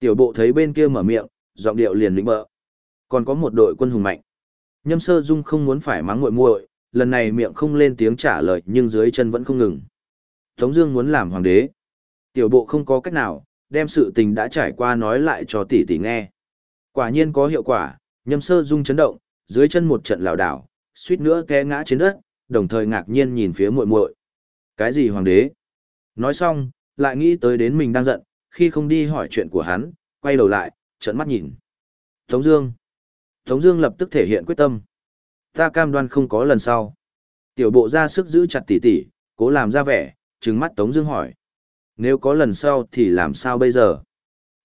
Tiểu bộ thấy bên kia mở miệng, giọng điệu liền lĩnh bợ. Còn có một đội quân hùng mạnh. Nhâm sơ dung không muốn phải mắng muội muội, lần này miệng không lên tiếng trả lời nhưng dưới chân vẫn không ngừng. Tống Dương muốn làm hoàng đế. Tiểu bộ không có cách nào, đem sự tình đã trải qua nói lại cho tỷ tỷ nghe. Quả nhiên có hiệu quả, nhâm sơ dung chấn động, dưới chân một trận lảo đảo, suýt nữa té ngã trên đất, đồng thời ngạc nhiên nhìn phía muội muội. Cái gì hoàng đế? Nói xong, lại nghĩ tới đến mình đang giận, khi không đi hỏi chuyện của hắn, quay đầu lại, trợn mắt nhìn. Tống Dương. Tống Dương lập tức thể hiện quyết tâm. Ta cam đoan không có lần sau. Tiểu bộ ra sức giữ chặt tỷ tỷ, cố làm ra vẻ, trừng mắt Tống Dương hỏi. Nếu có lần sau thì làm sao bây giờ?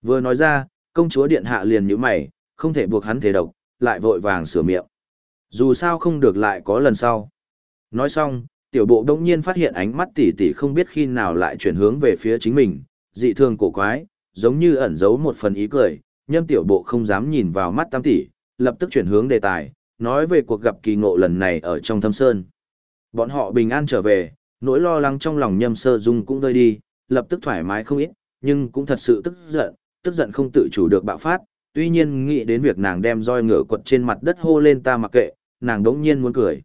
Vừa nói ra, công chúa điện hạ liền nhíu mày, không thể buộc hắn thể độc, lại vội vàng sửa miệng. Dù sao không được lại có lần sau. Nói xong, tiểu bộ đông nhiên phát hiện ánh mắt tỷ tỷ không biết khi nào lại chuyển hướng về phía chính mình, dị thường cổ quái, giống như ẩn giấu một phần ý cười, nhâm tiểu bộ không dám nhìn vào mắt tam tỷ, lập tức chuyển hướng đề tài, nói về cuộc gặp kỳ ngộ lần này ở trong thâm sơn. Bọn họ bình an trở về, nỗi lo lắng trong lòng nhâm sơ dung cũng rơi đi, lập tức thoải mái không ít, nhưng cũng thật sự tức giận, tức giận không tự chủ được bạo phát, tuy nhiên nghĩ đến việc nàng đem roi ngựa quật trên mặt đất hô lên ta mặc kệ, nàng đống nhiên muốn cười.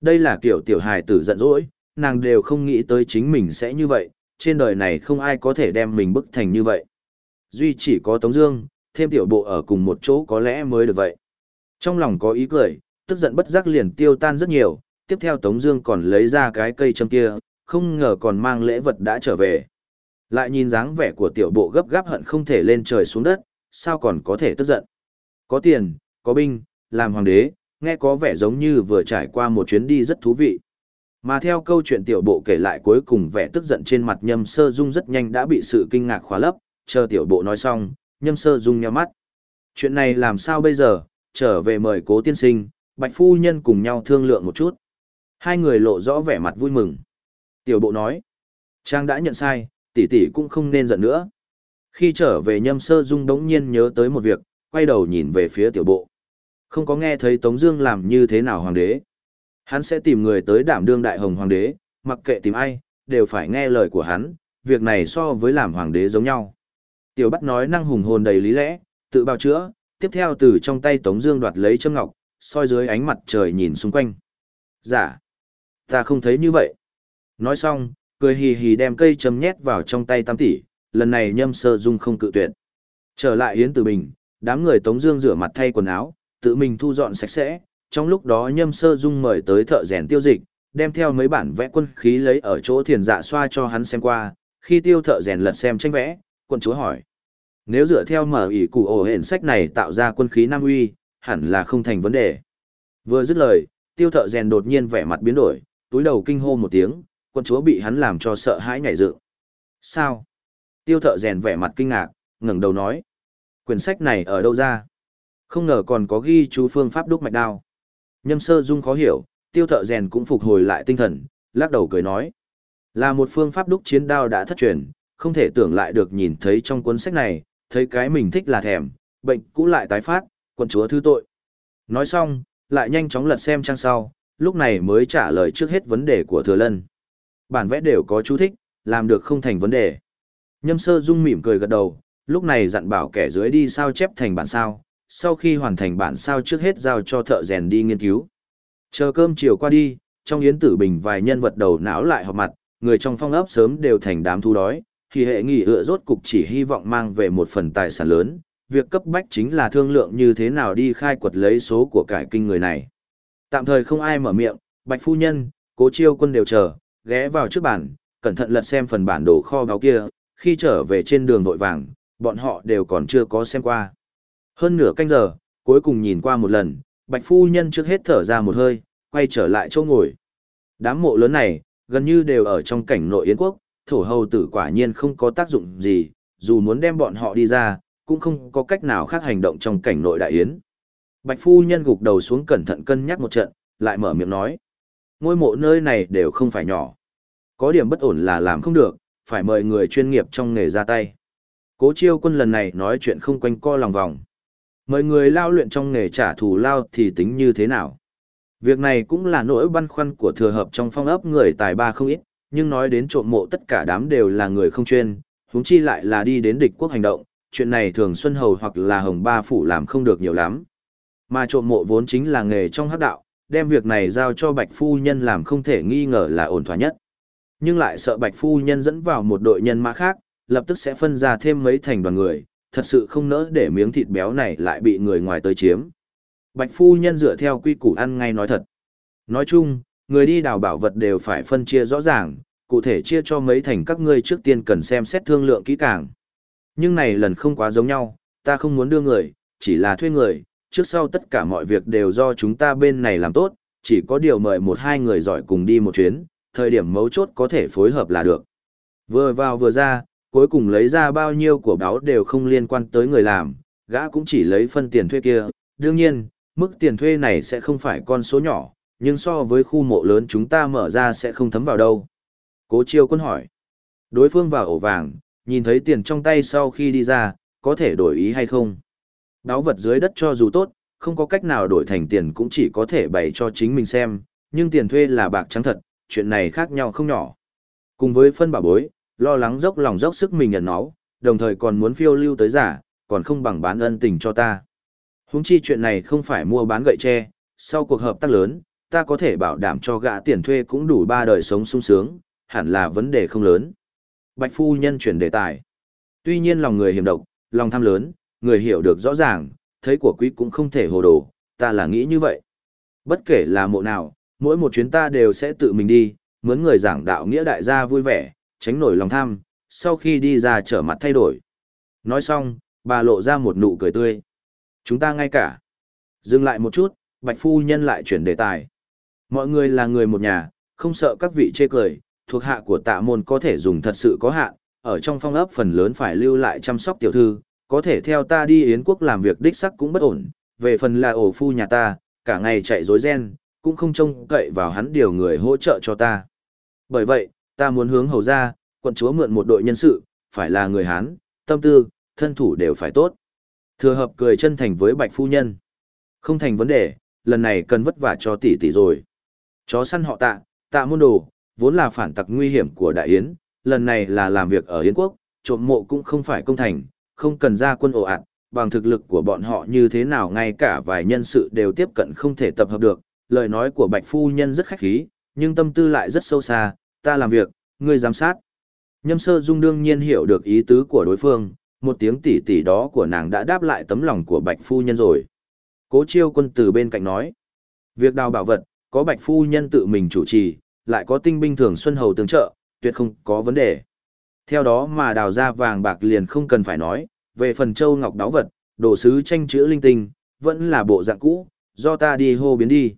Đây là kiểu tiểu hài tử giận dỗi, nàng đều không nghĩ tới chính mình sẽ như vậy, trên đời này không ai có thể đem mình bức thành như vậy. Duy chỉ có Tống Dương, thêm tiểu bộ ở cùng một chỗ có lẽ mới được vậy. Trong lòng có ý cười, tức giận bất giác liền tiêu tan rất nhiều, tiếp theo Tống Dương còn lấy ra cái cây châm kia, không ngờ còn mang lễ vật đã trở về. Lại nhìn dáng vẻ của tiểu bộ gấp gáp hận không thể lên trời xuống đất, sao còn có thể tức giận. Có tiền, có binh, làm hoàng đế, nghe có vẻ giống như vừa trải qua một chuyến đi rất thú vị. Mà theo câu chuyện tiểu bộ kể lại cuối cùng vẻ tức giận trên mặt nhâm sơ dung rất nhanh đã bị sự kinh ngạc khóa lấp, chờ tiểu bộ nói xong, nhâm sơ dung nhắm mắt. Chuyện này làm sao bây giờ, trở về mời cố tiên sinh, bạch phu nhân cùng nhau thương lượng một chút. Hai người lộ rõ vẻ mặt vui mừng. Tiểu bộ nói, Trang đã nhận sai, tỷ tỷ cũng không nên giận nữa. Khi trở về nhâm sơ dung đống nhiên nhớ tới một việc, quay đầu nhìn về phía tiểu bộ. Không có nghe thấy Tống Dương làm như thế nào hoàng đế. Hắn sẽ tìm người tới đảm đương đại hồng hoàng đế, mặc kệ tìm ai, đều phải nghe lời của hắn, việc này so với làm hoàng đế giống nhau. Tiểu bắt nói năng hùng hồn đầy lý lẽ, tự bào chữa, tiếp theo từ trong tay Tống Dương đoạt lấy châm ngọc, soi dưới ánh mặt trời nhìn xung quanh. Dạ, ta không thấy như vậy. Nói xong, cười hì hì đem cây châm nhét vào trong tay tam tỷ, lần này nhâm sơ dung không cự tuyệt. Trở lại Yến Tử Bình, đám người Tống Dương rửa mặt thay quần áo, tự mình thu dọn sạch sẽ. Trong lúc đó nhâm sơ dung mời tới thợ rèn tiêu dịch, đem theo mấy bản vẽ quân khí lấy ở chỗ thiền dạ xoa cho hắn xem qua. Khi tiêu thợ rèn lật xem tranh vẽ, quân chúa hỏi: nếu dựa theo mở ỷ cụ ổ hển sách này tạo ra quân khí Nam Uy, hẳn là không thành vấn đề. Vừa dứt lời, tiêu thợ rèn đột nhiên vẻ mặt biến đổi, túi đầu kinh hô một tiếng, quân chúa bị hắn làm cho sợ hãi nhảy dựng. Sao? Tiêu thợ rèn vẻ mặt kinh ngạc, ngẩng đầu nói. Quyển sách này ở đâu ra? Không ngờ còn có ghi chú phương pháp đúc mạch đao. Nhâm sơ dung khó hiểu, tiêu thợ rèn cũng phục hồi lại tinh thần, lắc đầu cười nói. Là một phương pháp đúc chiến đao đã thất truyền, không thể tưởng lại được nhìn thấy trong cuốn sách này, thấy cái mình thích là thèm, bệnh cũ lại tái phát, quân chúa thứ tội. Nói xong, lại nhanh chóng lật xem trang sau, lúc này mới trả lời trước hết vấn đề của thừa lân. Bản vẽ đều có chú thích, làm được không thành vấn đề. Nhâm sơ dung mỉm cười gật đầu, lúc này dặn bảo kẻ dưới đi sao chép thành bản sao, sau khi hoàn thành bản sao trước hết giao cho thợ rèn đi nghiên cứu. Chờ cơm chiều qua đi, trong yến tử bình vài nhân vật đầu não lại họp mặt, người trong phong ấp sớm đều thành đám thu đói, thì hệ nghỉ ựa rốt cục chỉ hy vọng mang về một phần tài sản lớn, việc cấp bách chính là thương lượng như thế nào đi khai quật lấy số của cải kinh người này. Tạm thời không ai mở miệng, bạch phu nhân, cố chiêu quân đều chờ, ghé vào trước bàn, cẩn thận lật xem phần bản đồ kho báu kia, khi trở về trên đường vội vàng, bọn họ đều còn chưa có xem qua. Hơn nửa canh giờ, cuối cùng nhìn qua một lần, bạch phu nhân trước hết thở ra một hơi, quay trở lại chỗ ngồi. Đám mộ lớn này, gần như đều ở trong cảnh nội Yến quốc, thổ hầu tử quả nhiên không có tác dụng gì, dù muốn đem bọn họ đi ra, cũng không có cách nào khác hành động trong cảnh nội đại yến. Bạch phu nhân gục đầu xuống cẩn thận cân nhắc một trận, lại mở miệng nói. Ngôi mộ nơi này đều không phải nhỏ. Có điểm bất ổn là làm không được, phải mời người chuyên nghiệp trong nghề ra tay. Cố chiêu quân lần này nói chuyện không quanh co lòng vòng. Mời người lao luyện trong nghề trả thù lao thì tính như thế nào? Việc này cũng là nỗi băn khoăn của thừa hợp trong phong ấp người tài ba không ít, nhưng nói đến trộm mộ tất cả đám đều là người không chuyên, huống chi lại là đi đến địch quốc hành động, chuyện này thường Xuân Hầu hoặc là Hồng Ba Phủ làm không được nhiều lắm. Mà trộm mộ vốn chính là nghề trong hắc đạo, đem việc này giao cho Bạch Phu Nhân làm không thể nghi ngờ là ổn thỏa nhất. Nhưng lại sợ Bạch Phu Nhân dẫn vào một đội nhân mã khác, lập tức sẽ phân ra thêm mấy thành đoàn người, thật sự không nỡ để miếng thịt béo này lại bị người ngoài tới chiếm. Bạch Phu Nhân dựa theo quy củ ăn ngay nói thật. Nói chung, người đi đào bảo vật đều phải phân chia rõ ràng, cụ thể chia cho mấy thành các ngươi trước tiên cần xem xét thương lượng kỹ càng. Nhưng này lần không quá giống nhau, ta không muốn đưa người, chỉ là thuê người, trước sau tất cả mọi việc đều do chúng ta bên này làm tốt, chỉ có điều mời một hai người giỏi cùng đi một chuyến, thời điểm mấu chốt có thể phối hợp là được. Vừa vào vừa ra, cuối cùng lấy ra bao nhiêu của báo đều không liên quan tới người làm, gã cũng chỉ lấy phân tiền thuê kia, đương nhiên, mức tiền thuê này sẽ không phải con số nhỏ, nhưng so với khu mộ lớn chúng ta mở ra sẽ không thấm vào đâu. Cố chiêu quân hỏi. Đối phương vào ổ vàng, nhìn thấy tiền trong tay sau khi đi ra, có thể đổi ý hay không? Đáo vật dưới đất cho dù tốt, không có cách nào đổi thành tiền cũng chỉ có thể bày cho chính mình xem, nhưng tiền thuê là bạc trắng thật, chuyện này khác nhau không nhỏ. Cùng với phân bảo bối, lo lắng dốc lòng dốc sức mình nhận nó, đồng thời còn muốn phiêu lưu tới giả, còn không bằng bán ân tình cho ta. Húng chi chuyện này không phải mua bán gậy tre, sau cuộc hợp tác lớn, ta có thể bảo đảm cho gã tiền thuê cũng đủ ba đời sống sung sướng, hẳn là vấn đề không lớn. Bạch phu nhân chuyển đề tài. Tuy nhiên lòng người hiểm độc, lòng tham lớn, người hiểu được rõ ràng, thấy của quý cũng không thể hồ đồ, ta là nghĩ như vậy. Bất kể là mộ nào, mỗi một chuyến ta đều sẽ tự mình đi, mướn người giảng đạo nghĩa đại gia vui vẻ, tránh nổi lòng tham, sau khi đi ra trở mặt thay đổi. Nói xong, bà lộ ra một nụ cười tươi. Chúng ta ngay cả. Dừng lại một chút, bạch phu nhân lại chuyển đề tài. Mọi người là người một nhà, không sợ các vị chê cười, thuộc hạ của tạ môn có thể dùng thật sự có hạn, ở trong phong ấp phần lớn phải lưu lại chăm sóc tiểu thư, có thể theo ta đi Yến quốc làm việc đích sắc cũng bất ổn, về phần là ổ phu nhà ta, cả ngày chạy rối ren, cũng không trông cậy vào hắn điều người hỗ trợ cho ta. Bởi vậy, ta muốn hướng hầu ra, quận chúa mượn một đội nhân sự, phải là người Hán, tâm tư, thân thủ đều phải tốt. Thừa hợp cười chân thành với bạch phu nhân. Không thành vấn đề, lần này cần vất vả cho tỷ tỷ rồi. Chó săn họ tạ, tạ môn đồ, vốn là phản tặc nguy hiểm của Đại Yến, lần này là làm việc ở Yến quốc, trộm mộ cũng không phải công thành, không cần ra quân ồ ạt, bằng thực lực của bọn họ như thế nào ngay cả vài nhân sự đều tiếp cận không thể tập hợp được. Lời nói của Bạch Phu Nhân rất khách khí, nhưng tâm tư lại rất sâu xa, ta làm việc, ngươi giám sát. Nhâm sơ dung đương nhiên hiểu được ý tứ của đối phương, một tiếng tỉ tỉ đó của nàng đã đáp lại tấm lòng của Bạch Phu Nhân rồi. Cố chiêu quân từ bên cạnh nói, việc đào bảo vật, có Bạch Phu Nhân tự mình chủ trì, lại có tinh binh thường xuân hầu tương trợ, tuyệt không có vấn đề. Theo đó mà đào ra vàng bạc liền không cần phải nói, về phần châu ngọc đáo vật, đồ sứ tranh chữ linh tinh, vẫn là bộ dạng cũ, do ta đi hô biến đi.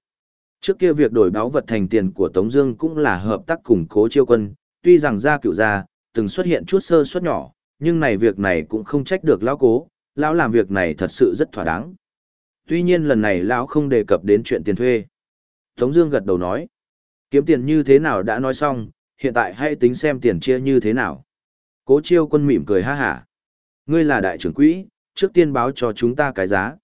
Trước kia việc đổi báo vật thành tiền của Tống Dương cũng là hợp tác cùng cố chiêu quân, tuy rằng gia cựu gia từng xuất hiện chút sơ suất nhỏ, nhưng này việc này cũng không trách được lão cố, lão làm việc này thật sự rất thỏa đáng. Tuy nhiên lần này lão không đề cập đến chuyện tiền thuê. Tống Dương gật đầu nói, kiếm tiền như thế nào đã nói xong, hiện tại hãy tính xem tiền chia như thế nào. Cố chiêu quân mỉm cười ha ha, Ngươi là đại trưởng quỹ, trước tiên báo cho chúng ta cái giá.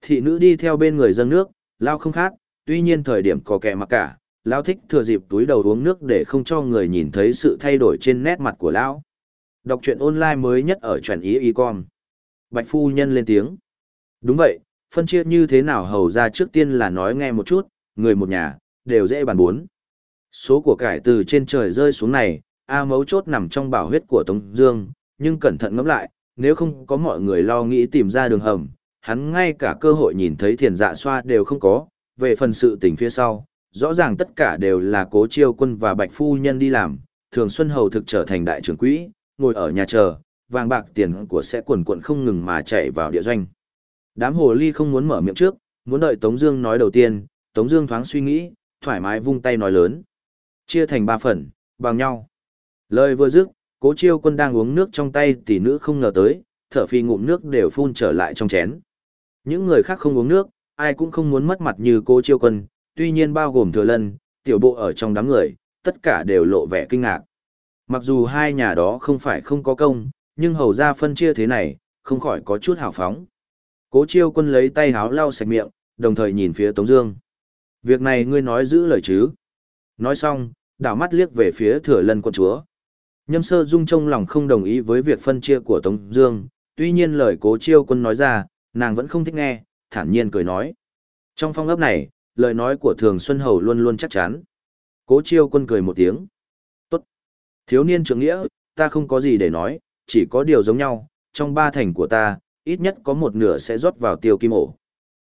Thị nữ đi theo bên người dân nước, lao không khác, tuy nhiên thời điểm có kẻ mặc cả, Lão thích thừa dịp túi đầu uống nước để không cho người nhìn thấy sự thay đổi trên nét mặt của lão. Đọc truyện online mới nhất ở truyện ý y con. Bạch phu nhân lên tiếng. Đúng vậy, phân chia như thế nào hầu ra trước tiên là nói nghe một chút, người một nhà, đều dễ bàn bốn. Số của cải từ trên trời rơi xuống này, A mấu chốt nằm trong bảo huyết của Tống Dương, nhưng cẩn thận ngẫm lại, nếu không có mọi người lo nghĩ tìm ra đường hầm, hắn ngay cả cơ hội nhìn thấy thiền dạ xoa đều không có. Về phần sự tình phía sau, rõ ràng tất cả đều là cố chiêu quân và bạch phu nhân đi làm, thường xuân hầu thực trở thành đại trưởng quỹ, ngồi ở nhà chờ, vàng bạc tiền của sẽ quần quận không ngừng mà chạy vào địa doanh. Đám hồ ly không muốn mở miệng trước, muốn đợi Tống Dương nói đầu tiên, Tống Dương thoáng suy nghĩ, thoải mái vung tay nói lớn, chia thành ba phần, bằng nhau. Lời vừa dứt, cố chiêu quân đang uống nước trong tay tỷ nữ không ngờ tới, thở phi ngụm nước đều phun trở lại trong chén. Những người khác không uống nước, ai cũng không muốn mất mặt như cô chiêu quân, tuy nhiên bao gồm thừa lân, tiểu bộ ở trong đám người, tất cả đều lộ vẻ kinh ngạc. Mặc dù hai nhà đó không phải không có công, nhưng hầu ra phân chia thế này, không khỏi có chút hào phóng. Cố chiêu quân lấy tay háo lau sạch miệng, đồng thời nhìn phía Tống Dương. Việc này ngươi nói giữ lời chứ? Nói xong, đảo mắt liếc về phía thừa lân quân chúa. Nhâm sơ dung trong lòng không đồng ý với việc phân chia của Tống Dương, Tuy nhiên lời cố chiêu quân nói ra, nàng vẫn không thích nghe, thản nhiên cười nói. Trong phong ấp này, lời nói của Thường Xuân Hầu luôn luôn chắc chắn. Cố chiêu quân cười một tiếng. Tốt. Thiếu niên trưởng nghĩa, ta không có gì để nói, chỉ có điều giống nhau, trong ba thành của ta, ít nhất có một nửa sẽ rót vào tiêu kim ổ.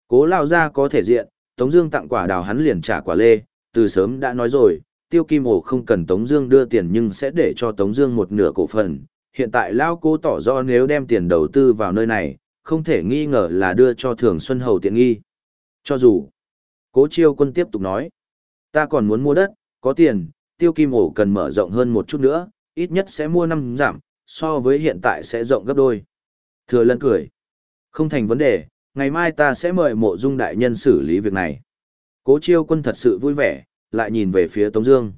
Cố lao ra có thể diện, Tống Dương tặng quả đào hắn liền trả quả lê, từ sớm đã nói rồi, tiêu kim ổ không cần Tống Dương đưa tiền nhưng sẽ để cho Tống Dương một nửa cổ phần. Hiện tại Lao cố tỏ rõ nếu đem tiền đầu tư vào nơi này, không thể nghi ngờ là đưa cho Thường Xuân Hầu tiện nghi. Cho dù, Cố Chiêu Quân tiếp tục nói, ta còn muốn mua đất, có tiền, tiêu kim ổ cần mở rộng hơn một chút nữa, ít nhất sẽ mua năm giảm, so với hiện tại sẽ rộng gấp đôi. Thừa lân cười. Không thành vấn đề, ngày mai ta sẽ mời mộ dung đại nhân xử lý việc này. Cố chiêu quân thật sự vui vẻ, lại nhìn về phía Tống Dương.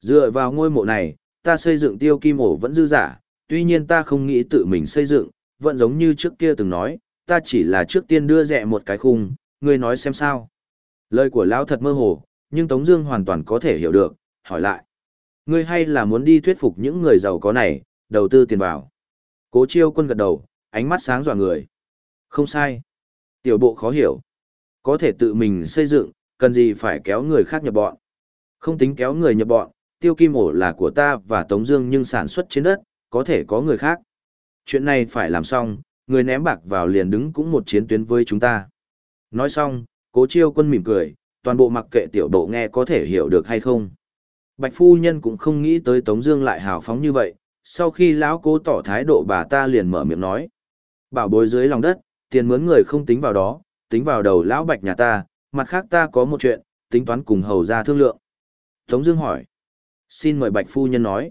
Dựa vào ngôi mộ này, ta xây dựng tiêu kim ổ vẫn dư giả, tuy nhiên ta không nghĩ tự mình xây dựng, vẫn giống như trước kia từng nói, ta chỉ là trước tiên đưa rẻ một cái khung, ngươi nói xem sao. Lời của lão thật mơ hồ, nhưng Tống Dương hoàn toàn có thể hiểu được, hỏi lại. Ngươi hay là muốn đi thuyết phục những người giàu có này, đầu tư tiền vào. Cố chiêu quân gật đầu, ánh mắt sáng dọa người. Không sai. Tiểu bộ khó hiểu. Có thể tự mình xây dựng, cần gì phải kéo người khác nhập bọn. Không tính kéo người nhập bọn, tiêu kim ổ là của ta và Tống Dương nhưng sản xuất trên đất, có thể có người khác. Chuyện này phải làm xong, người ném bạc vào liền đứng cũng một chiến tuyến với chúng ta. Nói xong, cố chiêu quân mỉm cười, toàn bộ mặc kệ tiểu bộ nghe có thể hiểu được hay không. Bạch phu nhân cũng không nghĩ tới Tống Dương lại hào phóng như vậy, sau khi lão cố tỏ thái độ bà ta liền mở miệng nói. Bảo bối dưới lòng đất, tiền mướn người không tính vào đó, tính vào đầu lão bạch nhà ta, mặt khác ta có một chuyện, tính toán cùng hầu ra thương lượng. Tống Dương hỏi. Xin mời bạch phu nhân nói.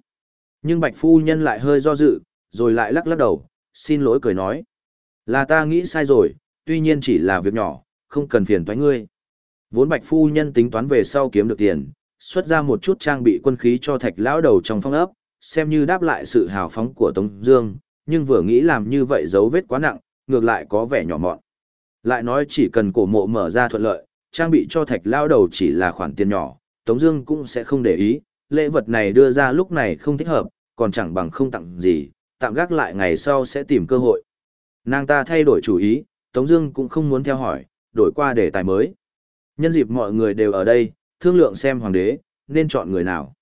Nhưng bạch phu nhân lại hơi do dự, rồi lại lắc lắc đầu, xin lỗi cười nói. Là ta nghĩ sai rồi, tuy nhiên chỉ là việc nhỏ, không cần phiền toái ngươi. Vốn bạch phu nhân tính toán về sau kiếm được tiền, xuất ra một chút trang bị quân khí cho thạch lão đầu trong phong ấp, xem như đáp lại sự hào phóng của Tống Dương, nhưng vừa nghĩ làm như vậy dấu vết quá nặng, ngược lại có vẻ nhỏ mọn. Lại nói chỉ cần cổ mộ mở ra thuận lợi, trang bị cho thạch lão đầu chỉ là khoản tiền nhỏ, Tống Dương cũng sẽ không để ý. Lễ vật này đưa ra lúc này không thích hợp, còn chẳng bằng không tặng gì, tạm gác lại ngày sau sẽ tìm cơ hội. Nàng ta thay đổi chủ ý, Tống Dương cũng không muốn theo hỏi, đổi qua đề tài mới. Nhân dịp mọi người đều ở đây, thương lượng xem hoàng đế nên chọn người nào.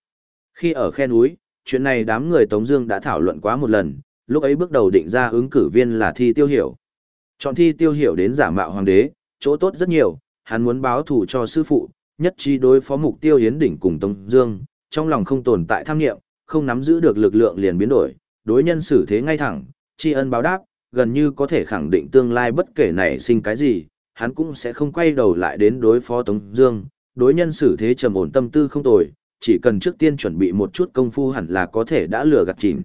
Khi ở khe núi, chuyện này đám người Tống Dương đã thảo luận quá một lần, lúc ấy bước đầu định ra ứng cử viên là Thi Tiêu Hiểu. Chọn Thi Tiêu Hiểu đến giả mạo hoàng đế, chỗ tốt rất nhiều, hắn muốn báo thù cho sư phụ, nhất trí đối phó mục tiêu hiến đỉnh cùng Tống Dương, trong lòng không tồn tại tham niệm, không nắm giữ được lực lượng liền biến đổi, đối nhân xử thế ngay thẳng, tri ân báo đáp, gần như có thể khẳng định tương lai bất kể nảy sinh cái gì, hắn cũng sẽ không quay đầu lại đến đối phó Tống Dương. Đối nhân xử thế trầm ổn tâm tư không tồi, chỉ cần trước tiên chuẩn bị một chút công phu hẳn là có thể đã lừa gạt chìm.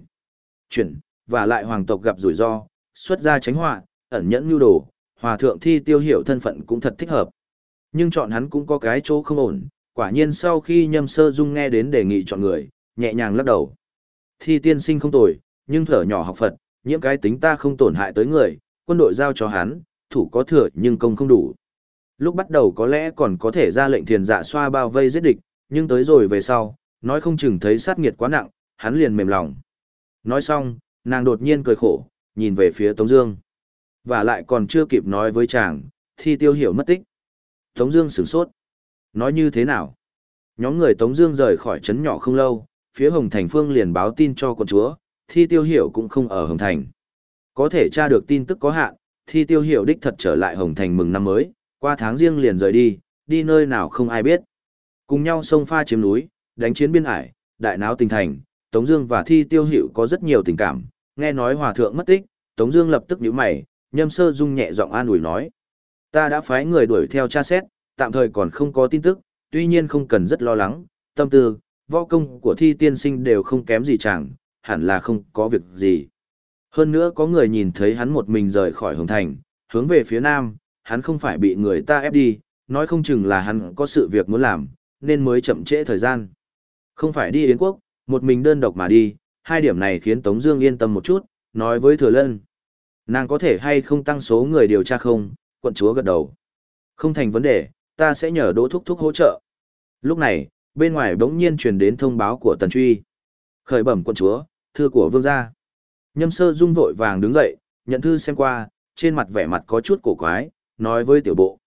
Chuyển, và lại hoàng tộc gặp rủi ro, xuất ra tránh họa, ẩn nhẫn nhu đồ, hòa thượng thi tiêu hiểu thân phận cũng thật thích hợp. Nhưng chọn hắn cũng có cái chỗ không ổn, quả nhiên sau khi nhâm sơ dung nghe đến đề nghị chọn người, nhẹ nhàng lắc đầu. Thi tiên sinh không tồi, nhưng thở nhỏ học Phật, nhiễm cái tính ta không tổn hại tới người, quân đội giao cho hắn, thủ có thừa nhưng công không đủ. Lúc bắt đầu có lẽ còn có thể ra lệnh thiền dạ xoa bao vây giết địch, nhưng tới rồi về sau, nói không chừng thấy sát nghiệt quá nặng, hắn liền mềm lòng. Nói xong, nàng đột nhiên cười khổ, nhìn về phía Tống Dương. Và lại còn chưa kịp nói với chàng, thì tiêu hiểu mất tích. Tống Dương sửng sốt. Nói như thế nào? Nhóm người Tống Dương rời khỏi trấn nhỏ không lâu, phía Hồng Thành Phương liền báo tin cho quận chúa, thi tiêu hiểu cũng không ở Hồng Thành. Có thể tra được tin tức có hạn, thi tiêu hiểu đích thật trở lại Hồng Thành mừng năm mới, qua tháng riêng liền rời đi, đi nơi nào không ai biết. Cùng nhau sông pha chiếm núi, đánh chiến biên ải, đại náo tình thành, Tống Dương và Thi Tiêu hiểu có rất nhiều tình cảm. Nghe nói hòa thượng mất tích, Tống Dương lập tức nhíu mày, nhâm sơ dung nhẹ giọng an ủi nói: Ta đã phái người đuổi theo tra xét, tạm thời còn không có tin tức, tuy nhiên không cần rất lo lắng. Tâm tư, võ công của Thi Tiên Sinh đều không kém gì chẳng, hẳn là không có việc gì. Hơn nữa có người nhìn thấy hắn một mình rời khỏi Hồng Thành, hướng về phía nam, hắn không phải bị người ta ép đi, nói không chừng là hắn có sự việc muốn làm, nên mới chậm trễ thời gian. Không phải đi Yến quốc, một mình đơn độc mà đi, hai điểm này khiến Tống Dương yên tâm một chút, nói với Thừa Lân. Nàng có thể hay không tăng số người điều tra không, quận chúa gật đầu. Không thành vấn đề, ta sẽ nhờ Đỗ Thúc Thúc hỗ trợ. Lúc này, bên ngoài bỗng nhiên truyền đến thông báo của Tần Truy. Khởi bẩm quận chúa, thư của vương gia. Nhâm sơ dung vội vàng đứng dậy, nhận thư xem qua, trên mặt vẻ mặt có chút cổ quái, nói với tiểu bộ.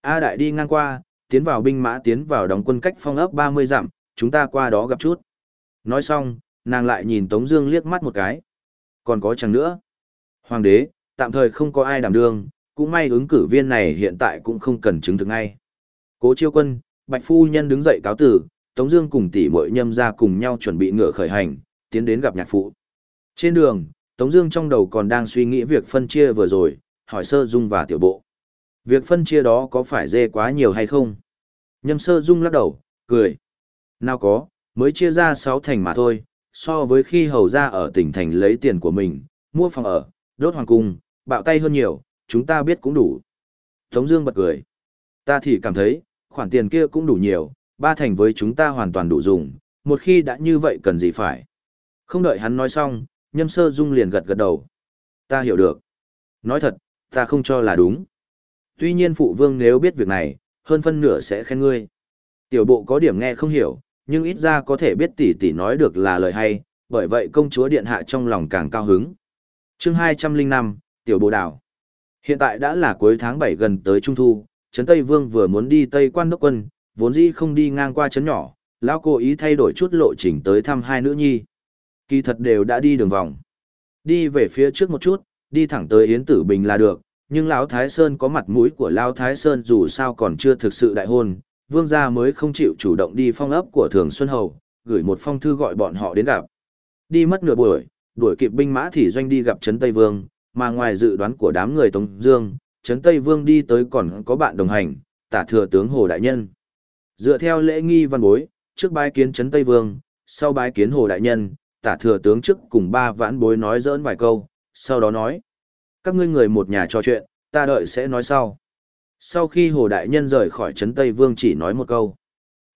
A đại đi ngang qua, tiến vào binh mã tiến vào đóng quân cách phong ấp 30 dặm, chúng ta qua đó gặp chút. Nói xong, nàng lại nhìn Tống Dương liếc mắt một cái. Còn có chẳng nữa. Hoàng đế, tạm thời không có ai đảm đương, cũng may ứng cử viên này hiện tại cũng không cần chứng thực ngay. Cố Chiêu Quân, Bạch Phu Nhân đứng dậy cáo tử, Tống Dương cùng tỷ muội nhâm ra cùng nhau chuẩn bị ngựa khởi hành, tiến đến gặp nhạc phụ. Trên đường, Tống Dương trong đầu còn đang suy nghĩ việc phân chia vừa rồi, hỏi Sơ Dung và Tiểu Bộ. Việc phân chia đó có phải dê quá nhiều hay không? Nhâm Sơ Dung lắc đầu, cười. Nào có, mới chia ra sáu thành mà thôi. So với khi hầu ra ở tỉnh thành lấy tiền của mình, mua phòng ở, đốt hoàng cung, bạo tay hơn nhiều, chúng ta biết cũng đủ. Tống Dương bật cười. Ta thì cảm thấy, khoản tiền kia cũng đủ nhiều, ba thành với chúng ta hoàn toàn đủ dùng, một khi đã như vậy cần gì phải. Không đợi hắn nói xong, nhâm sơ dung liền gật gật đầu. Ta hiểu được. Nói thật, ta không cho là đúng. Tuy nhiên phụ vương nếu biết việc này, hơn phân nửa sẽ khen ngươi. Tiểu bộ có điểm nghe không hiểu, nhưng ít ra có thể biết tỷ tỷ nói được là lời hay, bởi vậy công chúa điện hạ trong lòng càng cao hứng. Chương 205, Tiểu bộ đảo. Hiện tại đã là cuối tháng 7 gần tới Trung Thu, Trấn Tây Vương vừa muốn đi Tây Quan Đốc Quân, vốn dĩ không đi ngang qua Trấn nhỏ, lão cố ý thay đổi chút lộ trình tới thăm hai nữ nhi. Kỳ thật đều đã đi đường vòng. Đi về phía trước một chút, đi thẳng tới Yến Tử Bình là được, nhưng lão Thái Sơn có mặt mũi của lão Thái Sơn dù sao còn chưa thực sự đại hôn, vương gia mới không chịu chủ động đi phong ấp của Thường Xuân Hầu, gửi một phong thư gọi bọn họ đến gặp. Đi mất nửa buổi, đuổi kịp binh mã thì doanh đi gặp Trấn Tây Vương, mà ngoài dự đoán của đám người Tống Dương, Trấn Tây Vương đi tới còn có bạn đồng hành, tả thừa tướng Hồ Đại Nhân. Dựa theo lễ nghi văn bối, trước bái kiến Trấn Tây Vương, sau bái kiến Hồ Đại Nhân, tả thừa tướng trước cùng ba vãn bối nói dỡn vài câu, sau đó nói. Các ngươi người một nhà trò chuyện, ta đợi sẽ nói sau. Sau khi Hồ Đại Nhân rời khỏi Trấn Tây Vương chỉ nói một câu.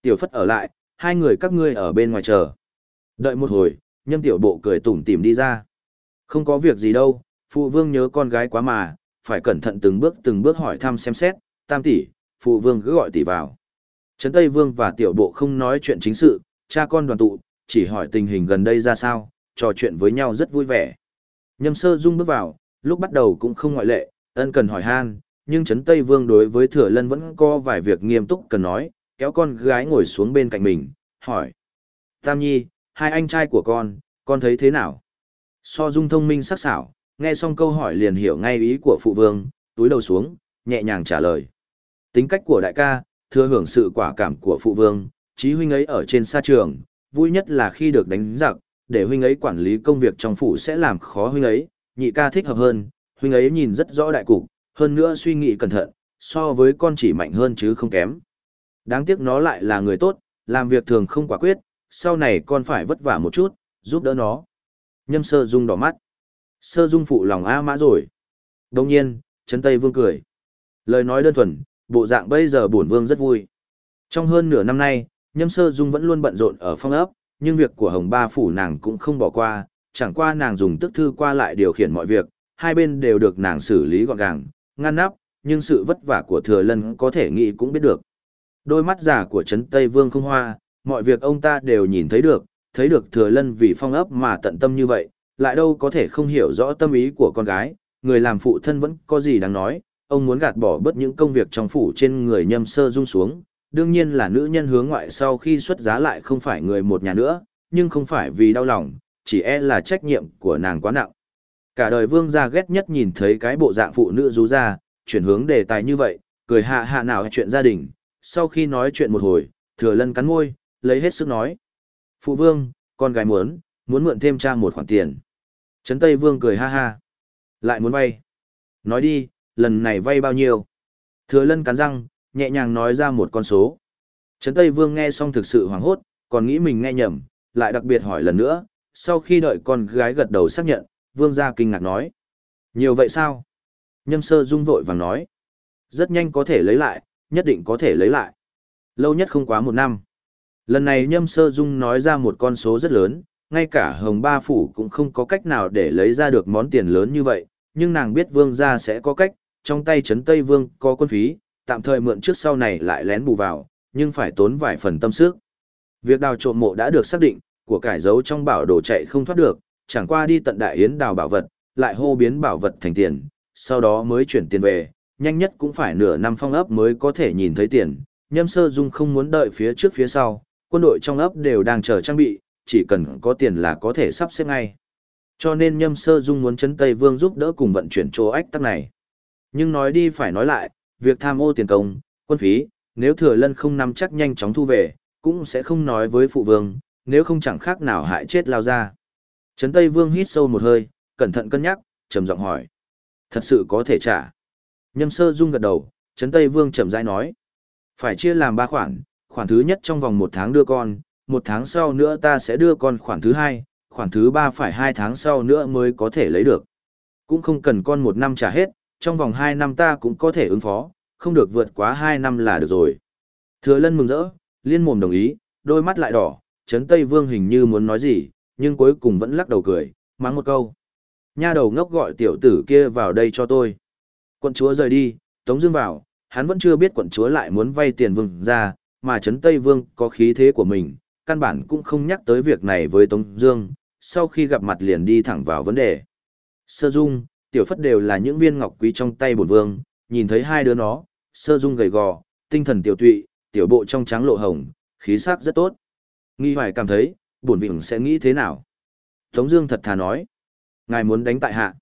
Tiểu Phất ở lại, hai người các ngươi ở bên ngoài chờ. Đợi một hồi, nhâm tiểu bộ cười tủm tỉm đi ra. Không có việc gì đâu, phụ vương nhớ con gái quá mà, phải cẩn thận từng bước từng bước hỏi thăm xem xét, tam tỷ, phụ vương cứ gọi tỷ vào. Trấn Tây Vương và tiểu bộ không nói chuyện chính sự, cha con đoàn tụ, chỉ hỏi tình hình gần đây ra sao, trò chuyện với nhau rất vui vẻ. Nhâm sơ dung bước vào, lúc bắt đầu cũng không ngoại lệ, ân cần hỏi han, nhưng Trấn Tây Vương đối với Thừa Lân vẫn có vài việc nghiêm túc cần nói, kéo con gái ngồi xuống bên cạnh mình, hỏi. Tam Nhi, hai anh trai của con, con thấy thế nào? So dung thông minh sắc sảo, nghe xong câu hỏi liền hiểu ngay ý của phụ vương, túi đầu xuống, nhẹ nhàng trả lời. Tính cách của đại ca, thừa hưởng sự quả cảm của phụ vương, chí huynh ấy ở trên sa trường, vui nhất là khi được đánh giặc, để huynh ấy quản lý công việc trong phủ sẽ làm khó huynh ấy, nhị ca thích hợp hơn, huynh ấy nhìn rất rõ đại cục, hơn nữa suy nghĩ cẩn thận, so với con chỉ mạnh hơn chứ không kém. Đáng tiếc nó lại là người tốt, làm việc thường không quả quyết, sau này con phải vất vả một chút, giúp đỡ nó. Nhâm sơ dung đỏ mắt. Sơ dung phụ lòng A mã rồi. Đồng nhiên, Trấn Tây Vương cười. Lời nói đơn thuần, bộ dạng bây giờ bổn vương rất vui. Trong hơn nửa năm nay, nhâm sơ dung vẫn luôn bận rộn ở phong ấp, nhưng việc của hồng ba phủ nàng cũng không bỏ qua, chẳng qua nàng dùng tức thư qua lại điều khiển mọi việc, hai bên đều được nàng xử lý gọn gàng, ngăn nắp, nhưng sự vất vả của thừa lân có thể nghĩ cũng biết được. Đôi mắt giả của Trấn Tây Vương không hoa, mọi việc ông ta đều nhìn thấy được, thấy được thừa lân vì phong ấp mà tận tâm như vậy, lại đâu có thể không hiểu rõ tâm ý của con gái, người làm phụ thân vẫn có gì đáng nói, ông muốn gạt bỏ bớt những công việc trong phủ trên người nhâm sơ dung xuống, đương nhiên là nữ nhân hướng ngoại sau khi xuất giá lại không phải người một nhà nữa, nhưng không phải vì đau lòng, chỉ e là trách nhiệm của nàng quá nặng. Cả đời vương gia ghét nhất nhìn thấy cái bộ dạng phụ nữ rú ra, chuyển hướng đề tài như vậy, cười hạ hạ nào chuyện gia đình, sau khi nói chuyện một hồi, thừa lân cắn môi, lấy hết sức nói. Phụ vương, con gái muốn, muốn mượn thêm cha một khoản tiền. Trấn Tây Vương cười ha ha. Lại muốn vay. Nói đi, lần này vay bao nhiêu? Thừa lân cắn răng, nhẹ nhàng nói ra một con số. Trấn Tây Vương nghe xong thực sự hoảng hốt, còn nghĩ mình nghe nhầm, lại đặc biệt hỏi lần nữa, sau khi đợi con gái gật đầu xác nhận, Vương gia kinh ngạc nói. Nhiều vậy sao? Nhâm sơ dung vội vàng nói. Rất nhanh có thể lấy lại, nhất định có thể lấy lại. Lâu nhất không quá một năm. Lần này nhâm sơ dung nói ra một con số rất lớn, ngay cả hồng ba phủ cũng không có cách nào để lấy ra được món tiền lớn như vậy, nhưng nàng biết vương gia sẽ có cách, trong tay trấn Tây Vương có quân phí, tạm thời mượn trước sau này lại lén bù vào, nhưng phải tốn vài phần tâm sức. Việc đào trộm mộ đã được xác định, của cải giấu trong bảo đồ chạy không thoát được, chẳng qua đi tận đại yến đào bảo vật, lại hô biến bảo vật thành tiền, sau đó mới chuyển tiền về, nhanh nhất cũng phải nửa năm phong ấp mới có thể nhìn thấy tiền. Nhâm sơ dung không muốn đợi phía trước phía sau, quân đội trong ấp đều đang chờ trang bị, chỉ cần có tiền là có thể sắp xếp ngay. Cho nên nhâm sơ dung muốn chấn Tây Vương giúp đỡ cùng vận chuyển chỗ ách tắc này. Nhưng nói đi phải nói lại, việc tham ô tiền công, quân phí, nếu thừa lân không nắm chắc nhanh chóng thu về, cũng sẽ không nói với phụ vương, nếu không chẳng khác nào hại chết lao ra. Trấn Tây Vương hít sâu một hơi, cẩn thận cân nhắc, trầm giọng hỏi. Thật sự có thể trả. Nhâm sơ rung gật đầu, Trấn Tây Vương chậm rãi nói. Phải chia làm ba khoản, khoản thứ nhất trong vòng một tháng đưa con, một tháng sau nữa ta sẽ đưa con khoản thứ hai, khoản thứ ba phải hai tháng sau nữa mới có thể lấy được. Cũng không cần con một năm trả hết, trong vòng hai năm ta cũng có thể ứng phó, không được vượt quá hai năm là được rồi. Thừa lân mừng rỡ, liên mồm đồng ý, đôi mắt lại đỏ, Trấn Tây Vương hình như muốn nói gì, nhưng cuối cùng vẫn lắc đầu cười, mắng một câu. Nha đầu ngốc gọi tiểu tử kia vào đây cho tôi. Quận chúa rời đi, Tống Dương vào, hắn vẫn chưa biết quận chúa lại muốn vay tiền vương ra, mà Trấn Tây Vương có khí thế của mình, căn bản cũng không nhắc tới việc này với Tống Dương. Sau khi gặp mặt liền đi thẳng vào vấn đề. Sơ Dung, Tiểu Phất đều là những viên ngọc quý trong tay bổn vương, nhìn thấy hai đứa nó, Sơ Dung gầy gò, tinh thần tiểu tụy, tiểu bộ trong trắng lộ hồng, khí sắc rất tốt. Nghi Hoài cảm thấy, bổn vương sẽ nghĩ thế nào? Tống Dương thật thà nói, ngài muốn đánh tại hạ.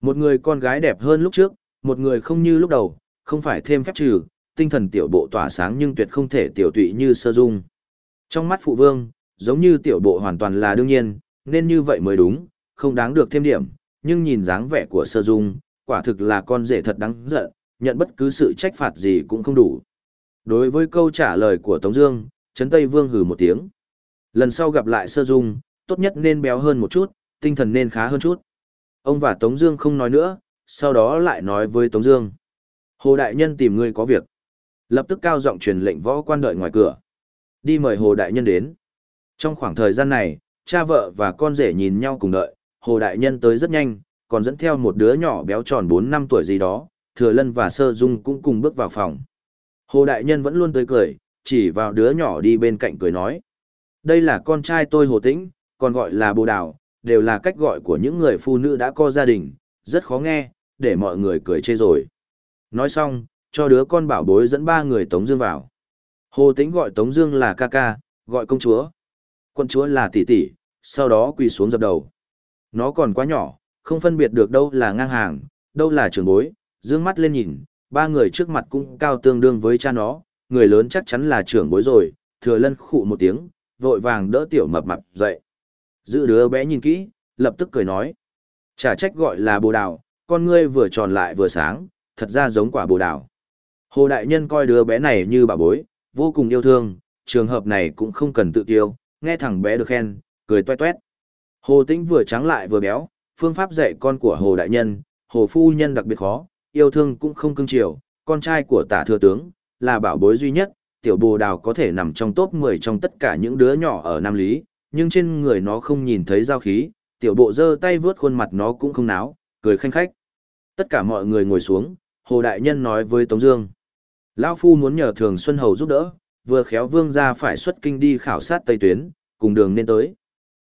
Một người con gái đẹp hơn lúc trước, một người không như lúc đầu, không phải thêm phép trừ, tinh thần tiểu bộ tỏa sáng nhưng tuyệt không thể tiểu tụy như sơ dung. Trong mắt phụ vương, giống như tiểu bộ hoàn toàn là đương nhiên, nên như vậy mới đúng, không đáng được thêm điểm, nhưng nhìn dáng vẻ của sơ dung, quả thực là con rể thật đáng giận, nhận bất cứ sự trách phạt gì cũng không đủ. Đối với câu trả lời của Tống Dương, Trấn Tây Vương hừ một tiếng. Lần sau gặp lại sơ dung, tốt nhất nên béo hơn một chút, tinh thần nên khá hơn chút. Ông và Tống Dương không nói nữa, sau đó lại nói với Tống Dương. Hồ Đại Nhân tìm ngươi có việc. Lập tức cao giọng truyền lệnh võ quan đợi ngoài cửa. Đi mời Hồ Đại Nhân đến. Trong khoảng thời gian này, cha vợ và con rể nhìn nhau cùng đợi, Hồ Đại Nhân tới rất nhanh, còn dẫn theo một đứa nhỏ béo tròn 4 năm tuổi gì đó, Thừa Lân và Sơ Dung cũng cùng bước vào phòng. Hồ Đại Nhân vẫn luôn tươi cười, chỉ vào đứa nhỏ đi bên cạnh cười nói. Đây là con trai tôi Hồ Tĩnh, còn gọi là Bồ Đào, đều là cách gọi của những người phụ nữ đã có gia đình, rất khó nghe, để mọi người cười chê rồi. Nói xong, cho đứa con bảo bối dẫn ba người Tống Dương vào. Hồ Tĩnh gọi Tống Dương là ca ca, gọi công chúa. Quân chúa là tỷ tỷ, sau đó quỳ xuống dập đầu. Nó còn quá nhỏ, không phân biệt được đâu là ngang hàng, đâu là trưởng bối. Dương mắt lên nhìn, ba người trước mặt cũng cao tương đương với cha nó, người lớn chắc chắn là trưởng bối rồi. Thừa Lân khụ một tiếng, vội vàng đỡ tiểu mập mập dậy. Giữ đứa bé nhìn kỹ, lập tức cười nói. Chả trách gọi là bồ đào, con ngươi vừa tròn lại vừa sáng, thật ra giống quả bồ đào. Hồ Đại Nhân coi đứa bé này như bà bối, vô cùng yêu thương, trường hợp này cũng không cần tự tiêu, nghe thằng bé được khen, cười toe toét. Hồ Tĩnh vừa trắng lại vừa béo, phương pháp dạy con của Hồ Đại Nhân, Hồ Phu Nhân đặc biệt khó, yêu thương cũng không cưng chiều, con trai của tả thừa tướng, là bảo bối duy nhất, tiểu bồ đào có thể nằm trong top 10 trong tất cả những đứa nhỏ ở Nam Lý, nhưng trên người nó không nhìn thấy giao khí, tiểu bộ giơ tay vướt khuôn mặt nó cũng không náo, cười khanh khách. Tất cả mọi người ngồi xuống, Hồ Đại Nhân nói với Tống Dương. Lão Phu muốn nhờ Thường Xuân Hầu giúp đỡ, vừa khéo vương gia phải xuất kinh đi khảo sát Tây Tuyến, cùng đường nên tới.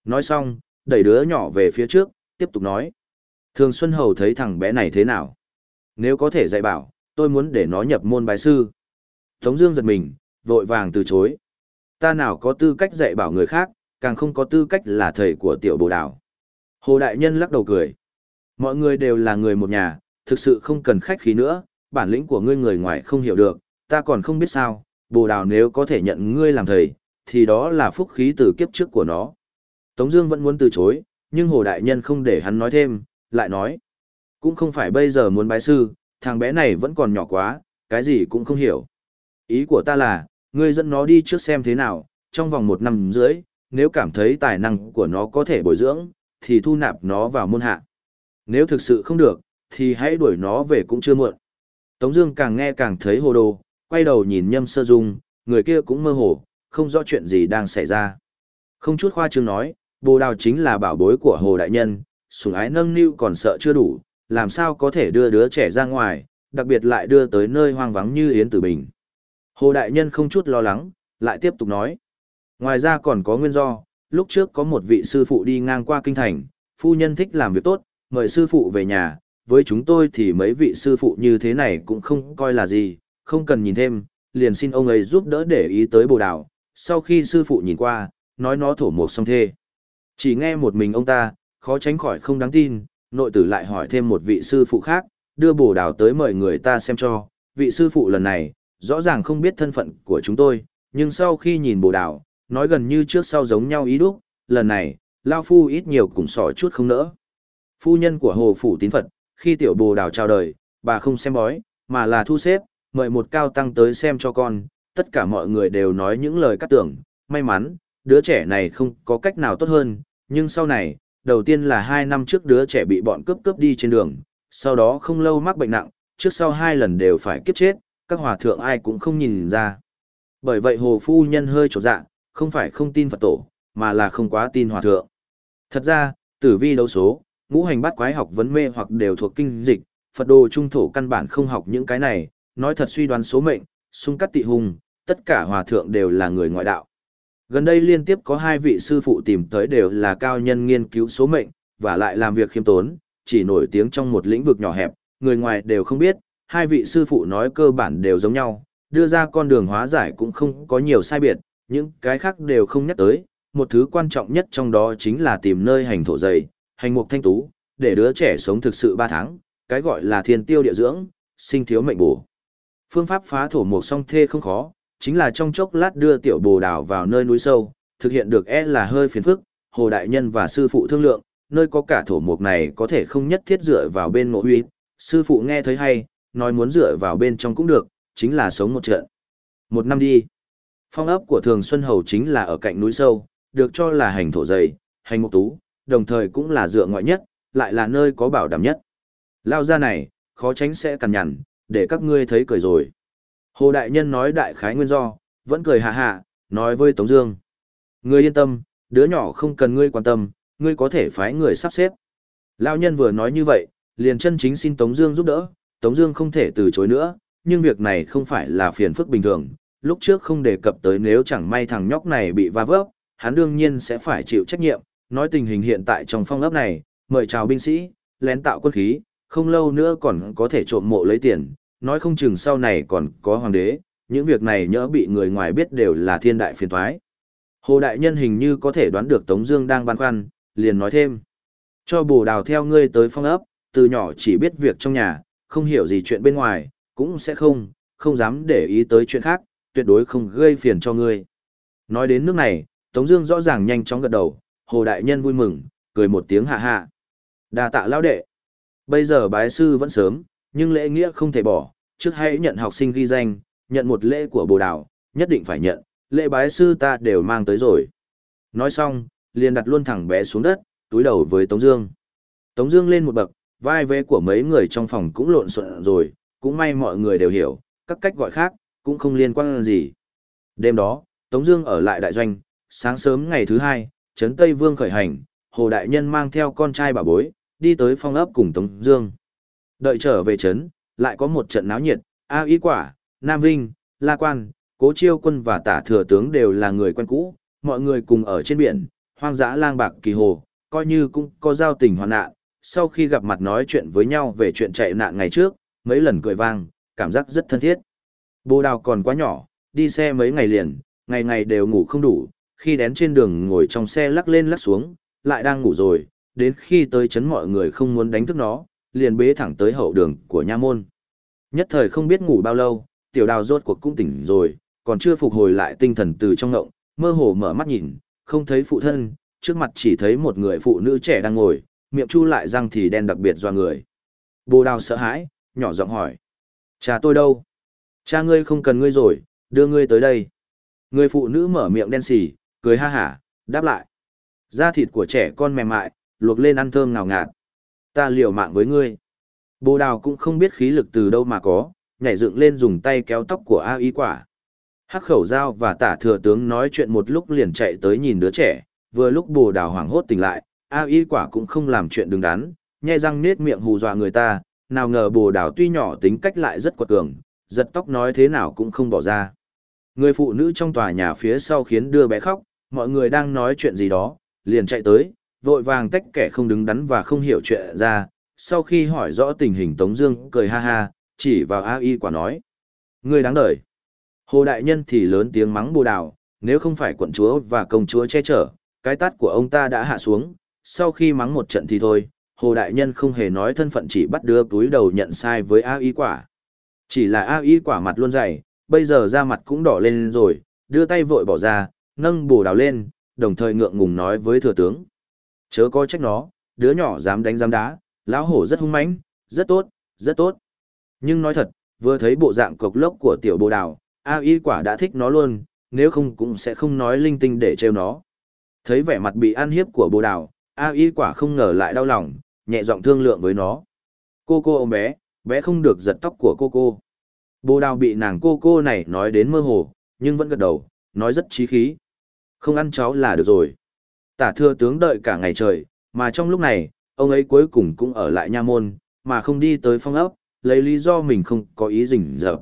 Nói xong, đẩy đứa nhỏ về phía trước, tiếp tục nói. Thường Xuân Hầu thấy thằng bé này thế nào? Nếu có thể dạy bảo, tôi muốn để nó nhập môn bài sư. Tống Dương giật mình, vội vàng từ chối. Ta nào có tư cách dạy bảo người khác, càng không có tư cách là thầy của tiểu bồ đào. Hồ Đại Nhân lắc đầu cười. Mọi người đều là người một nhà, thực sự không cần khách khí nữa, bản lĩnh của ngươi người ngoài không hiểu được, ta còn không biết sao, bồ đào nếu có thể nhận ngươi làm thầy, thì đó là phúc khí từ kiếp trước của nó. Tống Dương vẫn muốn từ chối, nhưng Hồ Đại Nhân không để hắn nói thêm, lại nói, cũng không phải bây giờ muốn bái sư, thằng bé này vẫn còn nhỏ quá, cái gì cũng không hiểu. Ý của ta là, ngươi dẫn nó đi trước xem thế nào, trong vòng một năm dưới, nếu cảm thấy tài năng của nó có thể bồi dưỡng, thì thu nạp nó vào môn hạ. Nếu thực sự không được, thì hãy đuổi nó về cũng chưa muộn. Tống Dương càng nghe càng thấy hồ đồ, quay đầu nhìn Nhâm Sơ Dung, người kia cũng mơ hồ, không rõ chuyện gì đang xảy ra. Không chút khoa trương nói, Bồ Đào chính là bảo bối của Hồ Đại Nhân, sủng ái nâng niu còn sợ chưa đủ, làm sao có thể đưa đứa trẻ ra ngoài, đặc biệt lại đưa tới nơi hoang vắng như Yến Tử Bình. Hồ Đại Nhân không chút lo lắng, lại tiếp tục nói. Ngoài ra còn có nguyên do, lúc trước có một vị sư phụ đi ngang qua kinh thành, phu nhân thích làm việc tốt, mời sư phụ về nhà, với chúng tôi thì mấy vị sư phụ như thế này cũng không coi là gì, không cần nhìn thêm, liền xin ông ấy giúp đỡ để ý tới bồ đào. Sau khi sư phụ nhìn qua, nói nó thổ một song thê. Chỉ nghe một mình ông ta, khó tránh khỏi không đáng tin, nội tử lại hỏi thêm một vị sư phụ khác, đưa bồ đào tới mời người ta xem cho. Vị sư phụ lần này, rõ ràng không biết thân phận của chúng tôi, nhưng sau khi nhìn bồ đào, nói gần như trước sau giống nhau ý đúc, lần này, Lao Phu ít nhiều cũng sỏ chút không nỡ. Phu nhân của Hồ Phủ Tín Phật, khi tiểu bồ đào chào đời, bà không xem bói, mà là thu xếp, mời một cao tăng tới xem cho con, tất cả mọi người đều nói những lời cắt tưởng, may mắn, đứa trẻ này không có cách nào tốt hơn, nhưng sau này, đầu tiên là hai năm trước đứa trẻ bị bọn cướp cướp đi trên đường, sau đó không lâu mắc bệnh nặng, trước sau hai lần đều phải kiếp chết, các hòa thượng ai cũng không nhìn ra. Bởi vậy hồ phu nhân hơi trột dạ, không phải không tin Phật tổ, mà là không quá tin hòa thượng. Thật ra, tử vi đấu số, ngũ hành bát quái học vấn mê hoặc đều thuộc kinh dịch, Phật đồ trung thổ căn bản không học những cái này, nói thật suy đoán số mệnh, xung cắt tị hùng, tất cả hòa thượng đều là người ngoại đạo. Gần đây liên tiếp có hai vị sư phụ tìm tới đều là cao nhân nghiên cứu số mệnh, và lại làm việc khiêm tốn, chỉ nổi tiếng trong một lĩnh vực nhỏ hẹp, người ngoài đều không biết, hai vị sư phụ nói cơ bản đều giống nhau, đưa ra con đường hóa giải cũng không có nhiều sai biệt, những cái khác đều không nhắc tới, một thứ quan trọng nhất trong đó chính là tìm nơi hành thổ dày, hành mục thanh tú, để đứa trẻ sống thực sự 3 tháng, cái gọi là thiên tiêu địa dưỡng, sinh thiếu mệnh bổ. Phương pháp phá thổ mục song thê không khó, chính là trong chốc lát đưa tiểu bồ đào vào nơi núi sâu, thực hiện được e là hơi phiền phức, hồ đại nhân và sư phụ thương lượng, nơi có cả thổ mục này có thể không nhất thiết dựa vào bên ngộ huy, sư phụ nghe thấy hay, nói muốn dựa vào bên trong cũng được, chính là sống một trận. Một năm đi. Phong ấp của Thường Xuân Hầu chính là ở cạnh núi sâu, được cho là hành thổ dày, hành mục tú, đồng thời cũng là dựa ngoại nhất, lại là nơi có bảo đảm nhất. Lao ra này, khó tránh sẽ cằn nhằn, để các ngươi thấy cười rồi. Hồ Đại Nhân nói đại khái nguyên do, vẫn cười hạ hạ, nói với Tống Dương. Ngươi yên tâm, đứa nhỏ không cần ngươi quan tâm, ngươi có thể phái người sắp xếp. Lão nhân vừa nói như vậy, liền chân chính xin Tống Dương giúp đỡ, Tống Dương không thể từ chối nữa, nhưng việc này không phải là phiền phức bình thường. Lúc trước không đề cập tới nếu chẳng may thằng nhóc này bị va vấp, hắn đương nhiên sẽ phải chịu trách nhiệm. Nói tình hình hiện tại trong phong ấp này, mời chào binh sĩ, lén tạo quân khí, không lâu nữa còn có thể trộm mộ lấy tiền, nói không chừng sau này còn có hoàng đế, những việc này nhỡ bị người ngoài biết đều là thiên đại phiền toái. Hồ Đại Nhân hình như có thể đoán được Tống Dương đang băn khoăn, liền nói thêm. Cho bồ đào theo ngươi tới phong ấp, từ nhỏ chỉ biết việc trong nhà, không hiểu gì chuyện bên ngoài, cũng sẽ không, không dám để ý tới chuyện khác, tuyệt đối không gây phiền cho ngươi. Nói đến nước này, Tống Dương rõ ràng nhanh chóng gật đầu, Hồ Đại Nhân vui mừng, cười một tiếng hạ hạ. đa tạ lão đệ. Bây giờ bái sư vẫn sớm, nhưng lễ nghĩa không thể bỏ, trước hãy nhận học sinh ghi danh, nhận một lễ của bồ đào, nhất định phải nhận, lễ bái sư ta đều mang tới rồi. Nói xong, liền đặt luôn thẳng bé xuống đất, túi đầu với Tống Dương. Tống Dương lên một bậc, vai vế của mấy người trong phòng cũng lộn xộn rồi, cũng may mọi người đều hiểu, các cách gọi khác cũng không liên quan gì. Đêm đó, Tống Dương ở lại đại doanh, sáng sớm ngày thứ hai, Trấn Tây Vương khởi hành, Hồ Đại Nhân mang theo con trai bà bối, đi tới phong ấp cùng Tống Dương. Đợi trở về trấn, lại có một trận náo nhiệt, A Ý Quả, Nam Vinh, La Quan, Cố Chiêu Quân và Tả Thừa Tướng đều là người quen cũ, mọi người cùng ở trên biển, hoang dã lang bạc kỳ hồ, coi như cũng có giao tình hoàn nạn. Sau khi gặp mặt nói chuyện với nhau về chuyện chạy nạn ngày trước, mấy lần cười vang, cảm giác rất thân thiết. Bồ đào còn quá nhỏ, đi xe mấy ngày liền, ngày ngày đều ngủ không đủ, khi đến trên đường ngồi trong xe lắc lên lắc xuống, lại đang ngủ rồi, đến khi tới chấn mọi người không muốn đánh thức nó, liền bế thẳng tới hậu đường của nha môn. Nhất thời không biết ngủ bao lâu, tiểu đào rốt cuộc cũng tỉnh rồi, còn chưa phục hồi lại tinh thần từ trong ngộng, mơ hồ mở mắt nhìn, không thấy phụ thân, trước mặt chỉ thấy một người phụ nữ trẻ đang ngồi, miệng chu lại răng thì đen đặc biệt do người. Bồ đào sợ hãi, nhỏ giọng hỏi. Cha tôi đâu? Cha ngươi không cần ngươi rồi, đưa ngươi tới đây. Người phụ nữ mở miệng đen xì, cười ha hả, đáp lại. Da thịt của trẻ con mềm mại, luộc lên ăn thơm ngào ngạt. Ta liều mạng với ngươi. Bồ đào cũng không biết khí lực từ đâu mà có, nhảy dựng lên dùng tay kéo tóc của A Y quả. Hắc khẩu dao và tả thừa tướng nói chuyện một lúc liền chạy tới nhìn đứa trẻ, vừa lúc bồ đào hoảng hốt tỉnh lại, A Y quả cũng không làm chuyện đứng đắn, nhai răng nết miệng hù dọa người ta, nào ngờ bồ đào tuy nhỏ tính cách lại rất quật cường, giật tóc nói thế nào cũng không bỏ ra. Người phụ nữ trong tòa nhà phía sau khiến đưa bé khóc, mọi người đang nói chuyện gì đó, liền chạy tới, vội vàng tách kẻ không đứng đắn và không hiểu chuyện ra, sau khi hỏi rõ tình hình Tống Dương cười ha ha, chỉ vào A Y quả nói. Người đáng đời. Hồ Đại Nhân thì lớn tiếng mắng bồ đào, nếu không phải quận chúa và công chúa che chở, cái tát của ông ta đã hạ xuống, sau khi mắng một trận thì thôi, Hồ Đại Nhân không hề nói thân phận chỉ bắt đưa túi đầu nhận sai với A Y quả. Chỉ là A Y quả mặt luôn dày, bây giờ da mặt cũng đỏ lên rồi, đưa tay vội bỏ ra, nâng bồ đào lên, đồng thời ngượng ngùng nói với thừa tướng. Chớ có trách nó, đứa nhỏ dám đánh dám đá, lão hổ rất hung mãnh, rất tốt, rất tốt. Nhưng nói thật, vừa thấy bộ dạng cộc lốc của tiểu bồ đào, A Y quả đã thích nó luôn, nếu không cũng sẽ không nói linh tinh để trêu nó. Thấy vẻ mặt bị ăn hiếp của bồ đào, A Y quả không ngờ lại đau lòng, nhẹ giọng thương lượng với nó. Cô cô ôm bé, bé không được giật tóc của cô cô. Bồ đào bị nàng cô cô này nói đến mơ hồ, nhưng vẫn gật đầu, nói rất trí khí. Không ăn cháu là được rồi. Tả thừa tướng đợi cả ngày trời, mà trong lúc này, ông ấy cuối cùng cũng ở lại nha môn, mà không đi tới phong ấp, lấy lý do mình không có ý rình rợp.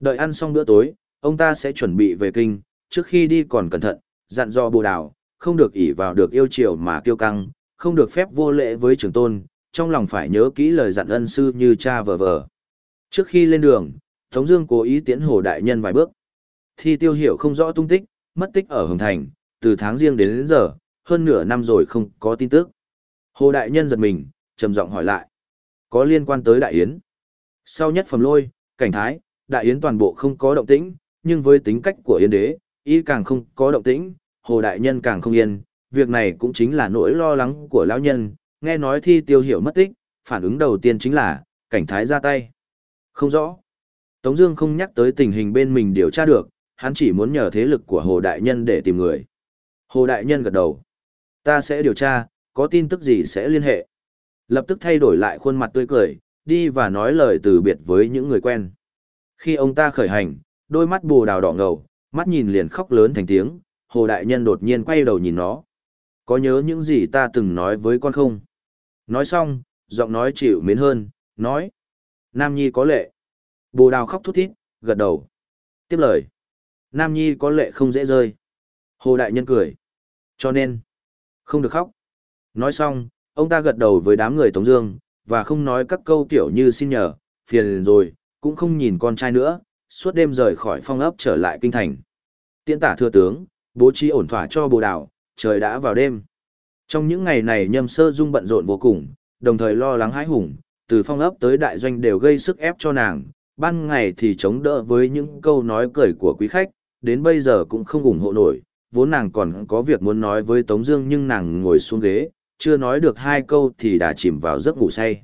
Đợi ăn xong bữa tối, ông ta sẽ chuẩn bị về kinh, trước khi đi còn cẩn thận, dặn dò bồ đào, không được ỷ vào được yêu chiều mà kiêu căng, không được phép vô lễ với trưởng tôn, trong lòng phải nhớ kỹ lời dặn ân sư như cha vờ vờ. Trước khi lên đường, Tống Dương cố ý tiến hồ đại nhân vài bước. Thi tiêu hiểu không rõ tung tích, mất tích ở Hồng Thành, từ tháng riêng đến, đến giờ, hơn nửa năm rồi không có tin tức. Hồ đại nhân giật mình, trầm giọng hỏi lại, có liên quan tới đại yến. Sau nhất phẩm lôi, cảnh thái, đại yến toàn bộ không có động tĩnh, nhưng với tính cách của yến đế, y càng không có động tĩnh, hồ đại nhân càng không yên, việc này cũng chính là nỗi lo lắng của lão nhân, nghe nói thi tiêu hiểu mất tích, phản ứng đầu tiên chính là, cảnh thái ra tay. Không rõ. Tống Dương không nhắc tới tình hình bên mình điều tra được, hắn chỉ muốn nhờ thế lực của Hồ Đại Nhân để tìm người. Hồ Đại Nhân gật đầu. Ta sẽ điều tra, có tin tức gì sẽ liên hệ. Lập tức thay đổi lại khuôn mặt tươi cười, đi và nói lời từ biệt với những người quen. Khi ông ta khởi hành, đôi mắt bù đào đỏ ngầu, mắt nhìn liền khóc lớn thành tiếng, Hồ Đại Nhân đột nhiên quay đầu nhìn nó. Có nhớ những gì ta từng nói với con không? Nói xong, giọng nói chịu mến hơn, nói. Nam Nhi có lệ. Bồ đào khóc thút thít, gật đầu. Tiếp lời. Nam Nhi có lệ không dễ rơi. Hồ Đại Nhân cười. Cho nên, không được khóc. Nói xong, ông ta gật đầu với đám người Tống Dương, và không nói các câu kiểu như xin nhờ, phiền rồi, cũng không nhìn con trai nữa, suốt đêm rời khỏi phong ấp trở lại kinh thành. Tiễn tả thừa tướng, bố trí ổn thỏa cho bồ đào, trời đã vào đêm. Trong những ngày này nhâm sơ dung bận rộn vô cùng, đồng thời lo lắng hãi hùng, từ phong ấp tới đại doanh đều gây sức ép cho nàng, ban ngày thì chống đỡ với những câu nói cười của quý khách, đến bây giờ cũng không ủng hộ nổi, vốn nàng còn có việc muốn nói với Tống Dương nhưng nàng ngồi xuống ghế, chưa nói được hai câu thì đã chìm vào giấc ngủ say.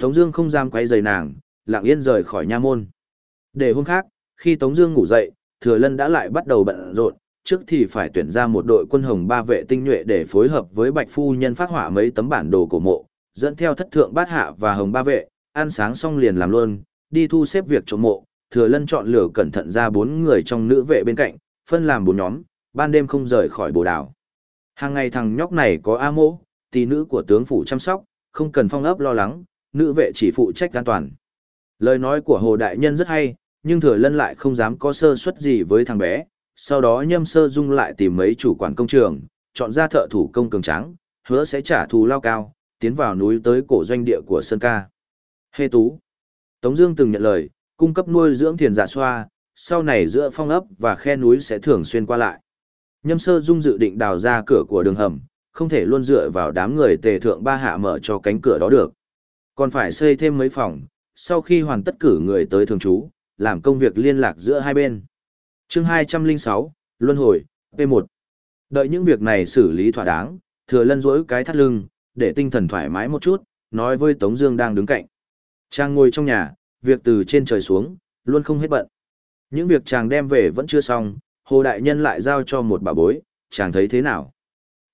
Tống Dương không dám quấy rầy nàng, lặng yên rời khỏi nha môn. Để hôm khác, khi Tống Dương ngủ dậy, Thừa Lân đã lại bắt đầu bận rộn, trước thì phải tuyển ra một đội quân hồng ba vệ tinh nhuệ để phối hợp với Bạch Phu Nhân phát hỏa mấy tấm bản đồ cổ mộ, dẫn theo thất thượng bát hạ và hồng ba vệ, ăn sáng xong liền làm luôn, đi thu xếp việc trộm mộ, thừa lân chọn lựa cẩn thận ra bốn người trong nữ vệ bên cạnh, phân làm bốn nhóm, ban đêm không rời khỏi bồ đảo. Hàng ngày thằng nhóc này có A mô, tỷ nữ của tướng phủ chăm sóc, không cần phong ấp lo lắng, nữ vệ chỉ phụ trách an toàn. Lời nói của Hồ Đại Nhân rất hay, nhưng thừa lân lại không dám có sơ suất gì với thằng bé. Sau đó nhâm sơ dung lại tìm mấy chủ quản công trường, chọn ra thợ thủ công cường tráng, hứa sẽ trả thù lao cao, tiến vào núi tới cổ doanh địa của Sơn Ca. Hê Tú Tống Dương từng nhận lời, cung cấp nuôi dưỡng thiền giả xoa, sau này giữa phong ấp và khe núi sẽ thường xuyên qua lại. Nhâm sơ dung dự định đào ra cửa của đường hầm, không thể luôn dựa vào đám người tề thượng ba hạ mở cho cánh cửa đó được. Còn phải xây thêm mấy phòng, sau khi hoàn tất cử người tới thường trú, làm công việc liên lạc giữa hai bên. Chương 206, Luân hồi, P1. Đợi những việc này xử lý thỏa đáng, thừa lân rỗi cái thắt lưng, để tinh thần thoải mái một chút, nói với Tống Dương đang đứng cạnh. Trang ngồi trong nhà, việc từ trên trời xuống, luôn không hết bận. Những việc chàng đem về vẫn chưa xong, Hồ Đại Nhân lại giao cho một bà bối, chàng thấy thế nào?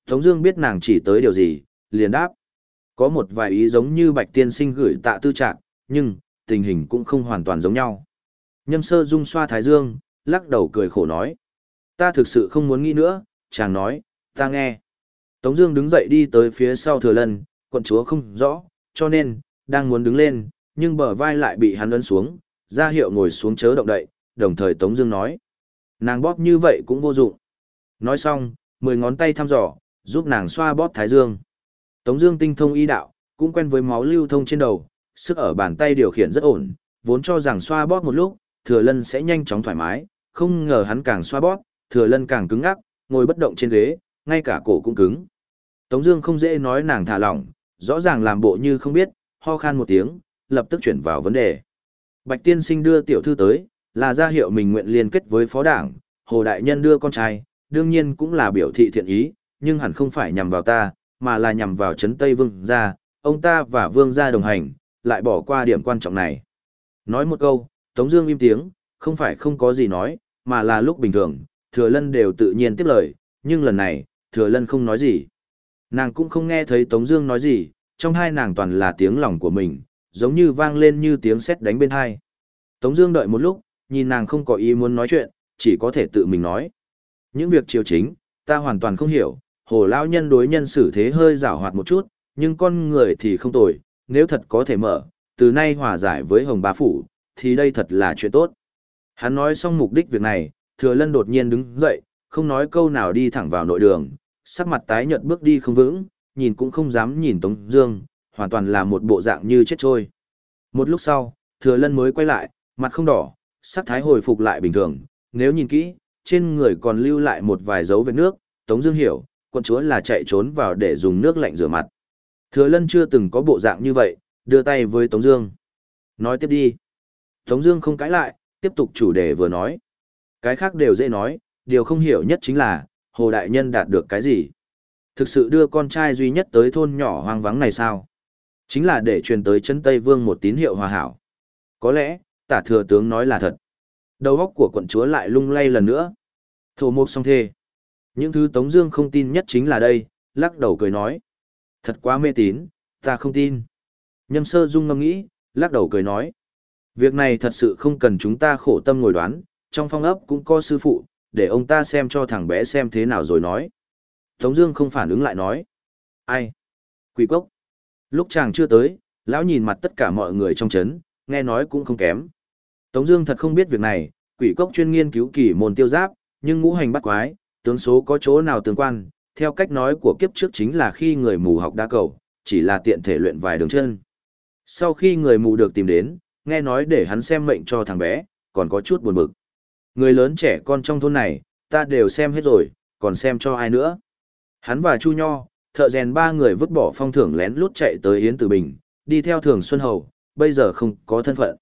Tống Dương biết nàng chỉ tới điều gì, liền đáp. Có một vài ý giống như Bạch Tiên Sinh gửi tạ tư trạng, nhưng tình hình cũng không hoàn toàn giống nhau. Nhâm Sơ Dung xoa Thái Dương, lắc đầu cười khổ nói: Ta thực sự không muốn nghĩ nữa. Chàng nói: Ta nghe. Tống Dương đứng dậy đi tới phía sau Thừa Lân, quận chúa không rõ, cho nên đang muốn đứng lên, nhưng bờ vai lại bị hắn ấn xuống, ra hiệu ngồi xuống chớ động đậy, đồng thời Tống Dương nói. Nàng bóp như vậy cũng vô dụng. Nói xong, mười ngón tay thăm dò, giúp nàng xoa bóp thái dương. Tống Dương tinh thông y đạo, cũng quen với máu lưu thông trên đầu, sức ở bàn tay điều khiển rất ổn, vốn cho rằng xoa bóp một lúc, Thừa Lân sẽ nhanh chóng thoải mái, không ngờ hắn càng xoa bóp, Thừa Lân càng cứng ngắc, ngồi bất động trên ghế, ngay cả cổ cũng cứng. Tống Dương không dễ nói nàng thả lỏng, rõ ràng làm bộ như không biết, ho khan một tiếng, lập tức chuyển vào vấn đề. Bạch Tiên Sinh đưa tiểu thư tới, là ra hiệu mình nguyện liên kết với phó đảng, Hồ Đại Nhân đưa con trai, đương nhiên cũng là biểu thị thiện ý, nhưng hẳn không phải nhằm vào ta, mà là nhằm vào Trấn Tây Vương gia, ông ta và Vương gia đồng hành, lại bỏ qua điểm quan trọng này. Nói một câu, Tống Dương im tiếng, không phải không có gì nói, mà là lúc bình thường, Thừa Lân đều tự nhiên tiếp lời, nhưng lần này, Thừa Lân không nói gì. Nàng cũng không nghe thấy Tống Dương nói gì, trong hai nàng toàn là tiếng lòng của mình, giống như vang lên như tiếng sét đánh bên hai. Tống Dương đợi một lúc, nhìn nàng không có ý muốn nói chuyện, chỉ có thể tự mình nói. Những việc triều chính, ta hoàn toàn không hiểu. Hồ lão nhân đối nhân xử thế hơi rảo hoạt một chút, nhưng con người thì không tồi. Nếu thật có thể mở, từ nay hòa giải với Hồng Bá Phủ, thì đây thật là chuyện tốt. Hắn nói xong mục đích việc này, Thừa Lân đột nhiên đứng dậy, không nói câu nào đi thẳng vào nội đường, sắc mặt tái nhợt bước đi không vững, nhìn cũng không dám nhìn Tống Dương, hoàn toàn là một bộ dạng như chết trôi. Một lúc sau, Thừa Lân mới quay lại, mặt không đỏ, sắc thái hồi phục lại bình thường. Nếu nhìn kỹ, trên người còn lưu lại một vài dấu vết nước. Tống Dương hiểu, quân chúa là chạy trốn vào để dùng nước lạnh rửa mặt. Thừa Lân chưa từng có bộ dạng như vậy, đưa tay với Tống Dương. Nói tiếp đi. Tống Dương không cãi lại, tiếp tục chủ đề vừa nói. Cái khác đều dễ nói, điều không hiểu nhất chính là Hồ Đại Nhân đạt được cái gì. Thực sự đưa con trai duy nhất tới thôn nhỏ hoang vắng này sao? Chính là để truyền tới chân Tây Vương một tín hiệu hòa hảo. Có lẽ, tả thừa tướng nói là thật. Đầu óc của quận chúa lại lung lay lần nữa. Thổ mục song thê. Những thứ Tống Dương không tin nhất chính là đây, lắc đầu cười nói. Thật quá mê tín, ta không tin. Nhâm sơ dung ngâm nghĩ, lắc đầu cười nói. Việc này thật sự không cần chúng ta khổ tâm ngồi đoán, trong phong ấp cũng có sư phụ, để ông ta xem cho thằng bé xem thế nào rồi nói. Tống Dương không phản ứng lại nói. Ai? Quỷ cốc. Lúc chàng chưa tới, lão nhìn mặt tất cả mọi người trong chấn, nghe nói cũng không kém. Tống Dương thật không biết việc này, quỷ cốc chuyên nghiên cứu kỳ môn tiêu giáp, nhưng ngũ hành bắt quái, tướng số có chỗ nào tương quan? Theo cách nói của kiếp trước chính là khi người mù học đa cầu, chỉ là tiện thể luyện vài đường chân. Sau khi người mù được tìm đến, nghe nói để hắn xem mệnh cho thằng bé, còn có chút buồn bực. Người lớn trẻ con trong thôn này, ta đều xem hết rồi, còn xem cho ai nữa. Hắn và Chu Nho, thợ rèn ba người vứt bỏ phong thưởng lén lút chạy tới Yến Tử Bình, đi theo thường Xuân Hầu, bây giờ không có thân phận.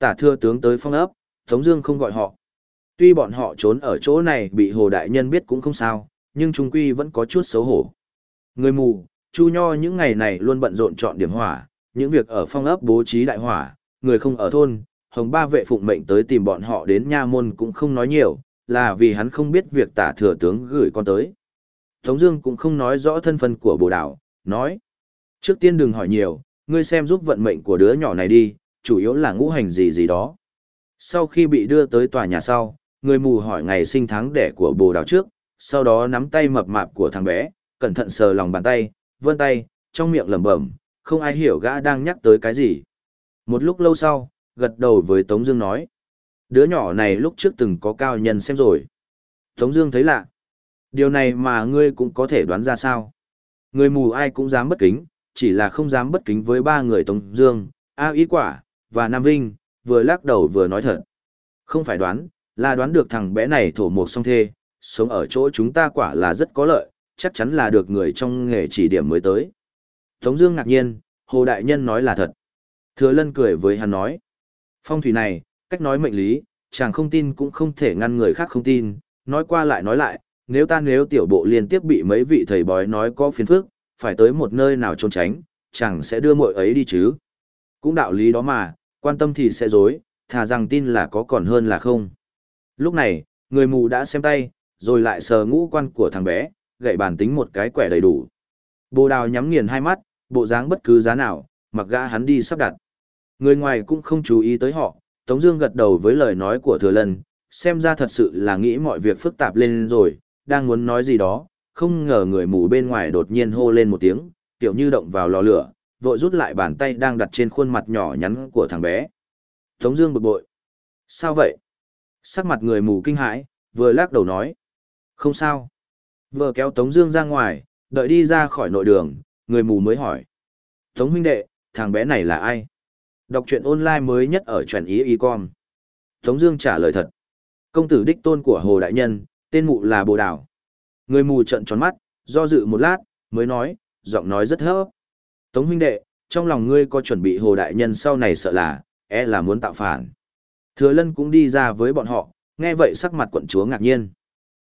Tả thưa tướng tới phong ấp, Tống Dương không gọi họ. Tuy bọn họ trốn ở chỗ này bị Hồ Đại Nhân biết cũng không sao, nhưng trung quy vẫn có chút xấu hổ. Người mù, Chu Nho những ngày này luôn bận rộn chọn điểm hỏa, những việc ở phong ấp bố trí đại hỏa, người không ở thôn, Hồng Ba vệ phụng mệnh tới tìm bọn họ đến nha môn cũng không nói nhiều, là vì hắn không biết việc tả thừa tướng gửi con tới. Tống Dương cũng không nói rõ thân phận của bồ đảo, nói trước tiên đừng hỏi nhiều, ngươi xem giúp vận mệnh của đứa nhỏ này đi, chủ yếu là ngũ hành gì gì đó. Sau khi bị đưa tới tòa nhà sau, người mù hỏi ngày sinh tháng đẻ của bồ đào trước, sau đó nắm tay mập mạp của thằng bé, cẩn thận sờ lòng bàn tay, vươn tay, trong miệng lẩm bẩm, không ai hiểu gã đang nhắc tới cái gì. Một lúc lâu sau, gật đầu với Tống Dương nói, đứa nhỏ này lúc trước từng có cao nhân xem rồi. Tống Dương thấy lạ, điều này mà ngươi cũng có thể đoán ra sao? Người mù ai cũng dám bất kính, chỉ là không dám bất kính với ba người Tống Dương, A Ý Quả và Nam Vinh, vừa lắc đầu vừa nói thật. Không phải đoán, là đoán được thằng bé này thổ một song thê, sống ở chỗ chúng ta quả là rất có lợi, chắc chắn là được người trong nghề chỉ điểm mới tới. Tống Dương ngạc nhiên, Hồ Đại Nhân nói là thật. Thừa Lân cười với hắn nói, phong thủy này, cách nói mệnh lý, chàng không tin cũng không thể ngăn người khác không tin. Nói qua lại nói lại, nếu ta nếu tiểu bộ liên tiếp bị mấy vị thầy bói nói có phiền phức, phải tới một nơi nào trốn tránh, chàng sẽ đưa muội ấy đi chứ. Cũng đạo lý đó mà, quan tâm thì sẽ dối, thà rằng tin là có còn hơn là không. Lúc này, người mù đã xem tay, rồi lại sờ ngũ quan của thằng bé, gậy bản tính một cái quẻ đầy đủ. Bồ đào nhắm nghiền hai mắt, bộ dáng bất cứ giá nào, mặc gã hắn đi sắp đặt. Người ngoài cũng không chú ý tới họ, Tống Dương gật đầu với lời nói của Thừa Lân, xem ra thật sự là nghĩ mọi việc phức tạp lên rồi, đang muốn nói gì đó, không ngờ người mù bên ngoài đột nhiên hô lên một tiếng, kiểu như động vào lò lửa, vội rút lại bàn tay đang đặt trên khuôn mặt nhỏ nhắn của thằng bé. Tống Dương bực bội. Sao vậy? Sắc mặt người mù kinh hãi, vừa lắc đầu nói. Không sao. Vừa kéo Tống Dương ra ngoài, đợi đi ra khỏi nội đường, người mù mới hỏi. Tống huynh đệ, thằng bé này là ai? Đọc truyện online mới nhất ở truyện ý y com. Tống Dương trả lời thật. Công tử đích tôn của Hồ Đại Nhân, tên mụ là Bồ Đào. Người mù trợn tròn mắt, do dự một lát, mới nói, giọng nói rất thấp. Tống huynh đệ, trong lòng ngươi có chuẩn bị Hồ Đại Nhân sau này sợ là, e là muốn tạo phản. Thừa Lân cũng đi ra với bọn họ, nghe vậy sắc mặt quận chúa ngạc nhiên.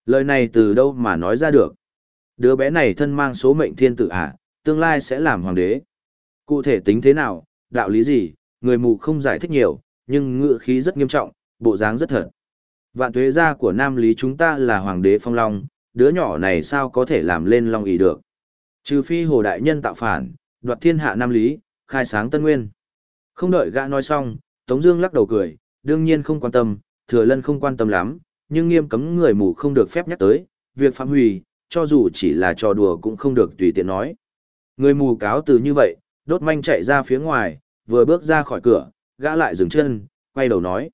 Lời này từ đâu mà nói ra được? Đứa bé này thân mang số mệnh thiên tử à, tương lai sẽ làm hoàng đế. Cụ thể tính thế nào, đạo lý gì, người mù không giải thích nhiều, nhưng ngựa khí rất nghiêm trọng, bộ dáng rất thật. Vạn tuế gia của Nam Lý chúng ta là hoàng đế phong long, đứa nhỏ này sao có thể làm lên long ý được. Trừ phi hồ đại nhân tạo phản, đoạt thiên hạ Nam Lý, khai sáng Tân Nguyên. Không đợi gã nói xong, Tống Dương lắc đầu cười, đương nhiên không quan tâm, thừa lân không quan tâm lắm, nhưng nghiêm cấm người mù không được phép nhắc tới, việc phạm hủy, cho dù chỉ là trò đùa cũng không được tùy tiện nói. Người mù cáo từ như vậy, đốt manh chạy ra phía ngoài, vừa bước ra khỏi cửa, gã lại dừng chân, quay đầu nói.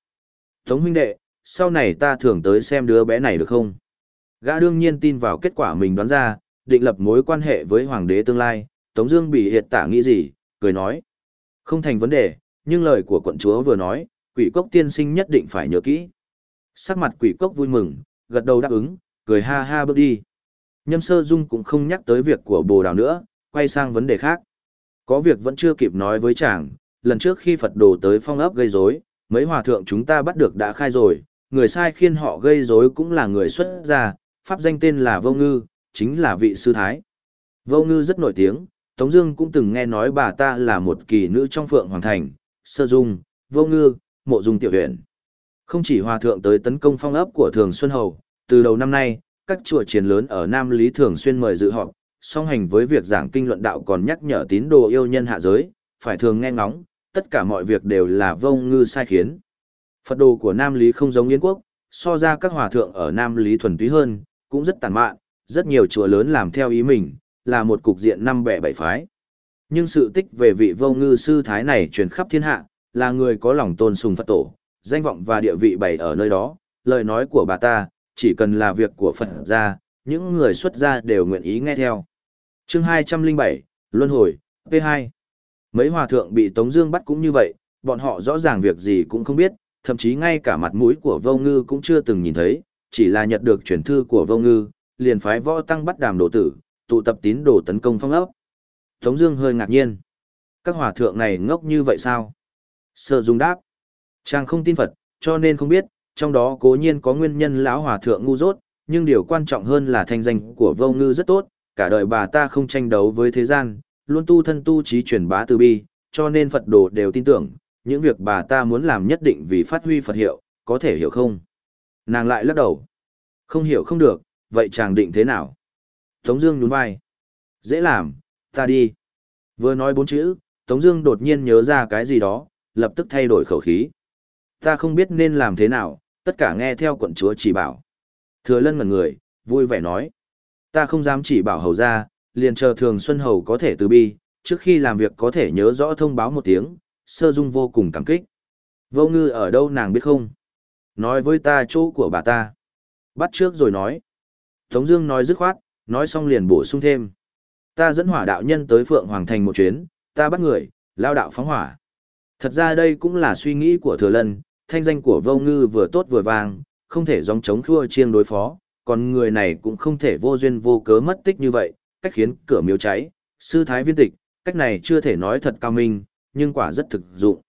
Tống huynh đệ, sau này ta thường tới xem đứa bé này được không? Gã đương nhiên tin vào kết quả mình đoán ra, định lập mối quan hệ với hoàng đế tương lai, Tống Dương bị hiệt tả nghĩ gì, cười nói. Không thành vấn đề, nhưng lời của quận chúa vừa nói, quỷ cốc tiên sinh nhất định phải nhớ kỹ. Sắc mặt quỷ cốc vui mừng, gật đầu đáp ứng, cười ha ha bước đi. Nhâm sơ dung cũng không nhắc tới việc của bồ đào nữa, quay sang vấn đề khác. Có việc vẫn chưa kịp nói với chàng, lần trước khi Phật đồ tới phong ấp gây rối, mấy hòa thượng chúng ta bắt được đã khai rồi, người sai khiên họ gây rối cũng là người xuất gia, pháp danh tên là Vô Ngư, chính là vị sư thái. Vô Ngư rất nổi tiếng, Tống Dương cũng từng nghe nói bà ta là một kỳ nữ trong Phượng Hoàng Thành, Sơ Dung, Vô Ngư, Mộ Dung Tiểu huyện. Không chỉ hòa thượng tới tấn công phong ấp của Thường Xuân Hầu, từ đầu năm nay, các chùa triển lớn ở Nam Lý thường xuyên mời dự họp, song hành với việc giảng kinh luận đạo còn nhắc nhở tín đồ yêu nhân hạ giới, phải thường nghe ngóng, tất cả mọi việc đều là vô ngư sai khiến. Phật đồ của Nam Lý không giống Yến quốc, so ra các hòa thượng ở Nam Lý thuần túy hơn, cũng rất tàn mạn, rất nhiều chùa lớn làm theo ý mình, là một cục diện năm bẻ bảy phái. Nhưng sự tích về vị vô ngư sư thái này truyền khắp thiên hạ, là người có lòng tôn sùng Phật tổ, danh vọng và địa vị bày ở nơi đó, lời nói của bà ta, chỉ cần là việc của Phật gia, những người xuất gia đều nguyện ý nghe theo. Chương 207, Luân hồi, P2. Mấy hòa thượng bị Tống Dương bắt cũng như vậy, bọn họ rõ ràng việc gì cũng không biết, thậm chí ngay cả mặt mũi của Vô Ngư cũng chưa từng nhìn thấy, chỉ là nhận được truyền thư của Vô Ngư, liền phái võ tăng bắt đàm đồ tử, tụ tập tín đồ tấn công phong ấp. Tống Dương hơi ngạc nhiên, các hòa thượng này ngốc như vậy sao? Sợ Dung đáp, chàng không tin Phật, cho nên không biết, trong đó cố nhiên có nguyên nhân lão hòa thượng ngu dốt, nhưng điều quan trọng hơn là thanh danh của Vô Ngư rất tốt, cả đời bà ta không tranh đấu với thế gian, luôn tu thân tu trí truyền bá từ bi, cho nên Phật đồ đều tin tưởng, những việc bà ta muốn làm nhất định vì phát huy Phật hiệu, có thể hiểu không? Nàng lại lắc đầu. Không hiểu không được, vậy chàng định thế nào? Tống Dương nhún vai. Dễ làm, ta đi. Vừa nói bốn chữ, Tống Dương đột nhiên nhớ ra cái gì đó, lập tức thay đổi khẩu khí. Ta không biết nên làm thế nào, tất cả nghe theo quận chúa chỉ bảo. Thừa lân ngẩn người, vui vẻ nói. Ta không dám chỉ bảo hầu gia, liền chờ thường Xuân Hầu có thể từ bi, trước khi làm việc có thể nhớ rõ thông báo một tiếng, sơ dung vô cùng cảm kích. Vô ngư ở đâu nàng biết không? Nói với ta chỗ của bà ta. Bắt trước rồi nói. Tống Dương nói dứt khoát, nói xong liền bổ sung thêm. Ta dẫn hỏa đạo nhân tới Phượng Hoàng Thành một chuyến, ta bắt người, lao đạo phóng hỏa. Thật ra đây cũng là suy nghĩ của Thừa Lân, thanh danh của Vô Ngư vừa tốt vừa vang, không thể dòng chống khua chiêng đối phó, còn người này cũng không thể vô duyên vô cớ mất tích như vậy, cách khiến cửa miếu cháy, sư thái viên tịch, cách này chưa thể nói thật cao minh, nhưng quả rất thực dụng.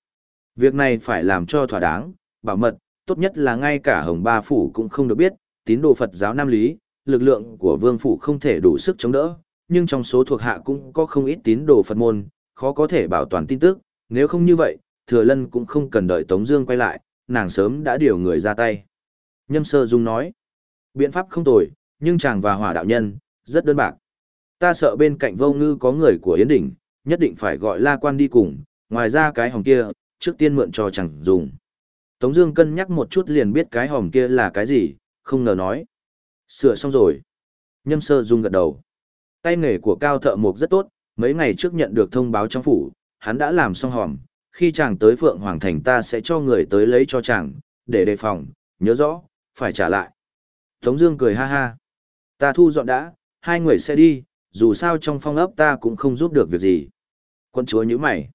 Việc này phải làm cho thỏa đáng, bảo mật, tốt nhất là ngay cả Hồng Ba Phủ cũng không được biết, tín đồ Phật giáo Nam Lý, lực lượng của Vương Phủ không thể đủ sức chống đỡ, nhưng trong số thuộc hạ cũng có không ít tín đồ Phật môn, khó có thể bảo toàn tin tức, nếu không như vậy, Thừa Lân cũng không cần đợi Tống Dương quay lại, nàng sớm đã điều người ra tay. Nhâm Sơ Dung nói, biện pháp không tồi, nhưng chàng và hỏa đạo nhân, rất đơn bạc. Ta sợ bên cạnh vô ngư có người của Yến Đỉnh, nhất định phải gọi la quan đi cùng, ngoài ra cái hòm kia, trước tiên mượn cho chẳng dùng. Tống Dương cân nhắc một chút liền biết cái hòm kia là cái gì, không ngờ nói. Sửa xong rồi. Nhâm sơ dung gật đầu. Tay nghề của cao thợ mộc rất tốt, mấy ngày trước nhận được thông báo trong phủ, hắn đã làm xong hòm. Khi chàng tới Phượng Hoàng Thành ta sẽ cho người tới lấy cho chàng, để đề phòng, nhớ rõ, phải trả lại. Tống Dương cười ha ha. Ta thu dọn đã, hai người sẽ đi, dù sao trong phong ấp ta cũng không giúp được việc gì. Quân chúa nhũ mày.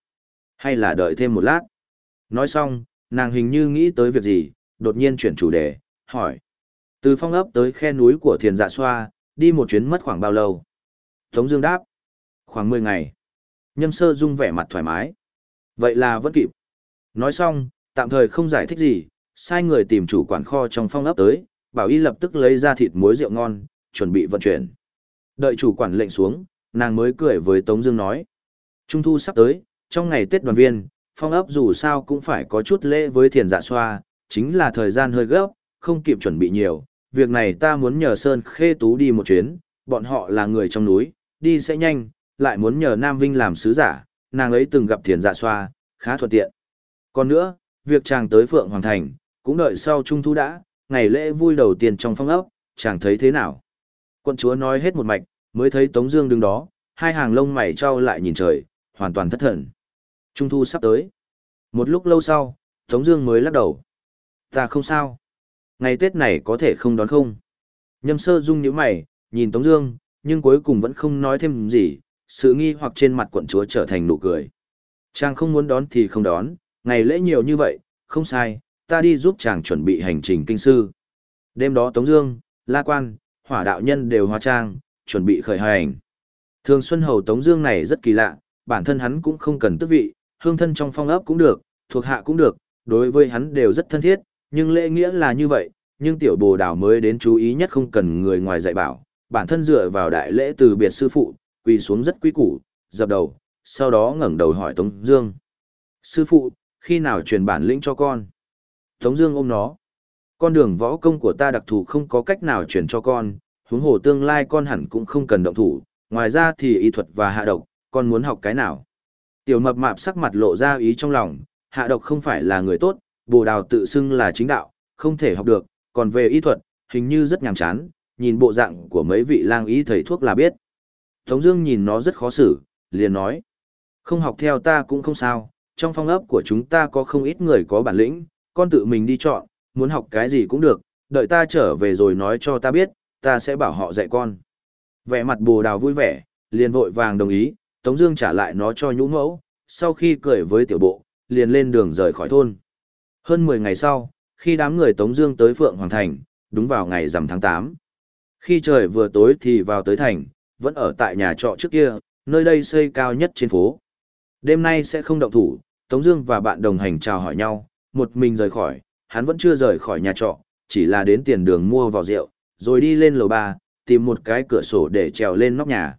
Hay là đợi thêm một lát. Nói xong, nàng hình như nghĩ tới việc gì, đột nhiên chuyển chủ đề, hỏi. Từ phong ấp tới khe núi của thiền dạ xoa, đi một chuyến mất khoảng bao lâu? Tống Dương đáp. Khoảng 10 ngày. Nhâm sơ dung vẻ mặt thoải mái. Vậy là vẫn kịp. Nói xong, tạm thời không giải thích gì, sai người tìm chủ quản kho trong phong ấp tới, bảo y lập tức lấy ra thịt muối rượu ngon, chuẩn bị vận chuyển. Đợi chủ quản lệnh xuống, nàng mới cười với Tống Dương nói: Trung thu sắp tới, trong ngày Tết đoàn viên, phong ấp dù sao cũng phải có chút lễ với thiền dạ xoa, chính là thời gian hơi gấp, không kịp chuẩn bị nhiều. Việc này ta muốn nhờ Sơn Khê Tú đi một chuyến, bọn họ là người trong núi, đi sẽ nhanh, lại muốn nhờ Nam Vinh làm sứ giả, nàng ấy từng gặp thiền dạ xoa, khá thuận tiện. Còn nữa, việc chàng tới Phượng Hoàng Thành, cũng đợi sau Trung Thu đã, ngày lễ vui đầu tiên trong phong ốc, chàng thấy thế nào? Quận chúa nói hết một mạch, mới thấy Tống Dương đứng đó, hai hàng lông mày trao lại nhìn trời, hoàn toàn thất thần. Trung Thu sắp tới. Một lúc lâu sau, Tống Dương mới lắc đầu. Ta không sao. Ngày Tết này có thể không đón không? Nhâm sơ dung nhíu mày, nhìn Tống Dương, nhưng cuối cùng vẫn không nói thêm gì. Sự nghi hoặc trên mặt quận chúa trở thành nụ cười. Chàng không muốn đón thì không đón, ngày lễ nhiều như vậy, không sai, ta đi giúp chàng chuẩn bị hành trình kinh sư. Đêm đó Tống Dương, La Quan, Hỏa Đạo Nhân đều hóa trang, chuẩn bị khởi hành. Thường Xuân Hầu Tống Dương này rất kỳ lạ, bản thân hắn cũng không cần tước vị, hương thân trong phong ấp cũng được, thuộc hạ cũng được, đối với hắn đều rất thân thiết, nhưng lễ nghĩa là như vậy. Nhưng tiểu bồ đào mới đến chú ý nhất không cần người ngoài dạy bảo, bản thân dựa vào đại lễ từ biệt sư phụ, quỳ xuống rất quý củ, dập đầu, sau đó ngẩng đầu hỏi Tống Dương. Sư phụ, khi nào truyền bản lĩnh cho con? Tống Dương ôm nó. Con đường võ công của ta đặc thù không có cách nào truyền cho con, huống hồ tương lai con hẳn cũng không cần động thủ. Ngoài ra thì y thuật và hạ độc, con muốn học cái nào? Tiểu mập mạp sắc mặt lộ ra ý trong lòng, hạ độc không phải là người tốt, bồ đào tự xưng là chính đạo, không thể học được. Còn về y thuật, hình như rất nhàm chán, nhìn bộ dạng của mấy vị lang y thầy thuốc là biết. Tống Dương nhìn nó rất khó xử, liền nói: không học theo ta cũng không sao, trong phong ấp của chúng ta có không ít người có bản lĩnh, con tự mình đi chọn, muốn học cái gì cũng được, đợi ta trở về rồi nói cho ta biết, ta sẽ bảo họ dạy con. Vẻ mặt bồ đào vui vẻ, liền vội vàng đồng ý, Tống Dương trả lại nó cho nhũ mẫu, sau khi cười với tiểu bộ, liền lên đường rời khỏi thôn. Hơn 10 ngày sau, khi đám người Tống Dương tới Phượng Hoàng Thành, đúng vào ngày rằm tháng 8. Khi trời vừa tối thì vào tới thành, vẫn ở tại nhà trọ trước kia, nơi đây xây cao nhất trên phố. Đêm nay sẽ không động thủ, Tống Dương và bạn đồng hành chào hỏi nhau, một mình rời khỏi, hắn vẫn chưa rời khỏi nhà trọ, chỉ là đến tiền đường mua vào rượu, rồi đi lên lầu ba, tìm một cái cửa sổ để trèo lên nóc nhà.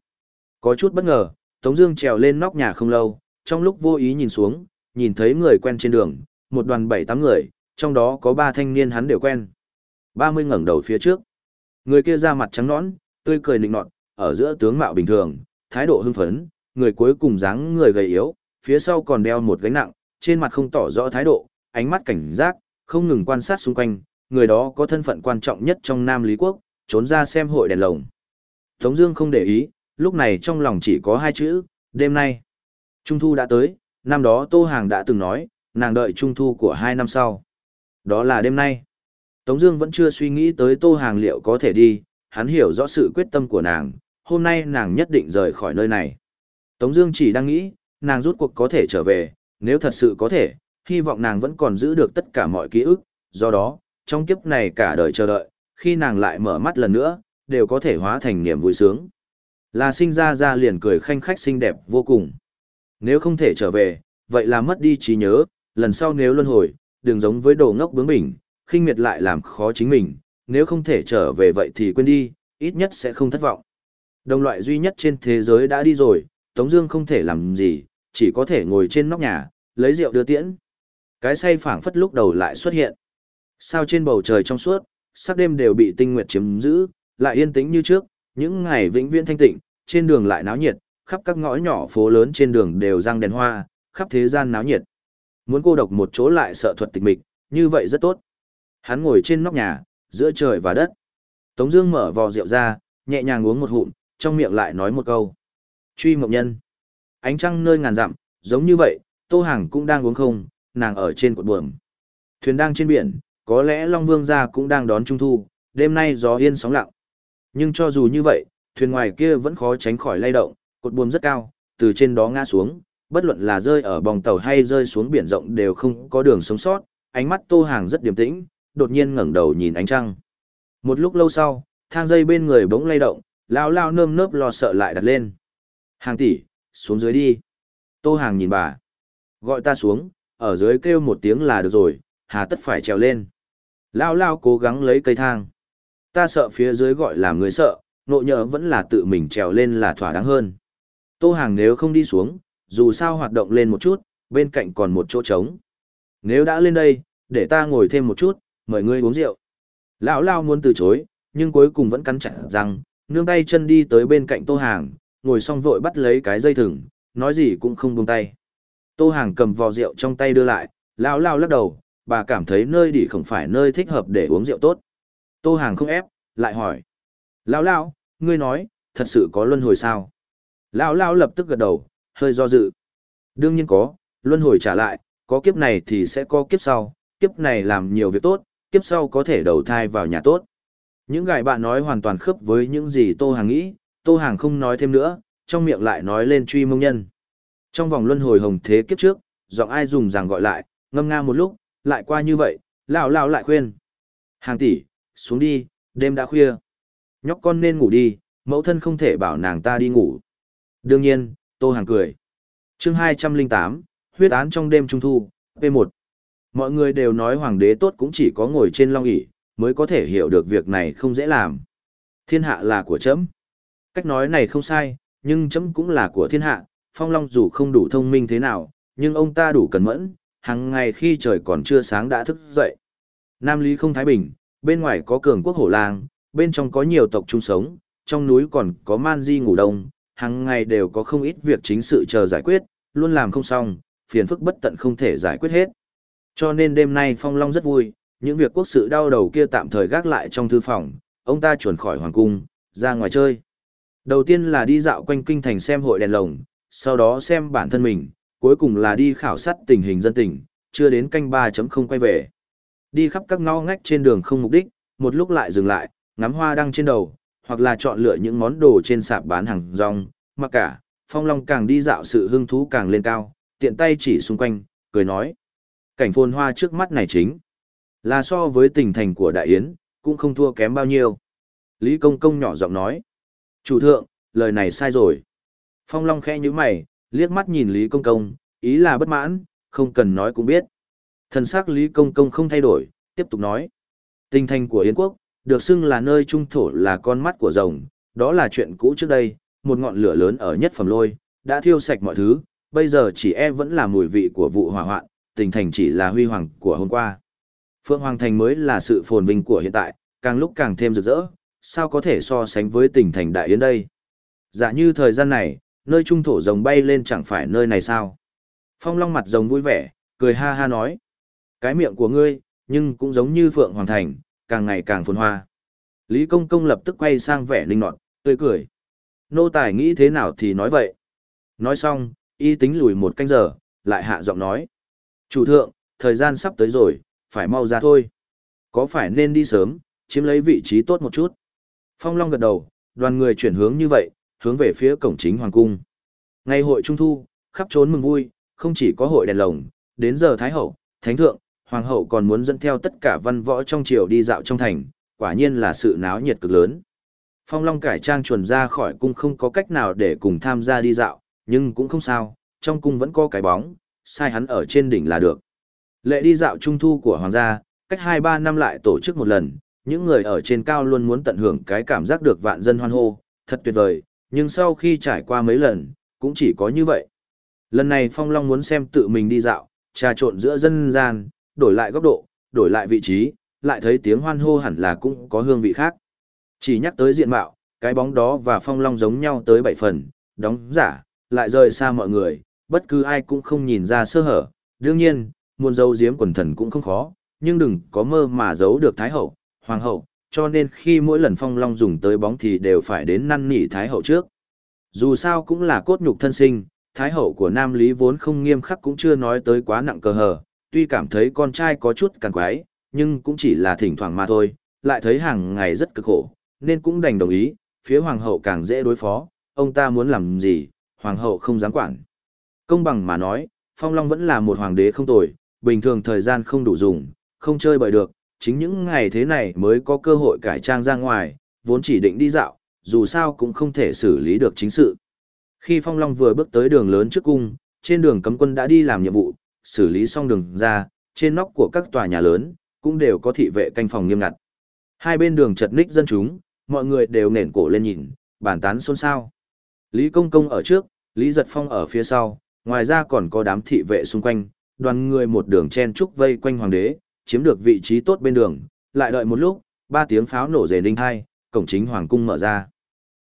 Có chút bất ngờ, Tống Dương trèo lên nóc nhà không lâu, trong lúc vô ý nhìn xuống, nhìn thấy người quen trên đường, một đoàn bảy tám người, trong đó có ba thanh niên hắn đều quen. Ba mươi ngẩng đầu phía trước, người kia da mặt trắng nõn, tươi cười nịnh nọt, ở giữa tướng mạo bình thường, thái độ hưng phấn, người cuối cùng dáng người gầy yếu, phía sau còn đeo một gánh nặng, trên mặt không tỏ rõ thái độ, ánh mắt cảnh giác, không ngừng quan sát xung quanh, người đó có thân phận quan trọng nhất trong Nam Lý Quốc, trốn ra xem hội đèn lồng. Tống Dương không để ý, lúc này trong lòng chỉ có hai chữ, đêm nay. Trung thu đã tới, năm đó Tô Hàng đã từng nói, nàng đợi trung thu của hai năm sau. Đó là đêm nay. Tống Dương vẫn chưa suy nghĩ tới Tô Hàng liệu có thể đi, hắn hiểu rõ sự quyết tâm của nàng, hôm nay nàng nhất định rời khỏi nơi này. Tống Dương chỉ đang nghĩ, nàng rút cuộc có thể trở về, nếu thật sự có thể, hy vọng nàng vẫn còn giữ được tất cả mọi ký ức, do đó, trong kiếp này cả đời chờ đợi, khi nàng lại mở mắt lần nữa, đều có thể hóa thành niềm vui sướng. Là sinh ra ra liền cười khanh khách xinh đẹp vô cùng. Nếu không thể trở về, vậy là mất đi trí nhớ, lần sau nếu luân hồi, đừng giống với đồ ngốc bướng bỉnh, khinh miệt lại làm khó chính mình, nếu không thể trở về vậy thì quên đi, ít nhất sẽ không thất vọng. Đồng loại duy nhất trên thế giới đã đi rồi, Tống Dương không thể làm gì, chỉ có thể ngồi trên nóc nhà, lấy rượu đưa tiễn. Cái say phảng phất lúc đầu lại xuất hiện. Sao trên bầu trời trong suốt, sắc đêm đều bị tinh nguyệt chiếm giữ, lại yên tĩnh như trước. Những ngày vĩnh viễn thanh tịnh, trên đường lại náo nhiệt, khắp các ngõ nhỏ phố lớn trên đường đều răng đèn hoa, khắp thế gian náo nhiệt. Muốn cô độc một chỗ lại sợ thuật tịch mịch, như vậy rất tốt. Hắn ngồi trên nóc nhà, giữa trời và đất. Tống Dương mở vò rượu ra, nhẹ nhàng uống một hụm, trong miệng lại nói một câu. Truy mộng nhân. Ánh trăng nơi ngàn dặm, giống như vậy, Tô Hàng cũng đang uống không, nàng ở trên cột buồm. Thuyền đang trên biển, có lẽ Long Vương gia cũng đang đón trung thu, đêm nay gió yên sóng lặng. Nhưng cho dù như vậy, thuyền ngoài kia vẫn khó tránh khỏi lay động, cột buồm rất cao, từ trên đó ngã xuống, bất luận là rơi ở bong tàu hay rơi xuống biển rộng đều không có đường sống sót, ánh mắt Tô Hàng rất điềm tĩnh, đột nhiên ngẩng đầu nhìn ánh trăng. Một lúc lâu sau, thang dây bên người bỗng lay động, lao lao nơm nớp lo sợ lại đặt lên. Hàng tỷ, xuống dưới đi. Tô Hàng nhìn bà. Gọi ta xuống, ở dưới kêu một tiếng là được rồi, hà tất phải trèo lên. Lao lao cố gắng lấy cây thang. Ta sợ phía dưới gọi là người sợ, nộ nhỡ vẫn là tự mình trèo lên là thỏa đáng hơn. Tô Hàng nếu không đi xuống, dù sao hoạt động lên một chút, bên cạnh còn một chỗ trống. Nếu đã lên đây, để ta ngồi thêm một chút, mời ngươi uống rượu. Lão Lao muốn từ chối, nhưng cuối cùng vẫn cắn chặt răng, nương tay chân đi tới bên cạnh Tô Hàng, ngồi xong vội bắt lấy cái dây thừng, nói gì cũng không buông tay. Tô Hàng cầm vò rượu trong tay đưa lại, Lão Lao lắc đầu, bà cảm thấy nơi đi không phải nơi thích hợp để uống rượu tốt. Tô Hàng không ép, lại hỏi. Lão Lao, ngươi nói, thật sự có luân hồi sao? Lão Lao lập tức gật đầu, hơi do dự. Đương nhiên có, luân hồi trả lại, có kiếp này thì sẽ có kiếp sau, kiếp này làm nhiều việc tốt, kiếp sau có thể đầu thai vào nhà tốt. Những gài bạn nói hoàn toàn khớp với những gì Tô Hàng nghĩ, Tô Hàng không nói thêm nữa, trong miệng lại nói lên truy mông nhân. Trong vòng luân hồi hồng thế kiếp trước, giọng ai dùng rằng gọi lại, ngâm nga một lúc, lại qua như vậy, lão lão lại khuyên. Hàng tỷ, xuống đi, đêm đã khuya. Nhóc con nên ngủ đi, mẫu thân không thể bảo nàng ta đi ngủ. Đương nhiên, Tô Hàng cười. chương 208, huyết án trong đêm trung thu, P1. Mọi người đều nói hoàng đế tốt cũng chỉ có ngồi trên long ỷ mới có thể hiểu được việc này không dễ làm. Thiên hạ là của chấm. Cách nói này không sai, nhưng chấm cũng là của thiên hạ, phong long dù không đủ thông minh thế nào, nhưng ông ta đủ cẩn mẫn, hàng ngày khi trời còn chưa sáng đã thức dậy. Nam Lý không thái bình, bên ngoài có cường quốc hổ lang, bên trong có nhiều tộc chung sống, trong núi còn có man di ngủ đông, hàng ngày đều có không ít việc chính sự chờ giải quyết, luôn làm không xong, phiền phức bất tận không thể giải quyết hết. Cho nên đêm nay Phong Long rất vui, những việc quốc sự đau đầu kia tạm thời gác lại trong thư phòng, ông ta chuẩn khỏi hoàng cung, ra ngoài chơi. Đầu tiên là đi dạo quanh kinh thành xem hội đèn lồng, sau đó xem bản thân mình, cuối cùng là đi khảo sát tình hình dân tình, chưa đến canh 3.0 quay về. Đi khắp các ngõ ngách trên đường không mục đích, một lúc lại dừng lại, ngắm hoa đăng trên đầu, hoặc là chọn lựa những món đồ trên sạp bán hàng rong, mặc cả, Phong Long càng đi dạo sự hứng thú càng lên cao, tiện tay chỉ xung quanh, cười nói. Cảnh phồn hoa trước mắt này chính là so với tình thành của Đại Yến, cũng không thua kém bao nhiêu. Lý Công Công nhỏ giọng nói. Chủ thượng, lời này sai rồi. Phong Long khẽ như mày, liếc mắt nhìn Lý Công Công, ý là bất mãn, không cần nói cũng biết. Thần sắc Lý Công Công không thay đổi, tiếp tục nói. Tình thành của Yến Quốc, được xưng là nơi trung thổ là con mắt của rồng, đó là chuyện cũ trước đây, một ngọn lửa lớn ở nhất phẩm lôi, đã thiêu sạch mọi thứ, bây giờ chỉ e vẫn là mùi vị của vụ hỏa hoạn, tình thành chỉ là huy hoàng của hôm qua. Phượng Hoàng Thành mới là sự phồn vinh của hiện tại, càng lúc càng thêm rực rỡ, sao có thể so sánh với tỉnh thành Đại Yến đây? Dạ như thời gian này, nơi trung thổ rồng bay lên chẳng phải nơi này sao? Phong Long mặt rồng vui vẻ, cười ha ha nói. Cái miệng của ngươi, nhưng cũng giống như Phượng Hoàng Thành, càng ngày càng phồn hoa. Lý Công Công lập tức quay sang vẻ linh nọt, tươi cười. Nô tài nghĩ thế nào thì nói vậy. Nói xong, y tính lùi một canh giờ, lại hạ giọng nói. Chủ thượng, thời gian sắp tới rồi, phải mau ra thôi. Có phải nên đi sớm, chiếm lấy vị trí tốt một chút. Phong Long gật đầu, đoàn người chuyển hướng như vậy, hướng về phía cổng chính hoàng cung. Ngày hội trung thu, khắp trốn mừng vui, không chỉ có hội đèn lồng, đến giờ Thái Hậu, Thánh Thượng, Hoàng Hậu còn muốn dẫn theo tất cả văn võ trong triều đi dạo trong thành, quả nhiên là sự náo nhiệt cực lớn. Phong Long cải trang chuẩn ra khỏi cung không có cách nào để cùng tham gia đi dạo, nhưng cũng không sao, trong cung vẫn có cái bóng, sai hắn ở trên đỉnh là được. Lệ đi dạo trung thu của hoàng gia, cách 2-3 năm lại tổ chức một lần, những người ở trên cao luôn muốn tận hưởng cái cảm giác được vạn dân hoan hô, thật tuyệt vời, nhưng sau khi trải qua mấy lần, cũng chỉ có như vậy. Lần này Phong Long muốn xem tự mình đi dạo, trà trộn giữa dân gian, đổi lại góc độ, đổi lại vị trí, lại thấy tiếng hoan hô hẳn là cũng có hương vị khác. Chỉ nhắc tới diện mạo, cái bóng đó và Phong Long giống nhau tới bảy phần, đóng giả, lại rời xa mọi người, bất cứ ai cũng không nhìn ra sơ hở. Đương nhiên, muốn giấu giếm quần thần cũng không khó, nhưng đừng có mơ mà giấu được Thái Hậu, Hoàng Hậu, cho nên khi mỗi lần Phong Long dùng tới bóng thì đều phải đến năn nỉ Thái Hậu trước. Dù sao cũng là cốt nhục thân sinh, Thái Hậu của Nam Lý vốn không nghiêm khắc cũng chưa nói tới quá nặng cờ hờ, tuy cảm thấy con trai có chút càng quái, nhưng cũng chỉ là thỉnh thoảng mà thôi, lại thấy hàng ngày rất cực khổ, nên cũng đành đồng ý, phía hoàng hậu càng dễ đối phó, ông ta muốn làm gì, hoàng hậu không dám quản. Công bằng mà nói, Phong Long vẫn là một hoàng đế không tồi, bình thường thời gian không đủ dùng, không chơi bời được, chính những ngày thế này mới có cơ hội cải trang ra ngoài, vốn chỉ định đi dạo, dù sao cũng không thể xử lý được chính sự. Khi Phong Long vừa bước tới đường lớn trước cung, trên đường cấm quân đã đi làm nhiệm vụ, xử lý xong đường ra, trên nóc của các tòa nhà lớn, cũng đều có thị vệ canh phòng nghiêm ngặt. Hai bên đường chật ních dân chúng, mọi người đều nền cổ lên nhìn, bàn tán xôn xao. Lý Công Công ở trước, Lý Giật Phong ở phía sau, ngoài ra còn có đám thị vệ xung quanh, đoàn người một đường chen trúc vây quanh hoàng đế, chiếm được vị trí tốt bên đường, lại đợi một lúc, ba tiếng pháo nổ rề đinh hai, cổng chính hoàng cung mở ra.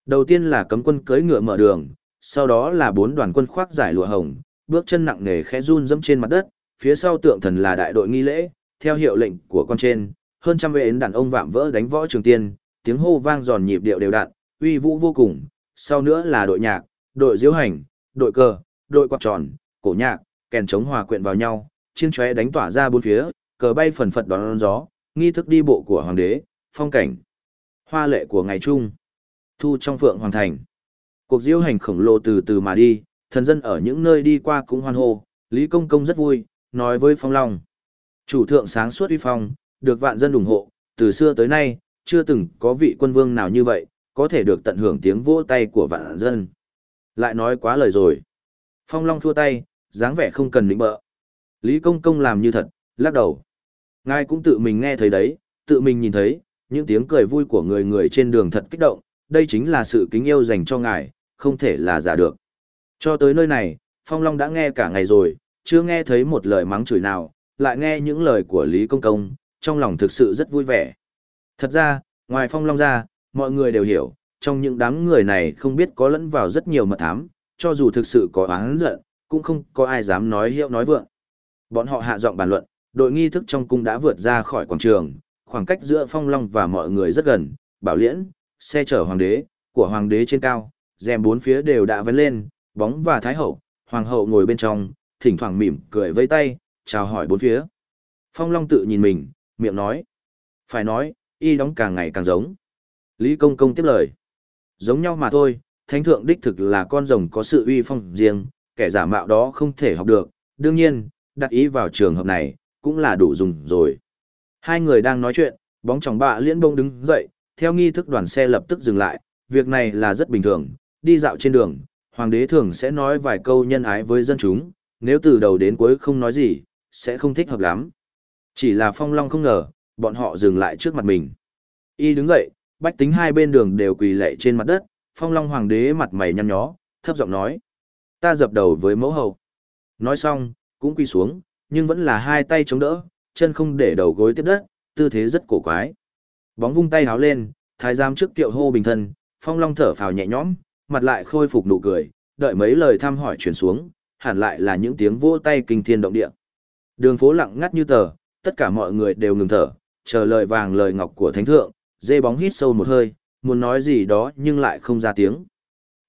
Đầu tiên là cấm quân cưỡi ngựa mở đường, sau đó là bốn đoàn quân khoác giải lụa hồng, bước chân nặng nề khẽ run dẫm trên mặt đất, phía sau tượng thần là đại đội nghi lễ, theo hiệu lệnh của con trên, hơn trăm vệ đàn ông vạm vỡ đánh võ trường tiên, tiếng hô vang giòn nhịp điệu đều đặn, uy vũ vô cùng, sau nữa là đội nhạc, đội diễu hành, đội cờ, đội quạt tròn, cổ nhạc, kèn chống hòa quyện vào nhau, chiên chóe đánh tỏa ra bốn phía, cờ bay phần phật đón gió, nghi thức đi bộ của hoàng đế, phong cảnh, hoa lệ của ngày trung, thu trong phượng hoàng thành. Cuộc diễu hành khổng lồ từ từ mà đi, thần dân ở những nơi đi qua cũng hoan hô, Lý Công Công rất vui, nói với Phong Long. Chủ thượng sáng suốt uy phong, được vạn dân ủng hộ, từ xưa tới nay, chưa từng có vị quân vương nào như vậy, có thể được tận hưởng tiếng vỗ tay của vạn dân. Lại nói quá lời rồi. Phong Long thua tay, dáng vẻ không cần nịnh bợ. Lý Công Công làm như thật, lắc đầu. Ngài cũng tự mình nghe thấy đấy, tự mình nhìn thấy, những tiếng cười vui của người người trên đường thật kích động, đây chính là sự kính yêu dành cho ngài, không thể là giả được. Cho tới nơi này, Phong Long đã nghe cả ngày rồi, chưa nghe thấy một lời mắng chửi nào, lại nghe những lời của Lý Công Công, trong lòng thực sự rất vui vẻ. Thật ra, ngoài Phong Long ra, mọi người đều hiểu, trong những đám người này không biết có lẫn vào rất nhiều mật thám, cho dù thực sự có oán giận, cũng không có ai dám nói hiệu nói vượng. Bọn họ hạ giọng bàn luận, đội nghi thức trong cung đã vượt ra khỏi quảng trường, khoảng cách giữa Phong Long và mọi người rất gần, bảo liễn, xe chở hoàng đế, của hoàng đế trên cao, rèm bốn phía đều đã vén lên, bóng và thái hậu, hoàng hậu ngồi bên trong, thỉnh thoảng mỉm cười vây tay, chào hỏi bốn phía. Phong Long tự nhìn mình, miệng nói. Phải nói, y đóng càng ngày càng giống. Lý Công Công tiếp lời. Giống nhau mà thôi, thánh thượng đích thực là con rồng có sự uy phong riêng, kẻ giả mạo đó không thể học được. Đương nhiên, đặt ý vào trường hợp này, cũng là đủ dùng rồi. Hai người đang nói chuyện, bóng chồng bạ liễn bông đứng dậy, theo nghi thức đoàn xe lập tức dừng lại, việc này là rất bình thường, đi dạo trên đường, hoàng đế thường sẽ nói vài câu nhân ái với dân chúng, nếu từ đầu đến cuối không nói gì, sẽ không thích hợp lắm. Chỉ là phong long không ngờ, bọn họ dừng lại trước mặt mình. Y đứng dậy, bách tính hai bên đường đều quỳ lệ trên mặt đất, phong long hoàng đế mặt mày nhăn nhó, thấp giọng nói. Ta dập đầu với mẫu hậu. Nói xong, cũng quỳ xuống, nhưng vẫn là hai tay chống đỡ, chân không để đầu gối tiếp đất, tư thế rất cổ quái. Bóng vung tay háo lên, thái giám trước tiệu hô bình thân, phong long thở phào nhẹ nhõm, mặt lại khôi phục nụ cười, đợi mấy lời thăm hỏi truyền xuống, hẳn lại là những tiếng vỗ tay kinh thiên động địa. Đường phố lặng ngắt như tờ, tất cả mọi người đều ngừng thở, chờ lời vàng lời ngọc của thánh thượng, dê bóng hít sâu một hơi, muốn nói gì đó nhưng lại không ra tiếng.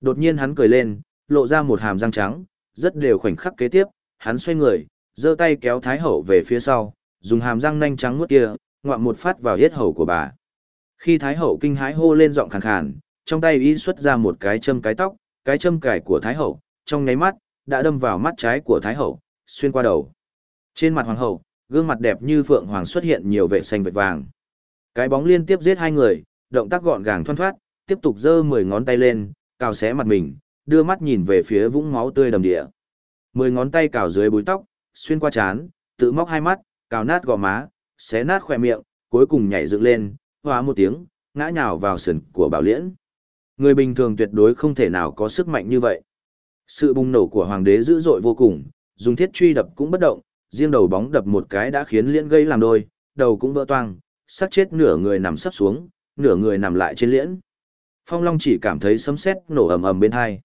Đột nhiên hắn cười lên, lộ ra một hàm răng trắng, rất đều khoảnh khắc kế tiếp, hắn xoay người, giơ tay kéo thái hậu về phía sau, dùng hàm răng nanh trắng nuốt kia, ngoạm một phát vào yết hầu của bà. Khi thái hậu kinh hãi hô lên giọng khàn khàn, trong tay y xuất ra một cái châm cái tóc, cái châm cải của thái hậu, trong nháy mắt, đã đâm vào mắt trái của thái hậu, xuyên qua đầu. Trên mặt hoàng hậu, gương mặt đẹp như phượng hoàng xuất hiện nhiều vệ xanh vệt vàng. Cái bóng liên tiếp giết hai người, động tác gọn gàng thoăn thoát, tiếp tục giơ mười ngón tay lên, cào xé mặt mình, đưa mắt nhìn về phía vũng máu tươi đầm địa. Mười ngón tay cào dưới búi tóc, xuyên qua trán, tự móc hai mắt, cào nát gò má, xé nát khỏe miệng, cuối cùng nhảy dựng lên, hóa một tiếng, ngã nhào vào sườn của bảo liễn. Người bình thường tuyệt đối không thể nào có sức mạnh như vậy. Sự bùng nổ của hoàng đế dữ dội vô cùng, dùng thiết truy đập cũng bất động, riêng đầu bóng đập một cái đã khiến liễn gây làm đôi, đầu cũng vỡ toang, sát chết nửa người nằm sắp xuống, nửa người nằm lại trên liễn. Phong Long chỉ cảm thấy sấm sét nổ ầm ầm bên hai.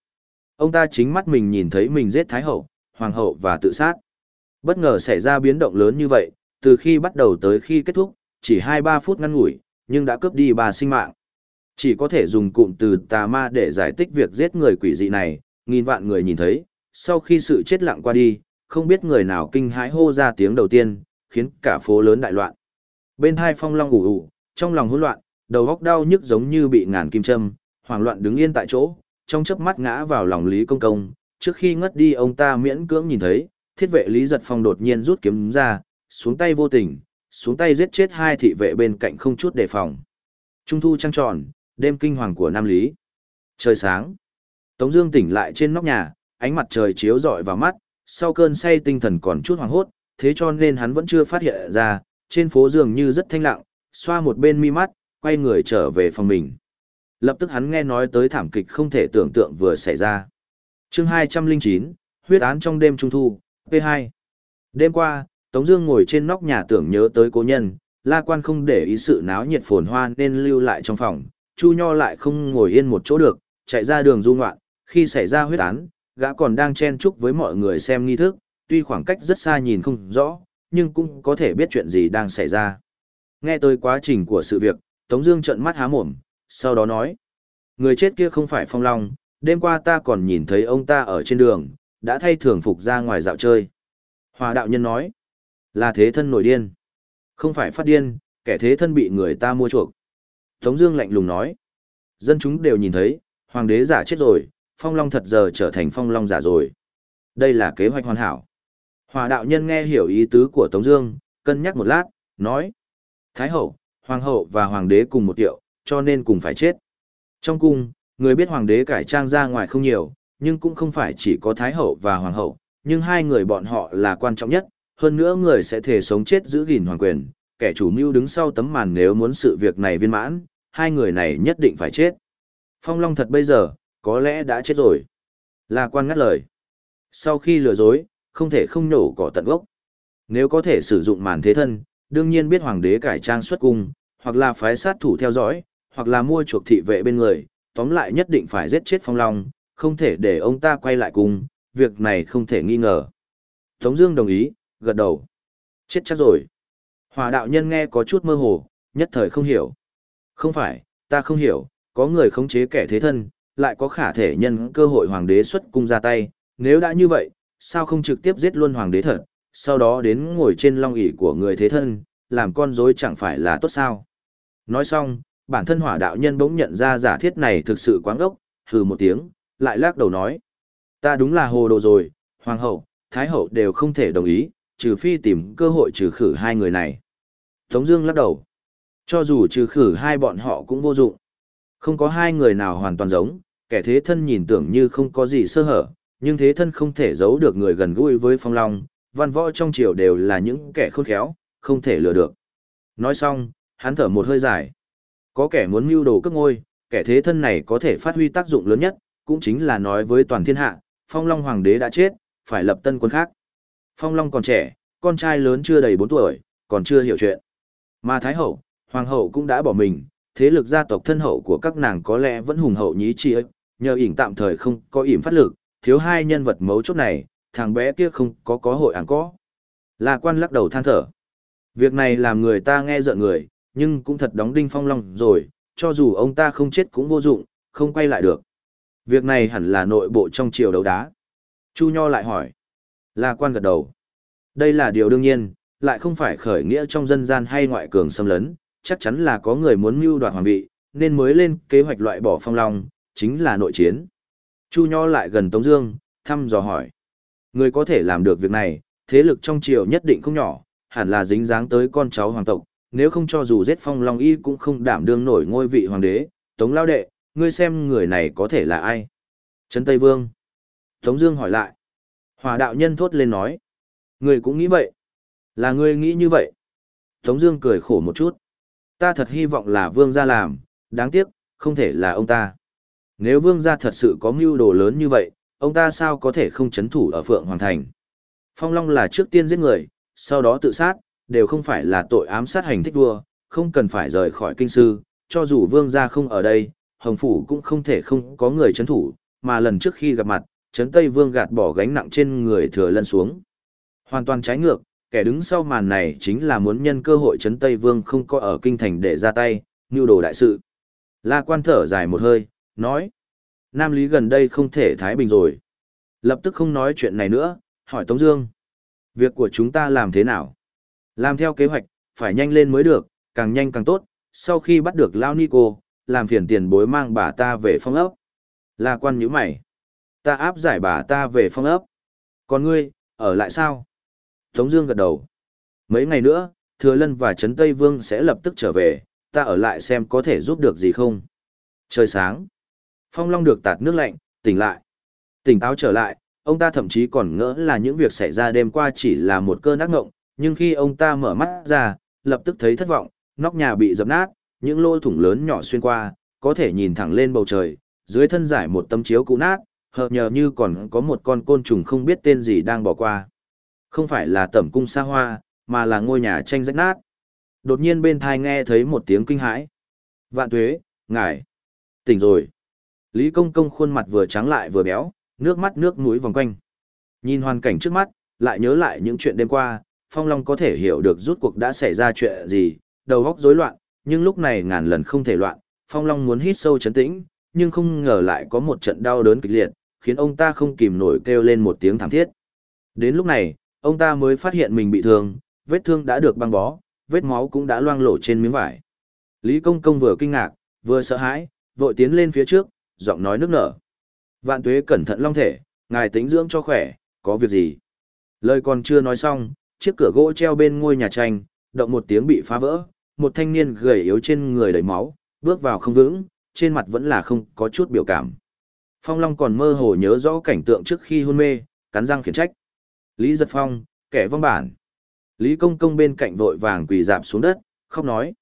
Ông ta chính mắt mình nhìn thấy mình giết Thái Hậu, Hoàng Hậu và tự sát. Bất ngờ xảy ra biến động lớn như vậy, từ khi bắt đầu tới khi kết thúc, chỉ 2-3 phút ngắn ngủi, nhưng đã cướp đi bà sinh mạng. Chỉ có thể dùng cụm từ tà ma để giải thích việc giết người quỷ dị này, nghìn vạn người nhìn thấy, sau khi sự chết lặng qua đi, không biết người nào kinh hãi hô ra tiếng đầu tiên, khiến cả phố lớn đại loạn. Bên hai phong long ủ ủ, trong lòng hỗn loạn, đầu góc đau nhức giống như bị ngàn kim châm, hoảng loạn đứng yên tại chỗ, trong chớp mắt ngã vào lòng Lý Công Công, trước khi ngất đi ông ta miễn cưỡng nhìn thấy, thiết vệ Lý Giật Phong đột nhiên rút kiếm ra, xuống tay vô tình, xuống tay giết chết hai thị vệ bên cạnh không chút đề phòng. Trung thu trăng tròn, đêm kinh hoàng của Nam Lý. Trời sáng. Tống Dương tỉnh lại trên nóc nhà, ánh mặt trời chiếu rọi vào mắt, sau cơn say tinh thần còn chút hoảng hốt, thế cho nên hắn vẫn chưa phát hiện ra, trên phố dường như rất thanh lặng, xoa một bên mi mắt, quay người trở về phòng mình. Lập tức hắn nghe nói tới thảm kịch không thể tưởng tượng vừa xảy ra. Chương 209, huyết án trong đêm trung thu, P2. Đêm qua, Tống Dương ngồi trên nóc nhà tưởng nhớ tới cố nhân, La Quan không để ý sự náo nhiệt phồn hoa nên lưu lại trong phòng, Chu Nho lại không ngồi yên một chỗ được, chạy ra đường du ngoạn. Khi xảy ra huyết án, gã còn đang chen chúc với mọi người xem nghi thức, tuy khoảng cách rất xa nhìn không rõ, nhưng cũng có thể biết chuyện gì đang xảy ra. Nghe tới quá trình của sự việc, Tống Dương trợn mắt há mồm, sau đó nói: người chết kia không phải Phong Long, đêm qua ta còn nhìn thấy ông ta ở trên đường, đã thay thường phục ra ngoài dạo chơi. Hòa đạo nhân nói: là thế thân nổi điên, không phải phát điên, kẻ thế thân bị người ta mua chuộc. Tống Dương lạnh lùng nói: dân chúng đều nhìn thấy, hoàng đế giả chết rồi, Phong Long thật giờ trở thành Phong Long giả rồi. Đây là kế hoạch hoàn hảo. Hòa đạo nhân nghe hiểu ý tứ của Tống Dương, cân nhắc một lát, nói: Thái hậu, hoàng hậu và hoàng đế cùng một tiệu, cho nên cùng phải chết. Trong cung, người biết hoàng đế cải trang ra ngoài không nhiều, nhưng cũng không phải chỉ có thái hậu và hoàng hậu, nhưng hai người bọn họ là quan trọng nhất, hơn nữa người sẽ thể sống chết giữ gìn hoàng quyền, kẻ chủ mưu đứng sau tấm màn nếu muốn sự việc này viên mãn, hai người này nhất định phải chết. Phong Long thật bây giờ, có lẽ đã chết rồi. Là quan ngắt lời. Sau khi lừa dối, không thể không nổ cỏ tận gốc. Nếu có thể sử dụng màn thế thân, đương nhiên biết hoàng đế cải trang xuất cung, hoặc là phái sát thủ theo dõi, hoặc là mua chuộc thị vệ bên người, tóm lại nhất định phải giết chết Phong Long, không thể để ông ta quay lại cung, việc này không thể nghi ngờ. Tống Dương đồng ý, gật đầu. Chết chắc rồi. Hòa đạo nhân nghe có chút mơ hồ, nhất thời không hiểu. Không phải, ta không hiểu, có người khống chế kẻ thế thân, lại có khả thể nhân cơ hội hoàng đế xuất cung ra tay, nếu đã như vậy, sao không trực tiếp giết luôn hoàng đế thật, sau đó đến ngồi trên long ỷ của người thế thân, làm con rối chẳng phải là tốt sao. Nói xong, bản thân hỏa đạo nhân bỗng nhận ra giả thiết này thực sự quáng ốc, hừ một tiếng, lại lắc đầu nói. Ta đúng là hồ đồ rồi, hoàng hậu, thái hậu đều không thể đồng ý, trừ phi tìm cơ hội trừ khử hai người này. Tống Dương lắc đầu. Cho dù trừ khử hai bọn họ cũng vô dụng. Không có hai người nào hoàn toàn giống, kẻ thế thân nhìn tưởng như không có gì sơ hở, nhưng thế thân không thể giấu được người gần gũi với phong long, văn võ trong triều đều là những kẻ khôn khéo, không thể lừa được. Nói xong, hắn thở một hơi dài. Có kẻ muốn mưu đồ cướp ngôi, kẻ thế thân này có thể phát huy tác dụng lớn nhất, cũng chính là nói với toàn thiên hạ, Phong Long Hoàng đế đã chết, phải lập tân quân khác. Phong Long còn trẻ, con trai lớn chưa đầy 4 tuổi, còn chưa hiểu chuyện. Mà Thái Hậu, Hoàng Hậu cũng đã bỏ mình, thế lực gia tộc thân hậu của các nàng có lẽ vẫn hùng hậu nhí chi ấy, nhờ ỉm tạm thời không có ỉm phát lực, thiếu hai nhân vật mấu chốt này, thằng bé kia không có có hội ảng có. La quan lắc đầu than thở. Việc này làm người ta nghe giận người, nhưng cũng thật đóng đinh phong long rồi, cho dù ông ta không chết cũng vô dụng, không quay lại được. Việc này hẳn là nội bộ trong triều đấu đá. Chu Nho lại hỏi. La quan gật đầu. Đây là điều đương nhiên, lại không phải khởi nghĩa trong dân gian hay ngoại cường xâm lấn, chắc chắn là có người muốn mưu đoạt hoàng vị, nên mới lên kế hoạch loại bỏ phong long, chính là nội chiến. Chu Nho lại gần Tống Dương, thăm dò hỏi. Người có thể làm được việc này, thế lực trong triều nhất định không nhỏ, hẳn là dính dáng tới con cháu hoàng tộc, nếu không cho dù giết phong long y cũng không đảm đương nổi ngôi vị hoàng đế. Tống lao đệ, ngươi xem người này có thể là ai? Trấn Tây Vương. Tống Dương hỏi lại. Hòa đạo nhân thốt lên nói. Ngươi cũng nghĩ vậy. Là ngươi nghĩ như vậy. Tống Dương cười khổ một chút. Ta thật hy vọng là Vương gia làm, đáng tiếc, không thể là ông ta. Nếu Vương gia thật sự có mưu đồ lớn như vậy, ông ta sao có thể không chấn thủ ở Phượng Hoàng Thành? Phong Long là trước tiên giết người, sau đó tự sát, đều không phải là tội ám sát hành thích vua, không cần phải rời khỏi kinh sư, cho dù vương gia không ở đây, Hồng Phủ cũng không thể không có người chấn thủ, mà lần trước khi gặp mặt, chấn Tây Vương gạt bỏ gánh nặng trên người thừa lân xuống. Hoàn toàn trái ngược, kẻ đứng sau màn này chính là muốn nhân cơ hội chấn Tây Vương không có ở kinh thành để ra tay, như đồ đại sự. La quan thở dài một hơi, nói. Nam Lý gần đây không thể thái bình rồi. Lập tức không nói chuyện này nữa, hỏi Tống Dương. Việc của chúng ta làm thế nào? Làm theo kế hoạch, phải nhanh lên mới được, càng nhanh càng tốt. Sau khi bắt được Lao Nico, làm phiền tiền bối mang bà ta về phong ấp. La quan nhíu mày. Ta áp giải bà ta về phong ấp. Còn ngươi, ở lại sao? Tống Dương gật đầu. Mấy ngày nữa, Thừa Lân và Trấn Tây Vương sẽ lập tức trở về, ta ở lại xem có thể giúp được gì không. Trời sáng, Phong Long được tạt nước lạnh, tỉnh lại. Tỉnh táo trở lại, ông ta thậm chí còn ngỡ là những việc xảy ra đêm qua chỉ là một cơn ác ngộng, nhưng khi ông ta mở mắt ra, lập tức thấy thất vọng, nóc nhà bị dập nát, những lỗ thủng lớn nhỏ xuyên qua, có thể nhìn thẳng lên bầu trời, dưới thân giải một tấm chiếu cũ nát, hợp nhờ như còn có một con côn trùng không biết tên gì đang bỏ qua. Không phải là tẩm cung xa hoa, mà là ngôi nhà tranh rách nát. Đột nhiên bên thai nghe thấy một tiếng kinh hãi. Vạn tuế, ngài, tỉnh rồi. Lý công công khuôn mặt vừa trắng lại vừa béo, nước mắt nước mũi vòng quanh. Nhìn hoàn cảnh trước mắt, lại nhớ lại những chuyện đêm qua, Phong Long có thể hiểu được rút cuộc đã xảy ra chuyện gì, đầu óc rối loạn, nhưng lúc này ngàn lần không thể loạn, Phong Long muốn hít sâu chấn tĩnh, nhưng không ngờ lại có một trận đau đớn kịch liệt, khiến ông ta không kìm nổi kêu lên một tiếng thảm thiết. Đến lúc này, ông ta mới phát hiện mình bị thương, vết thương đã được băng bó, vết máu cũng đã loang lổ trên miếng vải. Lý Công Công vừa kinh ngạc, vừa sợ hãi, vội tiến lên phía trước, giọng nói nước nở. Vạn tuế cẩn thận long thể, ngài tính dưỡng cho khỏe, có việc gì? Lời còn chưa nói xong, chiếc cửa gỗ treo bên ngôi nhà tranh, động một tiếng bị phá vỡ, một thanh niên gầy yếu trên người đầy máu, bước vào không vững, trên mặt vẫn là không có chút biểu cảm. Phong Long còn mơ hồ nhớ rõ cảnh tượng trước khi hôn mê, cắn răng khiển trách. Lý Giật Phong, kẻ vong bản. Lý Công Công bên cạnh vội vàng quỳ dạp xuống đất, khóc nói.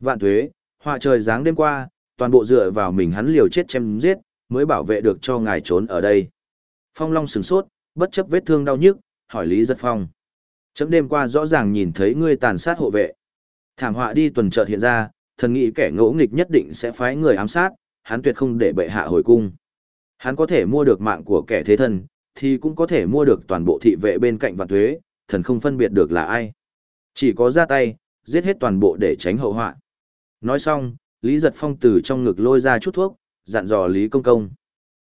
Vạn tuế, họa trời giáng đêm qua, toàn bộ dựa vào mình hắn liều chết chém giết, mới bảo vệ được cho ngài trốn ở đây. Phong Long sửng sốt, bất chấp vết thương đau nhức, hỏi Lý Giật Phong. Chấm đêm qua rõ ràng nhìn thấy ngươi tàn sát hộ vệ. Thảm họa đi tuần chợt hiện ra, thần nghĩ kẻ ngỗ nghịch nhất định sẽ phái người ám sát, hắn tuyệt không để bệ hạ hồi cung. Hắn có thể mua được mạng của kẻ thế thân, thì cũng có thể mua được toàn bộ thị vệ bên cạnh vạn thuế, thần không phân biệt được là ai. Chỉ có ra tay, giết hết toàn bộ để tránh hậu họa. Nói xong, Lý Giật Phong từ trong ngực lôi ra chút thuốc, dặn dò Lý Công Công.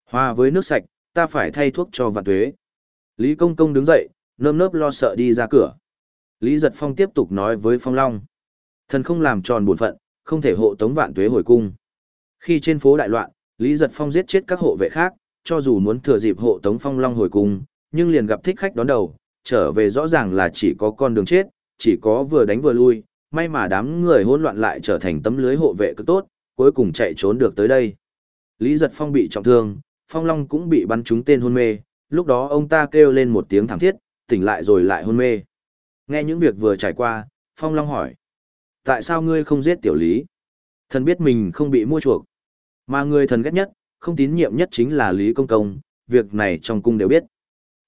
Hòa với nước sạch, ta phải thay thuốc cho vạn thuế. Lý Công Công đứng dậy, nơm nớp lo sợ đi ra cửa. Lý Giật Phong tiếp tục nói với Phong Long. Thần không làm tròn bổn phận, không thể hộ tống vạn tuế hồi cung. Khi trên phố đại loạn, Lý Giật Phong giết chết các hộ vệ khác, cho dù muốn thừa dịp hộ tống Phong Long hồi cung, nhưng liền gặp thích khách đón đầu, trở về rõ ràng là chỉ có con đường chết, chỉ có vừa đánh vừa lui, may mà đám người hỗn loạn lại trở thành tấm lưới hộ vệ cực tốt, cuối cùng chạy trốn được tới đây. Lý Giật Phong bị trọng thương, Phong Long cũng bị bắn trúng tên hôn mê, lúc đó ông ta kêu lên một tiếng thảm thiết, tỉnh lại rồi lại hôn mê. Nghe những việc vừa trải qua, Phong Long hỏi. Tại sao ngươi không giết tiểu lý? Thần biết mình không bị mua chuộc. Mà người thần ghét nhất, không tín nhiệm nhất chính là Lý Công Công, việc này trong cung đều biết.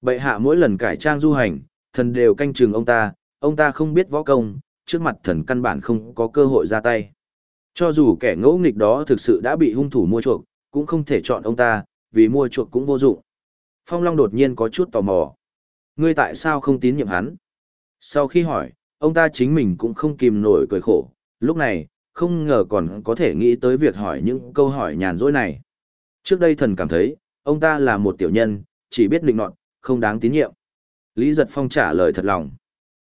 Bệ hạ mỗi lần cải trang du hành, thần đều canh chừng ông ta, ông ta không biết võ công, trước mặt thần căn bản không có cơ hội ra tay. Cho dù kẻ ngỗ nghịch đó thực sự đã bị hung thủ mua chuộc, cũng không thể chọn ông ta, vì mua chuộc cũng vô dụng. Phong Long đột nhiên có chút tò mò. Ngươi tại sao không tín nhiệm hắn? Sau khi hỏi, ông ta chính mình cũng không kìm nổi cười khổ. Lúc này, không ngờ còn có thể nghĩ tới việc hỏi những câu hỏi nhàn rỗi này. Trước đây thần cảm thấy, ông ta là một tiểu nhân, chỉ biết định nọt, không đáng tín nhiệm. Lý Giật Phong trả lời thật lòng.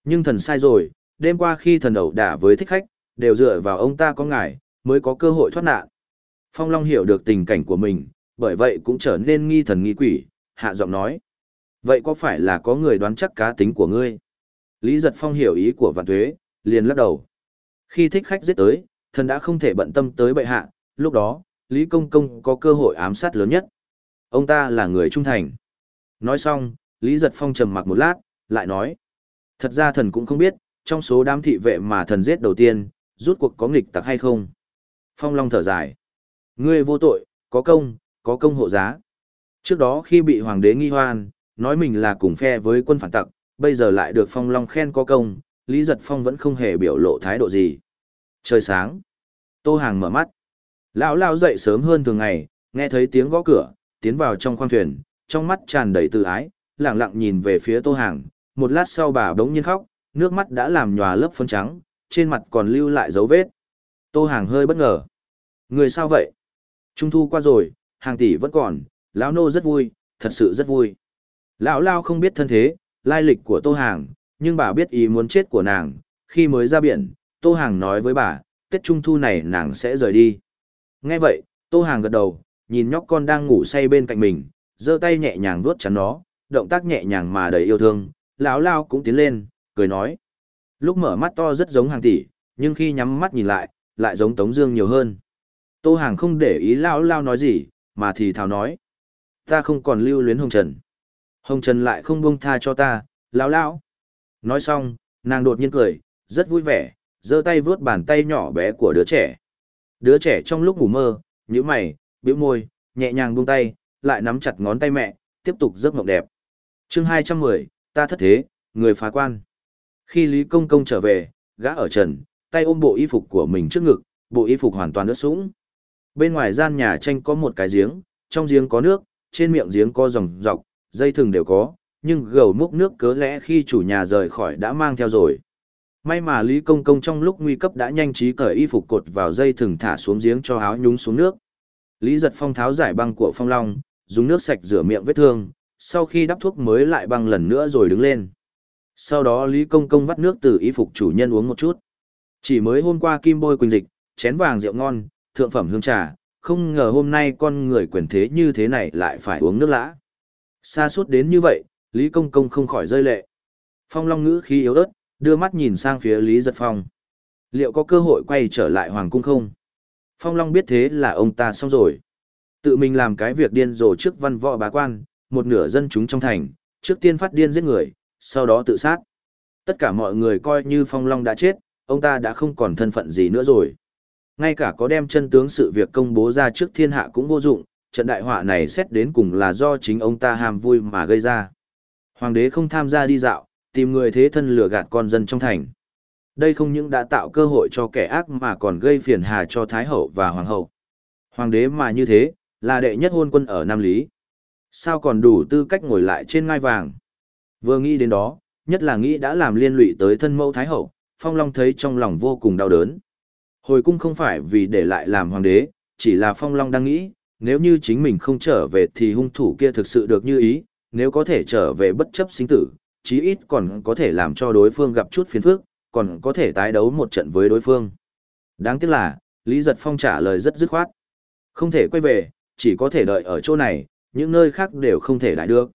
Nhưng thần sai rồi, đêm qua khi thần đầu đả với thích khách, đều dựa vào ông ta có ngài, mới có cơ hội thoát nạn. Phong Long hiểu được tình cảnh của mình, bởi vậy cũng trở nên nghi thần nghi quỷ, hạ giọng nói. Vậy có phải là có người đoán chắc cá tính của ngươi? Lý Giật Phong hiểu ý của Vạn Tuế, liền lắc đầu. Khi thích khách giết tới, thần đã không thể bận tâm tới bệ hạ, lúc đó, Lý Công Công có cơ hội ám sát lớn nhất. Ông ta là người trung thành. Nói xong, Lý Giật Phong trầm mặc một lát, lại nói. Thật ra thần cũng không biết, trong số đám thị vệ mà thần giết đầu tiên, rút cuộc có nghịch tặc hay không. Phong Long thở dài. Ngươi vô tội, có công, có công hộ giá. Trước đó khi bị hoàng đế nghi hoan, nói mình là cùng phe với quân phản tặc, bây giờ lại được Phong Long khen có công, Lý Giật Phong vẫn không hề biểu lộ thái độ gì. Trời sáng. Tô Hàng mở mắt. Lão lao dậy sớm hơn thường ngày, nghe thấy tiếng gõ cửa, tiến vào trong khoang thuyền, trong mắt tràn đầy tự ái, lặng lặng nhìn về phía Tô Hàng, một lát sau bà đống nhiên khóc, nước mắt đã làm nhòa lớp phấn trắng, trên mặt còn lưu lại dấu vết. Tô Hàng hơi bất ngờ. Người sao vậy? Trung thu qua rồi, hàng tỷ vẫn còn, lão nô rất vui, thật sự rất vui. Lão lao không biết thân thế, lai lịch của Tô Hàng, nhưng bà biết ý muốn chết của nàng, khi mới ra biển, Tô Hàng nói với bà, Tết Trung Thu này nàng sẽ rời đi. Nghe vậy, Tô Hàng gật đầu, nhìn nhóc con đang ngủ say bên cạnh mình, giơ tay nhẹ nhàng vuốt chắn nó, động tác nhẹ nhàng mà đầy yêu thương, lão lao cũng tiến lên, cười nói. Lúc mở mắt to rất giống hàng tỷ, nhưng khi nhắm mắt nhìn lại, lại giống Tống Dương nhiều hơn. Tô Hàng không để ý lão lao nói gì, mà thì thào nói. Ta không còn lưu luyến Hồng Trần. Hồng Trần lại không buông tha cho ta, lão lão. Nói xong, nàng đột nhiên cười, rất vui vẻ, giơ tay vuốt bàn tay nhỏ bé của đứa trẻ. Đứa trẻ trong lúc ngủ mơ, nhíu mày, bĩu môi, nhẹ nhàng buông tay, lại nắm chặt ngón tay mẹ, tiếp tục giấc mộng đẹp. Chương 210, ta thất thế, người phá quan. Khi Lý Công Công trở về, gã ở trần, tay ôm bộ y phục của mình trước ngực, bộ y phục hoàn toàn ướt sũng. Bên ngoài gian nhà tranh có một cái giếng, trong giếng có nước, trên miệng giếng có dòng dọc, dây thừng đều có, nhưng gầu múc nước cớ lẽ khi chủ nhà rời khỏi đã mang theo rồi. May mà Lý Công Công trong lúc nguy cấp đã nhanh trí cởi y phục cột vào dây thừng thả xuống giếng cho áo nhúng xuống nước. Lý giật phong tháo giải băng của phong long, dùng nước sạch rửa miệng vết thương, sau khi đắp thuốc mới lại băng lần nữa rồi đứng lên. Sau đó Lý Công Công vắt nước từ y phục chủ nhân uống một chút. Chỉ mới hôm qua kim bôi quỳnh dịch, chén vàng rượu ngon, thượng phẩm hương trà, không ngờ hôm nay con người quyền thế như thế này lại phải uống nước lã. Xa suốt đến như vậy, Lý Công Công không khỏi rơi lệ. Phong Long ngữ khí yếu ớt, đưa mắt nhìn sang phía Lý Giật Phong. Liệu có cơ hội quay trở lại Hoàng Cung không? Phong Long biết thế là ông ta xong rồi. Tự mình làm cái việc điên rồ trước văn võ bá quan, một nửa dân chúng trong thành, trước tiên phát điên giết người, sau đó tự sát. Tất cả mọi người coi như Phong Long đã chết, ông ta đã không còn thân phận gì nữa rồi. Ngay cả có đem chân tướng sự việc công bố ra trước thiên hạ cũng vô dụng, trận đại họa này xét đến cùng là do chính ông ta ham vui mà gây ra. Hoàng đế không tham gia đi dạo, tìm người thế thân lừa gạt con dân trong thành. Đây không những đã tạo cơ hội cho kẻ ác mà còn gây phiền hà cho Thái Hậu và Hoàng Hậu. Hoàng đế mà như thế, là đệ nhất hôn quân ở Nam Lý. Sao còn đủ tư cách ngồi lại trên ngai vàng? Vừa nghĩ đến đó, nhất là nghĩ đã làm liên lụy tới thân mẫu Thái Hậu, Phong Long thấy trong lòng vô cùng đau đớn. Hồi cung không phải vì để lại làm hoàng đế, chỉ là Phong Long đang nghĩ, nếu như chính mình không trở về thì hung thủ kia thực sự được như ý, nếu có thể trở về bất chấp sinh tử, chí ít còn có thể làm cho đối phương gặp chút phiền phức, còn có thể tái đấu một trận với đối phương. Đáng tiếc là, Lý Giật Phong trả lời rất dứt khoát. Không thể quay về, chỉ có thể đợi ở chỗ này, những nơi khác đều không thể lại được.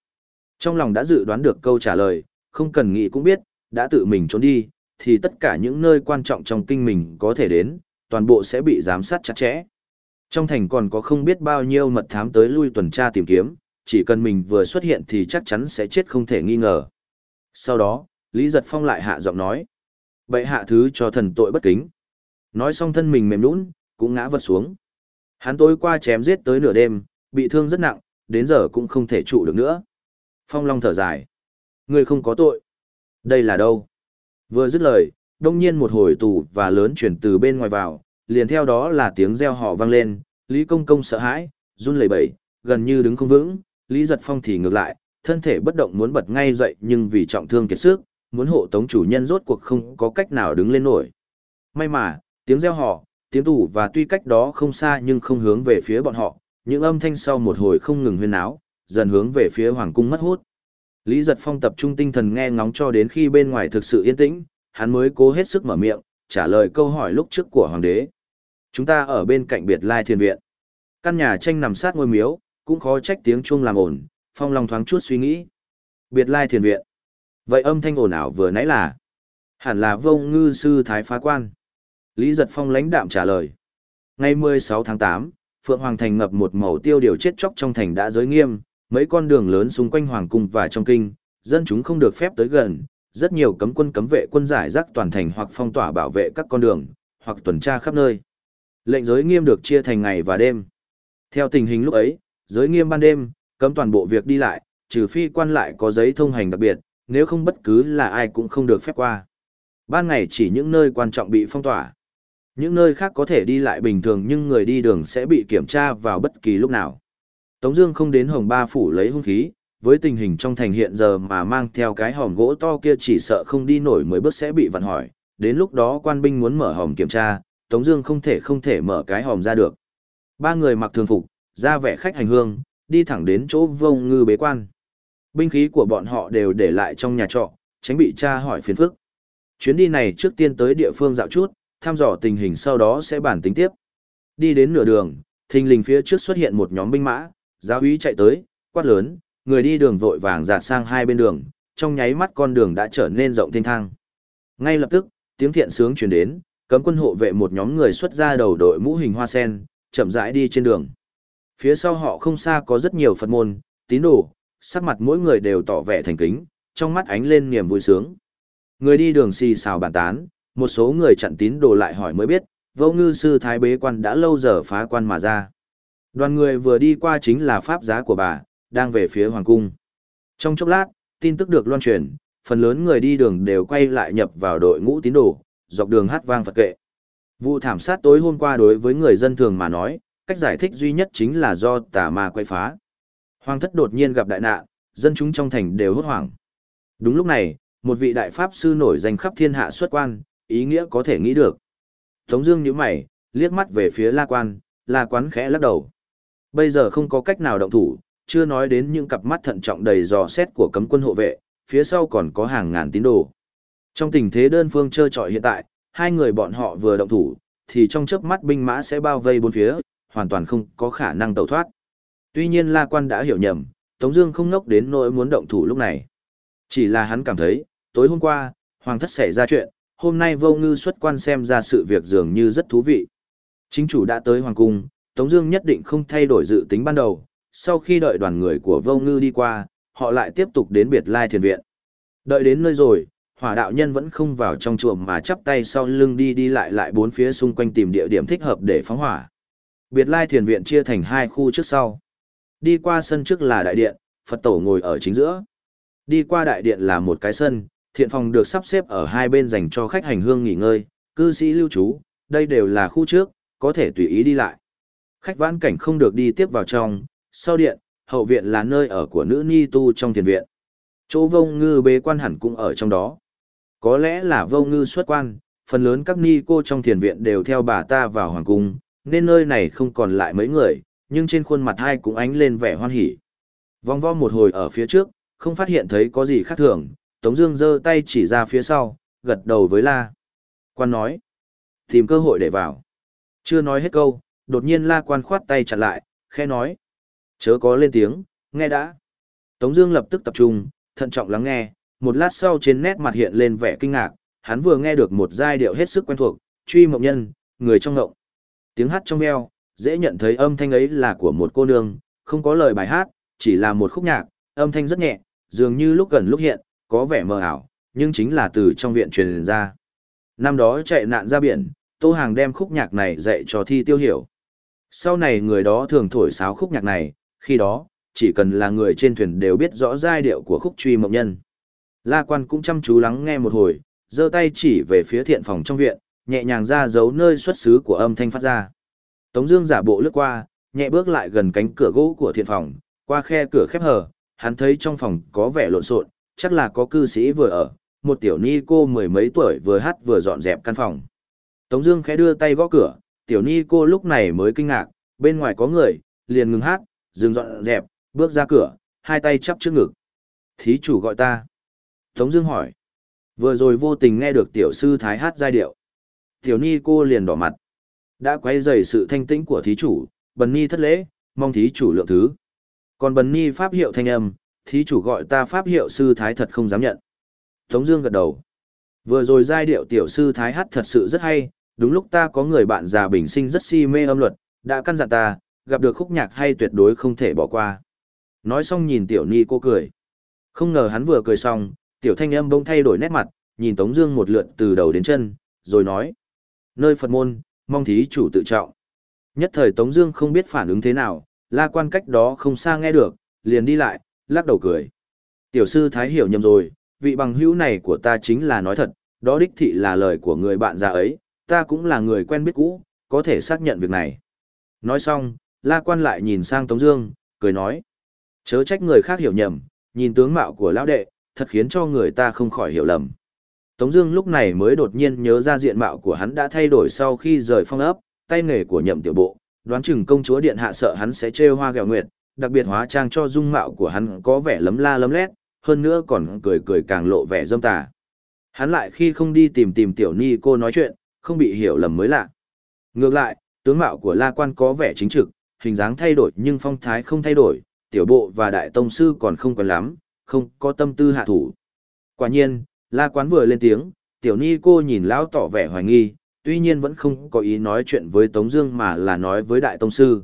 Trong lòng đã dự đoán được câu trả lời, không cần nghĩ cũng biết, đã tự mình trốn đi, thì tất cả những nơi quan trọng trong kinh mình có thể đến, toàn bộ sẽ bị giám sát chặt chẽ. Trong thành còn có không biết bao nhiêu mật thám tới lui tuần tra tìm kiếm, chỉ cần mình vừa xuất hiện thì chắc chắn sẽ chết không thể nghi ngờ. Sau đó, Lý Giật Phong lại hạ giọng nói. Vậy hạ thứ cho thần tội bất kính. Nói xong thân mình mềm lún cũng ngã vật xuống. Hắn tối qua chém giết tới nửa đêm, bị thương rất nặng, đến giờ cũng không thể trụ được nữa. Phong Long thở dài. Người không có tội. Đây là đâu? Vừa dứt lời, đông nhiên một hồi tù và lớn chuyển từ bên ngoài vào, liền theo đó là tiếng reo họ vang lên, Lý Công Công sợ hãi, run lẩy bẩy, gần như đứng không vững, Lý Giật Phong thì ngược lại, thân thể bất động muốn bật ngay dậy nhưng vì trọng thương kiệt sức, muốn hộ tống chủ nhân rốt cuộc không có cách nào đứng lên nổi. May mà, tiếng reo hò, tiếng tủ và tuy cách đó không xa nhưng không hướng về phía bọn họ, những âm thanh sau một hồi không ngừng huyên náo, dần hướng về phía hoàng cung mất hút. Lý Giật Phong tập trung tinh thần nghe ngóng cho đến khi bên ngoài thực sự yên tĩnh, hắn mới cố hết sức mở miệng, trả lời câu hỏi lúc trước của hoàng đế. Chúng ta ở bên cạnh biệt lai thiên viện. Căn nhà tranh nằm sát ngôi miếu, cũng khó trách tiếng chuông làm ổn, phong long thoáng chút suy nghĩ. Biệt lai thiền viện. Vậy âm thanh ồn ào vừa nãy là? Hẳn là vô ngư sư thái phá quan. Lý giật phong lãnh đạm trả lời. Ngày 16 tháng 8, Phượng Hoàng Thành ngập một màu tiêu điều chết chóc trong thành đã giới nghiêm, mấy con đường lớn xung quanh Hoàng Cung và trong kinh, dân chúng không được phép tới gần, rất nhiều cấm quân cấm vệ quân giải rác toàn thành hoặc phong tỏa bảo vệ các con đường, hoặc tuần tra khắp nơi. Lệnh giới nghiêm được chia thành ngày và đêm. Theo tình hình lúc ấy, giới nghiêm ban đêm, cấm toàn bộ việc đi lại, trừ phi quan lại có giấy thông hành đặc biệt, nếu không bất cứ là ai cũng không được phép qua. Ban ngày chỉ những nơi quan trọng bị phong tỏa. Những nơi khác có thể đi lại bình thường nhưng người đi đường sẽ bị kiểm tra vào bất kỳ lúc nào. Tống Dương không đến Hồng Ba Phủ lấy hung khí, với tình hình trong thành hiện giờ mà mang theo cái hòm gỗ to kia chỉ sợ không đi nổi mới bước sẽ bị vặn hỏi. Đến lúc đó quan binh muốn mở hòm kiểm tra, Tống Dương không thể không thể mở cái hòm ra được. Ba người mặc thường phục, ra vẻ khách hành hương, đi thẳng đến chỗ vô ngư bế quan. Binh khí của bọn họ đều để lại trong nhà trọ, tránh bị tra hỏi phiền phức. Chuyến đi này trước tiên tới địa phương dạo chút, thăm dò tình hình sau đó sẽ bản tính tiếp. Đi đến nửa đường, thình lình phía trước xuất hiện một nhóm binh mã, giáo úy chạy tới, quát lớn, người đi đường vội vàng dạt sang hai bên đường, trong nháy mắt con đường đã trở nên rộng thênh thang. Ngay lập tức, tiếng thiện sướng truyền đến, cấm quân hộ vệ một nhóm người xuất ra đầu đội mũ hình hoa sen, chậm rãi đi trên đường. Phía sau họ không xa có rất nhiều Phật môn, tín đồ, sắc mặt mỗi người đều tỏ vẻ thành kính, trong mắt ánh lên niềm vui sướng. Người đi đường xì xào bàn tán, một số người chặn tín đồ lại hỏi mới biết, vô ngư sư thái bế quan đã lâu giờ phá quan mà ra. Đoàn người vừa đi qua chính là pháp giá của bà, đang về phía hoàng cung. Trong chốc lát, tin tức được loan truyền, phần lớn người đi đường đều quay lại nhập vào đội ngũ tín đồ, dọc đường hát vang Phật kệ. Vụ thảm sát tối hôm qua đối với người dân thường mà nói, cách giải thích duy nhất chính là do tà ma quay phá. Hoàng thất đột nhiên gặp đại nạn, dân chúng trong thành đều hốt hoảng. Đúng lúc này, một vị đại pháp sư nổi danh khắp thiên hạ xuất quan, ý nghĩa có thể nghĩ được. Tống Dương nhíu mày, liếc mắt về phía La Quan, La Quán khẽ lắc đầu. Bây giờ không có cách nào động thủ, chưa nói đến những cặp mắt thận trọng đầy dò xét của cấm quân hộ vệ, phía sau còn có hàng ngàn tín đồ. Trong tình thế đơn phương chơi trọi hiện tại, hai người bọn họ vừa động thủ, thì trong chớp mắt binh mã sẽ bao vây bốn phía, hoàn toàn không có khả năng tẩu thoát. Tuy nhiên La Quan đã hiểu nhầm, Tống Dương không ngốc đến nỗi muốn động thủ lúc này. Chỉ là hắn cảm thấy, tối hôm qua, Hoàng thất xảy ra chuyện, hôm nay vô ngư xuất quan xem ra sự việc dường như rất thú vị. Chính chủ đã tới Hoàng cung, Tống Dương nhất định không thay đổi dự tính ban đầu. Sau khi đợi đoàn người của vô ngư đi qua, họ lại tiếp tục đến biệt lai thiền viện. Đợi đến nơi rồi, hỏa đạo nhân vẫn không vào trong chùa mà chắp tay sau lưng đi đi lại lại bốn phía xung quanh tìm địa điểm thích hợp để phóng hỏa. Biệt lai thiền viện chia thành hai khu trước sau. Đi qua sân trước là đại điện, Phật tổ ngồi ở chính giữa. Đi qua đại điện là một cái sân, thiện phòng được sắp xếp ở hai bên dành cho khách hành hương nghỉ ngơi, cư sĩ lưu trú, đây đều là khu trước, có thể tùy ý đi lại. Khách vãn cảnh không được đi tiếp vào trong, sau điện, hậu viện là nơi ở của nữ ni tu trong thiền viện. Chỗ vông ngư bế quan hẳn cũng ở trong đó. Có lẽ là vông ngư xuất quan, phần lớn các ni cô trong thiền viện đều theo bà ta vào hoàng cung, nên nơi này không còn lại mấy người, nhưng trên khuôn mặt hai cũng ánh lên vẻ hoan hỉ. Vòng vo một hồi ở phía trước, không phát hiện thấy có gì khác thường, Tống Dương giơ tay chỉ ra phía sau, gật đầu với La. Quan nói, tìm cơ hội để vào. Chưa nói hết câu, đột nhiên La Quan khoát tay chặn lại, khẽ nói, chớ có lên tiếng, nghe đã. Tống Dương lập tức tập trung, thận trọng lắng nghe. Một lát sau trên nét mặt hiện lên vẻ kinh ngạc, hắn vừa nghe được một giai điệu hết sức quen thuộc, truy mộng nhân, người trong ngộng. Tiếng hát trong veo, dễ nhận thấy âm thanh ấy là của một cô nương, không có lời bài hát, chỉ là một khúc nhạc, âm thanh rất nhẹ, dường như lúc gần lúc hiện, có vẻ mờ ảo, nhưng chính là từ trong viện truyền ra. Năm đó chạy nạn ra biển, Tô Hàng đem khúc nhạc này dạy cho Thi Tiêu Hiểu. Sau này người đó thường thổi sáo khúc nhạc này, khi đó, chỉ cần là người trên thuyền đều biết rõ giai điệu của khúc truy mộng nhân. La quan cũng chăm chú lắng nghe một hồi, giơ tay chỉ về phía thiện phòng trong viện, nhẹ nhàng ra dấu nơi xuất xứ của âm thanh phát ra. Tống Dương giả bộ lướt qua, nhẹ bước lại gần cánh cửa gỗ của thiện phòng, qua khe cửa khép hờ, hắn thấy trong phòng có vẻ lộn xộn, chắc là có cư sĩ vừa ở, một tiểu ni cô mười mấy tuổi vừa hát vừa dọn dẹp căn phòng. Tống Dương khẽ đưa tay gõ cửa, tiểu ni cô lúc này mới kinh ngạc, bên ngoài có người, liền ngừng hát, dừng dọn dẹp, bước ra cửa, hai tay chắp trước ngực. Thí chủ gọi ta. Tống Dương hỏi. Vừa rồi vô tình nghe được tiểu sư thái hát giai điệu. Tiểu ni cô liền đỏ mặt. Đã quấy rầy sự thanh tĩnh của thí chủ, bần ni thất lễ, mong thí chủ lượng thứ. Còn bần ni pháp hiệu thanh âm, thí chủ gọi ta pháp hiệu sư thái thật không dám nhận. Tống Dương gật đầu. Vừa rồi giai điệu tiểu sư thái hát thật sự rất hay, đúng lúc ta có người bạn già bình sinh rất si mê âm luật, đã căn dặn ta, gặp được khúc nhạc hay tuyệt đối không thể bỏ qua. Nói xong nhìn tiểu ni cô cười. Không ngờ hắn vừa cười xong, tiểu thanh âm bỗng thay đổi nét mặt, nhìn Tống Dương một lượt từ đầu đến chân, rồi nói: nơi Phật môn, mong thí chủ tự trọng. Nhất thời Tống Dương không biết phản ứng thế nào, la quan cách đó không xa nghe được, liền đi lại, lắc đầu cười. Tiểu sư thái hiểu nhầm rồi, vị bằng hữu này của ta chính là nói thật, đó đích thị là lời của người bạn già ấy, ta cũng là người quen biết cũ, có thể xác nhận việc này. Nói xong, la quan lại nhìn sang Tống Dương, cười nói, chớ trách người khác hiểu nhầm, nhìn tướng mạo của lão đệ, thật khiến cho người ta không khỏi hiểu lầm. Tống Dương lúc này mới đột nhiên nhớ ra diện mạo của hắn đã thay đổi sau khi rời phong ấp, tay nghề của nhậm tiểu bộ, đoán chừng công chúa điện hạ sợ hắn sẽ trêu hoa gẹo nguyệt, đặc biệt hóa trang cho dung mạo của hắn có vẻ lấm la lấm lét, hơn nữa còn cười cười càng lộ vẻ dâm tà. Hắn lại khi không đi tìm tìm tiểu ni cô nói chuyện, không bị hiểu lầm mới lạ. Ngược lại, Tướng mạo của La Quan có vẻ chính trực, hình dáng thay đổi nhưng phong thái không thay đổi, tiểu bộ và đại tông sư còn không quen lắm, không có tâm tư hạ thủ. Quả nhiên, La Quán vừa lên tiếng, tiểu ni cô nhìn lão tỏ vẻ hoài nghi, tuy nhiên vẫn không có ý nói chuyện với Tống Dương mà là nói với đại tông sư.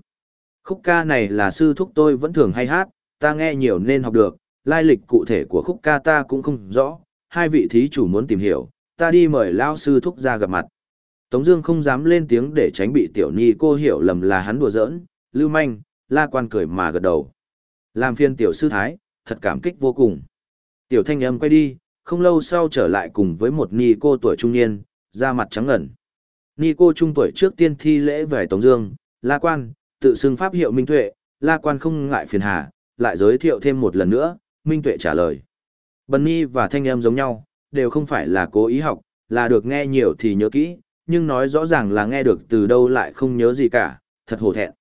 Khúc ca này là sư thúc tôi vẫn thường hay hát, ta nghe nhiều nên học được, lai lịch cụ thể của khúc ca ta cũng không rõ, hai vị thí chủ muốn tìm hiểu, ta đi mời lão sư thúc ra gặp mặt. Tống Dương không dám lên tiếng để tránh bị tiểu ni cô hiểu lầm là hắn đùa giỡn, lưu manh, la quan cười mà gật đầu. Làm phiên tiểu sư thái, thật cảm kích vô cùng. Tiểu thanh âm quay đi, không lâu sau trở lại cùng với một ni cô tuổi trung niên, da mặt trắng ngần. Ni cô trung tuổi trước tiên thi lễ về Tống Dương, La Quan, tự xưng pháp hiệu Minh Tuệ, La Quan không ngại phiền hà, lại giới thiệu thêm một lần nữa, Minh Tuệ trả lời. Bần Ni và thanh em giống nhau, đều không phải là cố ý học, là được nghe nhiều thì nhớ kỹ, nhưng nói rõ ràng là nghe được từ đâu lại không nhớ gì cả, thật hổ thẹn.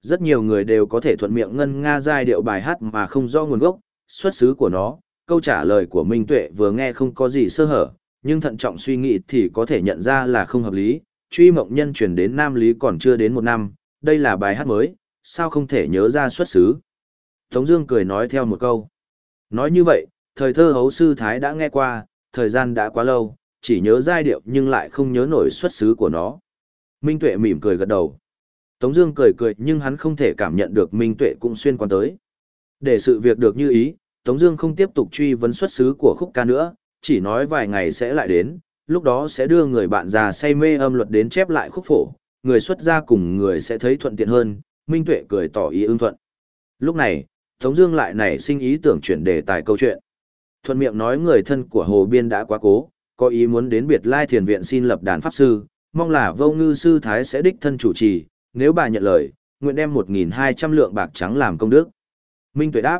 Rất nhiều người đều có thể thuận miệng ngân nga giai điệu bài hát mà không rõ nguồn gốc, xuất xứ của nó, câu trả lời của Minh Tuệ vừa nghe không có gì sơ hở, nhưng thận trọng suy nghĩ thì có thể nhận ra là không hợp lý. Truy mộng nhân chuyển đến Nam Lý còn chưa đến một năm, đây là bài hát mới, sao không thể nhớ ra xuất xứ. Tống Dương cười nói theo một câu. Nói như vậy, thời thơ hấu sư Thái đã nghe qua, thời gian đã quá lâu, chỉ nhớ giai điệu nhưng lại không nhớ nổi xuất xứ của nó. Minh Tuệ mỉm cười gật đầu. Tống Dương cười cười nhưng hắn không thể cảm nhận được Minh Tuệ cũng xuyên quan tới. Để sự việc được như ý, Tống Dương không tiếp tục truy vấn xuất xứ của khúc ca nữa, chỉ nói vài ngày sẽ lại đến, lúc đó sẽ đưa người bạn già say mê âm luật đến chép lại khúc phổ, người xuất gia cùng người sẽ thấy thuận tiện hơn. Minh Tuệ cười tỏ ý ưng thuận. Lúc này, Tống Dương lại nảy sinh ý tưởng chuyển đề tài câu chuyện. Thuận miệng nói người thân của Hồ Biên đã quá cố, có ý muốn đến Biệt Lai Thiền Viện xin lập đàn pháp sư, mong là Vô Ngư sư thái sẽ đích thân chủ trì. Nếu bà nhận lời, nguyện đem 1.200 lượng bạc trắng làm công đức. Minh Tuệ đáp.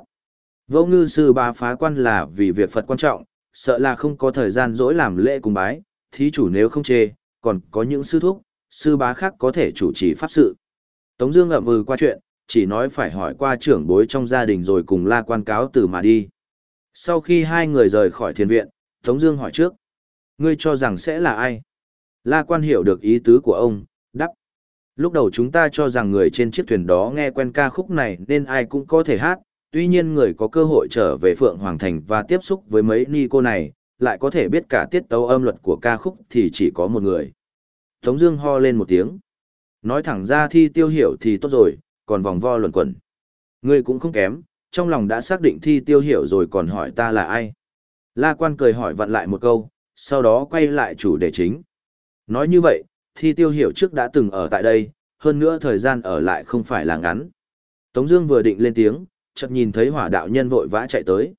Vô ngư sư ba phá quan là vì việc Phật quan trọng, sợ là không có thời gian dỗi làm lễ cùng bái, thí chủ nếu không chê, còn có những sư thúc, sư bá khác có thể chủ trì pháp sự. Tống Dương ậm ừ qua chuyện, chỉ nói phải hỏi qua trưởng bối trong gia đình rồi cùng la quan cáo từ mà đi. Sau khi hai người rời khỏi thiền viện, Tống Dương hỏi trước, ngươi cho rằng sẽ là ai? La quan hiểu được ý tứ của ông, đáp. Lúc đầu chúng ta cho rằng người trên chiếc thuyền đó nghe quen ca khúc này nên ai cũng có thể hát, tuy nhiên người có cơ hội trở về Phượng Hoàng Thành và tiếp xúc với mấy ni cô này, lại có thể biết cả tiết tấu âm luật của ca khúc thì chỉ có một người. Tống Dương ho lên một tiếng. Nói thẳng ra thi tiêu hiểu thì tốt rồi, còn vòng vo luẩn quẩn. Ngươi cũng không kém, trong lòng đã xác định thi tiêu hiểu rồi còn hỏi ta là ai. La quan cười hỏi vặn lại một câu, sau đó quay lại chủ đề chính. Nói như vậy, thi tiêu hiểu trước đã từng ở tại đây, hơn nữa thời gian ở lại không phải là ngắn. Tống Dương vừa định lên tiếng, chợt nhìn thấy hỏa đạo nhân vội vã chạy tới.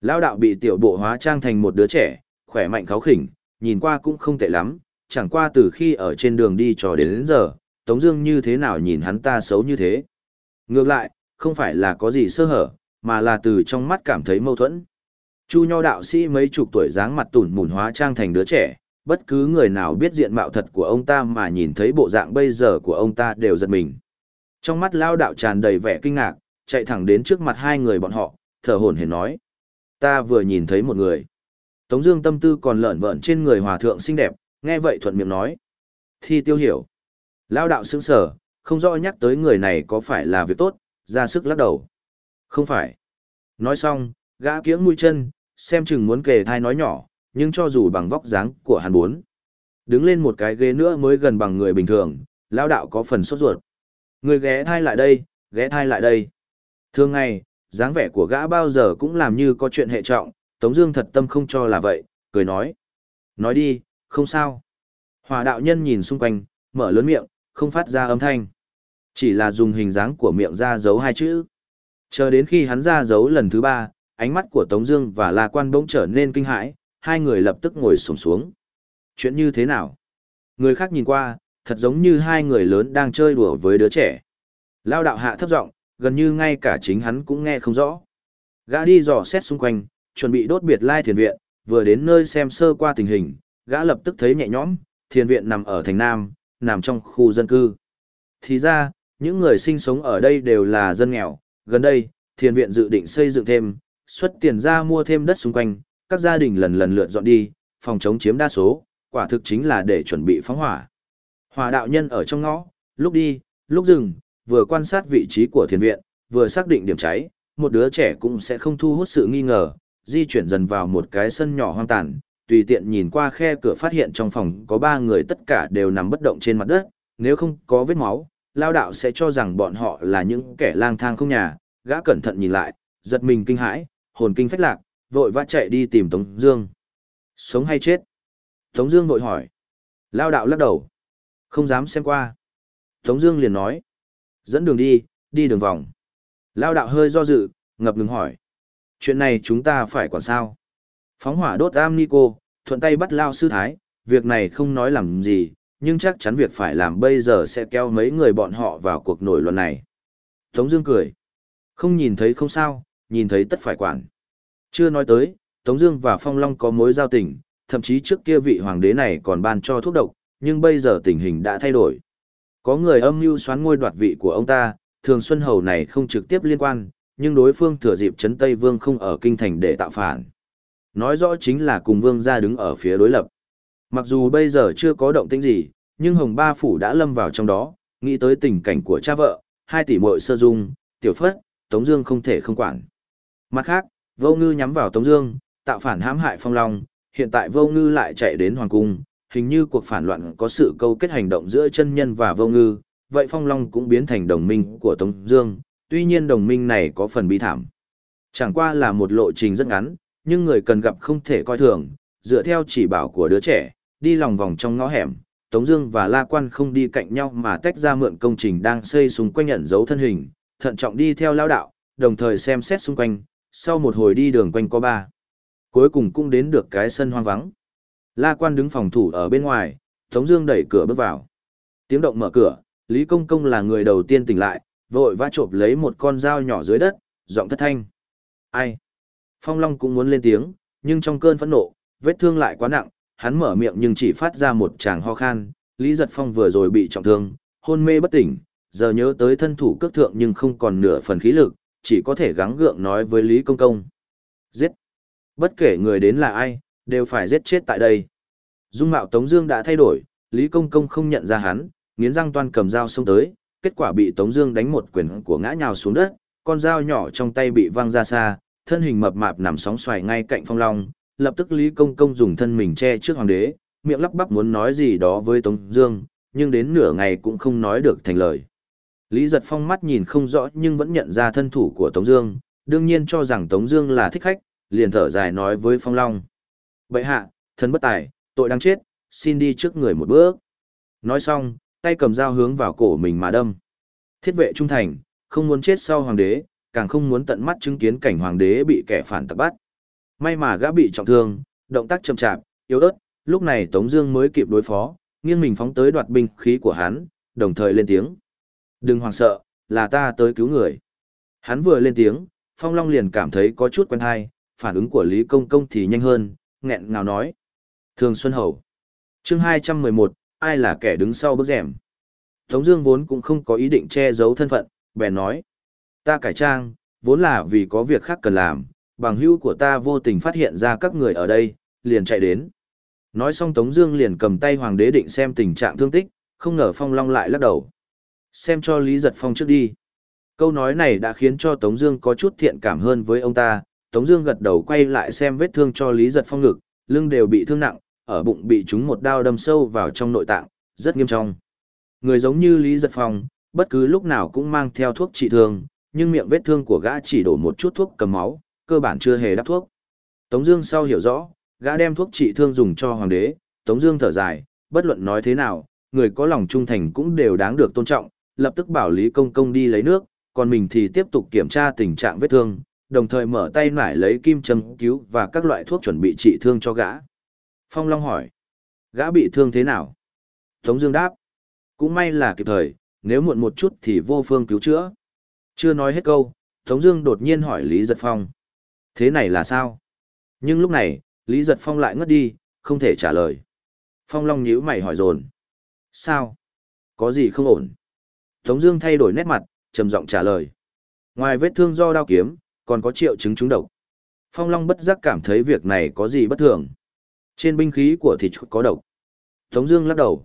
Lão đạo bị tiểu bộ hóa trang thành một đứa trẻ, khỏe mạnh kháo khỉnh, nhìn qua cũng không tệ lắm, chẳng qua từ khi ở trên đường đi trò đến, đến giờ, Tống Dương như thế nào nhìn hắn ta xấu như thế. Ngược lại, không phải là có gì sơ hở, mà là từ trong mắt cảm thấy mâu thuẫn. Chu Nho đạo sĩ mấy chục tuổi dáng mặt tủn mủn hóa trang thành đứa trẻ, bất cứ người nào biết diện mạo thật của ông ta mà nhìn thấy bộ dạng bây giờ của ông ta đều giật mình. Trong mắt Lão đạo tràn đầy vẻ kinh ngạc, chạy thẳng đến trước mặt hai người bọn họ, thở hổn hển nói. Ta vừa nhìn thấy một người. Tống Dương tâm tư còn lợn vợn trên người hòa thượng xinh đẹp, nghe vậy thuận miệng nói. Thi tiêu hiểu. Lao đạo sững sờ, không rõ nhắc tới người này có phải là việc tốt, ra sức lắc đầu. Không phải. Nói xong, gã kiếng mũi chân, xem chừng muốn kề thai nói nhỏ, nhưng cho dù bằng vóc dáng của hắn bốn. Đứng lên một cái ghế nữa mới gần bằng người bình thường, lao đạo có phần sốt ruột. Người ghé thai lại đây, ghé thai lại đây. Thường ngày, dáng vẻ của gã bao giờ cũng làm như có chuyện hệ trọng, Tống Dương thật tâm không cho là vậy, cười nói. Nói đi, không sao. Hòa đạo nhân nhìn xung quanh, mở lớn miệng, không phát ra âm thanh. Chỉ là dùng hình dáng của miệng ra giấu hai chữ. Chờ đến khi hắn ra giấu lần thứ ba, ánh mắt của Tống Dương và La Quan bỗng trở nên kinh hãi, hai người lập tức ngồi sồn xuống. Chuyện như thế nào? Người khác nhìn qua, thật giống như hai người lớn đang chơi đùa với đứa trẻ. Lao đạo hạ thấp giọng, gần như ngay cả chính hắn cũng nghe không rõ. Gã đi dò xét xung quanh, chuẩn bị đốt biệt lai thiền viện, vừa đến nơi xem sơ qua tình hình, gã lập tức thấy nhẹ nhõm, thiền viện nằm ở thành Nam, nằm trong khu dân cư. Thì ra, những người sinh sống ở đây đều là dân nghèo, gần đây, thiền viện dự định xây dựng thêm, xuất tiền ra mua thêm đất xung quanh, các gia đình lần lần lượt dọn đi, phòng chống chiếm đa số, quả thực chính là để chuẩn bị phóng hỏa. Hỏa đạo nhân ở trong ngõ, Lúc đi, lúc dừng, vừa quan sát vị trí của thiền viện, vừa xác định điểm cháy, một đứa trẻ cũng sẽ không thu hút sự nghi ngờ, di chuyển dần vào một cái sân nhỏ hoang tàn, tùy tiện nhìn qua khe cửa phát hiện trong phòng có ba người tất cả đều nằm bất động trên mặt đất, nếu không có vết máu, lao đạo sẽ cho rằng bọn họ là những kẻ lang thang không nhà, gã cẩn thận nhìn lại, giật mình kinh hãi, hồn kinh phách lạc, vội vã chạy đi tìm Tống Dương. Sống hay chết? Tống Dương vội hỏi. Lao đạo lắc đầu, không dám xem qua. Tống Dương liền nói, dẫn đường đi, đi đường vòng. Lao đạo hơi do dự, ngập ngừng hỏi, chuyện này chúng ta phải quản sao? Phóng hỏa đốt am Nico, cô, thuận tay bắt Lao sư thái, việc này không nói làm gì, nhưng chắc chắn việc phải làm bây giờ sẽ kéo mấy người bọn họ vào cuộc nổi loạn này. Tống Dương cười, không nhìn thấy không sao, nhìn thấy tất phải quản. Chưa nói tới, Tống Dương và Phong Long có mối giao tình, thậm chí trước kia vị hoàng đế này còn ban cho thuốc độc, nhưng bây giờ tình hình đã thay đổi. Có người âm mưu xoán ngôi đoạt vị của ông ta, Thường Xuân Hầu này không trực tiếp liên quan, nhưng đối phương thừa dịp chấn Tây Vương không ở kinh thành để tạo phản. Nói rõ chính là cùng Vương gia đứng ở phía đối lập. Mặc dù bây giờ chưa có động tĩnh gì, nhưng Hồng Ba Phủ đã lâm vào trong đó, nghĩ tới tình cảnh của cha vợ, hai tỷ muội sơ dung, tiểu phất, Tống Dương không thể không quản. Mặt khác, Vô Ngư nhắm vào Tống Dương, tạo phản hãm hại Phong Long, hiện tại Vô Ngư lại chạy đến Hoàng Cung, hình như cuộc phản loạn có sự câu kết hành động giữa chân nhân và Vô Ngư, vậy Phong Long cũng biến thành đồng minh của Tống Dương. Tuy nhiên đồng minh này có phần bi thảm, chẳng qua là một lộ trình rất ngắn, nhưng người cần gặp không thể coi thường. Dựa theo chỉ bảo của đứa trẻ, đi lòng vòng trong ngõ hẻm, Tống Dương và La Quan không đi cạnh nhau mà tách ra mượn công trình đang xây xung quanh nhận dấu thân hình, thận trọng đi theo lão đạo, đồng thời xem xét xung quanh. Sau một hồi đi đường quanh có ba, cuối cùng cũng đến được cái sân hoang vắng. La Quan đứng phòng thủ ở bên ngoài, Tống Dương đẩy cửa bước vào. Tiếng động mở cửa, Lý Công Công là người đầu tiên tỉnh lại, vội vã chộp lấy một con dao nhỏ dưới đất, giọng thất thanh. Ai? Phong Long cũng muốn lên tiếng, nhưng trong cơn phẫn nộ, vết thương lại quá nặng, hắn mở miệng nhưng chỉ phát ra một tràng ho khan, Lý Giật Phong vừa rồi bị trọng thương, hôn mê bất tỉnh, giờ nhớ tới thân thủ cước thượng nhưng không còn nửa phần khí lực, chỉ có thể gắng gượng nói với Lý Công Công. Giết! Bất kể người đến là ai, đều phải giết chết tại đây. Dung mạo Tống Dương đã thay đổi, Lý Công Công không nhận ra hắn, nghiến răng toan cầm dao xông tới, kết quả bị Tống Dương đánh một quyền của ngã nhào xuống đất, con dao nhỏ trong tay bị văng ra xa, thân hình mập mạp nằm sóng xoài ngay cạnh Phong Long, lập tức Lý Công Công dùng thân mình che trước hoàng đế, miệng lắp bắp muốn nói gì đó với Tống Dương, nhưng đến nửa ngày cũng không nói được thành lời. Lý Giật Phong mắt nhìn không rõ nhưng vẫn nhận ra thân thủ của Tống Dương, đương nhiên cho rằng Tống Dương là thích khách, liền thở dài nói với Phong Long: Bệ hạ, thần bất tài, tội đáng chết, xin đi trước người một bước. Nói xong, tay cầm dao hướng vào cổ mình mà đâm. Thiết vệ trung thành, không muốn chết sau hoàng đế, càng không muốn tận mắt chứng kiến cảnh hoàng đế bị kẻ phản tặc bắt. May mà gã bị trọng thương, động tác chậm chạp, yếu ớt, lúc này Tống Dương mới kịp đối phó, nghiêng mình phóng tới đoạt binh khí của hắn, đồng thời lên tiếng: "Đừng hoảng sợ, là ta tới cứu người." Hắn vừa lên tiếng, Phong Long liền cảm thấy có chút quen hay, phản ứng của Lý Công Công thì nhanh hơn, nghẹn ngào nói: "Thường Xuân Hầu." Chương 211, ai là kẻ đứng sau bức rèm? Tống Dương vốn cũng không có ý định che giấu thân phận, bèn nói: "Ta cải trang, vốn là vì có việc khác cần làm, bằng hữu của ta vô tình phát hiện ra các người ở đây, liền chạy đến. Nói xong Tống Dương liền cầm tay hoàng đế định xem tình trạng thương tích, không ngờ Phong Long lại lắc đầu. Xem cho Lý Giật Phong trước đi. Câu nói này đã khiến cho Tống Dương có chút thiện cảm hơn với ông ta. Tống Dương gật đầu quay lại xem vết thương cho Lý Giật Phong ngực, lưng đều bị thương nặng, ở bụng bị trúng một đao đâm sâu vào trong nội tạng, rất nghiêm trọng. Người giống như Lý Giật Phong, bất cứ lúc nào cũng mang theo thuốc trị thương, nhưng miệng vết thương của gã chỉ đổ một chút thuốc cầm máu, cơ bản chưa hề đắp thuốc. Tống Dương sau hiểu rõ, gã đem thuốc trị thương dùng cho hoàng đế. Tống Dương thở dài, bất luận nói thế nào, người có lòng trung thành cũng đều đáng được tôn trọng. Lập tức bảo Lý Công Công đi lấy nước, còn mình thì tiếp tục kiểm tra tình trạng vết thương, đồng thời mở tay nải lấy kim châm cứu và các loại thuốc chuẩn bị trị thương cho gã. Phong Long hỏi, gã bị thương thế nào? Tống Dương đáp, cũng may là kịp thời, nếu muộn một chút thì vô phương cứu chữa. Chưa nói hết câu, Tống Dương đột nhiên hỏi Lý Giật Phong, thế này là sao? Nhưng lúc này, Lý Giật Phong lại ngất đi, không thể trả lời. Phong Long nhíu mày hỏi dồn. Sao? Có gì không ổn? Tống Dương thay đổi nét mặt, trầm giọng trả lời. Ngoài vết thương do đao kiếm, còn có triệu chứng trúng độc. Phong Long bất giác cảm thấy việc này có gì bất thường. Trên binh khí của thịt có độc. Tống Dương lắc đầu.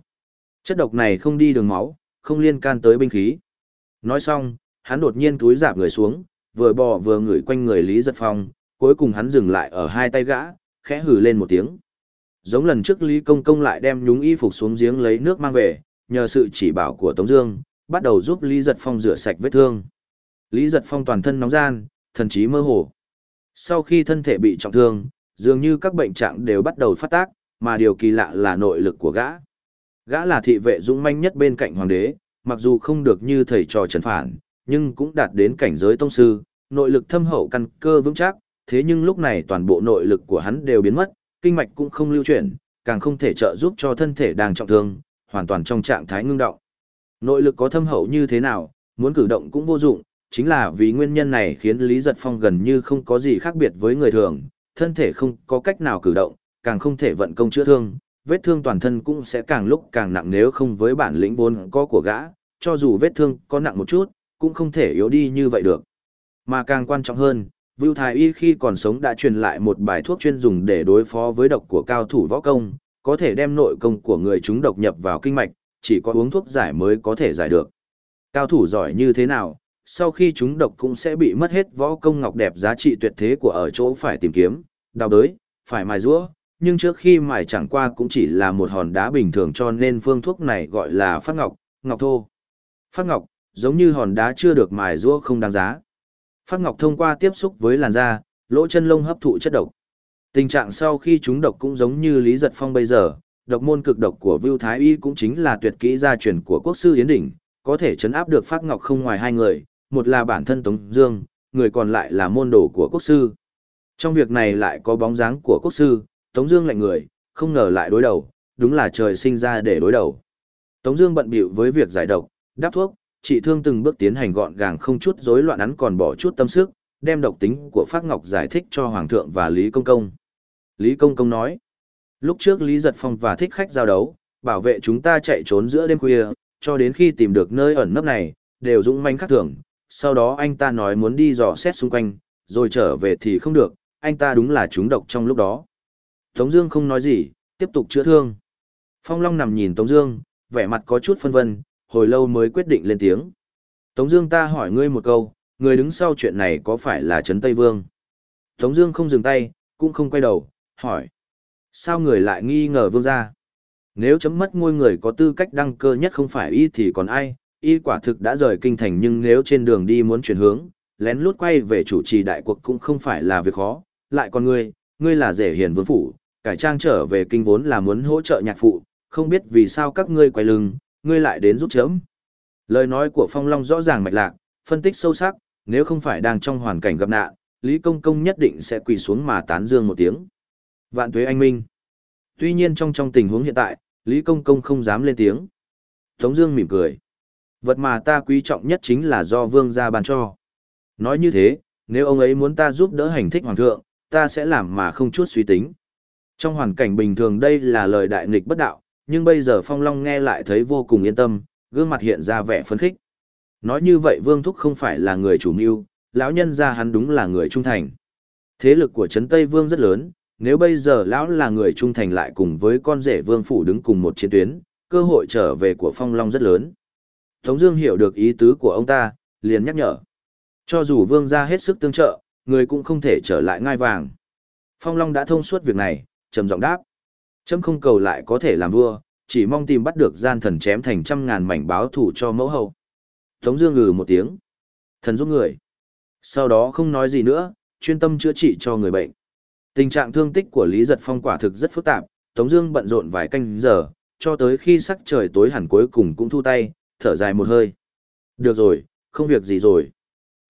Chất độc này không đi đường máu, không liên can tới binh khí. Nói xong, hắn đột nhiên túi giảm người xuống, vừa bò vừa ngửi quanh người Lý Giật Phong, cuối cùng hắn dừng lại ở hai tay gã, khẽ hừ lên một tiếng. Giống lần trước Lý Công Công lại đem nhúng y phục xuống giếng lấy nước mang về, nhờ sự chỉ bảo của Tống Dương, bắt đầu giúp Lý Giật Phong rửa sạch vết thương. Lý Giật Phong toàn thân nóng gian, thần trí mơ hồ. Sau khi thân thể bị trọng thương, dường như các bệnh trạng đều bắt đầu phát tác, mà điều kỳ lạ là nội lực của gã. Gã là thị vệ dũng manh nhất bên cạnh hoàng đế, mặc dù không được như thầy trò trần phản, nhưng cũng đạt đến cảnh giới tông sư, nội lực thâm hậu căn cơ vững chắc, thế nhưng lúc này toàn bộ nội lực của hắn đều biến mất, kinh mạch cũng không lưu chuyển, càng không thể trợ giúp cho thân thể đang trọng thương, hoàn toàn trong trạng thái ngưng động. Nội lực có thâm hậu như thế nào, muốn cử động cũng vô dụng, chính là vì nguyên nhân này khiến Lý Giật Phong gần như không có gì khác biệt với người thường, thân thể không có cách nào cử động, càng không thể vận công chữa thương, vết thương toàn thân cũng sẽ càng lúc càng nặng nếu không với bản lĩnh vốn có của gã, cho dù vết thương có nặng một chút, cũng không thể yếu đi như vậy được. Mà càng quan trọng hơn, Vưu Thái Y khi còn sống đã truyền lại một bài thuốc chuyên dùng để đối phó với độc của cao thủ võ công, có thể đem nội công của người chúng độc nhập vào kinh mạch, chỉ có uống thuốc giải mới có thể giải được. Cao thủ giỏi như thế nào, sau khi chúng độc cũng sẽ bị mất hết võ công ngọc đẹp giá trị tuyệt thế của ở chỗ phải tìm kiếm, đào đới, phải mài rũa, nhưng trước khi mài chẳng qua cũng chỉ là một hòn đá bình thường cho nên phương thuốc này gọi là phát ngọc, ngọc thô. Phát ngọc, giống như hòn đá chưa được mài rũa không đáng giá. Phát ngọc thông qua tiếp xúc với làn da, lỗ chân lông hấp thụ chất độc. Tình trạng sau khi chúng độc cũng giống như Lý Giật Phong bây giờ, độc môn cực độc của Vưu Thái Y cũng chính là tuyệt kỹ gia truyền của quốc sư Yến Đỉnh, có thể chấn áp được Phát Ngọc không ngoài hai người, một là bản thân Tống Dương, người còn lại là môn đồ của quốc sư. Trong việc này lại có bóng dáng của quốc sư, Tống Dương lạnh người, không ngờ lại đối đầu, đúng là trời sinh ra để đối đầu. Tống Dương bận bịu với việc giải độc, đắp thuốc, trị thương từng bước tiến hành gọn gàng không chút rối loạn hắn còn bỏ chút tâm sức, đem độc tính của Phác Ngọc giải thích cho Hoàng thượng và Lý Công Công. Lý Công Công nói, lúc trước Lý Giật Phong và thích khách giao đấu, bảo vệ chúng ta chạy trốn giữa đêm khuya, cho đến khi tìm được nơi ẩn nấp này, đều dũng manh khắc thường. Sau đó anh ta nói muốn đi dò xét xung quanh, rồi trở về thì không được, anh ta đúng là trúng độc trong lúc đó. Tống Dương không nói gì, tiếp tục chữa thương. Phong Long nằm nhìn Tống Dương, vẻ mặt có chút phân vân, hồi lâu mới quyết định lên tiếng. Tống Dương ta hỏi ngươi một câu, người đứng sau chuyện này có phải là Trấn Tây Vương? Tống Dương không dừng tay, cũng không quay đầu, hỏi. Sao người lại nghi ngờ Vương gia? Nếu chấm mất ngôi người có tư cách đăng cơ nhất không phải y thì còn ai? Y quả thực đã rời kinh thành nhưng nếu trên đường đi muốn chuyển hướng, lén lút quay về chủ trì đại cuộc cũng không phải là việc khó. Lại còn ngươi, ngươi là rể hiền vương phủ, cải trang trở về kinh vốn là muốn hỗ trợ nhạc phụ, không biết vì sao các ngươi quay lưng, ngươi lại đến giúp chấm. Lời nói của Phong Long rõ ràng mạch lạc, phân tích sâu sắc, nếu không phải đang trong hoàn cảnh gặp nạn, Lý Công Công nhất định sẽ quỳ xuống mà tán dương một tiếng. Vạn tuế anh minh. Tuy nhiên trong trong tình huống hiện tại, Lý Công Công không dám lên tiếng. Tống Dương mỉm cười. Vật mà ta quý trọng nhất chính là do vương gia ban cho. Nói như thế, nếu ông ấy muốn ta giúp đỡ hành thích hoàng thượng, ta sẽ làm mà không chút suy tính. Trong hoàn cảnh bình thường đây là lời đại nghịch bất đạo, nhưng bây giờ Phong Long nghe lại thấy vô cùng yên tâm, gương mặt hiện ra vẻ phấn khích. Nói như vậy Vương Thúc không phải là người chủ mưu, lão nhân gia hắn đúng là người trung thành. Thế lực của Trấn Tây Vương rất lớn, nếu bây giờ lão là người trung thành lại cùng với con rể Vương Phủ đứng cùng một chiến tuyến, cơ hội trở về của Phong Long rất lớn. Tống Dương hiểu được ý tứ của ông ta, liền nhắc nhở. Cho dù Vương gia hết sức tương trợ, người cũng không thể trở lại ngai vàng. Phong Long đã thông suốt việc này, trầm giọng đáp. Trẫm không cầu lại có thể làm vua, chỉ mong tìm bắt được gian thần chém thành trăm ngàn mảnh báo thù cho mẫu hậu. Tống Dương ngừ một tiếng. Thần giúp người. Sau đó không nói gì nữa, chuyên tâm chữa trị cho người bệnh. Tình trạng thương tích của Lý Giật Phong quả thực rất phức tạp, Tống Dương bận rộn vài canh giờ, cho tới khi sắc trời tối hẳn cuối cùng cũng thu tay, thở dài một hơi. Được rồi, không việc gì rồi.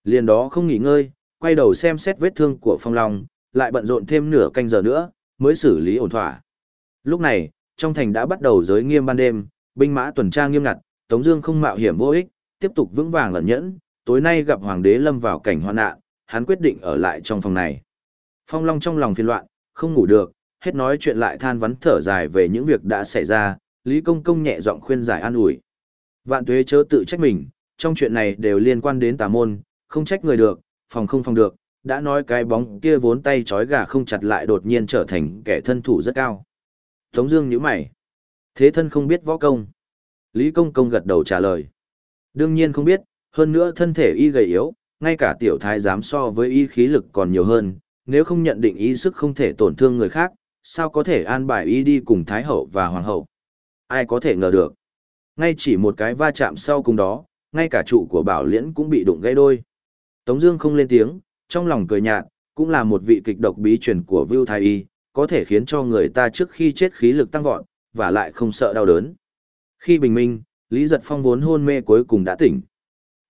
Liền đó không nghỉ ngơi, quay đầu xem xét vết thương của Phong Long, lại bận rộn thêm nửa canh giờ nữa, mới xử lý ổn thỏa. Lúc này, trong thành đã bắt đầu giới nghiêm ban đêm, binh mã tuần tra nghiêm ngặt, Tống Dương không mạo hiểm vô ích, tiếp tục vững vàng lẩn nhẫn. Tối nay gặp Hoàng đế lâm vào cảnh hoạn nạn, hắn quyết định ở lại trong phòng này. Phong Long trong lòng phiền loạn, không ngủ được, hết nói chuyện lại than vắn thở dài về những việc đã xảy ra. Lý Công Công nhẹ giọng khuyên giải an ủi. Vạn Tuế chớ tự trách mình, trong chuyện này đều liên quan đến tà môn, không trách người được, phòng không phòng được, đã nói cái bóng kia vốn tay trói gà không chặt lại đột nhiên trở thành kẻ thân thủ rất cao. Tống Dương nhíu mày, thế thân không biết võ công. Lý Công Công gật đầu trả lời. Đương nhiên không biết, hơn nữa thân thể y gầy yếu, ngay cả tiểu thái giám so với y khí lực còn nhiều hơn, nếu không nhận định y sức không thể tổn thương người khác, sao có thể an bài y đi cùng thái hậu và hoàng hậu. Ai có thể ngờ được. Ngay chỉ một cái va chạm sau cùng đó, ngay cả trụ của bảo liễn cũng bị đụng gãy đôi. Tống Dương không lên tiếng, trong lòng cười nhạt, cũng là một vị kịch độc bí truyền của Vu Thái Y, có thể khiến cho người ta trước khi chết khí lực tăng vọt, và lại không sợ đau đớn. Khi bình minh, Lý Giật Phong vốn hôn mê cuối cùng đã tỉnh.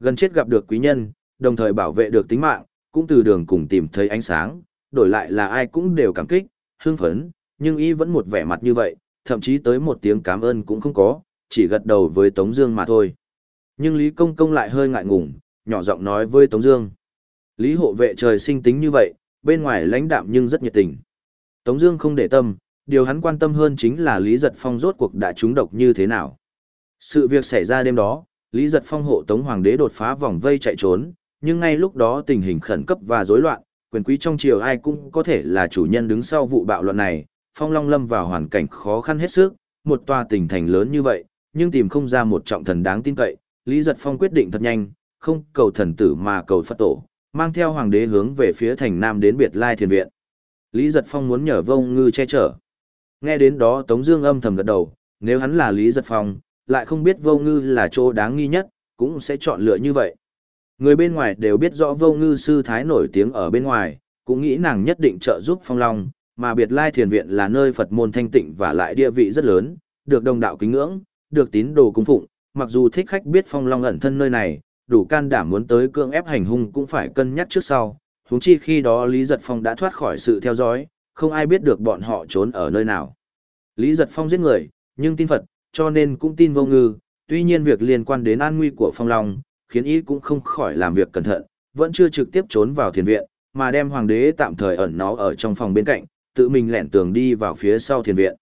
Gần chết gặp được quý nhân, đồng thời bảo vệ được tính mạng, cũng từ đường cùng tìm thấy ánh sáng, đổi lại là ai cũng đều cảm kích, hưng phấn, nhưng y vẫn một vẻ mặt như vậy, thậm chí tới một tiếng cảm ơn cũng không có, chỉ gật đầu với Tống Dương mà thôi. Nhưng Lý Công Công lại hơi ngại ngùng, nhỏ giọng nói với Tống Dương. Lý hộ vệ trời sinh tính như vậy, bên ngoài lãnh đạm nhưng rất nhiệt tình. Tống Dương không để tâm, điều hắn quan tâm hơn chính là Lý Giật Phong rốt cuộc đã trúng độc như thế nào. Sự việc xảy ra đêm đó, Lý Giật Phong hộ Tống Hoàng đế đột phá vòng vây chạy trốn, nhưng ngay lúc đó tình hình khẩn cấp và rối loạn, quyền quý trong triều ai cũng có thể là chủ nhân đứng sau vụ bạo loạn này. Phong Long lâm vào hoàn cảnh khó khăn hết sức, một tòa tỉnh thành lớn như vậy, nhưng tìm không ra một trọng thần đáng tin cậy. Lý Giật Phong quyết định thật nhanh, không cầu thần tử mà cầu Phật tổ, mang theo hoàng đế hướng về phía thành Nam đến Biệt Lai Thiền Viện. Lý Giật Phong muốn nhờ vông ngư che chở. Nghe đến đó Tống Dương âm thầm gật đầu, nếu hắn là Lý Giật Phong, lại không biết vô ngư là chỗ đáng nghi nhất, cũng sẽ chọn lựa như vậy. Người bên ngoài đều biết rõ vô ngư sư thái nổi tiếng ở bên ngoài, cũng nghĩ nàng nhất định trợ giúp phong long, mà biệt lai thiền viện là nơi Phật môn thanh tịnh và lại địa vị rất lớn, được đồng đạo kính ngưỡng, được tín đồ cung phụng, mặc dù thích khách biết phong long ẩn thân nơi này, đủ can đảm muốn tới cưỡng ép hành hung cũng phải cân nhắc trước sau, huống chi khi đó Lý Giật Phong đã thoát khỏi sự theo dõi, không ai biết được bọn họ trốn ở nơi nào. Lý Giật Phong giết người, nhưng tin Phật, cho nên cũng tin vô ngư, tuy nhiên việc liên quan đến an nguy của Phong Long, khiến ý cũng không khỏi làm việc cẩn thận, vẫn chưa trực tiếp trốn vào thiền viện, mà đem hoàng đế tạm thời ẩn nó ở trong phòng bên cạnh, tự mình lẻn tường đi vào phía sau thiền viện.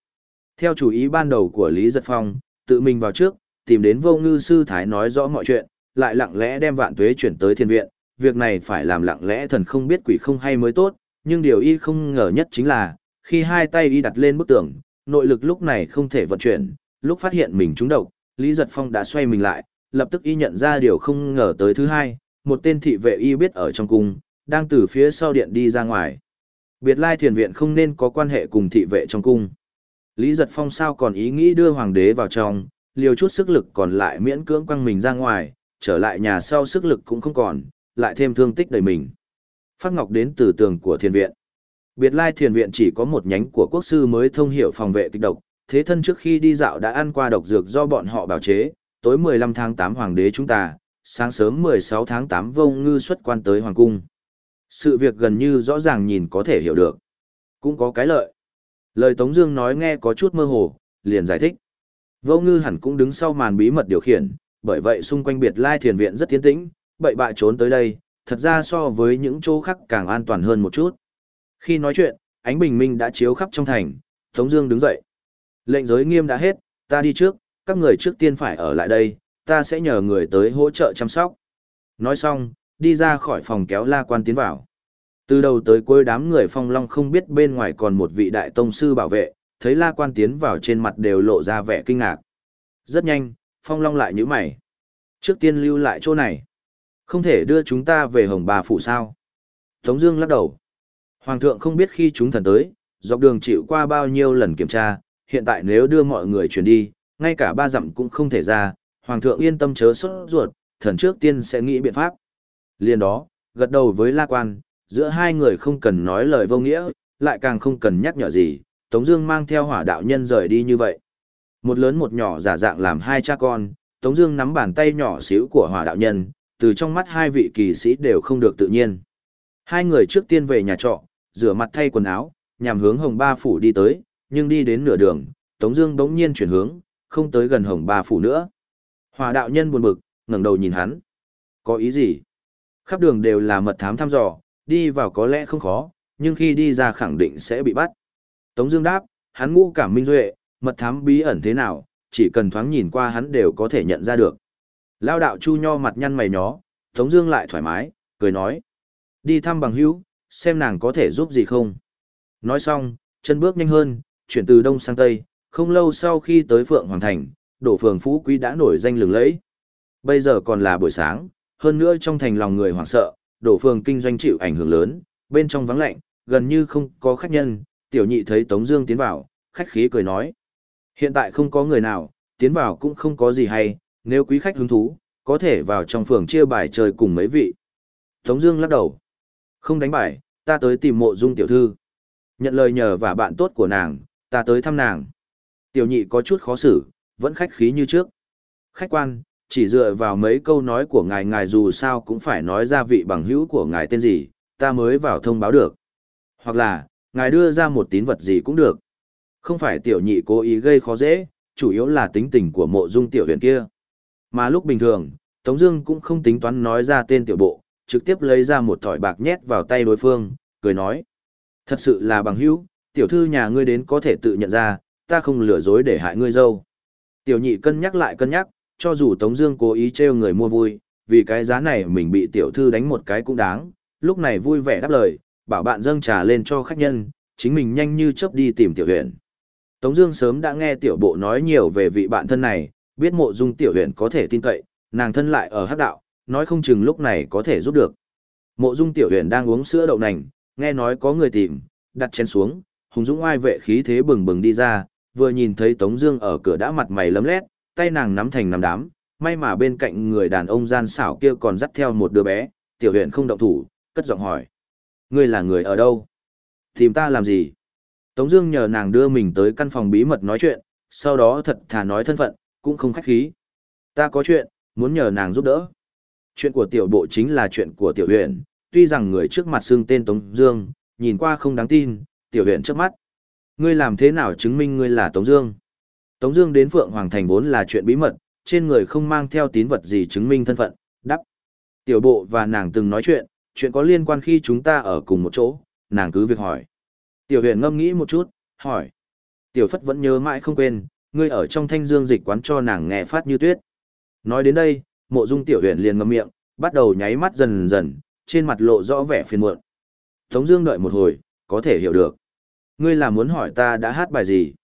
Theo chủ ý ban đầu của Lý Giật Phong, tự mình vào trước, tìm đến vô ngư sư thái nói rõ mọi chuyện, lại lặng lẽ đem vạn tuế chuyển tới thiên viện, việc này phải làm lặng lẽ thần không biết quỷ không hay mới tốt, nhưng điều y không ngờ nhất chính là, khi hai tay y đặt lên bức tường, nội lực lúc này không thể vận chuyển, lúc phát hiện mình trúng độc, Lý Giật Phong đã xoay mình lại, lập tức y nhận ra điều không ngờ tới thứ hai, một tên thị vệ y biết ở trong cung, đang từ phía sau điện đi ra ngoài. Biệt lai thiền viện không nên có quan hệ cùng thị vệ trong cung. Lý Giật Phong sao còn ý nghĩ đưa hoàng đế vào trong, liều chút sức lực còn lại miễn cưỡng quăng mình ra ngoài, trở lại nhà sau sức lực cũng không còn, lại thêm thương tích đầy mình. Phát Ngọc đến từ tường của thiền viện. Biệt lai thiền viện chỉ có một nhánh của quốc sư mới thông hiểu phòng vệ kịch độc, thế thân trước khi đi dạo đã ăn qua độc dược do bọn họ bào chế, tối 15 tháng 8 hoàng đế chúng ta, sáng sớm 16 tháng 8 vông ngư xuất quan tới hoàng cung. Sự việc gần như rõ ràng nhìn có thể hiểu được. Cũng có cái lợi. Lời Tống Dương nói nghe có chút mơ hồ, liền giải thích. Vô ngư hẳn cũng đứng sau màn bí mật điều khiển, bởi vậy xung quanh biệt lai thiền viện rất tiến tĩnh, bậy bạ trốn tới đây, thật ra so với những chỗ khác càng an toàn hơn một chút. Khi nói chuyện, ánh bình minh đã chiếu khắp trong thành, Tống Dương đứng dậy. Lệnh giới nghiêm đã hết, ta đi trước, các người trước tiên phải ở lại đây, ta sẽ nhờ người tới hỗ trợ chăm sóc. Nói xong, đi ra khỏi phòng kéo la quan tiến vào. Từ đầu tới cuối đám người phong long không biết bên ngoài còn một vị đại tông sư bảo vệ, thấy la quan tiến vào trên mặt đều lộ ra vẻ kinh ngạc. Rất nhanh, phong long lại nhíu mày. Trước tiên lưu lại chỗ này. Không thể đưa chúng ta về hồng bà phủ sao. Tống Dương lắc đầu. Hoàng thượng không biết khi chúng thần tới, dọc đường chịu qua bao nhiêu lần kiểm tra, hiện tại nếu đưa mọi người chuyển đi, ngay cả ba dặm cũng không thể ra, hoàng thượng yên tâm chớ sốt ruột, thần trước tiên sẽ nghĩ biện pháp. Liên đó, gật đầu với La Quan, giữa hai người không cần nói lời vô nghĩa, lại càng không cần nhắc nhở gì, Tống Dương mang theo hỏa đạo nhân rời đi như vậy. Một lớn một nhỏ giả dạng làm hai cha con, Tống Dương nắm bàn tay nhỏ xíu của hỏa đạo nhân, từ trong mắt hai vị kỳ sĩ đều không được tự nhiên. Hai người trước tiên về nhà trọ, rửa mặt thay quần áo, nhằm hướng Hồng Ba Phủ đi tới, nhưng đi đến nửa đường, Tống Dương bỗng nhiên chuyển hướng, không tới gần Hồng Ba Phủ nữa. Hòa đạo nhân buồn bực, ngẩng đầu nhìn hắn. Có ý gì? Khắp đường đều là mật thám thăm dò, đi vào có lẽ không khó, nhưng khi đi ra khẳng định sẽ bị bắt. Tống Dương đáp, hắn ngũ cảm minh duệ, mật thám bí ẩn thế nào, chỉ cần thoáng nhìn qua hắn đều có thể nhận ra được. Lao đạo Chu Nho mặt nhăn mày nhó, Tống Dương lại thoải mái, cười nói, đi thăm bằng hữu, xem nàng có thể giúp gì không. Nói xong, chân bước nhanh hơn, chuyển từ đông sang tây, không lâu sau khi tới Phượng Hoàng Thành, đổ phường phú quý đã nổi danh lừng lẫy. Bây giờ còn là buổi sáng, hơn nữa trong thành lòng người hoảng sợ, đổ phường kinh doanh chịu ảnh hưởng lớn, bên trong vắng lạnh, gần như không có khách nhân, tiểu nhị thấy Tống Dương tiến vào, khách khí cười nói. Hiện tại không có người nào, tiến vào cũng không có gì hay, nếu quý khách hứng thú, có thể vào trong phường chia bài chơi cùng mấy vị. Tống Dương lắc đầu, không đánh bài, ta tới tìm mộ dung tiểu thư, nhận lời nhờ và bạn tốt của nàng, ta tới thăm nàng. Tiểu nhị có chút khó xử, vẫn khách khí như trước. Khách quan, chỉ dựa vào mấy câu nói của ngài ngài dù sao cũng phải nói ra vị bằng hữu của ngài tên gì, ta mới vào thông báo được. Hoặc là, ngài đưa ra một tín vật gì cũng được. Không phải tiểu nhị cố ý gây khó dễ, chủ yếu là tính tình của mộ dung tiểu huyện kia. Mà lúc bình thường, Tống Dương cũng không tính toán nói ra tên tiểu bộ, trực tiếp lấy ra một thỏi bạc nhét vào tay đối phương, cười nói: thật sự là bằng hữu, tiểu thư nhà ngươi đến có thể tự nhận ra, ta không lừa dối để hại ngươi dâu. Tiểu nhị cân nhắc lại cân nhắc, cho dù Tống Dương cố ý treo người mua vui, vì cái giá này mình bị tiểu thư đánh một cái cũng đáng. Lúc này vui vẻ đáp lời, bảo bạn dâng trà lên cho khách nhân, chính mình nhanh như chớp đi tìm tiểu huyện. Tống Dương sớm đã nghe tiểu bộ nói nhiều về vị bạn thân này, biết mộ dung tiểu huyện có thể tin cậy, nàng thân lại ở hắc đạo, nói không chừng lúc này có thể giúp được. Mộ dung tiểu huyện đang uống sữa đậu nành, nghe nói có người tìm, đặt chén xuống, hùng dũng oai vệ khí thế bừng bừng đi ra, vừa nhìn thấy Tống Dương ở cửa đã mặt mày lấm lét, tay nàng nắm thành nắm đám, may mà bên cạnh người đàn ông gian xảo kia còn dắt theo một đứa bé, tiểu huyện không động thủ, cất giọng hỏi, ngươi là người ở đâu? Tìm ta làm gì? Tống Dương nhờ nàng đưa mình tới căn phòng bí mật nói chuyện, sau đó thật thà nói thân phận, cũng không khách khí. Ta có chuyện, muốn nhờ nàng giúp đỡ. Chuyện của tiểu bộ chính là chuyện của tiểu huyện, tuy rằng người trước mặt xưng tên Tống Dương, nhìn qua không đáng tin, tiểu huyện trước mắt. Ngươi làm thế nào chứng minh ngươi là Tống Dương? Tống Dương đến Phượng Hoàng Thành vốn là chuyện bí mật, trên người không mang theo tín vật gì chứng minh thân phận. Đáp. Tiểu bộ và nàng từng nói chuyện, chuyện có liên quan khi chúng ta ở cùng một chỗ, nàng cứ việc hỏi. Tiểu huyền ngâm nghĩ một chút, hỏi. Tiểu Phất vẫn nhớ mãi không quên, ngươi ở trong thanh dương dịch quán cho nàng nghe phát như tuyết. Nói đến đây, mộ dung tiểu huyền liền ngậm miệng, bắt đầu nháy mắt dần dần, trên mặt lộ rõ vẻ phiền muộn. Tống Dương đợi một hồi, có thể hiểu được. Ngươi là muốn hỏi ta đã hát bài gì?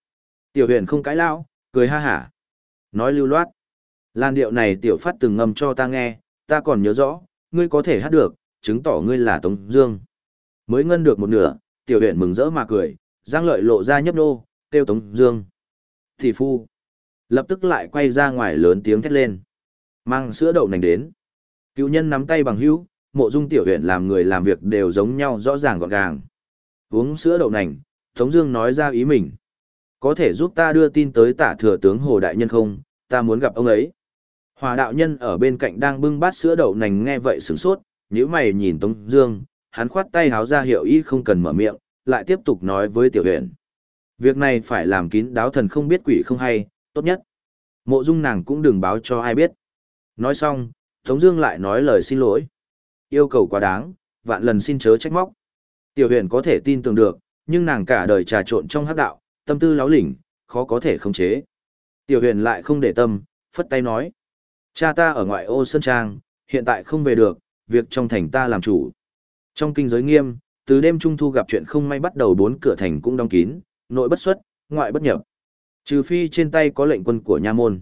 Tiểu huyền không cãi lão, cười ha hả. Nói lưu loát. Lan điệu này tiểu phát từng ngâm cho ta nghe, ta còn nhớ rõ, ngươi có thể hát được, chứng tỏ ngươi là Tống Dương. Mới ngân được một nửa, tiểu huyện mừng rỡ mà cười, giang lợi lộ ra nhấp nô, kêu Tống Dương. Thị phu. Lập tức lại quay ra ngoài lớn tiếng thét lên. Mang sữa đậu nành đến. Cựu nhân nắm tay bằng hữu, mộ dung tiểu huyện làm người làm việc đều giống nhau rõ ràng gọn gàng. Uống sữa đậu nành, Tống Dương nói ra ý mình. Có thể giúp ta đưa tin tới tả thừa tướng Hồ Đại Nhân không, ta muốn gặp ông ấy. Hòa đạo nhân ở bên cạnh đang bưng bát sữa đậu nành nghe vậy sửng sốt, nhíu mày nhìn Tống Dương, hắn khoát tay háo ra hiệu ý không cần mở miệng, lại tiếp tục nói với tiểu Huyền. Việc này phải làm kín đáo thần không biết quỷ không hay, tốt nhất. Mộ dung nàng cũng đừng báo cho ai biết. Nói xong, Tống Dương lại nói lời xin lỗi. Yêu cầu quá đáng, vạn lần xin chớ trách móc. Tiểu huyền có thể tin tưởng được, nhưng nàng cả đời trà trộn trong hắc đạo, tâm tư láo lỉnh, khó có thể khống chế. Tiểu huyền lại không để tâm, phất tay nói. Cha ta ở ngoại ô Sơn Trang, hiện tại không về được, việc trong thành ta làm chủ. Trong kinh giới nghiêm, từ đêm trung thu gặp chuyện không may bắt đầu bốn cửa thành cũng đóng kín, nội bất xuất, ngoại bất nhập. Trừ phi trên tay có lệnh quân của nha môn.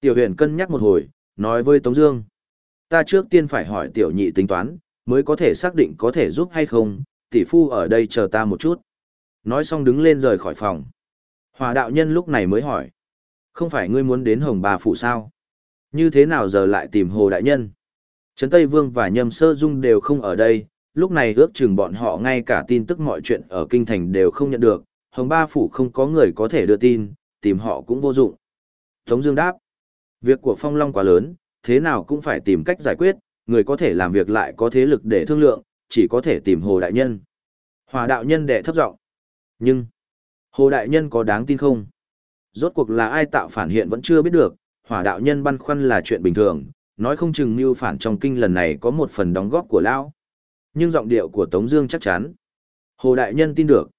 Tiểu huyền cân nhắc một hồi, nói với Tống Dương. Ta trước tiên phải hỏi tiểu nhị tính toán, mới có thể xác định có thể giúp hay không, tỷ phu ở đây chờ ta một chút. Nói xong đứng lên rời khỏi phòng. Hòa đạo nhân lúc này mới hỏi. Không phải ngươi muốn đến Hồng Bà Phụ sao? Như thế nào giờ lại tìm Hồ Đại Nhân? Trấn Tây Vương và Nhâm Sơ Dung đều không ở đây, lúc này ước chừng bọn họ ngay cả tin tức mọi chuyện ở Kinh Thành đều không nhận được, Hồng Ba Phủ không có người có thể đưa tin, tìm họ cũng vô dụng. Tống Dương đáp, việc của Phong Long quá lớn, thế nào cũng phải tìm cách giải quyết, người có thể làm việc lại có thế lực để thương lượng, chỉ có thể tìm Hồ Đại Nhân. Hòa đạo nhân đệ thấp giọng. Nhưng, Hồ Đại Nhân có đáng tin không? Rốt cuộc là ai tạo phản hiện vẫn chưa biết được, hỏa đạo nhân băn khoăn là chuyện bình thường, nói không chừng mưu phản trong kinh lần này có một phần đóng góp của Lão. Nhưng giọng điệu của Tống Dương chắc chắn. Hồ Đại Nhân tin được.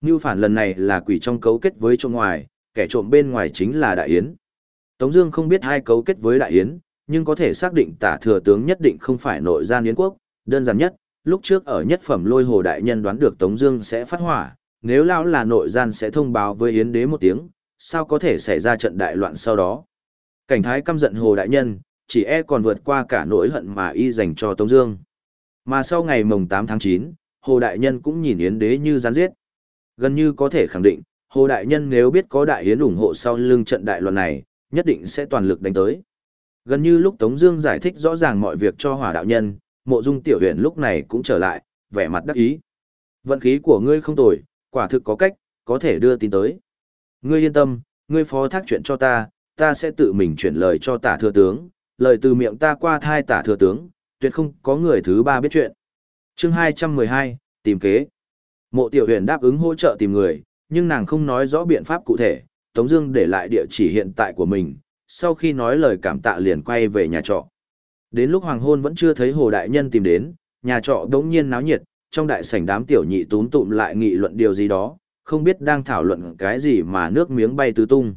Mưu phản lần này là quỷ trong cấu kết với trộm ngoài, kẻ trộm bên ngoài chính là Đại Yến. Tống Dương không biết hai cấu kết với Đại Yến, nhưng có thể xác định tả thừa tướng nhất định không phải nội gian Yến quốc. Đơn giản nhất, lúc trước ở nhất phẩm lôi hồ đại nhân đoán được Tống Dương sẽ phát hỏa, nếu lão là nội gian sẽ thông báo với Yến đế một tiếng, sao có thể xảy ra trận đại loạn sau đó. Cảnh thái căm giận Hồ Đại Nhân, chỉ e còn vượt qua cả nỗi hận mà y dành cho Tống Dương. Mà sau ngày mồng 8 tháng 9, Hồ Đại Nhân cũng nhìn Yến Đế như rắn giết. Gần như có thể khẳng định, Hồ Đại Nhân nếu biết có Đại Yến ủng hộ sau lưng trận đại loạn này, nhất định sẽ toàn lực đánh tới. Gần như lúc Tống Dương giải thích rõ ràng mọi việc cho Hỏa Đạo Nhân, Mộ Dung Tiểu Huyền lúc này cũng trở lại, vẻ mặt đắc ý. Vận khí của ngươi không tồi, quả thực có cách, có thể đưa tin tới. Ngươi yên tâm, ngươi phó thác chuyện cho ta, ta sẽ tự mình chuyển lời cho tả thừa tướng, lời từ miệng ta qua thai tả thừa tướng, tuyệt không có người thứ ba biết chuyện. Chương 212, tìm kế. Mộ tiểu huyền đáp ứng hỗ trợ tìm người, nhưng nàng không nói rõ biện pháp cụ thể, Tống Dương để lại địa chỉ hiện tại của mình, sau khi nói lời cảm tạ liền quay về nhà trọ. Đến lúc hoàng hôn vẫn chưa thấy Hồ Đại Nhân tìm đến, nhà trọ đống nhiên náo nhiệt, trong đại sảnh đám tiểu nhị túm tụm lại nghị luận điều gì đó, không biết đang thảo luận cái gì mà nước miếng bay tứ tung.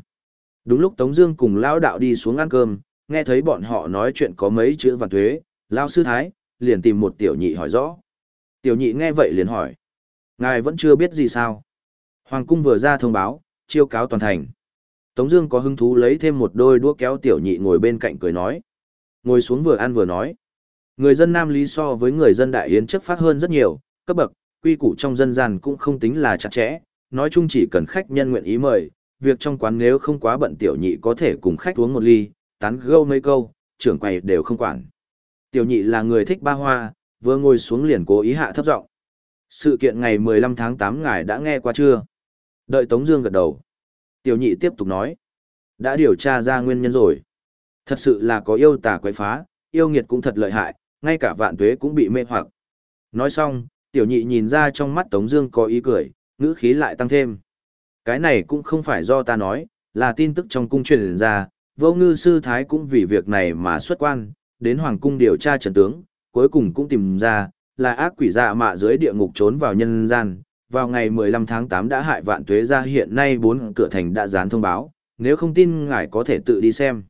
Đúng lúc Tống Dương cùng Lão đạo đi xuống ăn cơm, nghe thấy bọn họ nói chuyện có mấy chữ vạn thuế, Lão sư thái liền tìm một tiểu nhị hỏi rõ. Tiểu nhị nghe vậy liền hỏi, ngài vẫn chưa biết gì sao? Hoàng cung vừa ra thông báo, chiêu cáo toàn thành. Tống Dương có hứng thú lấy thêm một đôi đũa kéo tiểu nhị ngồi bên cạnh cười nói, ngồi xuống vừa ăn vừa nói. Người dân Nam Lý so với người dân Đại Yến chất phát hơn rất nhiều, cấp bậc, quy củ trong dân gian cũng không tính là chặt chẽ, nói chung chỉ cần khách nhân nguyện ý mời, việc trong quán nếu không quá bận tiểu nhị có thể cùng khách uống một ly, tán gẫu mấy câu, trưởng quầy đều không quản. Tiểu nhị là người thích ba hoa, vừa ngồi xuống liền cố ý hạ thấp giọng. Sự kiện ngày 15 tháng 8 ngài đã nghe qua chưa? Đợi Tống Dương gật đầu. Tiểu nhị tiếp tục nói, đã điều tra ra nguyên nhân rồi. Thật sự là có yêu tà quấy phá, yêu nghiệt cũng thật lợi hại, ngay cả vạn tuế cũng bị mê hoặc. Nói xong, tiểu nhị nhìn ra trong mắt Tống Dương có ý cười, ngữ khí lại tăng thêm. Cái này cũng không phải do ta nói, là tin tức trong cung truyền ra, vô ngư sư thái cũng vì việc này mà xuất quan, đến hoàng cung điều tra trận tướng, cuối cùng cũng tìm ra, là ác quỷ dạ mạ dưới địa ngục trốn vào nhân gian. Vào ngày 15 tháng 8 đã hại vạn tuế ra hiện nay bốn cửa thành đã dán thông báo, nếu không tin ngài có thể tự đi xem.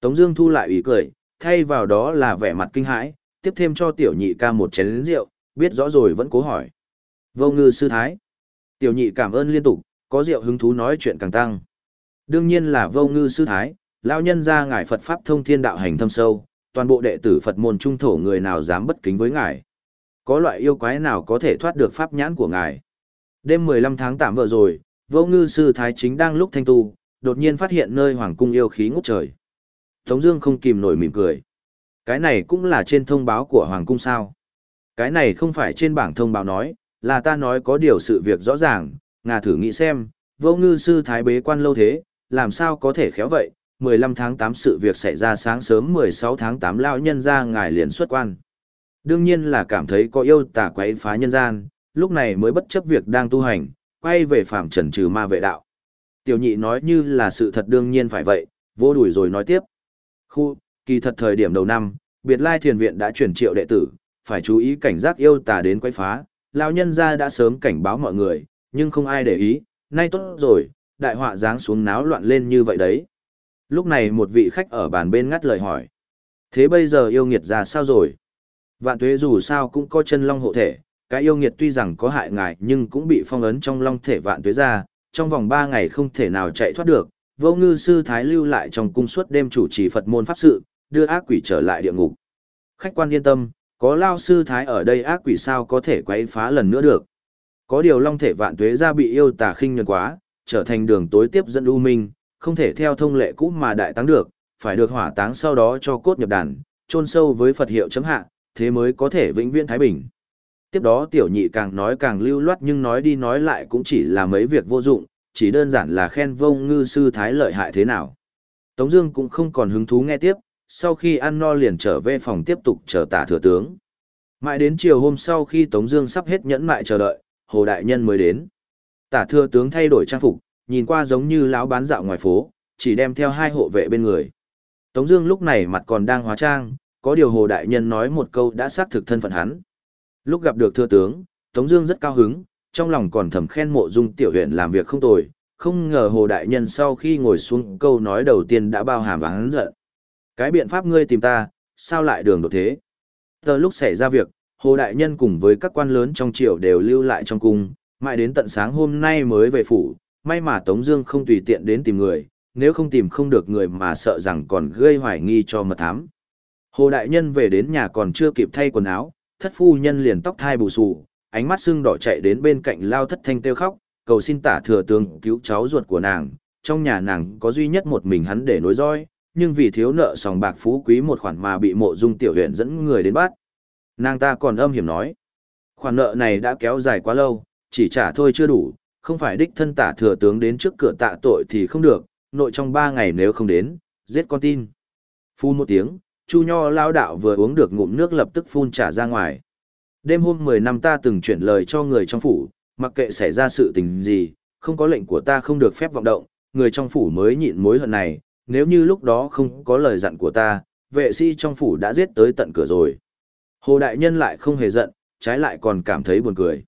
Tống Dương thu lại ủy cười, thay vào đó là vẻ mặt kinh hãi, tiếp thêm cho tiểu nhị ca một chén rượu, biết rõ rồi vẫn cố hỏi. Vô ngư sư thái. Tiểu nhị cảm ơn liên tục, có rượu hứng thú nói chuyện càng tăng. Đương nhiên là vô ngư sư thái, lão nhân ra ngài Phật Pháp thông thiên đạo hành thâm sâu, toàn bộ đệ tử Phật môn trung thổ người nào dám bất kính với ngài. Có loại yêu quái nào có thể thoát được pháp nhãn của ngài. Đêm 15 tháng tạm vừa rồi, vô ngư sư thái chính đang lúc thanh tu, đột nhiên phát hiện nơi hoàng cung yêu khí ngút trời. Tống Dương không kìm nổi mỉm cười. Cái này cũng là trên thông báo của hoàng cung sao? Cái này không phải trên bảng thông báo nói, là ta nói có điều sự việc rõ ràng, ngà thử nghĩ xem, vô ngư sư thái bế quan lâu thế, làm sao có thể khéo vậy, 15 tháng 8 sự việc xảy ra sáng sớm 16 tháng 8 lão nhân ra ngài liền xuất quan. Đương nhiên là cảm thấy có yêu tà quấy phá nhân gian, lúc này mới bất chấp việc đang tu hành, quay về phạm trần trừ ma vệ đạo. Tiểu nhị nói như là sự thật đương nhiên phải vậy, vô đuổi rồi nói tiếp. Khu, kỳ thật thời điểm đầu năm, biệt lai thiền viện đã chuyển triệu đệ tử, phải chú ý cảnh giác yêu tà đến quấy phá, lão nhân gia đã sớm cảnh báo mọi người, nhưng không ai để ý, nay tốt rồi, đại họa giáng xuống náo loạn lên như vậy đấy. Lúc này một vị khách ở bàn bên ngắt lời hỏi. Thế bây giờ yêu nghiệt ra sao rồi? Vạn tuế dù sao cũng có chân long hộ thể, cái yêu nghiệt tuy rằng có hại ngài nhưng cũng bị phong ấn trong long thể vạn tuế ra, trong vòng 3 ngày không thể nào chạy thoát được. Vô ngư sư thái lưu lại trong cung suốt đêm chủ trì Phật môn pháp sự, đưa ác quỷ trở lại địa ngục. Khách quan yên tâm, có lao sư thái ở đây ác quỷ sao có thể quấy phá lần nữa được. Có điều long thể vạn tuế ra bị yêu tà khinh nhân quá, trở thành đường tối tiếp dẫn u minh, không thể theo thông lệ cũ mà đại táng được, phải được hỏa táng sau đó cho cốt nhập đàn, chôn sâu với Phật hiệu chấm hạ, thế mới có thể vĩnh viễn thái bình. Tiếp đó tiểu nhị càng nói càng lưu loát nhưng nói đi nói lại cũng chỉ là mấy việc vô dụng, chỉ đơn giản là khen vông ngư sư thái lợi hại thế nào. Tống Dương cũng không còn hứng thú nghe tiếp, sau khi ăn no liền trở về phòng tiếp tục chờ tả thừa tướng. Mãi đến chiều hôm sau khi Tống Dương sắp hết nhẫn mại chờ đợi, Hồ Đại Nhân mới đến. Tả thừa tướng thay đổi trang phục, nhìn qua giống như lão bán dạo ngoài phố, chỉ đem theo hai hộ vệ bên người. Tống Dương lúc này mặt còn đang hóa trang, có điều Hồ Đại Nhân nói một câu đã xác thực thân phận hắn. Lúc gặp được thừa tướng, Tống Dương rất cao hứng, trong lòng còn thầm khen mộ dung tiểu huyện làm việc không tồi. Không ngờ Hồ Đại Nhân sau khi ngồi xuống câu nói đầu tiên đã bao hàm và hắn giận. Cái biện pháp ngươi tìm ta, sao lại đường đột thế? Tờ lúc xảy ra việc, Hồ Đại Nhân cùng với các quan lớn trong triều đều lưu lại trong cung, mãi đến tận sáng hôm nay mới về phủ, may mà Tống Dương không tùy tiện đến tìm người, nếu không tìm không được người mà sợ rằng còn gây hoài nghi cho mật thám. Hồ Đại Nhân về đến nhà còn chưa kịp thay quần áo, thất phu nhân liền tóc thai bù sù, ánh mắt sưng đỏ chạy đến bên cạnh lao thất thanh tiêu khóc, cầu xin tả thừa tướng cứu cháu ruột của nàng, trong nhà nàng có duy nhất một mình hắn để nối dõi nhưng vì thiếu nợ sòng bạc phú quý một khoản mà bị mộ dung tiểu huyện dẫn người đến bắt. Nàng ta còn âm hiểm nói, khoản nợ này đã kéo dài quá lâu, chỉ trả thôi chưa đủ, không phải đích thân tả thừa tướng đến trước cửa tạ tội thì không được, nội trong ba ngày nếu không đến, giết con tin. Phun một tiếng, Chu Nho lao đạo vừa uống được ngụm nước lập tức phun trả ra ngoài. Đêm hôm 10 năm ta từng chuyển lời cho người trong phủ, mặc kệ xảy ra sự tình gì, không có lệnh của ta không được phép vọng động, người trong phủ mới nhịn mối hận này, nếu như lúc đó không có lời dặn của ta, vệ sĩ trong phủ đã giết tới tận cửa rồi. Hồ Đại Nhân lại không hề giận, trái lại còn cảm thấy buồn cười.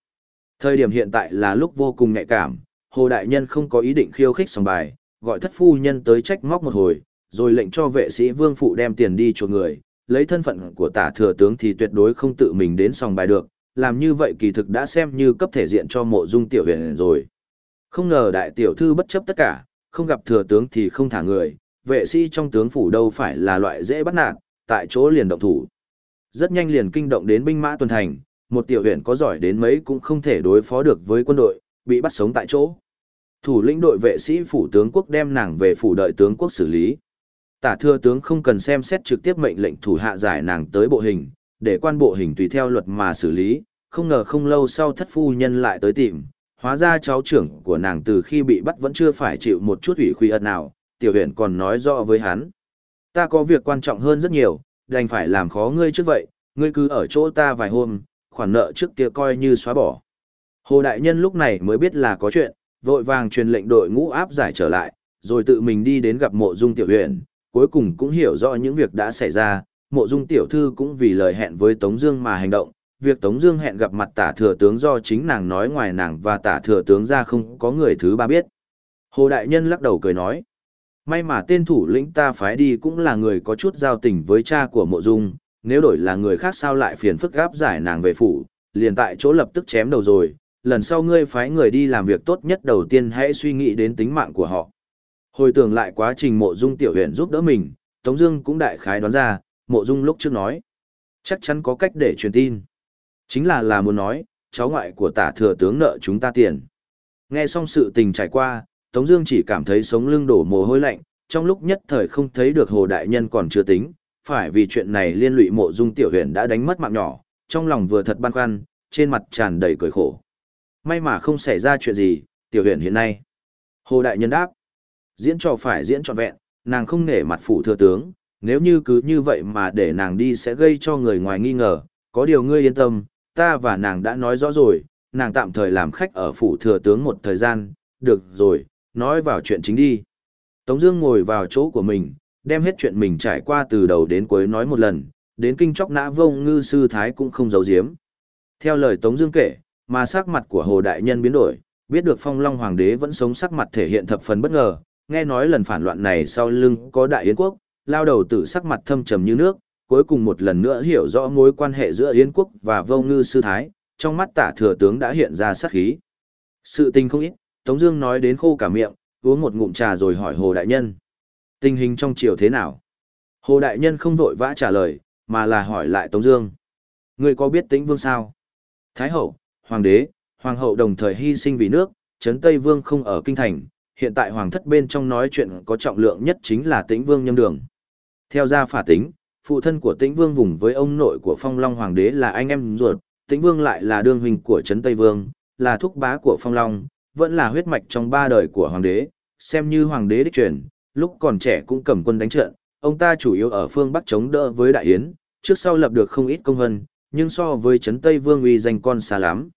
Thời điểm hiện tại là lúc vô cùng nhạy cảm, Hồ Đại Nhân không có ý định khiêu khích sòng bài, gọi thất phu nhân tới trách móc một hồi, rồi lệnh cho vệ sĩ vương phụ đem tiền đi chuộc người, lấy thân phận của tả thừa tướng thì tuyệt đối không tự mình đến sòng bài được, làm như vậy kỳ thực đã xem như cấp thể diện cho mộ dung tiểu huyền rồi. Không ngờ đại tiểu thư bất chấp tất cả, không gặp thừa tướng thì không thả người, vệ sĩ trong tướng phủ đâu phải là loại dễ bắt nạt, tại chỗ liền động thủ. Rất nhanh liền kinh động đến binh mã tuần thành, một tiểu huyện có giỏi đến mấy cũng không thể đối phó được với quân đội, bị bắt sống tại chỗ. Thủ lĩnh đội vệ sĩ phủ tướng quốc đem nàng về phủ đợi tướng quốc xử lý. Tả thừa tướng không cần xem xét trực tiếp mệnh lệnh thủ hạ giải nàng tới bộ hình, để quan bộ hình tùy theo luật mà xử lý, không ngờ không lâu sau thất phu nhân lại tới tìm, hóa ra cháu trưởng của nàng từ khi bị bắt vẫn chưa phải chịu một chút ủy khuy ật nào, tiểu huyện còn nói rõ với hắn. Ta có việc quan trọng hơn rất nhiều, đành phải làm khó ngươi trước vậy, ngươi cứ ở chỗ ta vài hôm, khoản nợ trước kia coi như xóa bỏ. Hồ Đại Nhân lúc này mới biết là có chuyện, vội vàng truyền lệnh đội ngũ áp giải trở lại, rồi tự mình đi đến gặp mộ dung tiểu huyện, cuối cùng cũng hiểu rõ những việc đã xảy ra, mộ dung tiểu thư cũng vì lời hẹn với Tống Dương mà hành động, việc Tống Dương hẹn gặp mặt tả thừa tướng do chính nàng nói ngoài nàng và tả thừa tướng ra không có người thứ ba biết. Hồ Đại Nhân lắc đầu cười nói, may mà tên thủ lĩnh ta phái đi cũng là người có chút giao tình với cha của mộ dung, nếu đổi là người khác sao lại phiền phức gáp giải nàng về phủ, liền tại chỗ lập tức chém đầu rồi. Lần sau ngươi phái người đi làm việc tốt nhất đầu tiên hãy suy nghĩ đến tính mạng của họ. Hồi tưởng lại quá trình mộ dung tiểu huyện giúp đỡ mình, Tống Dương cũng đại khái đoán ra, mộ dung lúc trước nói, chắc chắn có cách để truyền tin. Chính là là muốn nói, cháu ngoại của tả thừa tướng nợ chúng ta tiền. Nghe xong sự tình trải qua, Tống Dương chỉ cảm thấy sống lưng đổ mồ hôi lạnh, trong lúc nhất thời không thấy được Hồ Đại Nhân còn chưa tính, phải vì chuyện này liên lụy mộ dung tiểu huyền đã đánh mất mạng nhỏ, trong lòng vừa thật băn khoăn, trên mặt tràn đầy cười khổ. May mà không xảy ra chuyện gì, tiểu huyền hiện nay. Hồ Đại Nhân đáp, diễn trò phải diễn trọn vẹn, nàng không nể mặt phủ thừa tướng, nếu như cứ như vậy mà để nàng đi sẽ gây cho người ngoài nghi ngờ, có điều ngươi yên tâm, ta và nàng đã nói rõ rồi, nàng tạm thời làm khách ở phủ thừa tướng một thời gian, được rồi, nói vào chuyện chính đi. Tống Dương ngồi vào chỗ của mình, đem hết chuyện mình trải qua từ đầu đến cuối nói một lần, đến kinh chóc nã vông ngư sư thái cũng không giấu giếm. Theo lời Tống Dương kể, mà sắc mặt của Hồ Đại Nhân biến đổi, biết được Phong Long Hoàng đế vẫn sống sắc mặt thể hiện thập phần bất ngờ, nghe nói lần phản loạn này sau lưng có Đại Yến quốc, lao đầu tử sắc mặt thâm trầm như nước, cuối cùng một lần nữa hiểu rõ mối quan hệ giữa Yến quốc và Vô Ngư sư thái, trong mắt Tả thừa tướng đã hiện ra sát khí. Sự tình không ít, Tống Dương nói đến khô cả miệng, uống một ngụm trà rồi hỏi Hồ Đại Nhân. Tình hình trong triều thế nào? Hồ Đại Nhân không vội vã trả lời, mà là hỏi lại Tống Dương. Ngươi có biết tĩnh vương sao? Thái hậu, hoàng đế, hoàng hậu đồng thời hy sinh vì nước, Trấn Tây Vương không ở kinh thành. Hiện tại hoàng thất bên trong nói chuyện có trọng lượng nhất chính là tĩnh vương nhâm đường. Theo gia phả tính, phụ thân của tĩnh vương vùng với ông nội của phong long hoàng đế là anh em ruột, tĩnh vương lại là đương huynh của Trấn Tây Vương, là thúc bá của phong long, vẫn là huyết mạch trong ba đời của hoàng đế, xem như hoàng đế đích truyền, lúc còn trẻ cũng cầm quân đánh trận, ông ta chủ yếu ở phương Bắc chống đỡ với Đại Yến, trước sau lập được không ít công hân. nhưng so với Trấn Tây Vương uy danh con xa lắm.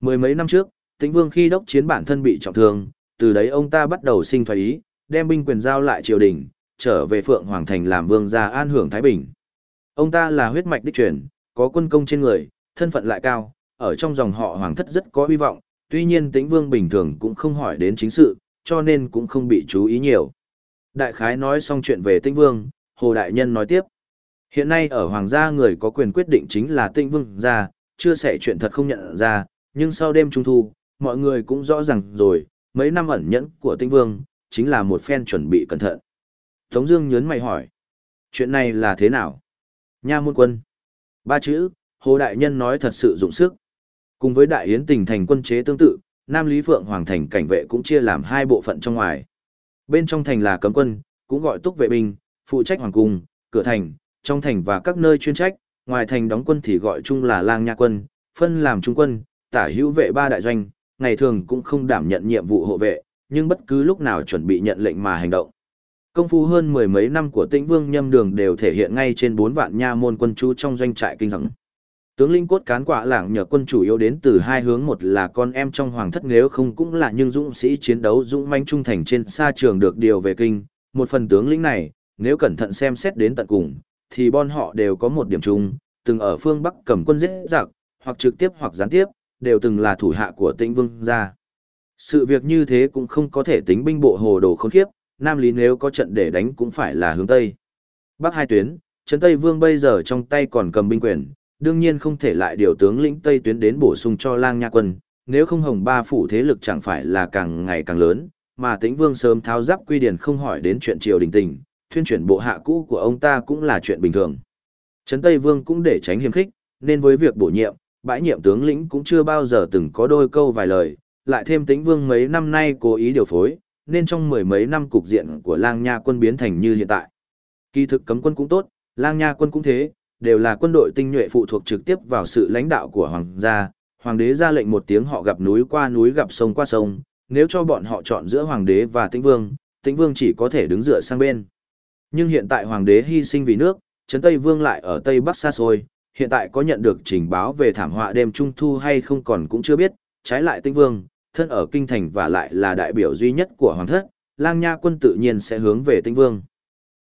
Mười mấy năm trước, Tĩnh Vương khi đốc chiến bản thân bị trọng thương, từ đấy ông ta bắt đầu sinh thoái ý, đem binh quyền giao lại triều đình, trở về Phượng Hoàng Thành làm vương gia an hưởng Thái Bình. Ông ta là huyết mạch đích truyền, có quân công trên người, thân phận lại cao, ở trong dòng họ hoàng thất rất có hy vọng, tuy nhiên Tĩnh Vương bình thường cũng không hỏi đến chính sự, cho nên cũng không bị chú ý nhiều. Đại khái nói xong chuyện về Tĩnh Vương, Hồ Đại Nhân nói tiếp. Hiện nay ở Hoàng gia người có quyền quyết định chính là Tĩnh Vương gia, chưa sẻ chuyện thật không nhận ra, nhưng sau đêm Trung Thu, mọi người cũng rõ ràng rồi, mấy năm ẩn nhẫn của Tĩnh Vương, chính là một phen chuẩn bị cẩn thận. Tống Dương nhớn mày hỏi, chuyện này là thế nào? Nha môn quân. Ba chữ, Hồ Đại Nhân nói thật sự dụng sức. Cùng với Đại Yến tình thành quân chế tương tự, Nam Lý Phượng Hoàng thành cảnh vệ cũng chia làm hai bộ phận trong ngoài. Bên trong thành là cấm quân, cũng gọi túc vệ binh, phụ trách hoàng cung, cửa thành, trong thành và các nơi chuyên trách, ngoài thành đóng quân thì gọi chung là lang nha quân, phân làm trung quân, tả hữu vệ ba đại doanh, ngày thường cũng không đảm nhận nhiệm vụ hộ vệ, nhưng bất cứ lúc nào chuẩn bị nhận lệnh mà hành động. Công phu hơn mười mấy năm của tĩnh vương nhâm đường đều thể hiện ngay trên bốn vạn nha môn quân chú trong doanh trại kinh rằng. Tướng linh cốt cán quả lảng nhờ quân chủ yếu đến từ hai hướng một là con em trong hoàng thất nếu không cũng là nhưng dũng sĩ chiến đấu dũng manh trung thành trên xa trường được điều về kinh. Một phần tướng lĩnh này, nếu cẩn thận xem xét đến tận cùng, thì bọn họ đều có một điểm chung, từng ở phương Bắc cầm quân giết giặc, hoặc trực tiếp hoặc gián tiếp, đều từng là thủ hạ của tĩnh vương gia. Sự việc như thế cũng không có thể tính binh bộ hồ đồ khốn khiếp, Nam Lý nếu có trận để đánh cũng phải là hướng Tây. Bắc hai tuyến, Trấn Tây Vương bây giờ trong tay còn cầm binh quyền, đương nhiên không thể lại điều tướng lĩnh Tây tuyến đến bổ sung cho lang nha quân, nếu không hồng ba phủ thế lực chẳng phải là càng ngày càng lớn, mà tĩnh vương sớm tháo giáp quy điển không hỏi đến chuyện triều đình tình, thuyên chuyển bộ hạ cũ của ông ta cũng là chuyện bình thường. Trấn Tây Vương cũng để tránh hiềm khích, nên với việc bổ nhiệm, bãi nhiệm tướng lĩnh cũng chưa bao giờ từng có đôi câu vài lời, lại thêm tĩnh vương mấy năm nay cố ý điều phối, nên trong mười mấy năm cục diện của lang nha quân biến thành như hiện tại. Kỳ thực cấm quân cũng tốt, lang nha quân cũng thế, đều là quân đội tinh nhuệ phụ thuộc trực tiếp vào sự lãnh đạo của hoàng gia. Hoàng đế ra lệnh một tiếng họ gặp núi qua núi gặp sông qua sông, nếu cho bọn họ chọn giữa hoàng đế và tĩnh vương, tĩnh vương chỉ có thể đứng dựa sang bên. Nhưng hiện tại hoàng đế hy sinh vì nước, Trấn Tây Vương lại ở Tây Bắc xa xôi, hiện tại có nhận được trình báo về thảm họa đêm trung thu hay không còn cũng chưa biết, trái lại Tĩnh Vương, thân ở kinh thành và lại là đại biểu duy nhất của hoàng thất, Lang Nha quân tự nhiên sẽ hướng về Tĩnh Vương.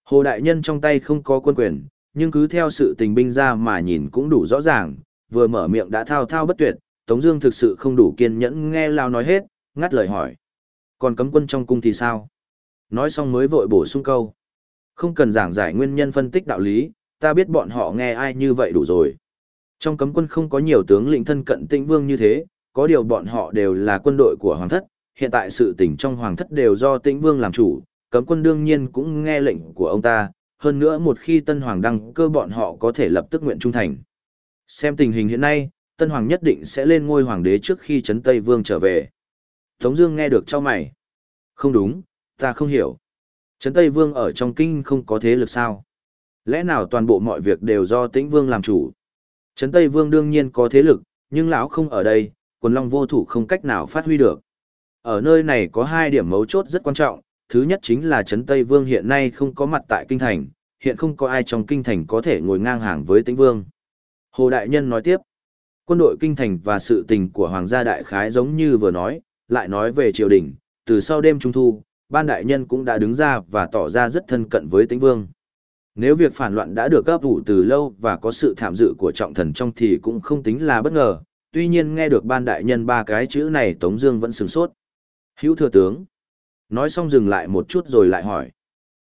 Hồ đại nhân trong tay không có quân quyền, nhưng cứ theo sự tình binh ra mà nhìn cũng đủ rõ ràng, vừa mở miệng đã thao thao bất tuyệt, Tống Dương thực sự không đủ kiên nhẫn nghe Lao nói hết, ngắt lời hỏi: còn cấm quân trong cung thì sao? Nói xong mới vội bổ sung câu: không cần giảng giải nguyên nhân phân tích đạo lý, ta biết bọn họ nghe ai như vậy đủ rồi. Trong cấm quân không có nhiều tướng lĩnh thân cận tĩnh vương như thế, có điều bọn họ đều là quân đội của hoàng thất, hiện tại sự tình trong hoàng thất đều do tĩnh vương làm chủ, cấm quân đương nhiên cũng nghe lệnh của ông ta, hơn nữa một khi tân hoàng đăng cơ bọn họ có thể lập tức nguyện trung thành. Xem tình hình hiện nay, tân hoàng nhất định sẽ lên ngôi hoàng đế trước khi Trấn Tây Vương trở về. Tống Dương nghe được cho mày. Không đúng, ta không hiểu. Trấn Tây Vương ở trong kinh không có thế lực sao? Lẽ nào toàn bộ mọi việc đều do Tĩnh Vương làm chủ? Trấn Tây Vương đương nhiên có thế lực, nhưng lão không ở đây, quần long vô thủ không cách nào phát huy được. Ở nơi này có hai điểm mấu chốt rất quan trọng, thứ nhất chính là Trấn Tây Vương hiện nay không có mặt tại kinh thành, hiện không có ai trong kinh thành có thể ngồi ngang hàng với Tĩnh Vương. Hồ Đại Nhân nói tiếp, quân đội kinh thành và sự tình của Hoàng gia Đại Khái giống như vừa nói, lại nói về triều đình, từ sau đêm Trung Thu, ban đại nhân cũng đã đứng ra và tỏ ra rất thân cận với tĩnh vương. Nếu việc phản loạn đã được gấp vụ từ lâu và có sự thảm dự của trọng thần trong thì cũng không tính là bất ngờ, tuy nhiên nghe được ban đại nhân ba cái chữ này Tống Dương vẫn sửng sốt. Hữu thừa tướng. Nói xong dừng lại một chút rồi lại hỏi.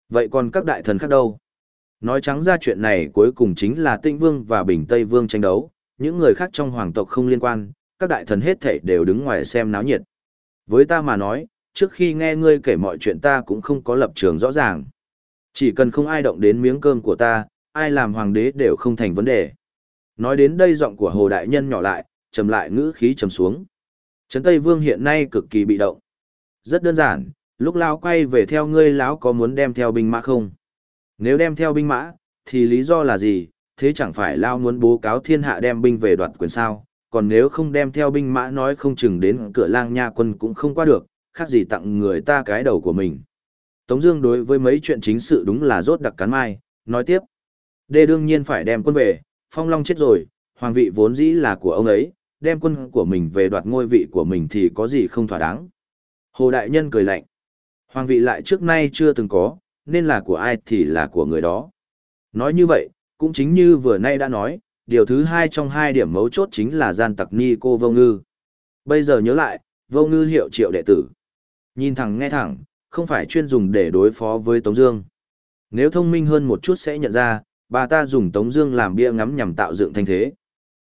Vậy còn các đại thần khác đâu? Nói trắng ra chuyện này cuối cùng chính là tinh Vương và Bình Tây Vương tranh đấu, những người khác trong hoàng tộc không liên quan, các đại thần hết thảy đều đứng ngoài xem náo nhiệt. Với ta mà nói, trước khi nghe ngươi kể mọi chuyện ta cũng không có lập trường rõ ràng. Chỉ cần không ai động đến miếng cơm của ta, ai làm hoàng đế đều không thành vấn đề. Nói đến đây giọng của Hồ Đại Nhân nhỏ lại, trầm lại ngữ khí trầm xuống. Trấn Tây Vương hiện nay cực kỳ bị động. Rất đơn giản, lúc lão quay về theo ngươi lão có muốn đem theo binh mã không? Nếu đem theo binh mã, thì lý do là gì? Thế chẳng phải lão muốn bố cáo thiên hạ đem binh về đoạt quyền sao? Còn nếu không đem theo binh mã nói không chừng đến cửa lang nha quân cũng không qua được, khác gì tặng người ta cái đầu của mình. Tống Dương đối với mấy chuyện chính sự đúng là rốt đặc cắn mai, nói tiếp. Đê đương nhiên phải đem quân về, Phong Long chết rồi, hoàng vị vốn dĩ là của ông ấy, đem quân của mình về đoạt ngôi vị của mình thì có gì không thỏa đáng. Hồ Đại Nhân cười lạnh. Hoàng vị lại trước nay chưa từng có, nên là của ai thì là của người đó. Nói như vậy, cũng chính như vừa nay đã nói, điều thứ hai trong hai điểm mấu chốt chính là gian tặc ni cô vô ngư. Bây giờ nhớ lại, vô ngư hiệu triệu đệ tử. Nhìn thẳng nghe thẳng, không phải chuyên dùng để đối phó với Tống Dương. Nếu thông minh hơn một chút sẽ nhận ra, bà ta dùng Tống Dương làm bia ngắm nhằm tạo dựng thanh thế.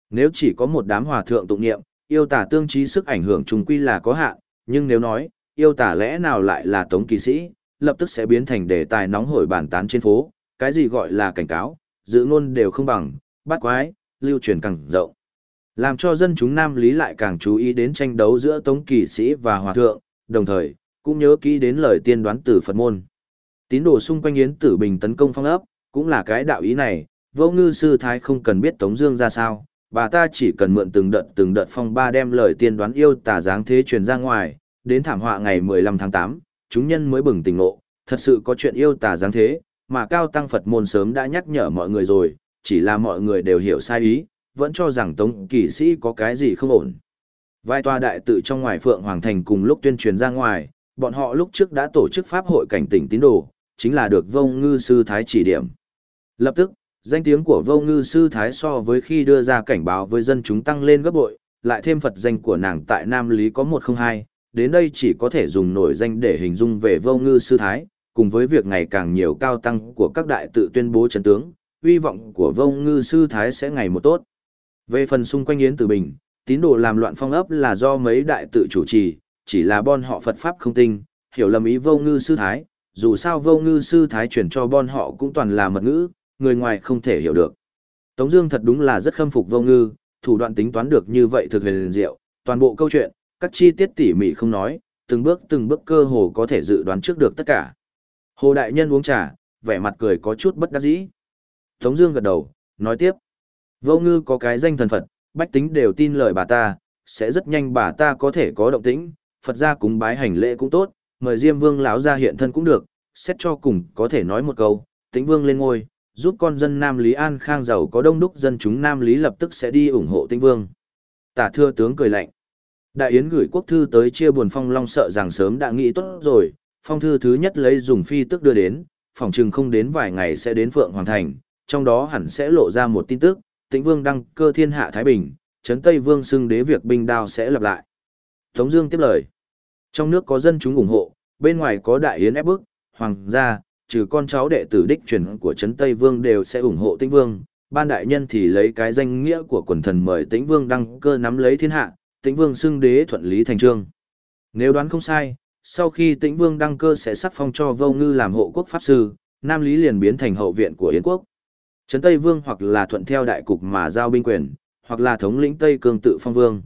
Nếu chỉ có một đám hòa thượng tụng niệm, yêu tả tương trí sức ảnh hưởng trùng quy là có hạn, nhưng nếu nói, yêu tả lẽ nào lại là tống kỳ sĩ, lập tức sẽ biến thành đề tài nóng hổi bàn tán trên phố, cái gì gọi là cảnh cáo, giữ ngôn đều không bằng, bắt quái, lưu truyền càng rộng. Làm cho dân chúng Nam Lý lại càng chú ý đến tranh đấu giữa Tống Kỳ Sĩ và Hòa Thượng, đồng thời, cũng nhớ kỹ đến lời tiên đoán từ Phật môn. Tín đồ xung quanh Yến Tử Bình tấn công phong ấp, cũng là cái đạo ý này, vô ngư sư thái không cần biết Tống Dương ra sao, bà ta chỉ cần mượn từng đợt từng đợt phong ba đem lời tiên đoán yêu tà dáng thế truyền ra ngoài, đến thảm họa ngày 15 tháng 8, chúng nhân mới bừng tỉnh ngộ, thật sự có chuyện yêu tà dáng thế, mà cao tăng Phật môn sớm đã nhắc nhở mọi người rồi, chỉ là mọi người đều hiểu sai ý, vẫn cho rằng Tống Kỳ Sĩ có cái gì không ổn. Vai tòa đại tự trong ngoài Phượng Hoàng Thành cùng lúc tuyên truyền ra ngoài, bọn họ lúc trước đã tổ chức pháp hội cảnh tỉnh tín đồ, chính là được vông ngư sư thái chỉ điểm. Lập tức, danh tiếng của vông ngư sư thái so với khi đưa ra cảnh báo với dân chúng tăng lên gấp bội, lại thêm Phật danh của nàng tại Nam Lý có 102, đến đây chỉ có thể dùng nổi danh để hình dung về vông ngư sư thái, cùng với việc ngày càng nhiều cao tăng của các đại tự tuyên bố chấn tướng, uy vọng của vông ngư sư thái sẽ ngày một tốt. Về phần xung quanh Yến Tử Bình, tín đồ làm loạn phong ấp là do mấy đại tự chủ trì, chỉ là bọn họ Phật Pháp không tinh, hiểu lầm ý vô ngư sư thái, dù sao vô ngư sư thái chuyển cho bọn họ cũng toàn là mật ngữ, người ngoài không thể hiểu được. Tống Dương thật đúng là rất khâm phục vô ngư, thủ đoạn tính toán được như vậy thực huyền diệu, toàn bộ câu chuyện, các chi tiết tỉ mỉ không nói, từng bước từng bước cơ hồ có thể dự đoán trước được tất cả. Hồ đại nhân uống trà, vẻ mặt cười có chút bất đắc dĩ. Tống Dương gật đầu, nói tiếp, vô ngư có cái danh thần Phật, bách tính đều tin lời bà ta, sẽ rất nhanh bà ta có thể có động tĩnh, Phật gia cúng bái hành lễ cũng tốt, mời Diêm Vương lão gia hiện thân cũng được, xét cho cùng có thể nói một câu, Tĩnh Vương lên ngôi, giúp con dân Nam Lý An Khang giàu có đông đúc dân chúng Nam Lý lập tức sẽ đi ủng hộ Tĩnh Vương. Tả Thưa tướng cười lạnh. Đại Yến gửi quốc thư tới chia buồn Phong Long sợ rằng sớm đã nghĩ tốt rồi, phong thư thứ nhất lấy dùng phi tức đưa đến, phòng chừng không đến vài ngày sẽ đến Phượng Hoàng Thành, trong đó hẳn sẽ lộ ra một tin tức, Tĩnh Vương đăng cơ thiên hạ Thái Bình, Trấn Tây Vương xưng đế việc binh đao sẽ lập lại. Tống Dương tiếp lời. Trong nước có dân chúng ủng hộ, bên ngoài có đại yến ép bức, hoàng gia, trừ con cháu đệ tử đích truyền của Trấn Tây Vương đều sẽ ủng hộ Tĩnh Vương. Ban đại nhân thì lấy cái danh nghĩa của quần thần mời Tĩnh Vương đăng cơ nắm lấy thiên hạ, Tĩnh Vương xưng đế thuận lý thành trương. Nếu đoán không sai, sau khi Tĩnh Vương đăng cơ sẽ sắc phong cho Vô Ngư làm hộ quốc pháp sư, Nam Lý liền biến thành hậu viện của Yến quốc. Trấn Tây Vương hoặc là thuận theo đại cục mà giao binh quyền, hoặc là thống lĩnh Tây Cương tự phong vương.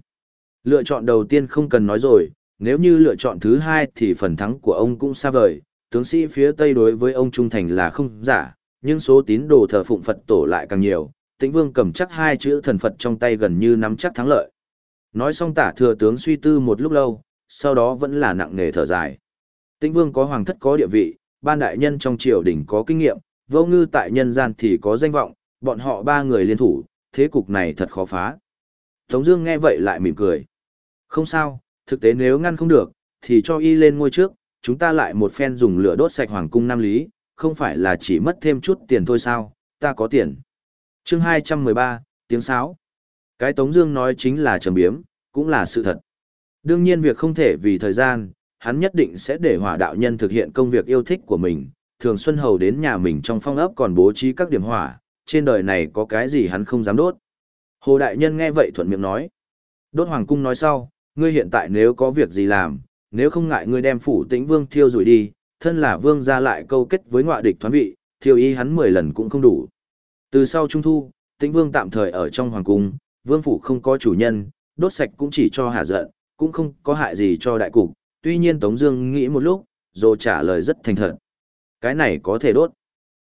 Lựa chọn đầu tiên không cần nói rồi, nếu như lựa chọn thứ hai thì phần thắng của ông cũng xa vời, tướng sĩ phía Tây đối với ông trung thành là không giả, nhưng số tín đồ thờ phụng Phật tổ lại càng nhiều, tĩnh vương cầm chắc hai chữ thần Phật trong tay gần như nắm chắc thắng lợi. Nói xong tả thừa tướng suy tư một lúc lâu, sau đó vẫn là nặng nề thở dài. Tĩnh vương có hoàng thất có địa vị, ban đại nhân trong triều đình có kinh nghiệm, vô ngư tại nhân gian thì có danh vọng, bọn họ ba người liên thủ, thế cục này thật khó phá. Tống Dương nghe vậy lại mỉm cười. Không sao, thực tế nếu ngăn không được, thì cho y lên ngôi trước, chúng ta lại một phen dùng lửa đốt sạch hoàng cung Nam Lý, không phải là chỉ mất thêm chút tiền thôi sao? Ta có tiền. Chương 213, tiếng sáo. Cái Tống Dương nói chính là trầm biếm, cũng là sự thật. Đương nhiên việc không thể vì thời gian, hắn nhất định sẽ để hỏa đạo nhân thực hiện công việc yêu thích của mình. Thường Xuân Hầu đến nhà mình trong phong ấp còn bố trí các điểm hỏa, trên đời này có cái gì hắn không dám đốt. Hồ Đại Nhân nghe vậy thuận miệng nói. Đốt Hoàng Cung nói sau, ngươi hiện tại nếu có việc gì làm, nếu không ngại ngươi đem phủ tĩnh vương thiêu rủi đi, thân là vương ra lại câu kết với ngoại địch thoán vị, thiêu y hắn 10 lần cũng không đủ. Từ sau Trung Thu, tĩnh vương tạm thời ở trong Hoàng Cung, vương phủ không có chủ nhân, đốt sạch cũng chỉ cho hạ giận, cũng không có hại gì cho đại cục. Tuy nhiên Tống Dương nghĩ một lúc, rồi trả lời rất thành thật. Cái này có thể đốt.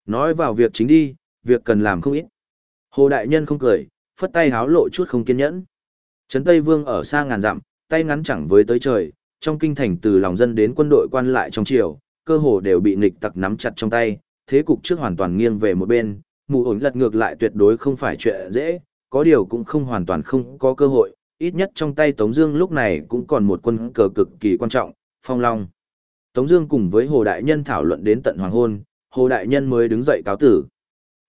Nói vào việc chính đi, việc cần làm không ít. Hồ Đại Nhân không cười, phất tay háo lộ chút không kiên nhẫn. Trấn Tây Vương ở xa ngàn dặm, tay ngắn chẳng với tới trời, trong kinh thành từ lòng dân đến quân đội quan lại trong triều, cơ hồ đều bị nghịch tặc nắm chặt trong tay, thế cục trước hoàn toàn nghiêng về một bên, mù ổn lật ngược lại tuyệt đối không phải chuyện dễ, có điều cũng không hoàn toàn không có cơ hội, ít nhất trong tay Tống Dương lúc này cũng còn một quân cờ cực kỳ quan trọng, Phong Long. Tống Dương cùng với Hồ Đại Nhân thảo luận đến tận hoàng hôn, Hồ Đại Nhân mới đứng dậy cáo tử.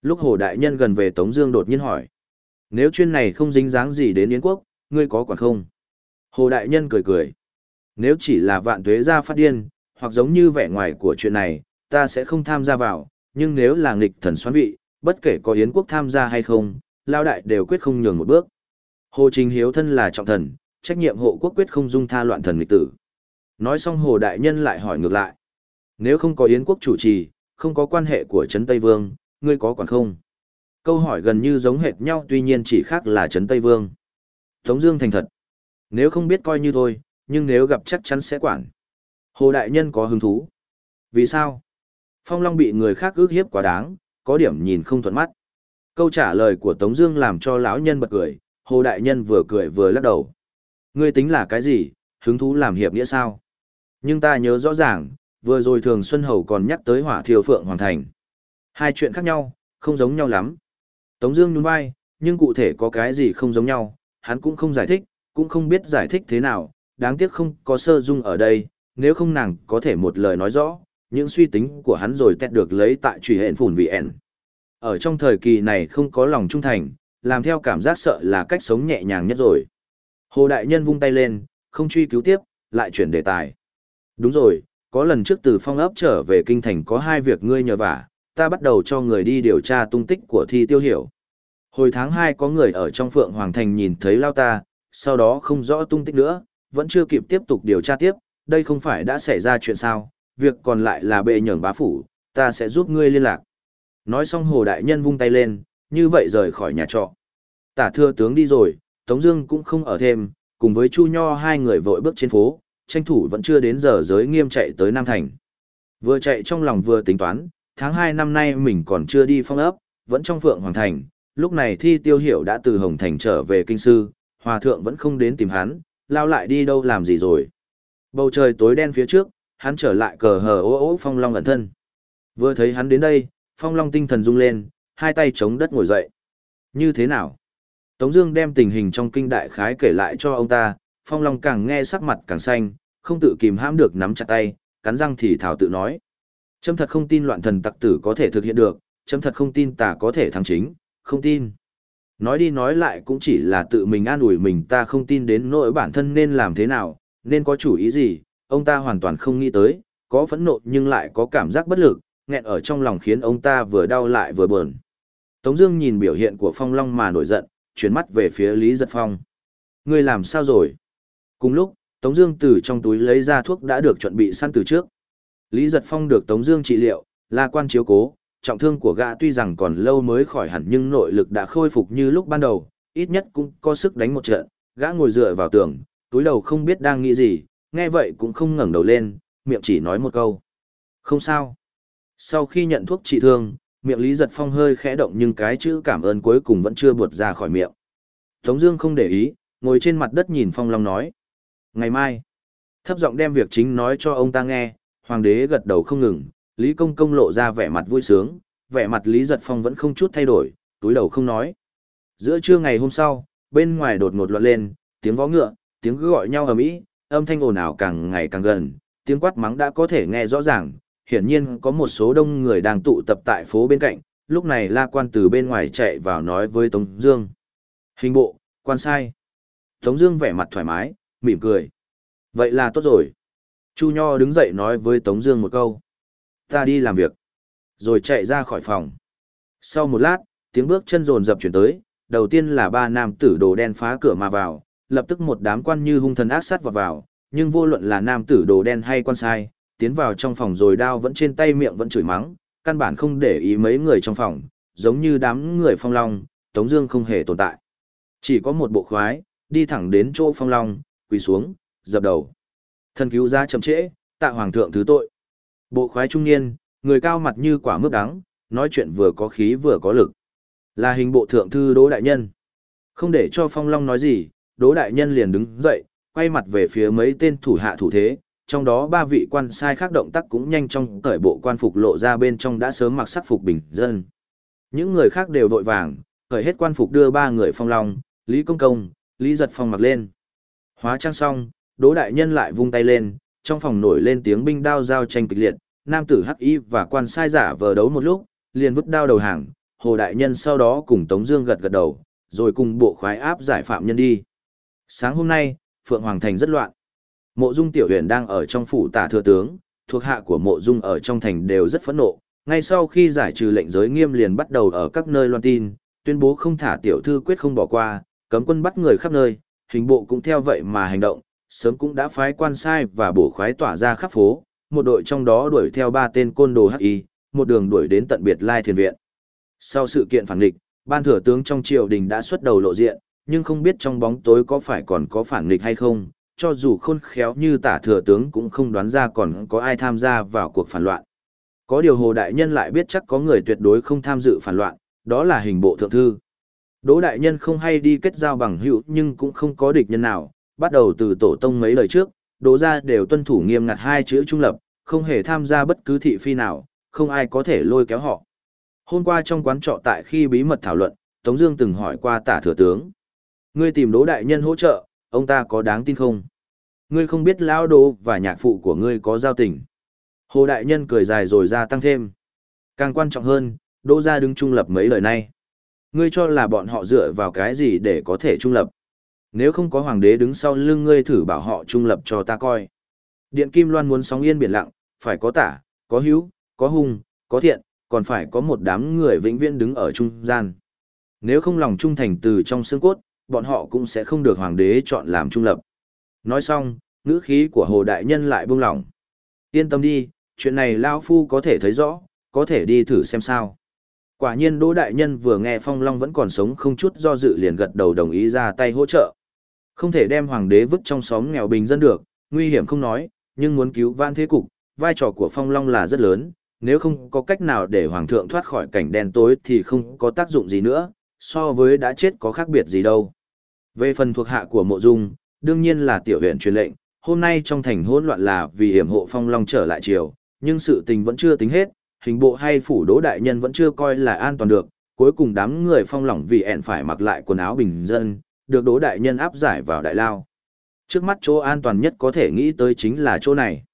Lúc Hồ Đại Nhân gần về Tống Dương đột nhiên hỏi, nếu chuyên này không dính dáng gì đến Yến quốc, ngươi có quản không? Hồ Đại Nhân cười cười. Nếu chỉ là vạn tuế gia phát điên, hoặc giống như vẻ ngoài của chuyện này, ta sẽ không tham gia vào, nhưng nếu là nghịch thần xoắn vị, bất kể có Yến quốc tham gia hay không, Lao Đại đều quyết không nhường một bước. Hồ Trình Hiếu thân là trọng thần, trách nhiệm hộ quốc quyết không dung tha loạn thần nghịch tử. Nói xong Hồ Đại Nhân lại hỏi ngược lại. Nếu không có Yến quốc chủ trì, không có quan hệ của Trấn Tây Vương, ngươi có quản không? Câu hỏi gần như giống hệt nhau tuy nhiên chỉ khác là Trấn Tây Vương. Tống Dương thành thật. Nếu không biết coi như thôi, nhưng nếu gặp chắc chắn sẽ quản. Hồ Đại Nhân có hứng thú. Vì sao? Phong Long bị người khác ước hiếp quá đáng, có điểm nhìn không thuận mắt. Câu trả lời của Tống Dương làm cho lão nhân bật cười, Hồ Đại Nhân vừa cười vừa lắc đầu. Ngươi tính là cái gì? Hứng thú làm hiệp nghĩa sao? Nhưng ta nhớ rõ ràng, vừa rồi Thường Xuân Hầu còn nhắc tới hỏa thiêu phượng hoàn thành. Hai chuyện khác nhau, không giống nhau lắm. Tống Dương nhún vai, nhưng cụ thể có cái gì không giống nhau, hắn cũng không giải thích, cũng không biết giải thích thế nào. Đáng tiếc không có sơ dung ở đây, nếu không nàng có thể một lời nói rõ, những suy tính của hắn rồi tẹt được lấy tại truy hẹn phủn vị ẻn. Ở trong thời kỳ này không có lòng trung thành, làm theo cảm giác sợ là cách sống nhẹ nhàng nhất rồi. Hồ Đại Nhân vung tay lên, không truy cứu tiếp, lại chuyển đề tài. Đúng rồi, có lần trước từ phong ấp trở về kinh thành có hai việc ngươi nhờ vả, ta bắt đầu cho người đi điều tra tung tích của thi tiêu hiểu. Hồi tháng 2 có người ở trong Phượng Hoàng Thành nhìn thấy lao ta, sau đó không rõ tung tích nữa, vẫn chưa kịp tiếp tục điều tra tiếp, đây không phải đã xảy ra chuyện sao, việc còn lại là bệ nhường bá phủ, ta sẽ giúp ngươi liên lạc. Nói xong Hồ Đại Nhân vung tay lên, như vậy rời khỏi nhà trọ. Tả thưa tướng đi rồi, Tống Dương cũng không ở thêm, cùng với Chu Nho hai người vội bước trên phố, tranh thủ vẫn chưa đến giờ giới nghiêm chạy tới Nam Thành. Vừa chạy trong lòng vừa tính toán, tháng 2 năm nay mình còn chưa đi phong ấp, vẫn trong Phượng Hoàng Thành, lúc này thi tiêu hiểu đã từ Hồng Thành trở về Kinh Sư, Hòa Thượng vẫn không đến tìm hắn, lao lại đi đâu làm gì rồi. Bầu trời tối đen phía trước, hắn trở lại cờ hờ ố ố Phong Long ẩn thân. Vừa thấy hắn đến đây, Phong Long tinh thần rung lên, hai tay chống đất ngồi dậy. Như thế nào? Tống Dương đem tình hình trong kinh đại khái kể lại cho ông ta, Phong Long càng nghe sắc mặt càng xanh, không tự kìm hãm được nắm chặt tay, cắn răng thì thảo tự nói. Chấm thật không tin loạn thần tặc tử có thể thực hiện được, chấm thật không tin tà có thể thắng chính, không tin. Nói đi nói lại cũng chỉ là tự mình an ủi mình ta không tin đến nỗi bản thân nên làm thế nào, nên có chủ ý gì, ông ta hoàn toàn không nghĩ tới, có phẫn nộ nhưng lại có cảm giác bất lực, nghẹn ở trong lòng khiến ông ta vừa đau lại vừa buồn. Tống Dương nhìn biểu hiện của Phong Long mà nổi giận, chuyển mắt về phía Lý Giật Phong. Ngươi làm sao rồi? Cùng lúc, Tống Dương từ trong túi lấy ra thuốc đã được chuẩn bị sẵn từ trước. Lý Giật Phong được Tống Dương trị liệu, là quan chiếu cố, trọng thương của gã tuy rằng còn lâu mới khỏi hẳn nhưng nội lực đã khôi phục như lúc ban đầu, ít nhất cũng có sức đánh một trận. Gã ngồi dựa vào tường, túi đầu không biết đang nghĩ gì, nghe vậy cũng không ngẩng đầu lên, miệng chỉ nói một câu: không sao. Sau khi nhận thuốc trị thương, miệng Lý Giật Phong hơi khẽ động nhưng cái chữ cảm ơn cuối cùng vẫn chưa buột ra khỏi miệng. Tống Dương không để ý, ngồi trên mặt đất nhìn Phong Long nói: ngày mai, thấp giọng đem việc chính nói cho ông ta nghe. Hoàng đế gật đầu không ngừng, Lý Công Công lộ ra vẻ mặt vui sướng, vẻ mặt Lý Giật Phong vẫn không chút thay đổi, túi đầu không nói. Giữa trưa ngày hôm sau, bên ngoài đột ngột loạn lên, tiếng vó ngựa, tiếng gọi nhau ở mỹ, âm thanh ồn ào càng ngày càng gần, tiếng quát mắng đã có thể nghe rõ ràng, hiển nhiên có một số đông người đang tụ tập tại phố bên cạnh, lúc này La Quan từ bên ngoài chạy vào nói với Tống Dương. Hình bộ, quan sai. Tống Dương vẻ mặt thoải mái, mỉm cười. Vậy là tốt rồi. Chu Nho đứng dậy nói với Tống Dương một câu. Ta đi làm việc. Rồi chạy ra khỏi phòng. Sau một lát, tiếng bước chân rồn rập chuyển tới. Đầu tiên là ba nam tử đồ đen phá cửa mà vào, lập tức một đám quan như hung thần ác sát vào vào. Nhưng vô luận là nam tử đồ đen hay quan sai, tiến vào trong phòng rồi đao vẫn trên tay miệng vẫn chửi mắng, căn bản không để ý mấy người trong phòng, giống như đám người phong long, Tống Dương không hề tồn tại. Chỉ có một bộ khoái, đi thẳng đến chỗ phong long, quỳ xuống, dập đầu. Thần cứu ra chậm trễ, tạ hoàng thượng thứ tội. Bộ khoái trung niên, người cao mặt như quả mướp đắng, nói chuyện vừa có khí vừa có lực. Là hình bộ thượng thư Đỗ Đại Nhân. Không để cho Phong Long nói gì, Đỗ Đại Nhân liền đứng dậy, quay mặt về phía mấy tên thủ hạ thủ thế, trong đó ba vị quan sai khác động tác cũng nhanh trong cởi bộ quan phục lộ ra bên trong đã sớm mặc sắc phục bình dân. Những người khác đều vội vàng, cởi hết quan phục đưa ba người Phong Long, Lý Công Công, Lý Giật Phong mặc lên. Hóa trang xong, Đỗ đại nhân lại vung tay lên, trong phòng nổi lên tiếng binh đao giao tranh kịch liệt, nam tử Hắc Y và quan sai giả vờ đấu một lúc, liền vứt đao đầu hàng, Hồ đại nhân sau đó cùng Tống Dương gật gật đầu, rồi cùng bộ khoái áp giải phạm nhân đi. Sáng hôm nay, Phượng Hoàng Thành rất loạn. Mộ Dung Tiểu Huyền đang ở trong phủ tả thừa tướng, thuộc hạ của Mộ Dung ở trong thành đều rất phẫn nộ. Ngay sau khi giải trừ lệnh giới nghiêm liền bắt đầu ở các nơi loan tin, tuyên bố không thả tiểu thư quyết không bỏ qua, cấm quân bắt người khắp nơi, hình bộ cũng theo vậy mà hành động, sớm cũng đã phái quan sai và bổ khoái tỏa ra khắp phố, một đội trong đó đuổi theo ba tên côn đồ hắc y, một đường đuổi đến tận biệt lai thiền viện. Sau sự kiện phản nghịch, ban thừa tướng trong triều đình đã xuất đầu lộ diện, nhưng không biết trong bóng tối có phải còn có phản nghịch hay không, cho dù khôn khéo như tả thừa tướng cũng không đoán ra còn có ai tham gia vào cuộc phản loạn. Có điều Hồ Đại Nhân lại biết chắc có người tuyệt đối không tham dự phản loạn, đó là hình bộ thượng thư. Đỗ Đại Nhân không hay đi kết giao bằng hữu nhưng cũng không có địch nhân nào, bắt đầu từ tổ tông mấy lời trước, đỗ ra đều tuân thủ nghiêm ngặt hai chữ trung lập, không hề tham gia bất cứ thị phi nào, không ai có thể lôi kéo họ. Hôm qua trong quán trọ tại khi bí mật thảo luận, Tống Dương từng hỏi qua tả thừa tướng. Ngươi tìm đỗ đại nhân hỗ trợ, ông ta có đáng tin không? Ngươi không biết lão đỗ và nhạc phụ của ngươi có giao tình. Hồ đại nhân cười dài rồi ra tăng thêm. Càng quan trọng hơn, đỗ gia đứng trung lập mấy lời này. Ngươi cho là bọn họ dựa vào cái gì để có thể trung lập? Nếu không có hoàng đế đứng sau lưng ngươi thử bảo họ trung lập cho ta coi. Điện Kim Loan muốn sóng yên biển lặng, phải có tả, có hữu, có hung, có thiện, còn phải có một đám người vĩnh viễn đứng ở trung gian. Nếu không lòng trung thành từ trong xương cốt, bọn họ cũng sẽ không được hoàng đế chọn làm trung lập. Nói xong, ngữ khí của Hồ Đại Nhân lại buông lỏng. Yên tâm đi, chuyện này Lao Phu có thể thấy rõ, có thể đi thử xem sao. Quả nhiên Đỗ Đại Nhân vừa nghe Phong Long vẫn còn sống không chút do dự liền gật đầu đồng ý ra tay hỗ trợ. Không thể đem hoàng đế vứt trong xóm nghèo bình dân được, nguy hiểm không nói, nhưng muốn cứu vãn thế cục, vai trò của Phong Long là rất lớn, nếu không có cách nào để hoàng thượng thoát khỏi cảnh đen tối thì không có tác dụng gì nữa, so với đã chết có khác biệt gì đâu. Về phần thuộc hạ của mộ dung, đương nhiên là tiểu huyện truyền lệnh, hôm nay trong thành hỗn loạn là vì hiểm hộ phong long trở lại triều, nhưng sự tình vẫn chưa tính hết, hình bộ hay phủ đỗ đại nhân vẫn chưa coi là an toàn được, cuối cùng đám người phong lỏng vì ẹn phải mặc lại quần áo bình dân, được đỗ đại nhân áp giải vào đại lao. Trước mắt chỗ an toàn nhất có thể nghĩ tới chính là chỗ này.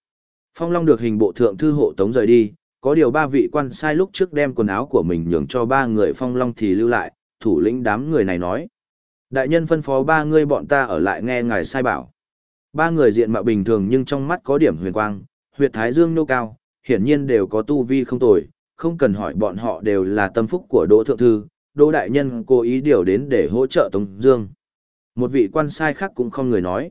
Phong Long được hình bộ thượng thư hộ tống rời đi, có điều ba vị quan sai lúc trước đem quần áo của mình nhường cho ba người Phong Long thì lưu lại, thủ lĩnh đám người này nói. Đại nhân phân phó ba người bọn ta ở lại nghe ngài sai bảo. Ba người diện mạo bình thường nhưng trong mắt có điểm huyền quang, huyệt thái dương nô cao, hiển nhiên đều có tu vi không tồi, không cần hỏi bọn họ đều là tâm phúc của Đỗ Thượng Thư, Đỗ Đại Nhân cố ý điều đến để hỗ trợ Tống Dương. Một vị quan sai khác cũng không người nói.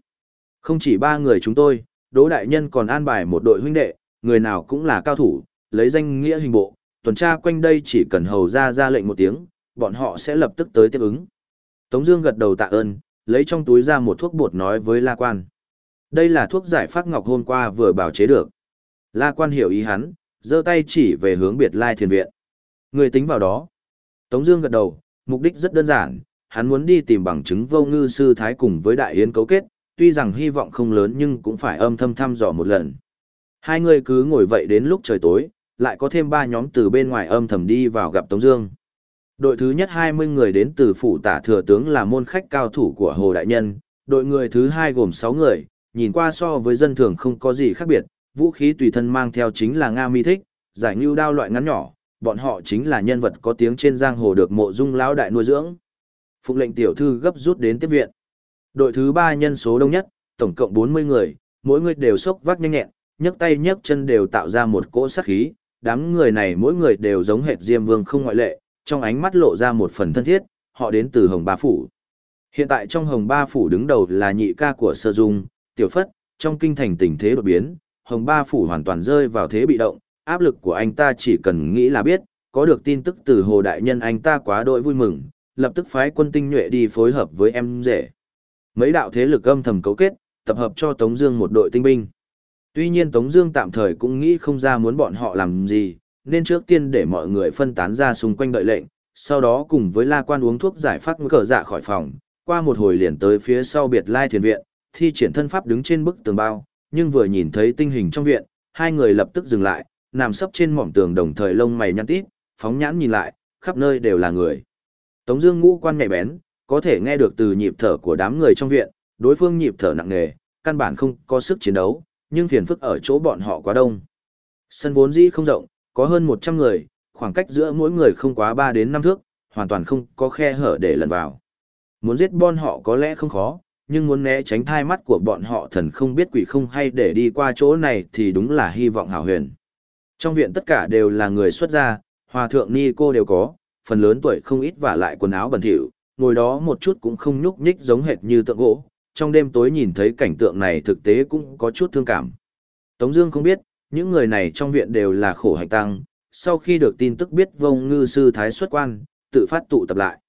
Không chỉ ba người chúng tôi, Đỗ Đại Nhân còn an bài một đội huynh đệ, người nào cũng là cao thủ, lấy danh nghĩa hình bộ, tuần tra quanh đây chỉ cần hầu ra ra lệnh một tiếng, bọn họ sẽ lập tức tới tiếp ứng. Tống Dương gật đầu tạ ơn, lấy trong túi ra một thuốc bột nói với La Quan. Đây là thuốc giải phát ngọc hôm qua vừa bảo chế được. La Quan hiểu ý hắn, giơ tay chỉ về hướng biệt lai thiền viện. Người tính vào đó. Tống Dương gật đầu, mục đích rất đơn giản, hắn muốn đi tìm bằng chứng vô ngư sư thái cùng với đại yến cấu kết, tuy rằng hy vọng không lớn nhưng cũng phải âm thầm thăm dò một lần. Hai người cứ ngồi vậy đến lúc trời tối, lại có thêm ba nhóm từ bên ngoài âm thầm đi vào gặp Tống Dương. Đội thứ nhất 20 người đến từ phủ tả thừa tướng là môn khách cao thủ của Hồ Đại Nhân, đội người thứ hai gồm 6 người, nhìn qua so với dân thường không có gì khác biệt, vũ khí tùy thân mang theo chính là Nga mi thích, giải ngưu đao loại ngắn nhỏ, bọn họ chính là nhân vật có tiếng trên giang hồ được mộ dung lão đại nuôi dưỡng. Phục lệnh tiểu thư gấp rút đến tiếp viện. Đội thứ ba nhân số đông nhất, tổng cộng 40 người, mỗi người đều sốc vác nhanh nhẹn, nhấc tay nhấc chân đều tạo ra một cỗ sát khí, đám người này mỗi người đều giống hệt Diêm Vương không ngoại lệ, trong ánh mắt lộ ra một phần thân thiết, họ đến từ Hồng Ba Phủ. Hiện tại trong Hồng Ba Phủ đứng đầu là nhị ca của Sơ Dung, Tiểu Phất, trong kinh thành tình thế đột biến, Hồng Ba Phủ hoàn toàn rơi vào thế bị động, áp lực của anh ta chỉ cần nghĩ là biết, có được tin tức từ Hồ Đại Nhân anh ta quá đội vui mừng, lập tức phái quân tinh nhuệ đi phối hợp với em rể. Mấy đạo thế lực âm thầm cấu kết, tập hợp cho Tống Dương một đội tinh binh. Tuy nhiên Tống Dương tạm thời cũng nghĩ không ra muốn bọn họ làm gì, nên trước tiên để mọi người phân tán ra xung quanh đợi lệnh, sau đó cùng với La Quan uống thuốc giải phát cờ dạ khỏi phòng, qua một hồi liền tới phía sau biệt lai thiền viện, thi triển thân pháp đứng trên bức tường bao, nhưng vừa nhìn thấy tình hình trong viện, hai người lập tức dừng lại, nằm sấp trên mỏm tường đồng thời lông mày nhăn tít, phóng nhãn nhìn lại, khắp nơi đều là người. Tống Dương ngũ quan nhạy bén, có thể nghe được từ nhịp thở của đám người trong viện, đối phương nhịp thở nặng nề, căn bản không có sức chiến đấu, nhưng phiền phức ở chỗ bọn họ quá đông. Sân vốn dĩ không rộng, có hơn 100 người, khoảng cách giữa mỗi người không quá 3 đến 5 thước, hoàn toàn không có khe hở để lần vào. Muốn giết bọn họ có lẽ không khó, nhưng muốn né tránh thai mắt của bọn họ thần không biết quỷ không hay để đi qua chỗ này thì đúng là hy vọng hảo huyền. Trong viện tất cả đều là người xuất gia, hòa thượng ni cô đều có, phần lớn tuổi không ít và lại quần áo bẩn thỉu, ngồi đó một chút cũng không nhúc nhích giống hệt như tượng gỗ, trong đêm tối nhìn thấy cảnh tượng này thực tế cũng có chút thương cảm. Tống Dương không biết, những người này trong viện đều là khổ hạnh tăng, sau khi được tin tức biết vông ngư sư thái xuất quan, tự phát tụ tập lại.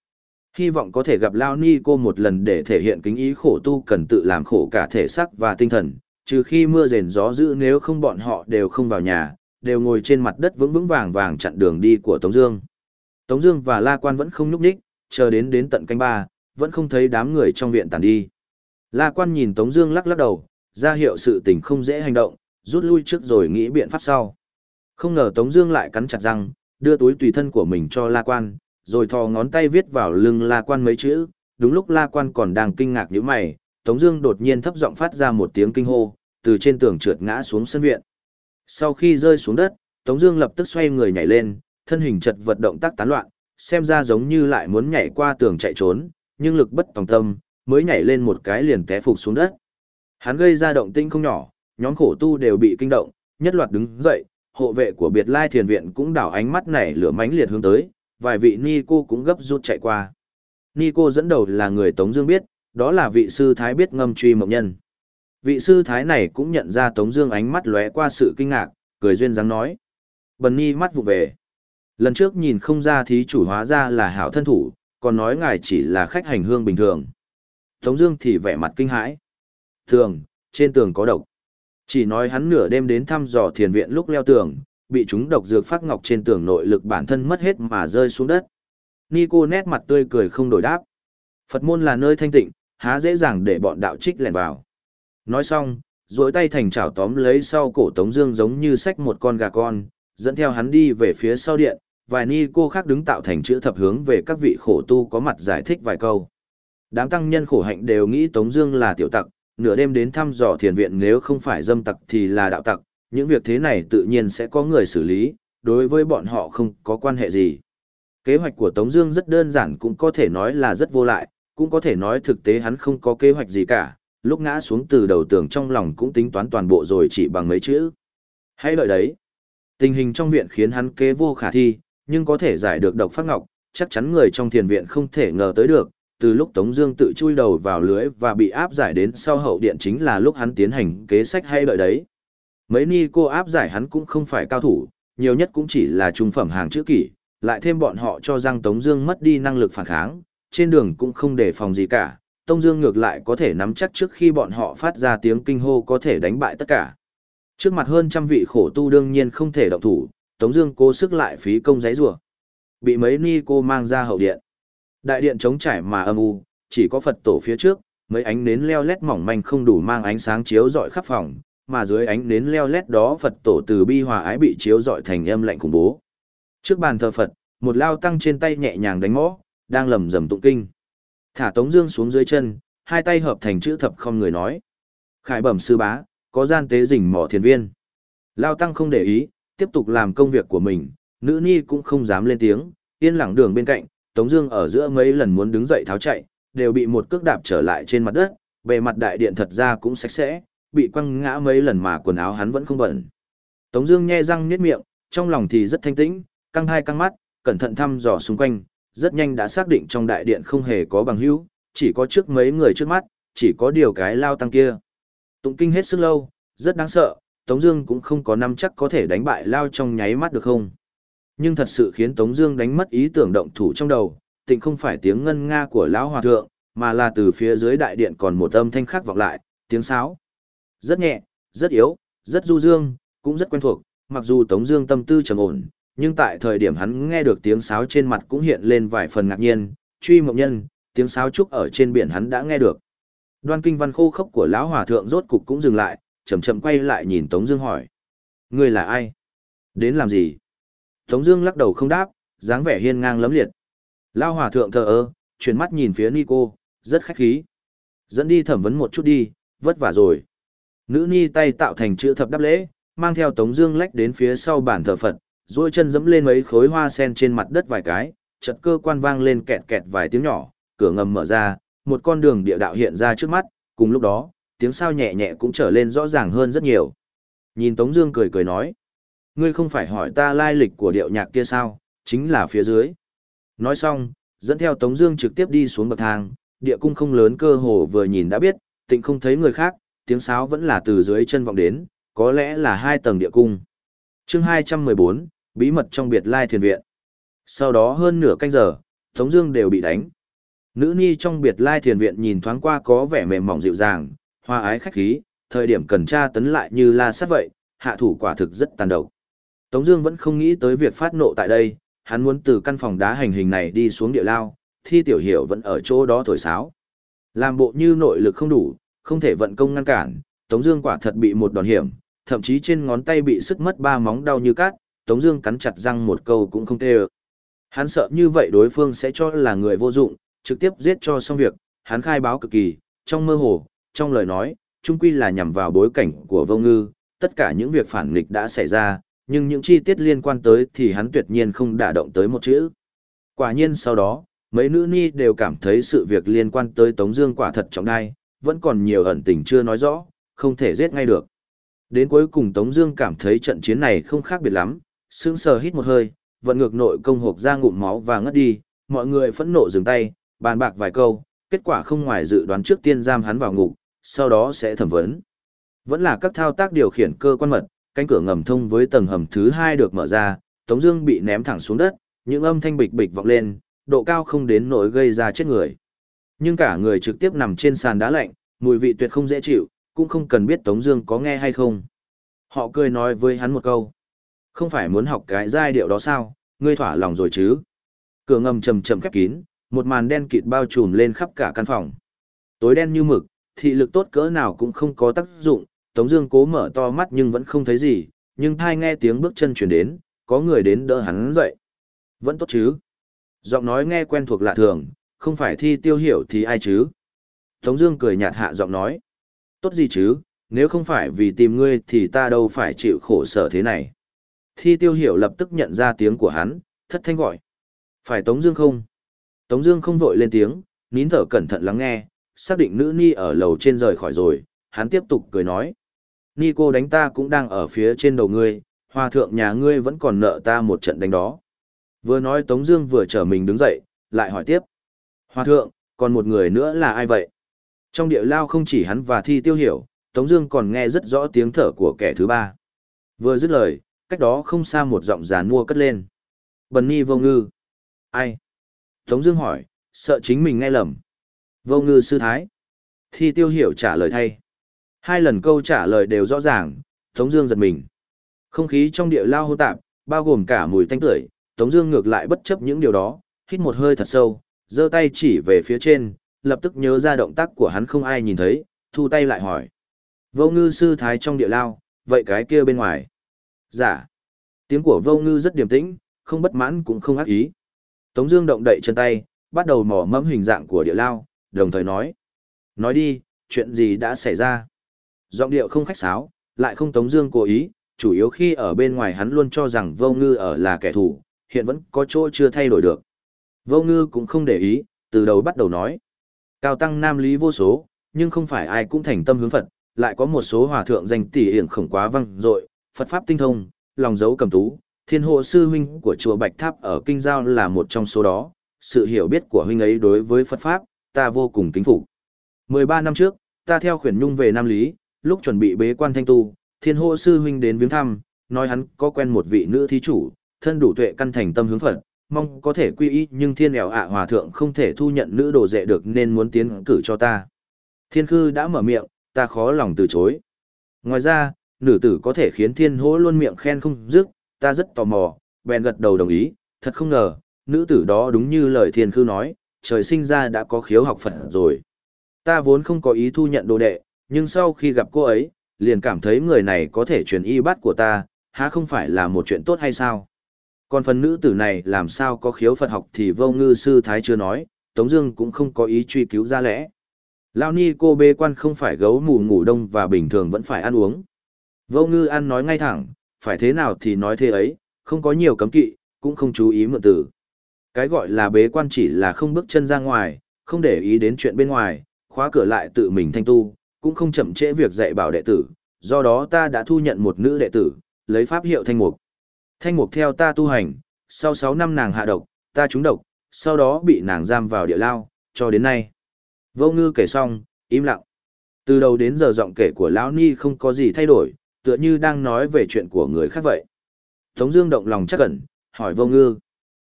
Hy vọng có thể gặp Lao Ni cô một lần để thể hiện kính ý khổ tu cần tự làm khổ cả thể xác và tinh thần, trừ khi mưa rền gió dữ nếu không bọn họ đều không vào nhà, đều ngồi trên mặt đất vững vững vàng vàng chặn đường đi của Tống Dương. Tống Dương và La Quan vẫn không nhúc nhích, chờ đến đến tận canh ba, vẫn không thấy đám người trong viện tàn đi. La Quan nhìn Tống Dương lắc lắc đầu, ra hiệu sự tình không dễ hành động, rút lui trước rồi nghĩ biện pháp sau. Không ngờ Tống Dương lại cắn chặt răng, đưa túi tùy thân của mình cho La Quan, rồi thò ngón tay viết vào lưng La Quan mấy chữ. Đúng lúc La Quan còn đang kinh ngạc nhíu mày, Tống Dương đột nhiên thấp giọng phát ra một tiếng kinh hô, từ trên tường trượt ngã xuống sân viện. Sau khi rơi xuống đất, Tống Dương lập tức xoay người nhảy lên, thân hình chật vật động tác tán loạn, xem ra giống như lại muốn nhảy qua tường chạy trốn, nhưng lực bất tòng tâm, mới nhảy lên một cái liền té phục xuống đất. Hắn gây ra động tĩnh không nhỏ, nhóm khổ tu đều bị kinh động, nhất loạt đứng dậy, hộ vệ của biệt lai thiền viện cũng đảo ánh mắt này lửa mánh liệt hướng tới, vài vị ni cô cũng gấp rút chạy qua. Ni cô dẫn đầu là người Tống Dương biết, đó là vị sư thái biết ngâm truy mộng nhân. Vị sư thái này cũng nhận ra Tống Dương ánh mắt lóe qua sự kinh ngạc, cười duyên dáng nói: Bần ni mắt vụ về. Lần trước nhìn không ra thí chủ hóa ra là hảo thân thủ, còn nói ngài chỉ là khách hành hương bình thường. Tống Dương thì vẻ mặt kinh hãi. Thường, trên tường có độc. Chỉ nói hắn nửa đêm đến thăm dò thiền viện lúc leo tường, bị chúng độc dược phát ngọc trên tường nội lực bản thân mất hết mà rơi xuống đất. Nico nét mặt tươi cười không đổi đáp. Phật môn là nơi thanh tịnh, há dễ dàng để bọn đạo trích lẻn vào. Nói xong, duỗi tay thành chảo tóm lấy sau cổ Tống Dương giống như xách một con gà con, dẫn theo hắn đi về phía sau điện. Vài ni cô khác đứng tạo thành chữ thập hướng về các vị khổ tu có mặt giải thích vài câu. Đám tăng nhân khổ hạnh đều nghĩ Tống Dương là tiểu tặc, nửa đêm đến thăm dò thiền viện nếu không phải dâm tặc thì là đạo tặc, những việc thế này tự nhiên sẽ có người xử lý, đối với bọn họ không có quan hệ gì. Kế hoạch của Tống Dương rất đơn giản cũng có thể nói là rất vô lại, cũng có thể nói thực tế hắn không có kế hoạch gì cả, lúc ngã xuống từ đầu tường trong lòng cũng tính toán toàn bộ rồi chỉ bằng mấy chữ. Hãy đợi đấy. Tình hình trong viện khiến hắn kế vô khả thi, nhưng có thể giải được độc phát ngọc, chắc chắn người trong thiền viện không thể ngờ tới được, từ lúc Tống Dương tự chui đầu vào lưới và bị áp giải đến sau hậu điện chính là lúc hắn tiến hành kế sách hay đợi đấy. Mấy ni cô áp giải hắn cũng không phải cao thủ, nhiều nhất cũng chỉ là trung phẩm hàng chữ kỷ, lại thêm bọn họ cho rằng Tống Dương mất đi năng lực phản kháng, trên đường cũng không đề phòng gì cả. Tống Dương ngược lại có thể nắm chắc trước khi bọn họ phát ra tiếng kinh hô có thể đánh bại tất cả. Trước mặt hơn trăm vị khổ tu đương nhiên không thể động thủ, Tống Dương cố sức lại phí công giấy rùa, bị mấy ni cô mang ra hậu điện. Đại điện trống trải mà âm u, chỉ có Phật tổ phía trước, mấy ánh nến leo lét mỏng manh không đủ mang ánh sáng chiếu rọi khắp phòng, mà dưới ánh nến leo lét đó Phật tổ từ bi hòa ái bị chiếu rọi thành âm lạnh khủng bố. Trước bàn thờ Phật, một lao tăng trên tay nhẹ nhàng đánh mõ, đang lầm rầm tụng kinh. Thả Tống Dương xuống dưới chân, hai tay hợp thành chữ thập không người nói: Khải bẩm sư bá, có gian tế rình mỏ thiền viên. Lao tăng không để ý, tiếp tục làm công việc của mình, nữ ni cũng không dám lên tiếng, yên lặng đường bên cạnh, Tống Dương ở giữa mấy lần muốn đứng dậy tháo chạy, đều bị một cước đạp trở lại trên mặt đất. Bề mặt đại điện thật ra cũng sạch sẽ, bị quăng ngã mấy lần mà quần áo hắn vẫn không bẩn. Tống Dương nhe răng niết miệng, trong lòng thì rất thanh tĩnh, căng hai căng mắt, cẩn thận thăm dò xung quanh, rất nhanh đã xác định trong đại điện không hề có bằng hữu, chỉ có trước mấy người trước mắt, chỉ có điều cái lao tăng kia. Tụng kinh hết sức lâu, rất đáng sợ, Tống Dương cũng không có năm chắc có thể đánh bại lao trong nháy mắt được không. Nhưng thật sự khiến Tống Dương đánh mất ý tưởng động thủ trong đầu, tịnh không phải tiếng ngân nga của lão hòa thượng, mà là từ phía dưới đại điện còn một âm thanh khác vọng lại, tiếng sáo. Rất nhẹ, rất yếu, rất du dương, cũng rất quen thuộc. Mặc dù Tống Dương tâm tư trầm ổn, nhưng tại thời điểm hắn nghe được tiếng sáo trên mặt cũng hiện lên vài phần ngạc nhiên. Truy mộng nhân, tiếng sáo trúc ở trên biển hắn đã nghe được. Đoan kinh văn khô khốc của lão hòa thượng rốt cục cũng dừng lại, chậm chậm quay lại nhìn Tống Dương hỏi: Ngươi là ai? Đến làm gì? Tống Dương lắc đầu không đáp, dáng vẻ hiên ngang lấm liệt. Lao hòa thượng thờ ơ, chuyển mắt nhìn phía Nico, rất khách khí. Dẫn đi thẩm vấn một chút đi, vất vả rồi. Nữ ni tay tạo thành chữ thập đáp lễ, mang theo Tống Dương lách đến phía sau bàn thờ Phật, duỗi chân dẫm lên mấy khối hoa sen trên mặt đất vài cái, chợt cơ quan vang lên kẹt kẹt vài tiếng nhỏ, cửa ngầm mở ra, một con đường địa đạo hiện ra trước mắt. Cùng lúc đó, tiếng sao nhẹ nhẹ cũng trở lên rõ ràng hơn rất nhiều. Nhìn Tống Dương cười cười nói, ngươi không phải hỏi ta lai lịch của điệu nhạc kia sao, chính là phía dưới. Nói xong, dẫn theo Tống Dương trực tiếp đi xuống bậc thang, địa cung không lớn cơ hồ vừa nhìn đã biết, tịnh không thấy người khác, tiếng sáo vẫn là từ dưới chân vọng đến, có lẽ là hai tầng địa cung. chương 214, bí mật trong biệt lai thiền viện. Sau đó hơn nửa canh giờ, Tống Dương đều bị đánh. Nữ ni trong biệt lai thiền viện nhìn thoáng qua có vẻ mềm mỏng dịu dàng, hoa ái khách khí, thời điểm cần tra tấn lại như la sát vậy, hạ thủ quả thực rất tàn độc. Tống Dương vẫn không nghĩ tới việc phát nộ tại đây, hắn muốn từ căn phòng đá hành hình này đi xuống địa lao, thi tiểu hiểu vẫn ở chỗ đó thổi sáo. Làm bộ như nội lực không đủ, không thể vận công ngăn cản, Tống Dương quả thật bị một đòn hiểm, thậm chí trên ngón tay bị sức mất ba móng đau như cát. Tống Dương cắn chặt răng một câu cũng không tê. Hắn sợ như vậy đối phương sẽ cho là người vô dụng, trực tiếp giết cho xong việc. Hắn khai báo cực kỳ, trong mơ hồ, trong lời nói, trung quy là nhằm vào bối cảnh của vô ngư. Tất cả những việc phản nghịch đã xảy ra, nhưng những chi tiết liên quan tới thì hắn tuyệt nhiên không đả động tới một chữ. Quả nhiên sau đó, mấy nữ ni đều cảm thấy sự việc liên quan tới Tống Dương quả thật trọng đại, vẫn còn nhiều ẩn tình chưa nói rõ, không thể giết ngay được. Đến cuối cùng Tống Dương cảm thấy trận chiến này không khác biệt lắm, sững sờ hít một hơi, vận ngược nội công hộc ra ngụm máu và ngất đi. Mọi người phẫn nộ dừng tay, bàn bạc vài câu, kết quả không ngoài dự đoán trước tiên giam hắn vào ngục, sau đó sẽ thẩm vấn. Vẫn là các thao tác điều khiển cơ quan mật, cánh cửa ngầm thông với tầng hầm thứ hai được mở ra, Tống Dương bị ném thẳng xuống đất, những âm thanh bịch bịch vọng lên, độ cao không đến nỗi gây ra chết người. Nhưng cả người trực tiếp nằm trên sàn đá lạnh, mùi vị tuyệt không dễ chịu, cũng không cần biết Tống Dương có nghe hay không. Họ cười nói với hắn một câu, không phải muốn học cái giai điệu đó sao, ngươi thỏa lòng rồi chứ? Cửa ngầm trầm trầm khép kín, một màn đen kịt bao trùm lên khắp cả căn phòng. Tối đen như mực, thị lực tốt cỡ nào cũng không có tác dụng. Tống Dương cố mở to mắt nhưng vẫn không thấy gì, nhưng thay nghe tiếng bước chân truyền đến, có người đến đỡ hắn dậy. Vẫn tốt chứ? Giọng nói nghe quen thuộc lạ thường, không phải thi tiêu hiểu thì ai chứ? Tống Dương cười nhạt hạ giọng nói, tốt gì chứ? Nếu không phải vì tìm ngươi thì ta đâu phải chịu khổ sở thế này. Thi tiêu hiểu lập tức nhận ra tiếng của hắn, thất thanh gọi. Phải Tống Dương không? Tống Dương không vội lên tiếng, nín thở cẩn thận lắng nghe, xác định nữ ni ở lầu trên rời khỏi rồi, hắn tiếp tục cười nói. Ni cô đánh ta cũng đang ở phía trên đầu ngươi, hòa thượng nhà ngươi vẫn còn nợ ta một trận đánh đó. Vừa nói Tống Dương vừa trở mình đứng dậy, lại hỏi tiếp. Hòa thượng, còn một người nữa là ai vậy? Trong địa lao không chỉ hắn và thi tiêu hiểu, Tống Dương còn nghe rất rõ tiếng thở của kẻ thứ ba. Vừa dứt lời, cách đó không xa một giọng giàn mua cất lên. Bần ni vô ngư. Ai? Tống Dương hỏi, sợ chính mình nghe lầm. Vô ngư sư thái. Thi tiêu hiểu trả lời thay. Hai lần câu trả lời đều rõ ràng, Tống Dương giật mình. Không khí trong địa lao hô tạp, bao gồm cả mùi tanh tưởi. Tống Dương ngược lại bất chấp những điều đó, hít một hơi thật sâu, giơ tay chỉ về phía trên, lập tức nhớ ra động tác của hắn không ai nhìn thấy, thu tay lại hỏi. Vô ngư sư thái trong địa lao, vậy cái kia bên ngoài. Giả. Dạ. Tiếng của vô ngư rất điềm tĩnh, không bất mãn cũng không ác ý. Tống Dương động đậy chân tay, bắt đầu mò mẫm hình dạng của địa lao, đồng thời nói. Nói đi, chuyện gì đã xảy ra? Giọng điệu không khách sáo, lại không Tống Dương cố ý, chủ yếu khi ở bên ngoài hắn luôn cho rằng vô ngư ở là kẻ thù, hiện vẫn có chỗ chưa thay đổi được. Vô ngư cũng không để ý, từ đầu bắt đầu nói. Cao tăng nam lý vô số, nhưng không phải ai cũng thành tâm hướng Phật, lại có một số hòa thượng danh tỷ hiển khổng quá văng dội, Phật pháp tinh thông, lòng dấu cầm tú, thiên hộ sư huynh của chùa Bạch Tháp ở Kinh Giao là một trong số đó, sự hiểu biết của huynh ấy đối với Phật pháp, ta vô cùng kính phục. 13 năm trước, ta theo khuyển nhung về Nam Lý, lúc chuẩn bị bế quan thanh tu, thiên hộ sư huynh đến viếng thăm, nói hắn có quen một vị nữ thí chủ, thân đủ tuệ căn thành tâm hướng Phật, mong có thể quy y nhưng thiên ẻo ạ hòa thượng không thể thu nhận nữ đồ dệ được nên muốn tiến cử cho ta. Thiên khư đã mở miệng, ta khó lòng từ chối. Ngoài ra, nữ tử có thể khiến thiên hô luôn miệng khen không dứt, ta rất tò mò, bèn gật đầu đồng ý, thật không ngờ, nữ tử đó đúng như lời thiên khư nói, trời sinh ra đã có khiếu học Phật rồi. Ta vốn không có ý thu nhận đồ đệ, nhưng sau khi gặp cô ấy, liền cảm thấy người này có thể truyền y bát của ta, há không phải là một chuyện tốt hay sao? Còn phần nữ tử này làm sao có khiếu Phật học thì vô ngư sư thái chưa nói, Tống Dương cũng không có ý truy cứu ra lẽ. Lao ni cô bê quan không phải gấu mù ngủ đông và bình thường vẫn phải ăn uống. Vô ngư ăn nói ngay thẳng, phải thế nào thì nói thế ấy, không có nhiều cấm kỵ, cũng không chú ý mượn tử. Cái gọi là bế quan chỉ là không bước chân ra ngoài, không để ý đến chuyện bên ngoài, khóa cửa lại tự mình thanh tu, cũng không chậm trễ việc dạy bảo đệ tử. Do đó ta đã thu nhận một nữ đệ tử, lấy pháp hiệu thanh mục. Thanh mục theo ta tu hành, sau 6 năm nàng hạ độc, ta trúng độc, sau đó bị nàng giam vào địa lao, cho đến nay. Vô ngư kể xong, im lặng. Từ đầu đến giờ giọng kể của lão Ni không có gì thay đổi, tựa như đang nói về chuyện của người khác vậy. Tống Dương động lòng chắc cẩn, hỏi vô ngư.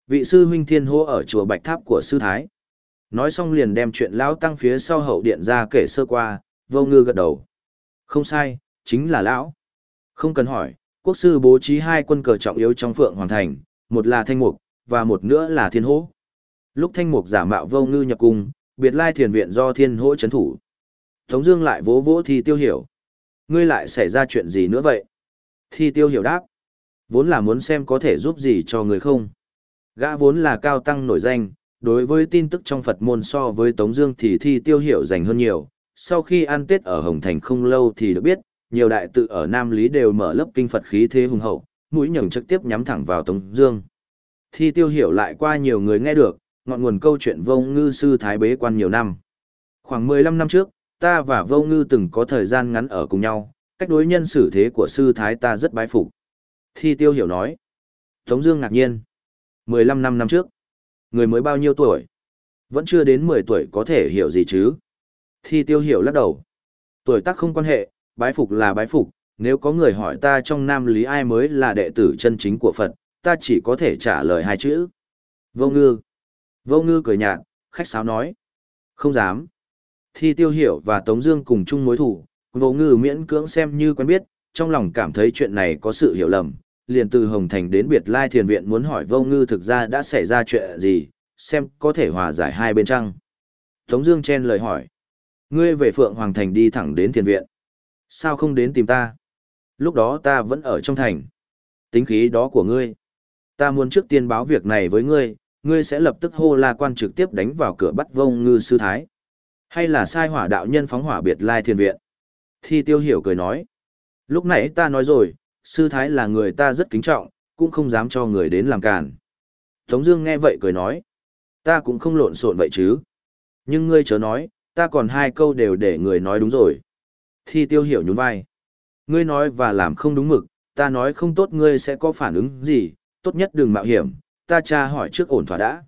Vị sư huynh thiên hô ở chùa Bạch Tháp của sư Thái. Nói xong liền đem chuyện lão tăng phía sau hậu điện ra kể sơ qua, vô ngư gật đầu. Không sai, chính là lão. Không cần hỏi, quốc sư bố trí hai quân cờ trọng yếu trong phượng hoàng thành, một là thanh mục, và một nữa là thiên hỗ. Lúc thanh mục giả mạo vô ngư nhập cung, biệt lai thiền viện do thiên hỗ chấn thủ. Tống Dương lại vỗ vỗ thì tiêu hiểu. Ngươi lại xảy ra chuyện gì nữa vậy? Thì tiêu hiểu đáp. Vốn là muốn xem có thể giúp gì cho người không. Gã vốn là cao tăng nổi danh, đối với tin tức trong Phật môn so với Tống Dương thì thi tiêu hiểu dành hơn nhiều. Sau khi ăn Tết ở Hồng Thành không lâu thì được biết, nhiều đại tự ở Nam Lý đều mở lớp kinh Phật khí thế hùng hậu, mũi nhường trực tiếp nhắm thẳng vào Tống Dương. Thi tiêu hiểu lại qua nhiều người nghe được, ngọn nguồn câu chuyện vô ngư sư thái bế quan nhiều năm. Khoảng 15 năm trước, ta và vô ngư từng có thời gian ngắn ở cùng nhau, cách đối nhân xử thế của sư thái ta rất bái phục. Thi tiêu hiểu nói. Tống Dương ngạc nhiên. 15 năm năm trước, người mới bao nhiêu tuổi? Vẫn chưa đến 10 tuổi có thể hiểu gì chứ? Thi tiêu hiểu lắc đầu. Tuổi tác không quan hệ, bái phục là bái phục. Nếu có người hỏi ta trong nam lý ai mới là đệ tử chân chính của Phật, ta chỉ có thể trả lời hai chữ. Vô ngư. Vô ngư cười nhạt, khách sáo nói. Không dám. Thi tiêu hiểu và Tống Dương cùng chung mối thủ, vô ngư miễn cưỡng xem như quen biết, trong lòng cảm thấy chuyện này có sự hiểu lầm. Liền từ Hồng Thành đến Biệt Lai Thiền Viện muốn hỏi vô ngư thực ra đã xảy ra chuyện gì, xem có thể hòa giải hai bên trăng. Tống Dương chen lời hỏi. Ngươi về Phượng Hoàng Thành đi thẳng đến Thiền Viện. Sao không đến tìm ta? Lúc đó ta vẫn ở trong thành. Tính khí đó của ngươi. Ta muốn trước tiên báo việc này với ngươi, ngươi sẽ lập tức hô la quan trực tiếp đánh vào cửa bắt vông ngư sư thái. Hay là sai hỏa đạo nhân phóng hỏa biệt lai thiền viện? Thi tiêu hiểu cười nói. Lúc nãy ta nói rồi, sư thái là người ta rất kính trọng, cũng không dám cho người đến làm càn. Tống Dương nghe vậy cười nói. Ta cũng không lộn xộn vậy chứ. Nhưng ngươi chớ nói, ta còn hai câu đều để người nói đúng rồi. Thi tiêu hiểu nhún vai. Ngươi nói và làm không đúng mực, ta nói không tốt ngươi sẽ có phản ứng gì, tốt nhất đừng mạo hiểm, ta tra hỏi trước ổn thỏa đã.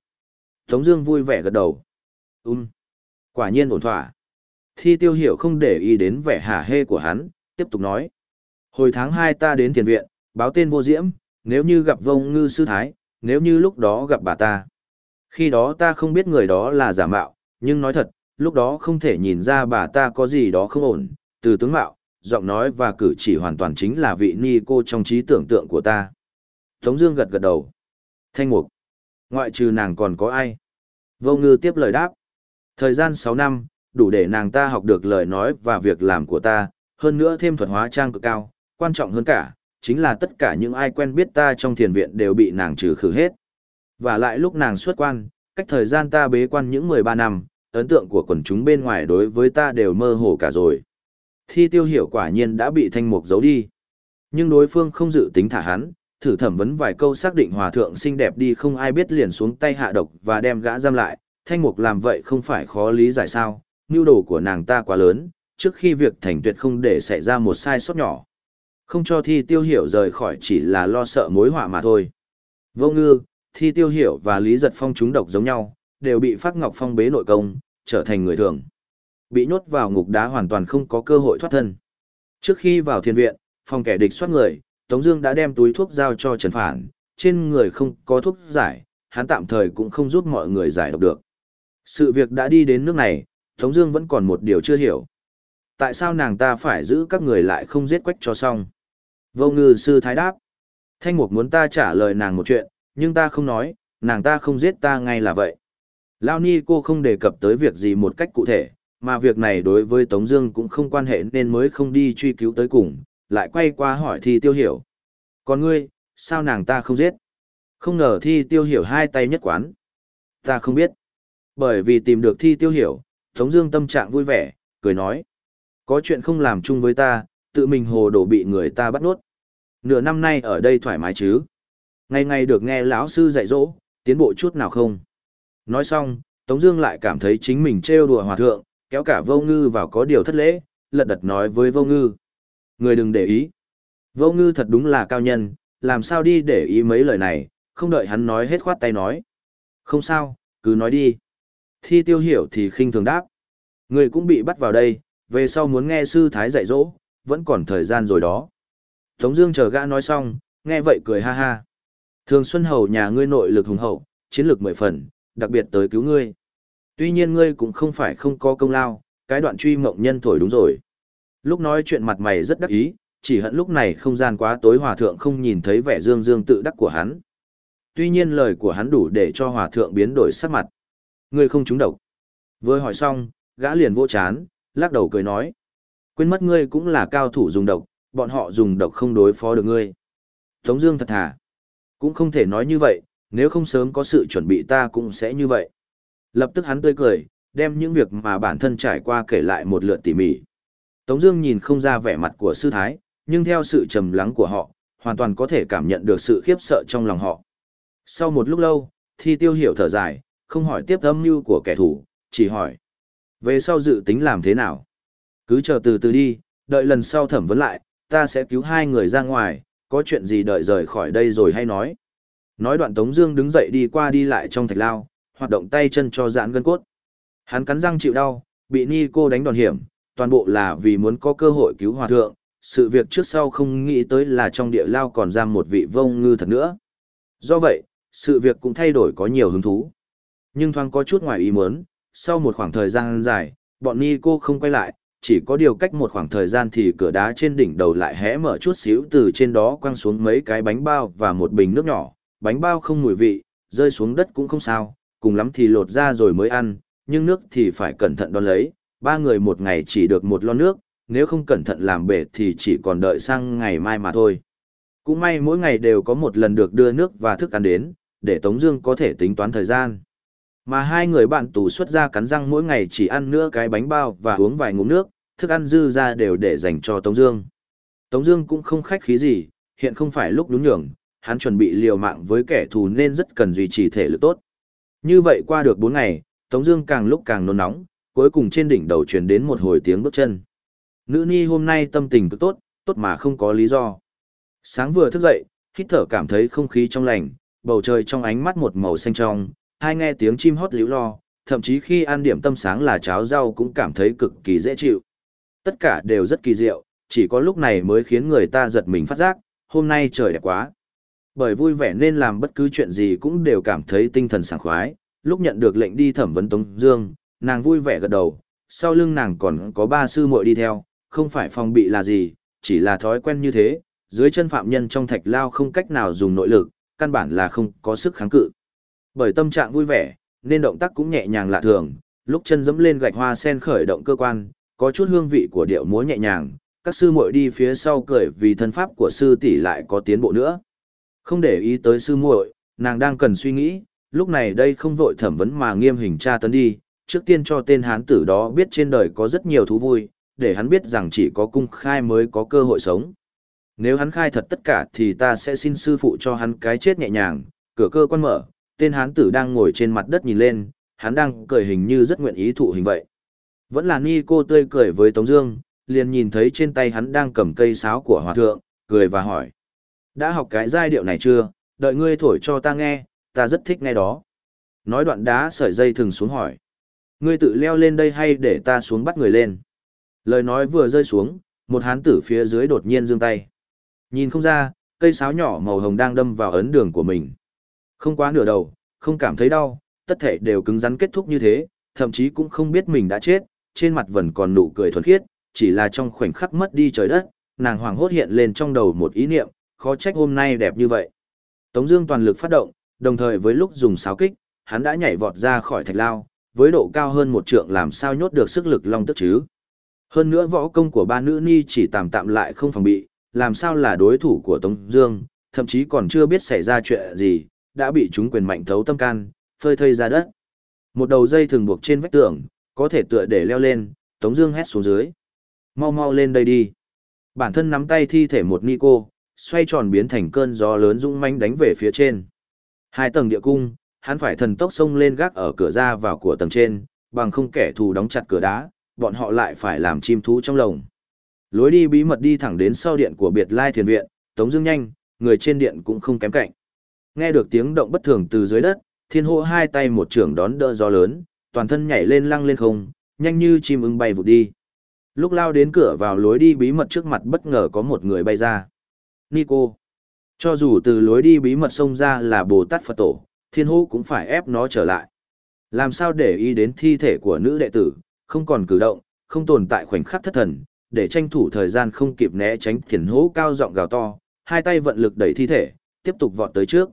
Tống Dương vui vẻ gật đầu. Um, quả nhiên ổn thỏa. Thi tiêu hiểu không để ý đến vẻ hả hê của hắn, tiếp tục nói. Hồi tháng 2 ta đến tiền viện, báo tên vô diễm, nếu như gặp vông ngư sư thái, nếu như lúc đó gặp bà ta. Khi đó ta không biết người đó là giả mạo, nhưng nói thật, lúc đó không thể nhìn ra bà ta có gì đó không ổn, từ tướng mạo, giọng nói và cử chỉ hoàn toàn chính là vị ni cô trong trí tưởng tượng của ta. Tống Dương gật gật đầu. Thanh mục. Ngoại trừ nàng còn có ai? Vô ngư tiếp lời đáp. Thời gian 6 năm, đủ để nàng ta học được lời nói và việc làm của ta, hơn nữa thêm thuật hóa trang cực cao, quan trọng hơn cả, chính là tất cả những ai quen biết ta trong thiền viện đều bị nàng trừ khử hết. Và lại lúc nàng xuất quan, cách thời gian ta bế quan những 13 năm, ấn tượng của quần chúng bên ngoài đối với ta đều mơ hồ cả rồi. Thi tiêu hiểu quả nhiên đã bị thanh mục giấu đi. Nhưng đối phương không dự tính thả hắn, thử thẩm vấn vài câu xác định hòa thượng xinh đẹp đi không ai biết liền xuống tay hạ độc và đem gã giam lại, thanh mục làm vậy không phải khó lý giải sao, nhu đồ của nàng ta quá lớn, trước khi việc thành tuyệt không để xảy ra một sai sót nhỏ. Không cho thi tiêu hiểu rời khỏi chỉ là lo sợ mối họa mà thôi. Vô ngư, thi tiêu hiểu và lý giật phong chúng độc giống nhau, đều bị phát ngọc phong bế nội công, trở thành người thường. Bị nhốt vào ngục đá hoàn toàn không có cơ hội thoát thân. Trước khi vào thiên viện, phòng kẻ địch soát người, Tống Dương đã đem túi thuốc giao cho Trần Phản, trên người không có thuốc giải, hắn tạm thời cũng không giúp mọi người giải độc được. Sự việc đã đi đến nước này, Tống Dương vẫn còn một điều chưa hiểu. Tại sao nàng ta phải giữ các người lại không giết quách cho xong? Vô ngư sư thái đáp. Thanh mục muốn ta trả lời nàng một chuyện, nhưng ta không nói, nàng ta không giết ta ngay là vậy. Lao Ni cô không đề cập tới việc gì một cách cụ thể, mà việc này đối với Tống Dương cũng không quan hệ nên mới không đi truy cứu tới cùng, lại quay qua hỏi thi tiêu hiểu. Còn ngươi, sao nàng ta không giết? Không ngờ thi tiêu hiểu hai tay nhất quán. Ta không biết. Bởi vì tìm được thi tiêu hiểu, Tống Dương tâm trạng vui vẻ, cười nói. Có chuyện không làm chung với ta, tự mình hồ đồ bị người ta bắt nuốt. Nửa năm nay ở đây thoải mái chứ? Ngày ngày được nghe lão sư dạy dỗ, tiến bộ chút nào không? Nói xong, Tống Dương lại cảm thấy chính mình trêu đùa hòa thượng, kéo cả vô ngư vào có điều thất lễ, lật đật nói với vô ngư. Người đừng để ý. Vô ngư thật đúng là cao nhân, làm sao đi để ý mấy lời này, không đợi hắn nói hết khoát tay nói. Không sao, cứ nói đi. Thi tiêu hiểu thì khinh thường đáp. Người cũng bị bắt vào đây, về sau muốn nghe sư thái dạy dỗ, vẫn còn thời gian rồi đó. Tống Dương chờ gã nói xong, nghe vậy cười ha ha. Thường Xuân Hầu nhà ngươi nội lực hùng hậu, chiến lược mười phần, đặc biệt tới cứu ngươi. Tuy nhiên ngươi cũng không phải không có công lao, cái đoạn truy mộng nhân thổi đúng rồi. Lúc nói chuyện mặt mày rất đắc ý, chỉ hận lúc này không gian quá tối hòa thượng không nhìn thấy vẻ dương dương tự đắc của hắn. Tuy nhiên lời của hắn đủ để cho hòa thượng biến đổi sắc mặt. Ngươi không trúng độc. Vừa hỏi xong, gã liền vô chán, lắc đầu cười nói. Quên mất ngươi cũng là cao thủ dùng độc, bọn họ dùng độc không đối phó được ngươi. Tống Dương thật thà. Cũng không thể nói như vậy, nếu không sớm có sự chuẩn bị ta cũng sẽ như vậy. Lập tức hắn tươi cười, đem những việc mà bản thân trải qua kể lại một lượt tỉ mỉ. Tống Dương nhìn không ra vẻ mặt của sư thái, nhưng theo sự trầm lắng của họ, hoàn toàn có thể cảm nhận được sự khiếp sợ trong lòng họ. Sau một lúc lâu, Thi Tiêu hiểu thở dài, không hỏi tiếp âm mưu của kẻ thù, chỉ hỏi về sau dự tính làm thế nào. Cứ chờ từ từ đi, đợi lần sau thẩm vấn lại, ta sẽ cứu hai người ra ngoài, có chuyện gì đợi rời khỏi đây rồi hay nói. Nói đoạn Tống Dương đứng dậy đi qua đi lại trong thạch lao, hoạt động tay chân cho giãn gân cốt. Hắn cắn răng chịu đau, bị Ni cô đánh đòn hiểm, toàn bộ là vì muốn có cơ hội cứu hòa thượng. Sự việc trước sau không nghĩ tới là trong địa lao còn giam một vị vông ngư thật nữa. Do vậy, sự việc cũng thay đổi có nhiều hứng thú. Nhưng thoáng có chút ngoài ý muốn, sau một khoảng thời gian dài, bọn Ni cô không quay lại, chỉ có điều cách một khoảng thời gian thì cửa đá trên đỉnh đầu lại hé mở chút xíu từ trên đó quăng xuống mấy cái bánh bao và một bình nước nhỏ, bánh bao không mùi vị, rơi xuống đất cũng không sao, cùng lắm thì lột ra rồi mới ăn, nhưng nước thì phải cẩn thận đón lấy, ba người một ngày chỉ được một lon nước, nếu không cẩn thận làm bể thì chỉ còn đợi sang ngày mai mà thôi. Cũng may mỗi ngày đều có một lần được đưa nước và thức ăn đến, để Tống Dương có thể tính toán thời gian. Mà hai người bạn tù xuất ra cắn răng mỗi ngày chỉ ăn nửa cái bánh bao và uống vài ngụm nước, thức ăn dư ra đều để dành cho Tống Dương. Tống Dương cũng không khách khí gì, hiện không phải lúc đúng nhường, hắn chuẩn bị liều mạng với kẻ thù nên rất cần duy trì thể lực tốt. Như vậy qua được 4 ngày, Tống Dương càng lúc càng nôn nóng, cuối cùng trên đỉnh đầu truyền đến một hồi tiếng bước chân. Nữ Ni hôm nay tâm tình cực tốt, tốt mà không có lý do. Sáng vừa thức dậy, hít thở cảm thấy không khí trong lành, bầu trời trong ánh mắt một màu xanh trong, hai nghe tiếng chim hót liu lo, thậm chí khi ăn điểm tâm sáng là cháo rau cũng cảm thấy cực kỳ dễ chịu. Tất cả đều rất kỳ diệu, chỉ có lúc này mới khiến người ta giật mình phát giác, hôm nay trời đẹp quá. Bởi vui vẻ nên làm bất cứ chuyện gì cũng đều cảm thấy tinh thần sảng khoái, lúc nhận được lệnh đi thẩm vấn Tống Dương, nàng vui vẻ gật đầu, sau lưng nàng còn có ba sư muội đi theo, không phải phòng bị là gì, chỉ là thói quen như thế, dưới chân phạm nhân trong thạch lao không cách nào dùng nội lực, căn bản là không có sức kháng cự. Bởi tâm trạng vui vẻ, nên động tác cũng nhẹ nhàng lạ thường, lúc chân dẫm lên gạch hoa sen khởi động cơ quan, có chút hương vị của điệu múa nhẹ nhàng, các sư muội đi phía sau cười vì thân pháp của sư tỷ lại có tiến bộ nữa. Không để ý tới sư muội, nàng đang cần suy nghĩ, lúc này đây không vội thẩm vấn mà nghiêm hình tra tấn đi, trước tiên cho tên hán tử đó biết trên đời có rất nhiều thú vui, để hắn biết rằng chỉ có cung khai mới có cơ hội sống. Nếu hắn khai thật tất cả thì ta sẽ xin sư phụ cho hắn cái chết nhẹ nhàng, cửa cơ quan mở, tên hán tử đang ngồi trên mặt đất nhìn lên, hắn đang cười hình như rất nguyện ý thụ hình vậy. Vẫn là ni cô tươi cười với Tống Dương, liền nhìn thấy trên tay hắn đang cầm cây sáo của hòa thượng, cười và hỏi. Đã học cái giai điệu này chưa, đợi ngươi thổi cho ta nghe, ta rất thích nghe đó. Nói đoạn đá sợi dây thừng xuống hỏi. Ngươi tự leo lên đây hay để ta xuống bắt người lên? Lời nói vừa rơi xuống, một hán tử phía dưới đột nhiên giương tay. Nhìn không ra, cây sáo nhỏ màu hồng đang đâm vào ấn đường của mình. Không quá nửa đầu, không cảm thấy đau, tất thể đều cứng rắn kết thúc như thế, thậm chí cũng không biết mình đã chết, trên mặt vẫn còn nụ cười thuần khiết, chỉ là trong khoảnh khắc mất đi trời đất, nàng hoàng hốt hiện lên trong đầu một ý niệm, khó trách hôm nay đẹp như vậy. Tống Dương toàn lực phát động, đồng thời với lúc dùng sáo kích, hắn đã nhảy vọt ra khỏi thạch lao, với độ cao hơn một trượng làm sao nhốt được sức lực long tức chứ. Hơn nữa võ công của ba nữ ni chỉ tạm tạm lại không phòng bị, làm sao là đối thủ của Tống Dương, thậm chí còn chưa biết xảy ra chuyện gì, đã bị chúng quyền mạnh thấu tâm can, phơi thây ra đất. Một đầu dây thường buộc trên vách tường, có thể tựa để leo lên, Tống Dương hét xuống dưới. Mau mau lên đây đi. Bản thân nắm tay thi thể một ni cô, xoay tròn biến thành cơn gió lớn dũng manh đánh về phía trên. Hai tầng địa cung, hắn phải thần tốc xông lên gác ở cửa ra vào của tầng trên, bằng không kẻ thù đóng chặt cửa đá, bọn họ lại phải làm chim thú trong lồng. Lối đi bí mật đi thẳng đến sau điện của biệt lai thiền viện, Tống Dương nhanh, người trên điện cũng không kém cạnh. Nghe được tiếng động bất thường từ dưới đất, thiên hộ hai tay một trưởng đón đỡ gió lớn, toàn thân nhảy lên lăng lên không, nhanh như chim ưng bay vụt đi. Lúc lao đến cửa vào lối đi bí mật trước mặt bất ngờ có một người bay ra. Nico. Cho dù từ lối đi bí mật xông ra là Bồ Tát Phật Tổ, thiên hô cũng phải ép nó trở lại. Làm sao để ý đến thi thể của nữ đệ tử, không còn cử động, không tồn tại khoảnh khắc thất thần, để tranh thủ thời gian không kịp né tránh thiên hô cao giọng gào to, hai tay vận lực đẩy thi thể, tiếp tục vọt tới trước.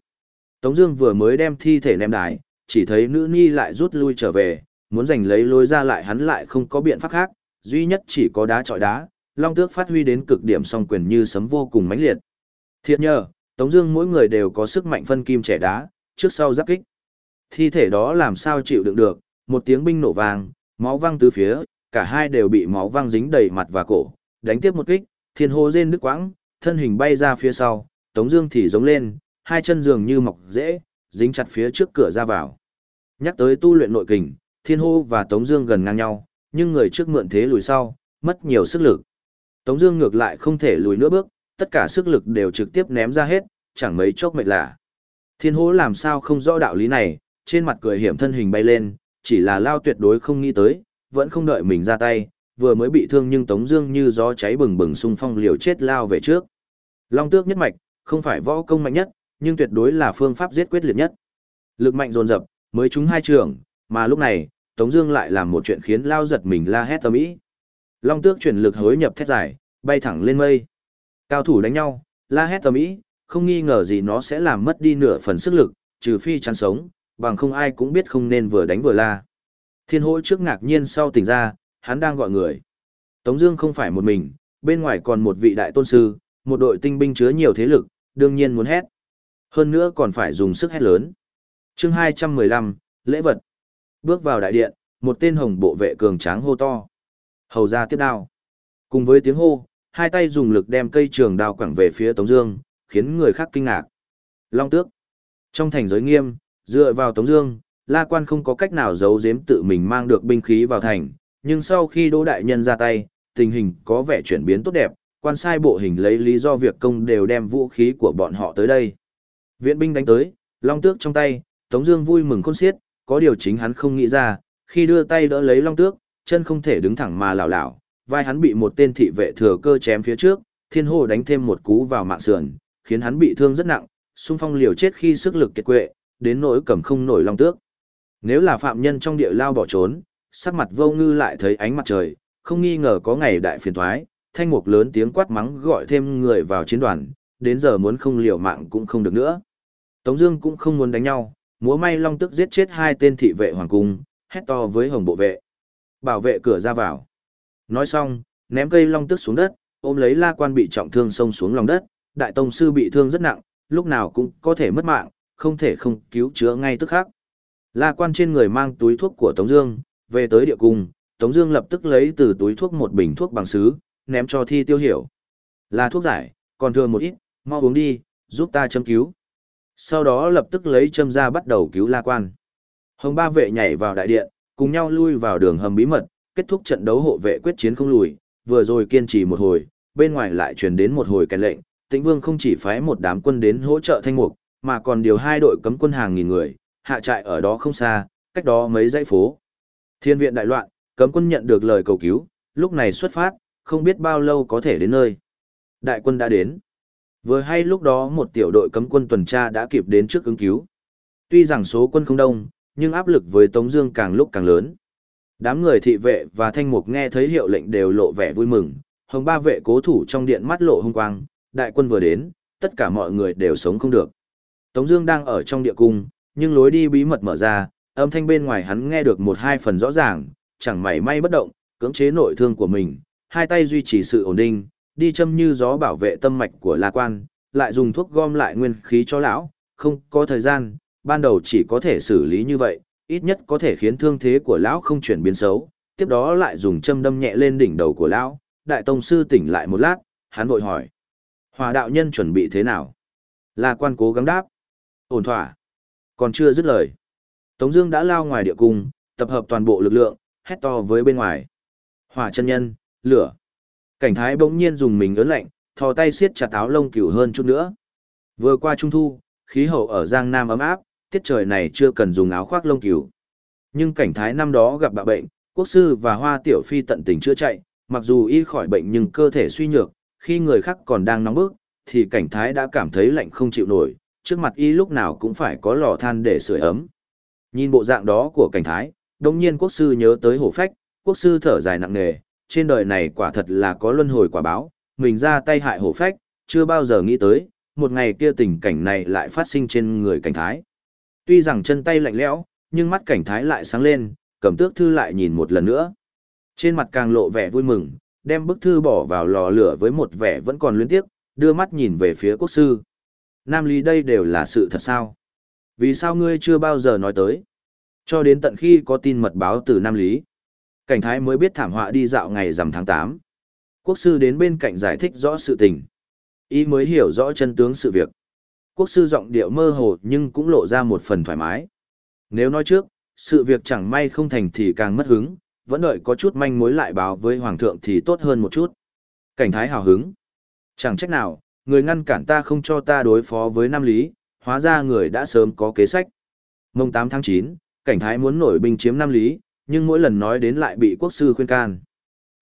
Tống Dương vừa mới đem thi thể ném đái, chỉ thấy nữ ni lại rút lui trở về, muốn giành lấy lối ra lại hắn lại không có biện pháp khác, duy nhất chỉ có đá trọi đá. Long tước phát huy đến cực điểm song quyền như sấm vô cùng mãnh liệt. Thiệt nhờ, Tống Dương mỗi người đều có sức mạnh phân kim trẻ đá, trước sau giáp kích. Thi thể đó làm sao chịu đựng được? Một tiếng binh nổ vang, máu văng tứ phía, cả hai đều bị máu văng dính đầy mặt và cổ. Đánh tiếp một kích, thiên Hô rên đứt quãng, thân hình bay ra phía sau, Tống Dương thì giống lên, hai chân dường như mọc rễ, dính chặt phía trước cửa ra vào. Nhắc tới tu luyện nội kình, Thiên Hô và Tống Dương gần ngang nhau, nhưng người trước mượn thế lùi sau, mất nhiều sức lực. Tống Dương ngược lại không thể lùi nữa bước, tất cả sức lực đều trực tiếp ném ra hết, chẳng mấy chốc mệt lạ. Thiên Hổ làm sao không rõ đạo lý này, trên mặt cười hiểm thân hình bay lên, chỉ là Lao tuyệt đối không nghĩ tới, vẫn không đợi mình ra tay, vừa mới bị thương nhưng Tống Dương như gió cháy bừng bừng xung phong liều chết lao về trước. Long Tước nhất mạch, không phải võ công mạnh nhất, nhưng tuyệt đối là phương pháp giết quyết liệt nhất. Lực mạnh dồn dập, mới trúng hai trường, mà lúc này, Tống Dương lại làm một chuyện khiến Lao giật mình la hét tầm ý. Long Tước chuyển lực hối nhập thét dài, bay thẳng lên mây. Cao thủ đánh nhau, la hét tầm ý, không nghi ngờ gì nó sẽ làm mất đi nửa phần sức lực, trừ phi chán sống, bằng không ai cũng biết không nên vừa đánh vừa la. Thiên hỗ trước ngạc nhiên sau tỉnh ra, hắn đang gọi người. Tống Dương không phải một mình, bên ngoài còn một vị đại tôn sư, một đội tinh binh chứa nhiều thế lực, đương nhiên muốn hét. Hơn nữa còn phải dùng sức hét lớn. Chương 215, lễ vật. Bước vào đại điện, một tên hồng bộ vệ cường tráng hô to. Hầu ra tiếp đao. Cùng với tiếng hô, hai tay dùng lực đem cây trường đao quẳng về phía Tống Dương, khiến người khác kinh ngạc. Long tước. Trong thành giới nghiêm, dựa vào Tống Dương, La Quan không có cách nào giấu giếm tự mình mang được binh khí vào thành. Nhưng sau khi Đỗ Đại Nhân ra tay, tình hình có vẻ chuyển biến tốt đẹp. Quan sai bộ hình lấy lý do việc công đều đem vũ khí của bọn họ tới đây. Viện binh đánh tới, Long Tước trong tay, Tống Dương vui mừng khôn xiết, có điều chính hắn không nghĩ ra, khi đưa tay đỡ lấy long tước, chân không thể đứng thẳng mà lảo lảo, vai hắn bị một tên thị vệ thừa cơ chém phía trước, thiên hồ đánh thêm một cú vào mạng sườn, khiến hắn bị thương rất nặng, xung phong liều chết khi sức lực kiệt quệ, đến nỗi cầm không nổi long tước. Nếu là phạm nhân trong địa lao bỏ trốn, sắc mặt vô ngư lại thấy ánh mặt trời, không nghi ngờ có ngày đại phiền toái, thanh mục lớn tiếng quát mắng gọi thêm người vào chiến đoàn, đến giờ muốn không liều mạng cũng không được nữa. Tống Dương cũng không muốn đánh nhau, múa may long tức giết chết hai tên thị vệ hoàng cung, hét to với hồng bộ vệ. Bảo vệ cửa ra vào. Nói xong, ném cây long tức xuống đất, ôm lấy la quan bị trọng thương xông xuống lòng đất, đại tông sư bị thương rất nặng, lúc nào cũng có thể mất mạng, không thể không cứu chữa ngay tức khắc. La quan trên người mang túi thuốc của Tống Dương, về tới địa cung, Tống Dương lập tức lấy từ túi thuốc một bình thuốc bằng sứ, ném cho thi tiêu hiểu. Là thuốc giải, còn thừa một ít, mau uống đi, giúp ta châm cứu. Sau đó lập tức lấy châm ra bắt đầu cứu la quan. Hồng ba vệ nhảy vào đại điện, cùng nhau lui vào đường hầm bí mật, kết thúc trận đấu hộ vệ quyết chiến không lùi, vừa rồi kiên trì một hồi, bên ngoài lại truyền đến một hồi cái lệnh, Tĩnh Vương không chỉ phái một đám quân đến hỗ trợ thanh mục, mà còn điều hai đội cấm quân hàng nghìn người, hạ trại ở đó không xa, cách đó mấy dãy phố. Thiên viện đại loạn, cấm quân nhận được lời cầu cứu, lúc này xuất phát, không biết bao lâu có thể đến nơi. Đại quân đã đến. Vừa hay lúc đó một tiểu đội cấm quân tuần tra đã kịp đến trước ứng cứu. Tuy rằng số quân không đông, nhưng áp lực với Tống Dương càng lúc càng lớn. Đám người thị vệ và thanh mục nghe thấy hiệu lệnh đều lộ vẻ vui mừng. Hồng ba vệ cố thủ trong điện mắt lộ hung quang, đại quân vừa đến, tất cả mọi người đều sống không được. Tống Dương đang ở trong địa cung, nhưng lối đi bí mật mở ra, âm thanh bên ngoài hắn nghe được một hai phần rõ ràng, chẳng mảy may bất động, cưỡng chế nội thương của mình, hai tay duy trì sự ổn định, đi châm như gió bảo vệ tâm mạch của La Quan, lại dùng thuốc gom lại nguyên khí cho lão, không có thời gian, ban đầu chỉ có thể xử lý như vậy, ít nhất có thể khiến thương thế của lão không chuyển biến xấu, tiếp đó lại dùng châm đâm nhẹ lên đỉnh đầu của lão, đại tông sư tỉnh lại một lát, hắn vội hỏi. Hòa đạo nhân chuẩn bị thế nào? La Quan cố gắng đáp. Ổn thỏa. Còn chưa dứt lời. Tống Dương đã lao ngoài địa cung, tập hợp toàn bộ lực lượng, hét to với bên ngoài. Hỏa chân nhân, lửa. Cảnh thái bỗng nhiên dùng mình ớn lạnh, thò tay siết chặt áo lông cừu hơn chút nữa. Vừa qua trung thu, khí hậu ở Giang Nam ấm áp, tiết trời này chưa cần dùng áo khoác lông cừu. Nhưng cảnh thái năm đó gặp bạ bệnh, quốc sư và hoa tiểu phi tận tình chữa chạy, Mặc dù y khỏi bệnh nhưng cơ thể suy nhược, khi người khác còn đang nóng bức, thì cảnh thái đã cảm thấy lạnh không chịu nổi, trước mặt y lúc nào cũng phải có lò than để sưởi ấm. Nhìn bộ dạng đó của cảnh thái, đồng nhiên quốc sư nhớ tới hổ phách, quốc sư thở dài nặng nề, trên đời này quả thật là có luân hồi quả báo, mình ra tay hại hổ phách, chưa bao giờ nghĩ tới, một ngày kia tình cảnh này lại phát sinh trên người cảnh thái. Tuy rằng chân tay lạnh lẽo, nhưng mắt cảnh thái lại sáng lên, cầm tước thư lại nhìn một lần nữa. Trên mặt càng lộ vẻ vui mừng, đem bức thư bỏ vào lò lửa với một vẻ vẫn còn luyến tiếc, đưa mắt nhìn về phía quốc sư. Nam Lý đây đều là sự thật sao? Vì sao ngươi chưa bao giờ nói tới? Cho đến tận khi có tin mật báo từ Nam Lý. Cảnh thái mới biết thảm họa đi dạo ngày rằm tháng 8. Quốc sư đến bên cạnh giải thích rõ sự tình. Ý mới hiểu rõ chân tướng sự việc. Quốc sư giọng điệu mơ hồ nhưng cũng lộ ra một phần thoải mái. Nếu nói trước, sự việc chẳng may không thành thì càng mất hứng, vẫn đợi có chút manh mối lại báo với hoàng thượng thì tốt hơn một chút. Cảnh thái hào hứng. Chẳng trách nào, người ngăn cản ta không cho ta đối phó với Nam Lý, hóa ra người đã sớm có kế sách. Mông 8 tháng 9, cảnh thái muốn nổi binh chiếm Nam Lý, nhưng mỗi lần nói đến lại bị quốc sư khuyên can.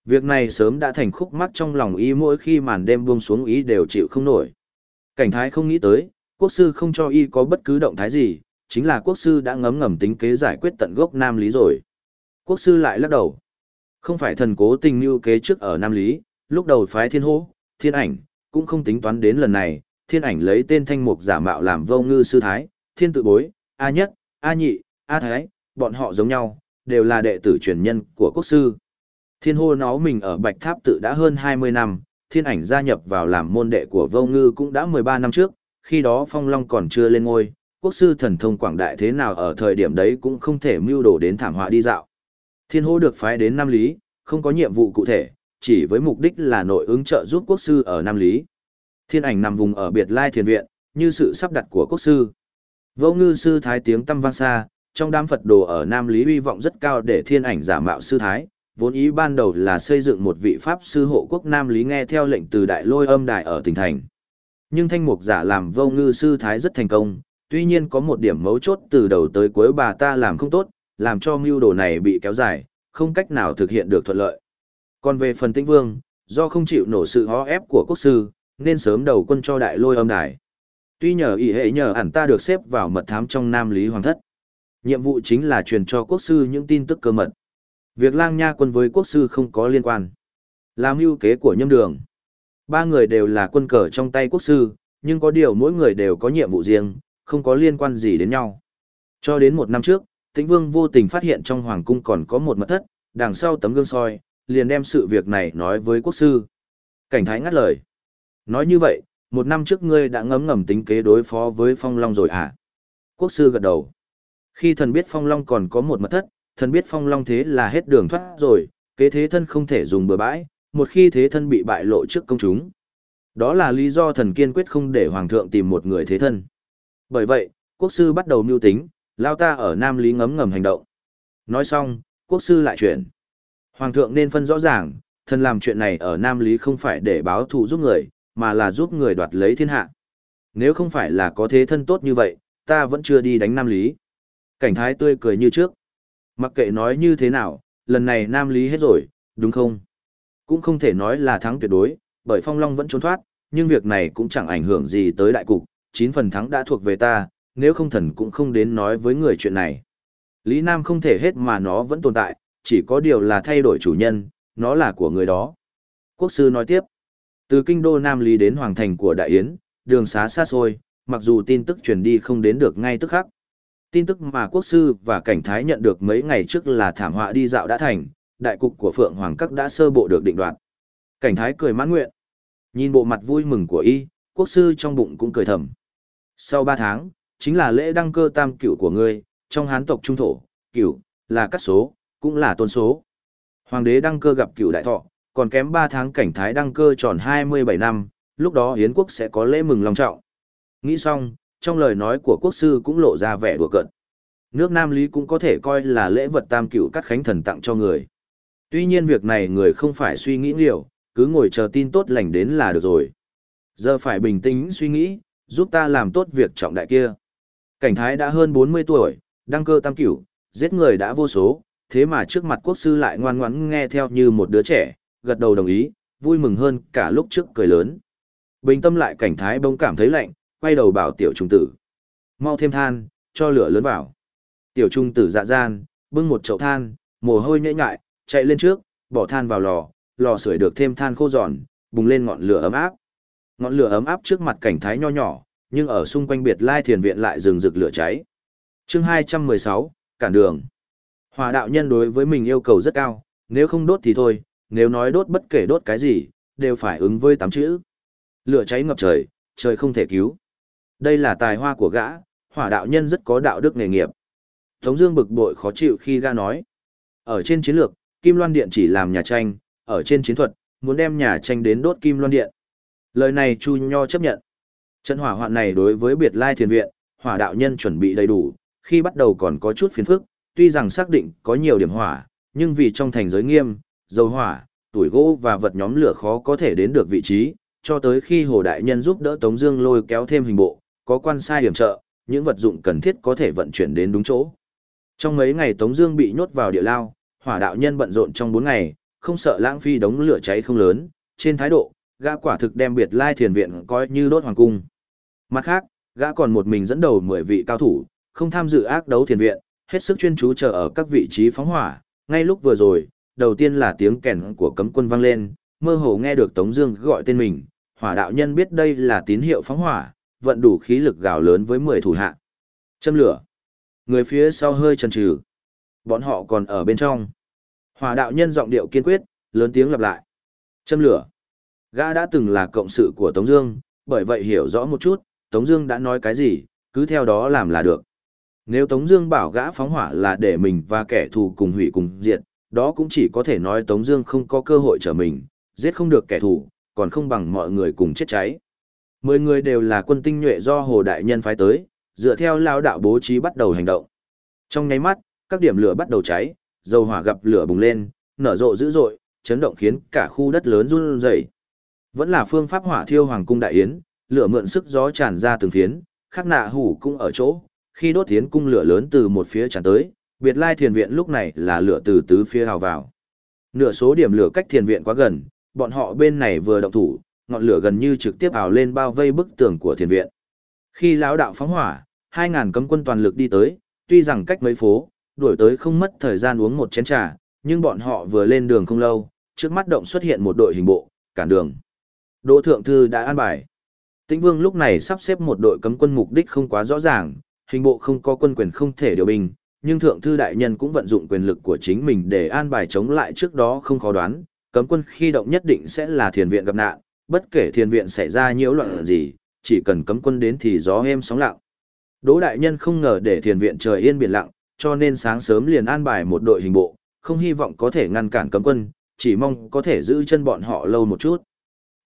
Việc này sớm đã thành khúc mắc trong lòng y mỗi khi màn đêm buông xuống ý đều chịu không nổi. Cảnh thái không nghĩ tới, quốc sư không cho y có bất cứ động thái gì, chính là quốc sư đã ngấm ngầm tính kế giải quyết tận gốc Nam Lý rồi. Quốc sư lại lắc đầu. Không phải thần cố tình mưu kế trước ở Nam Lý, lúc đầu phái thiên hô, thiên ảnh, cũng không tính toán đến lần này, thiên ảnh lấy tên thanh mục giả mạo làm vô ngư sư thái, thiên tự bối, A nhất, A nhị, A thái, bọn họ giống nhau, đều là đệ tử truyền nhân của quốc sư. Thiên hô nó mình ở Bạch Tháp tự đã hơn 20 năm, thiên ảnh gia nhập vào làm môn đệ của vô ngư cũng đã 13 năm trước, khi đó phong long còn chưa lên ngôi, quốc sư thần thông quảng đại thế nào ở thời điểm đấy cũng không thể mưu đồ đến thảm họa đi dạo. Thiên hô được phái đến Nam Lý, không có nhiệm vụ cụ thể, chỉ với mục đích là nội ứng trợ giúp quốc sư ở Nam Lý. Thiên ảnh nằm vùng ở biệt lai thiền viện, như sự sắp đặt của quốc sư. Vô ngư sư thái tiếng tâm vang xa, trong đám Phật đồ ở Nam Lý uy vọng rất cao để thiên ảnh giả mạo sư thái, vốn ý ban đầu là xây dựng một vị pháp sư hộ quốc Nam Lý nghe theo lệnh từ đại lôi âm đài ở tỉnh thành. Nhưng thanh mục giả làm vô ngư sư thái rất thành công, tuy nhiên có một điểm mấu chốt từ đầu tới cuối bà ta làm không tốt, làm cho mưu đồ này bị kéo dài, không cách nào thực hiện được thuận lợi. Còn về phần tĩnh vương, do không chịu nổ sự hó ép của quốc sư, nên sớm đầu quân cho đại lôi âm đài. Tuy nhờ ý hệ nhờ hẳn ta được xếp vào mật thám trong Nam Lý Hoàng thất. Nhiệm vụ chính là truyền cho quốc sư những tin tức cơ mật. Việc lang nha quân với quốc sư không có liên quan. Làm mưu kế của nhâm đường. Ba người đều là quân cờ trong tay quốc sư, nhưng có điều mỗi người đều có nhiệm vụ riêng, không có liên quan gì đến nhau. Cho đến một năm trước, Tĩnh Vương vô tình phát hiện trong hoàng cung còn có một mật thất, đằng sau tấm gương soi, liền đem sự việc này nói với quốc sư. Cảnh thái ngắt lời. Nói như vậy, một năm trước ngươi đã ngấm ngầm tính kế đối phó với Phong Long rồi à? Quốc sư gật đầu. Khi thần biết Phong Long còn có một mật thất, thần biết Phong Long thế là hết đường thoát rồi, kế thế thân không thể dùng bừa bãi, một khi thế thân bị bại lộ trước công chúng. Đó là lý do thần kiên quyết không để hoàng thượng tìm một người thế thân. Bởi vậy, quốc sư bắt đầu mưu tính, lao ta ở Nam Lý ngấm ngầm hành động. Nói xong, quốc sư lại chuyển. Hoàng thượng nên phân rõ ràng, thần làm chuyện này ở Nam Lý không phải để báo thù giúp người, mà là giúp người đoạt lấy thiên hạ. Nếu không phải là có thế thân tốt như vậy, ta vẫn chưa đi đánh Nam Lý. Cảnh thái tươi cười như trước. Mặc kệ nói như thế nào, lần này Nam Lý hết rồi, đúng không? Cũng không thể nói là thắng tuyệt đối, bởi Phong Long vẫn trốn thoát, nhưng việc này cũng chẳng ảnh hưởng gì tới đại cục, chín phần thắng đã thuộc về ta, nếu không thần cũng không đến nói với người chuyện này. Lý Nam không thể hết mà nó vẫn tồn tại, chỉ có điều là thay đổi chủ nhân, nó là của người đó. Quốc sư nói tiếp, từ kinh đô Nam Lý đến hoàng thành của Đại Yến, đường xá xa xôi, mặc dù tin tức truyền đi không đến được ngay tức khắc. Tin tức mà quốc sư và cảnh thái nhận được mấy ngày trước là thảm họa đi dạo đã thành, đại cục của Phượng Hoàng Các đã sơ bộ được định đoạt. Cảnh thái cười mãn nguyện. Nhìn bộ mặt vui mừng của y, quốc sư trong bụng cũng cười thầm. Sau ba tháng, chính là lễ đăng cơ tam cửu của ngươi, trong hán tộc trung thổ, cửu, là cắt số, cũng là tôn số. Hoàng đế đăng cơ gặp cửu đại thọ, còn kém ba tháng cảnh thái đăng cơ tròn 27 năm, lúc đó Hiến quốc sẽ có lễ mừng long trọng. Nghĩ xong, trong lời nói của quốc sư cũng lộ ra vẻ đùa cợt. Nước Nam Lý cũng có thể coi là lễ vật tam cửu cắt khánh thần tặng cho người. Tuy nhiên việc này người không phải suy nghĩ nhiều, cứ ngồi chờ tin tốt lành đến là được rồi. Giờ phải bình tĩnh suy nghĩ, giúp ta làm tốt việc trọng đại kia. Cảnh thái đã hơn 40 tuổi, đăng cơ tam cửu, giết người đã vô số, thế mà trước mặt quốc sư lại ngoan ngoãn nghe theo như một đứa trẻ, gật đầu đồng ý, vui mừng hơn cả lúc trước cười lớn. Bình tâm lại cảnh thái bỗng cảm thấy lạnh, quay đầu bảo tiểu trung tử. Mau thêm than, cho lửa lớn vào. Tiểu trung tử dạ gian, bưng một chậu than, mồ hôi nhễ nhại, chạy lên trước, bỏ than vào lò, lò sưởi được thêm than khô giòn, bùng lên ngọn lửa ấm áp. Ngọn lửa ấm áp trước mặt cảnh thái nho nhỏ, nhưng ở xung quanh biệt lai thiền viện lại rừng rực lửa cháy. chương 216, cản đường. Hòa đạo nhân đối với mình yêu cầu rất cao, nếu không đốt thì thôi, nếu nói đốt bất kể đốt cái gì, đều phải ứng với tám chữ. Lửa cháy ngập trời, trời không thể cứu. Đây là tài hoa của gã, hỏa đạo nhân rất có đạo đức nghề nghiệp. Tống Dương bực bội khó chịu khi gã nói. Ở trên chiến lược, Kim Loan Điện chỉ làm nhà tranh, ở trên chiến thuật, muốn đem nhà tranh đến đốt Kim Loan Điện. Lời này Chu Nho chấp nhận. Trận hỏa hoạn này đối với biệt lai thiền viện, hỏa đạo nhân chuẩn bị đầy đủ, khi bắt đầu còn có chút phiền phức, tuy rằng xác định có nhiều điểm hỏa, nhưng vì trong thành giới nghiêm, dầu hỏa, tuổi gỗ và vật nhóm lửa khó có thể đến được vị trí, cho tới khi Hồ Đại Nhân giúp đỡ Tống Dương lôi kéo thêm hình bộ, có quan sai hiểm trợ, những vật dụng cần thiết có thể vận chuyển đến đúng chỗ. Trong mấy ngày Tống Dương bị nhốt vào địa lao, hỏa đạo nhân bận rộn trong 4 ngày, không sợ lãng phí đống lửa cháy không lớn, trên thái độ, gã quả thực đem biệt lai thiền viện coi như đốt hoàng cung. Mặt khác, gã còn một mình dẫn đầu 10 vị cao thủ, không tham dự ác đấu thiền viện, hết sức chuyên chú chờ ở các vị trí phóng hỏa. Ngay lúc vừa rồi, đầu tiên là tiếng kèn của cấm quân vang lên, mơ hồ nghe được Tống Dương gọi tên mình. Hỏa đạo nhân biết đây là tín hiệu phóng hỏa, vận đủ khí lực gào lớn với 10 thủ hạ. Châm lửa. Người phía sau hơi chần chừ. Bọn họ còn ở bên trong. Hỏa đạo nhân giọng điệu kiên quyết, lớn tiếng lặp lại. Châm lửa. Gã đã từng là cộng sự của Tống Dương, bởi vậy hiểu rõ một chút, Tống Dương đã nói cái gì, cứ theo đó làm là được. Nếu Tống Dương bảo gã phóng hỏa là để mình và kẻ thù cùng hủy cùng diệt, đó cũng chỉ có thể nói Tống Dương không có cơ hội trở mình, giết không được kẻ thù, còn không bằng mọi người cùng chết cháy. Mười người đều là quân tinh nhuệ do Hồ Đại Nhân phái tới, dựa theo lao đạo bố trí bắt đầu hành động. Trong nháy mắt, các điểm lửa bắt đầu cháy, dầu hỏa gặp lửa bùng lên, nở rộ dữ dội, chấn động khiến cả khu đất lớn run rẩy. Vẫn là phương pháp hỏa thiêu hoàng cung đại yến, lửa mượn sức gió tràn ra từng phiến, khắc nạ hủ cũng ở chỗ, khi đốt tiến cung lửa lớn từ một phía tràn tới, biệt lai thiền viện lúc này là lửa từ tứ phía hào vào. Nửa số điểm lửa cách thiền viện quá gần, bọn họ bên này vừa động thủ, ngọn lửa gần như trực tiếp ảo lên bao vây bức tường của thiền viện. Khi lão đạo phóng hỏa, 2000 cấm quân toàn lực đi tới, tuy rằng cách mấy phố, đuổi tới không mất thời gian uống một chén trà, nhưng bọn họ vừa lên đường không lâu, trước mắt động xuất hiện một đội hình bộ, cản đường. Đỗ Thượng Thư đã an bài. Tĩnh Vương lúc này sắp xếp một đội cấm quân mục đích không quá rõ ràng, hình bộ không có quân quyền không thể điều bình nhưng Thượng Thư Đại Nhân cũng vận dụng quyền lực của chính mình để an bài chống lại trước đó không khó đoán, cấm quân khi động nhất định sẽ là thiền viện gặp nạn, bất kể thiền viện xảy ra nhiễu loạn gì, chỉ cần cấm quân đến thì gió êm sóng lặng. Đỗ Đại Nhân không ngờ để thiền viện trời yên biển lặng, cho nên sáng sớm liền an bài một đội hình bộ, không hy vọng có thể ngăn cản cấm quân, chỉ mong có thể giữ chân bọn họ lâu một chút.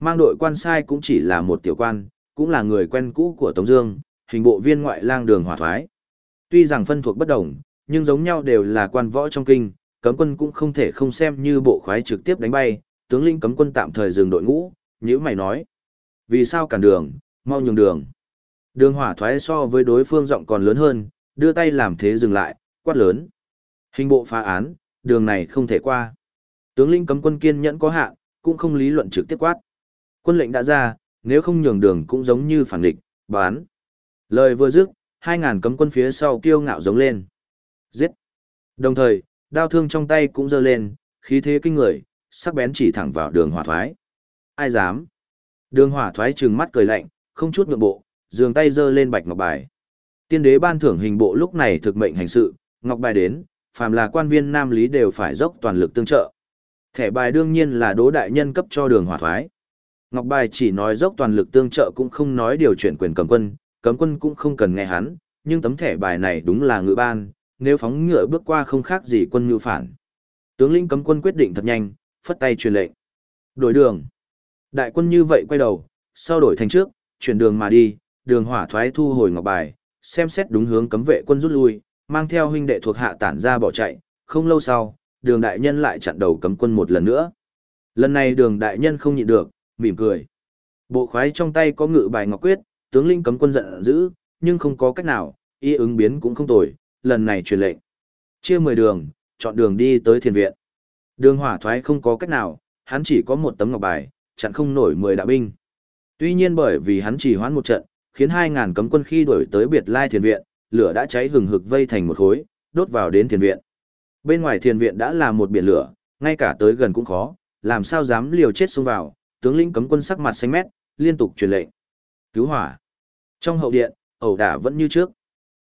Mang đội quan sai cũng chỉ là một tiểu quan, cũng là người quen cũ của Tống Dương, hình bộ viên ngoại lang đường hỏa thoái. Tuy rằng phân thuộc bất đồng, nhưng giống nhau đều là quan võ trong kinh, cấm quân cũng không thể không xem như bộ khoái trực tiếp đánh bay. Tướng lĩnh cấm quân tạm thời dừng đội ngũ, nhữ mày nói: vì sao cản đường, mau nhường đường. Đường hỏa thoái so với đối phương giọng còn lớn hơn, đưa tay làm thế dừng lại, quát lớn. Hình bộ phá án, đường này không thể qua. Tướng lĩnh cấm quân kiên nhẫn có hạn, cũng không lý luận trực tiếp quát. Quân lệnh đã ra, nếu không nhường đường cũng giống như phản địch, bán. Lời vừa dứt, hai ngàn cấm quân phía sau kiêu ngạo giống lên. Giết. Đồng thời, đao thương trong tay cũng giơ lên, khí thế kinh người, sắc bén chỉ thẳng vào đường hỏa thoái. Ai dám? Đường hỏa thoái trừng mắt cười lạnh, không chút ngượng bộ, giường tay giơ lên bạch ngọc bài. Tiên đế ban thưởng hình bộ lúc này thực mệnh hành sự, ngọc bài đến, phàm là quan viên nam lý đều phải dốc toàn lực tương trợ. Thẻ bài đương nhiên là đố đại nhân cấp cho đường hỏa thoái. Ngọc bài chỉ nói dốc toàn lực tương trợ cũng không nói điều chuyển quyền cầm quân, cấm quân cũng không cần nghe hắn, nhưng tấm thẻ bài này đúng là ngự ban, nếu phóng ngựa bước qua không khác gì quân ngự phản. Tướng lĩnh cấm quân quyết định thật nhanh, phất tay truyền lệnh. Đổi đường. Đại quân như vậy quay đầu, sau đổi thành trước, chuyển đường mà đi, đường hỏa thoái thu hồi ngọc bài, xem xét đúng hướng cấm vệ quân rút lui, mang theo huynh đệ thuộc hạ tản ra bỏ chạy, không lâu sau, đường đại nhân lại chặn đầu cấm quân một lần nữa. Lần này đường đại nhân không nhịn được, mỉm cười. Bộ khoái trong tay có ngự bài ngọc quyết, tướng linh cấm quân giận dữ, nhưng không có cách nào, y ứng biến cũng không tồi, lần này truyền lệnh. Chia 10 đường, chọn đường đi tới thiền viện. Đường hỏa thoái không có cách nào, hắn chỉ có một tấm ngọc bài, chặn không nổi 10 đạo binh. Tuy nhiên bởi vì hắn chỉ hoãn một trận, khiến 2000 cấm quân khi đuổi tới biệt lai thiền viện, lửa đã cháy hừng hực vây thành một khối, đốt vào đến thiền viện. Bên ngoài thiền viện đã là một biển lửa, ngay cả tới gần cũng khó, làm sao dám liều chết xông vào, tướng lĩnh cấm quân sắc mặt xanh mét, liên tục truyền lệnh. Cứu hỏa. Trong hậu điện, ẩu đả vẫn như trước.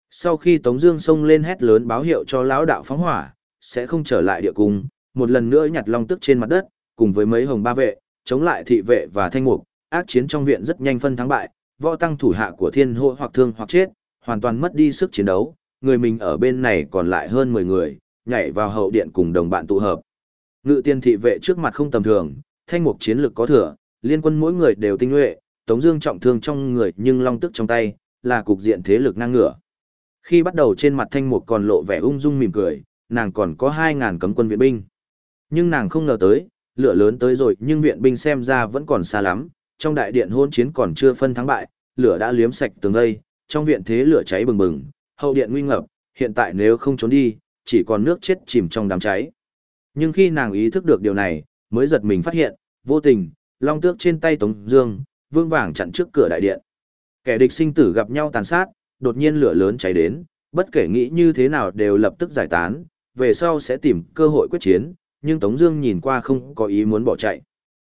Sau khi Tống Dương xông lên hét lớn báo hiệu cho lão đạo phóng hỏa, sẽ không trở lại địa cung, một lần nữa nhặt long tức trên mặt đất, cùng với mấy hồng ba vệ, chống lại thị vệ và thanh mục, ác chiến trong viện rất nhanh phân thắng bại, võ tăng thủ hạ của thiên hộ hoặc thương hoặc chết, hoàn toàn mất đi sức chiến đấu, người mình ở bên này còn lại hơn 10 người, nhảy vào hậu điện cùng đồng bạn tụ hợp. Ngự tiên thị vệ trước mặt không tầm thường, thanh mục chiến lực có thừa, liên quân mỗi người đều tinh nhuệ, Tống Dương trọng thương trong người nhưng long tức trong tay, là cục diện thế lực năng ngửa. Khi bắt đầu trên mặt thanh mục còn lộ vẻ ung dung mỉm cười, nàng còn có 2.000 cấm quân viện binh. Nhưng nàng không ngờ tới, lửa lớn tới rồi nhưng viện binh xem ra vẫn còn xa lắm, trong đại điện hôn chiến còn chưa phân thắng bại, lửa đã liếm sạch tường đây trong viện thế lửa cháy bừng bừng, hậu điện nguy ngập, hiện tại nếu không trốn đi, chỉ còn nước chết chìm trong đám cháy. Nhưng khi nàng ý thức được điều này, mới giật mình phát hiện, vô tình, long tước trên tay Tống Dương, vương vàng chặn trước cửa đại điện. Kẻ địch sinh tử gặp nhau tàn sát, đột nhiên lửa lớn cháy đến, bất kể nghĩ như thế nào đều lập tức giải tán, về sau sẽ tìm cơ hội quyết chiến, nhưng Tống Dương nhìn qua không có ý muốn bỏ chạy.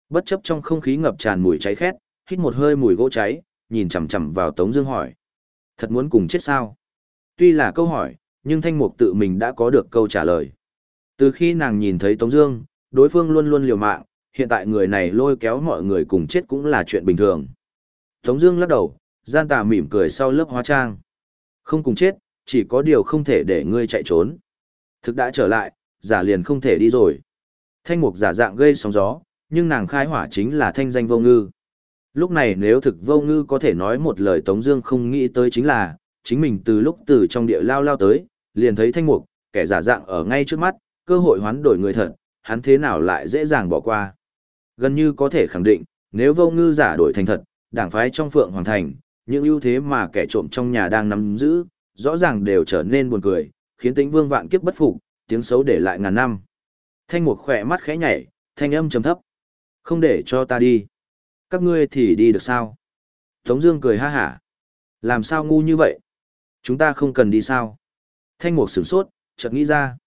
Bất chấp trong không khí ngập tràn mùi cháy khét, hít một hơi mùi gỗ cháy, nhìn chằm chằm vào Tống Dương hỏi: thật muốn cùng chết sao? Tuy là câu hỏi, nhưng Thanh Mục tự mình đã có được câu trả lời. Từ khi nàng nhìn thấy Tống Dương, đối phương luôn luôn liều mạng, hiện tại người này lôi kéo mọi người cùng chết cũng là chuyện bình thường. Tống Dương lắc đầu, gian tà mỉm cười sau lớp hóa trang. Không cùng chết, chỉ có điều không thể để ngươi chạy trốn. Thực đã trở lại, giả liền không thể đi rồi. Thanh mục giả dạng gây sóng gió, nhưng nàng khai hỏa chính là thanh danh vô ngư. Lúc này nếu thực vô ngư có thể nói một lời Tống Dương không nghĩ tới chính là, chính mình từ lúc từ trong địa lao lao tới, liền thấy thanh mục, kẻ giả dạng ở ngay trước mắt, cơ hội hoán đổi người thật, hắn thế nào lại dễ dàng bỏ qua. Gần như có thể khẳng định, nếu vô ngư giả đổi thành thật, đảng phái trong phượng hoàng thành, những ưu thế mà kẻ trộm trong nhà đang nắm giữ, rõ ràng đều trở nên buồn cười, khiến tĩnh vương vạn kiếp bất phục, tiếng xấu để lại ngàn năm. Thanh mục khỏe mắt khẽ nhảy, thanh âm trầm thấp. Không để cho ta đi. Các ngươi thì đi được sao? Tống Dương cười ha hả. Làm sao ngu như vậy? Chúng ta không cần đi sao? Thanh mục sửng sốt, chợt nghĩ ra.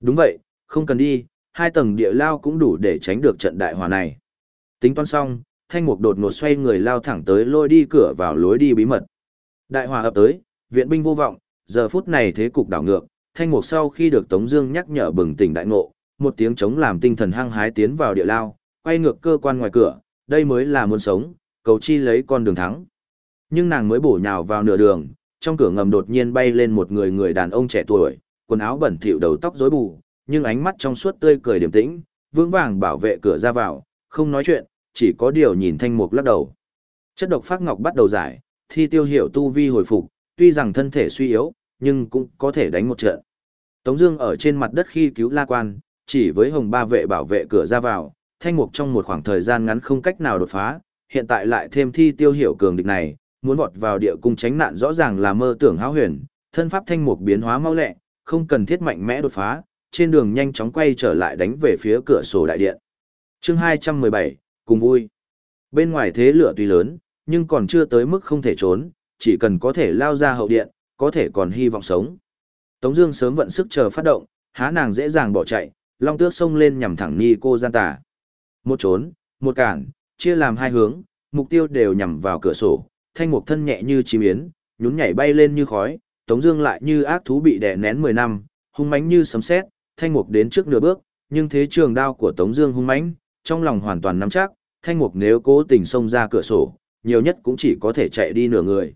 Đúng vậy, không cần đi, hai tầng địa lao cũng đủ để tránh được trận đại hỏa này. Tính toán xong, thanh mục đột ngột xoay người lao thẳng tới lôi đi cửa vào lối đi bí mật. Đại hỏa ập tới, viện binh vô vọng, giờ phút này thế cục đảo ngược, thanh mục sau khi được Tống Dương nhắc nhở bừng tỉnh đại ngộ, một tiếng chống làm tinh thần hăng hái tiến vào địa lao, quay ngược cơ quan ngoài cửa, đây mới là muốn sống, cầu chi lấy con đường thắng. Nhưng nàng mới bổ nhào vào nửa đường, trong cửa ngầm đột nhiên bay lên một người người đàn ông trẻ tuổi, quần áo bẩn thỉu đầu tóc rối bù, nhưng ánh mắt trong suốt tươi cười điềm tĩnh, vững vàng bảo vệ cửa ra vào, không nói chuyện, chỉ có điều nhìn thanh mục lắc đầu. Chất độc phát ngọc bắt đầu giải, thi tiêu hiểu tu vi hồi phục, tuy rằng thân thể suy yếu, nhưng cũng có thể đánh một trận. Tống Dương ở trên mặt đất khi cứu La Quan, chỉ với hồng ba vệ bảo vệ cửa ra vào, thanh mục trong một khoảng thời gian ngắn không cách nào đột phá, hiện tại lại thêm thi tiêu hiểu cường địch này, muốn vọt vào địa cung tránh nạn rõ ràng là mơ tưởng hão huyền, thân pháp thanh mục biến hóa mau lẹ, không cần thiết mạnh mẽ đột phá, trên đường nhanh chóng quay trở lại đánh về phía cửa sổ đại điện. Chương 217, cùng vui. Bên ngoài thế lửa tuy lớn, nhưng còn chưa tới mức không thể trốn, chỉ cần có thể lao ra hậu điện, có thể còn hy vọng sống. Tống Dương sớm vận sức chờ phát động, há nàng dễ dàng bỏ chạy, long tước xông lên nhằm thẳng ni cô gian tà. Một trốn, một cản, chia làm hai hướng, mục tiêu đều nhằm vào cửa sổ. Thanh mục thân nhẹ như chim yến, nhún nhảy bay lên như khói. Tống Dương lại như ác thú bị đè nén 10 năm, hung mãnh như sấm sét. Thanh mục đến trước nửa bước, nhưng thế trường đao của Tống Dương hung mãnh, trong lòng hoàn toàn nắm chắc. Thanh mục nếu cố tình xông ra cửa sổ, nhiều nhất cũng chỉ có thể chạy đi nửa người.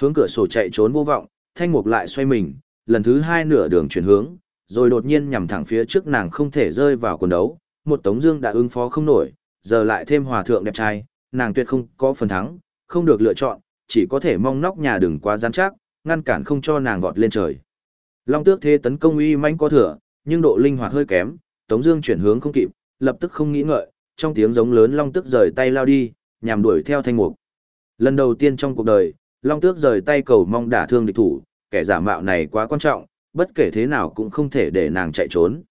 Hướng cửa sổ chạy trốn vô vọng, thanh mục lại xoay mình, lần thứ hai nửa đường chuyển hướng, rồi đột nhiên nhằm thẳng phía trước nàng không thể rơi vào quần đấu. Một tống dương đã ứng phó không nổi, giờ lại thêm hòa thượng đẹp trai, nàng tuyệt không có phần thắng, không được lựa chọn, chỉ có thể mong nóc nhà đừng quá rắn chắc, ngăn cản không cho nàng vọt lên trời. Long tước thế tấn công uy mãnh có thừa, nhưng độ linh hoạt hơi kém, Tống Dương chuyển hướng không kịp, lập tức không nghĩ ngợi, trong tiếng giống lớn Long tước rời tay lao đi, nhằm đuổi theo thanh mục. Lần đầu tiên trong cuộc đời, Long Tước rời tay cầu mong đả thương địch thủ, kẻ giả mạo này quá quan trọng, bất kể thế nào cũng không thể để nàng chạy trốn.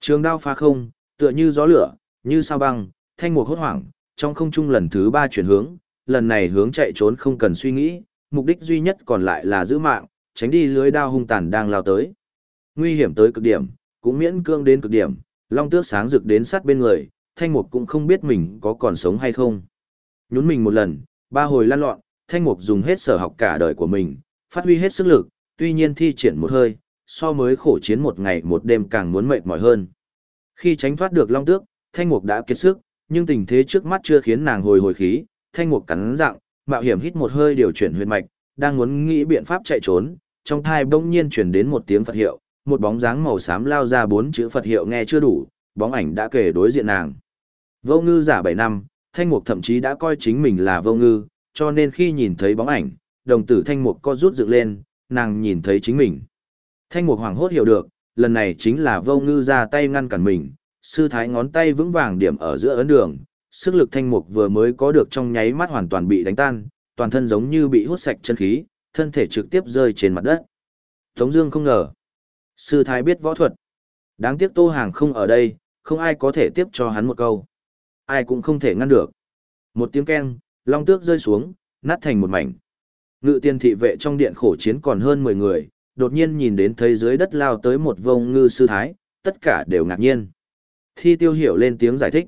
Trường đao phá không, tựa như gió lửa, như sao băng, thanh mục hốt hoảng, trong không trung lần thứ ba chuyển hướng, lần này hướng chạy trốn không cần suy nghĩ, mục đích duy nhất còn lại là giữ mạng, tránh đi lưới đao hung tàn đang lao tới. Nguy hiểm tới cực điểm, cũng miễn cương đến cực điểm, long tước sáng rực đến sát bên người, thanh mục cũng không biết mình có còn sống hay không. Nhún mình một lần, ba hồi lan lọn, thanh mục dùng hết sở học cả đời của mình, phát huy hết sức lực, tuy nhiên thi triển một hơi, so mới khổ chiến một ngày một đêm càng muốn mệt mỏi hơn. Khi tránh thoát được long tước, thanh mục đã kiệt sức, nhưng tình thế trước mắt chưa khiến nàng hồi hồi khí, thanh mục cắn răng, mạo hiểm hít một hơi điều chuyển huyệt mạch, đang muốn nghĩ biện pháp chạy trốn, trong thai bỗng nhiên chuyển đến một tiếng Phật hiệu, một bóng dáng màu xám lao ra bốn chữ Phật hiệu nghe chưa đủ, bóng ảnh đã kể đối diện nàng. Vô ngư giả bảy năm, thanh mục thậm chí đã coi chính mình là vô ngư, cho nên khi nhìn thấy bóng ảnh, đồng tử thanh mục co rút dựng lên, nàng nhìn thấy chính mình. Thanh mục hoàng hốt hiểu được, lần này chính là vô ngư ra tay ngăn cản mình, sư thái ngón tay vững vàng điểm ở giữa ấn đường, sức lực thanh mục vừa mới có được trong nháy mắt hoàn toàn bị đánh tan, toàn thân giống như bị hút sạch chân khí, thân thể trực tiếp rơi trên mặt đất. Tống Dương không ngờ, sư thái biết võ thuật. Đáng tiếc Tô Hàng không ở đây, không ai có thể tiếp cho hắn một câu. Ai cũng không thể ngăn được. Một tiếng keng, long tước rơi xuống, nát thành một mảnh. Ngự tiên thị vệ trong điện khổ chiến còn hơn 10 người, đột nhiên nhìn đến thấy dưới đất lao tới một vông ngư sư thái, tất cả đều ngạc nhiên. Thi tiêu hiểu lên tiếng giải thích.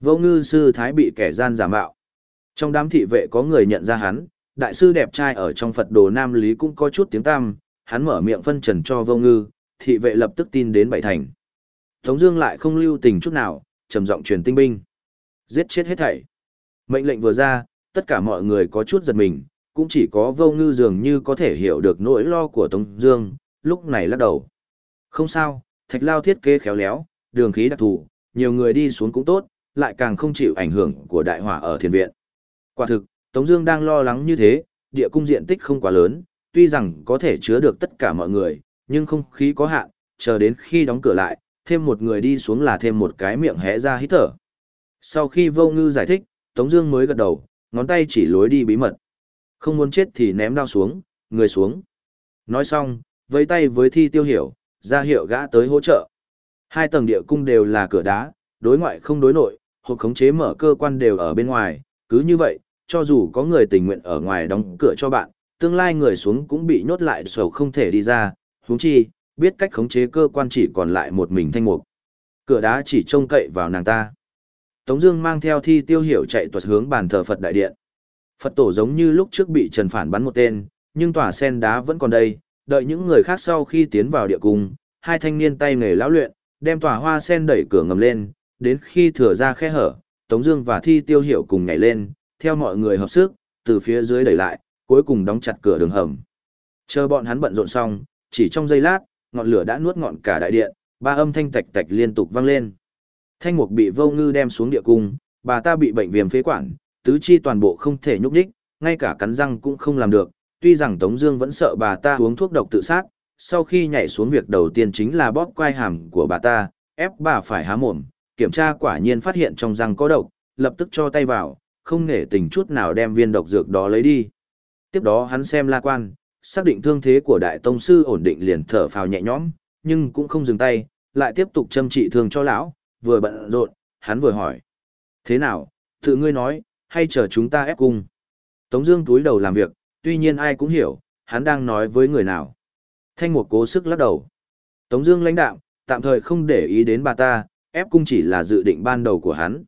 Vô ngư sư thái bị kẻ gian giả mạo. Trong đám thị vệ có người nhận ra hắn, đại sư đẹp trai ở trong Phật đồ Nam Lý cũng có chút tiếng tăm, hắn mở miệng phân trần cho vô ngư, thị vệ lập tức tin đến bảy thành. Tống Dương lại không lưu tình chút nào, trầm giọng truyền tinh binh, giết chết hết thảy. Mệnh lệnh vừa ra, tất cả mọi người có chút giật mình, cũng chỉ có vô ngư dường như có thể hiểu được nỗi lo của Tống Dương, lúc này lắc đầu. Không sao, thạch lao thiết kế khéo léo, đường khí đặc thù, nhiều người đi xuống cũng tốt, lại càng không chịu ảnh hưởng của đại hỏa ở thiền viện. Quả thực, Tống Dương đang lo lắng như thế, địa cung diện tích không quá lớn, tuy rằng có thể chứa được tất cả mọi người, nhưng không khí có hạn, chờ đến khi đóng cửa lại, thêm một người đi xuống là thêm một cái miệng hé ra hít thở. Sau khi vô ngư giải thích, Tống Dương mới gật đầu, ngón tay chỉ lối đi bí mật. Không muốn chết thì ném đao xuống, người xuống. Nói xong, vẫy tay với thi tiêu hiểu, ra hiệu gã tới hỗ trợ. Hai tầng địa cung đều là cửa đá, đối ngoại không đối nội, hộp khống chế mở cơ quan đều ở bên ngoài, cứ như vậy, cho dù có người tình nguyện ở ngoài đóng cửa cho bạn, tương lai người xuống cũng bị nhốt lại sầu không thể đi ra, huống chi, biết cách khống chế cơ quan chỉ còn lại một mình thanh mục. Cửa đá chỉ trông cậy vào nàng ta. Tống Dương mang theo thi tiêu hiểu chạy tuột hướng bàn thờ Phật đại điện. Phật tổ giống như lúc trước bị Trần Phản bắn một tên, nhưng tòa sen đá vẫn còn đây. Đợi những người khác sau khi tiến vào địa cung, hai thanh niên tay nghề lão luyện, đem tòa hoa sen đẩy cửa ngầm lên, đến khi thừa ra khe hở, Tống Dương và Thi Tiêu Hiểu cùng nhảy lên, theo mọi người hợp sức, từ phía dưới đẩy lại, cuối cùng đóng chặt cửa đường hầm. Chờ bọn hắn bận rộn xong, chỉ trong giây lát, ngọn lửa đã nuốt ngọn cả đại điện, ba âm thanh tạch tạch liên tục vang lên. Thanh mục bị vô ngư đem xuống địa cung, bà ta bị bệnh viêm phế quản, tứ chi toàn bộ không thể nhúc nhích, ngay cả cắn răng cũng không làm được. Tuy rằng Tống Dương vẫn sợ bà ta uống thuốc độc tự sát, sau khi nhảy xuống việc đầu tiên chính là bóp quai hàm của bà ta, ép bà phải há mồm, kiểm tra quả nhiên phát hiện trong răng có độc, lập tức cho tay vào, không nể tình chút nào đem viên độc dược đó lấy đi. Tiếp đó hắn xem la quan, xác định thương thế của đại tông sư ổn định liền thở phào nhẹ nhõm, nhưng cũng không dừng tay, lại tiếp tục châm trị thương cho lão, vừa bận rộn, hắn vừa hỏi. Thế nào, tự ngươi nói, hay chờ chúng ta ép cung? Tống Dương túi đầu làm việc, tuy nhiên ai cũng hiểu, hắn đang nói với người nào. Thanh Mục cố sức lắc đầu. Tống Dương lãnh đạo, tạm thời không để ý đến bà ta, ép cung chỉ là dự định ban đầu của hắn.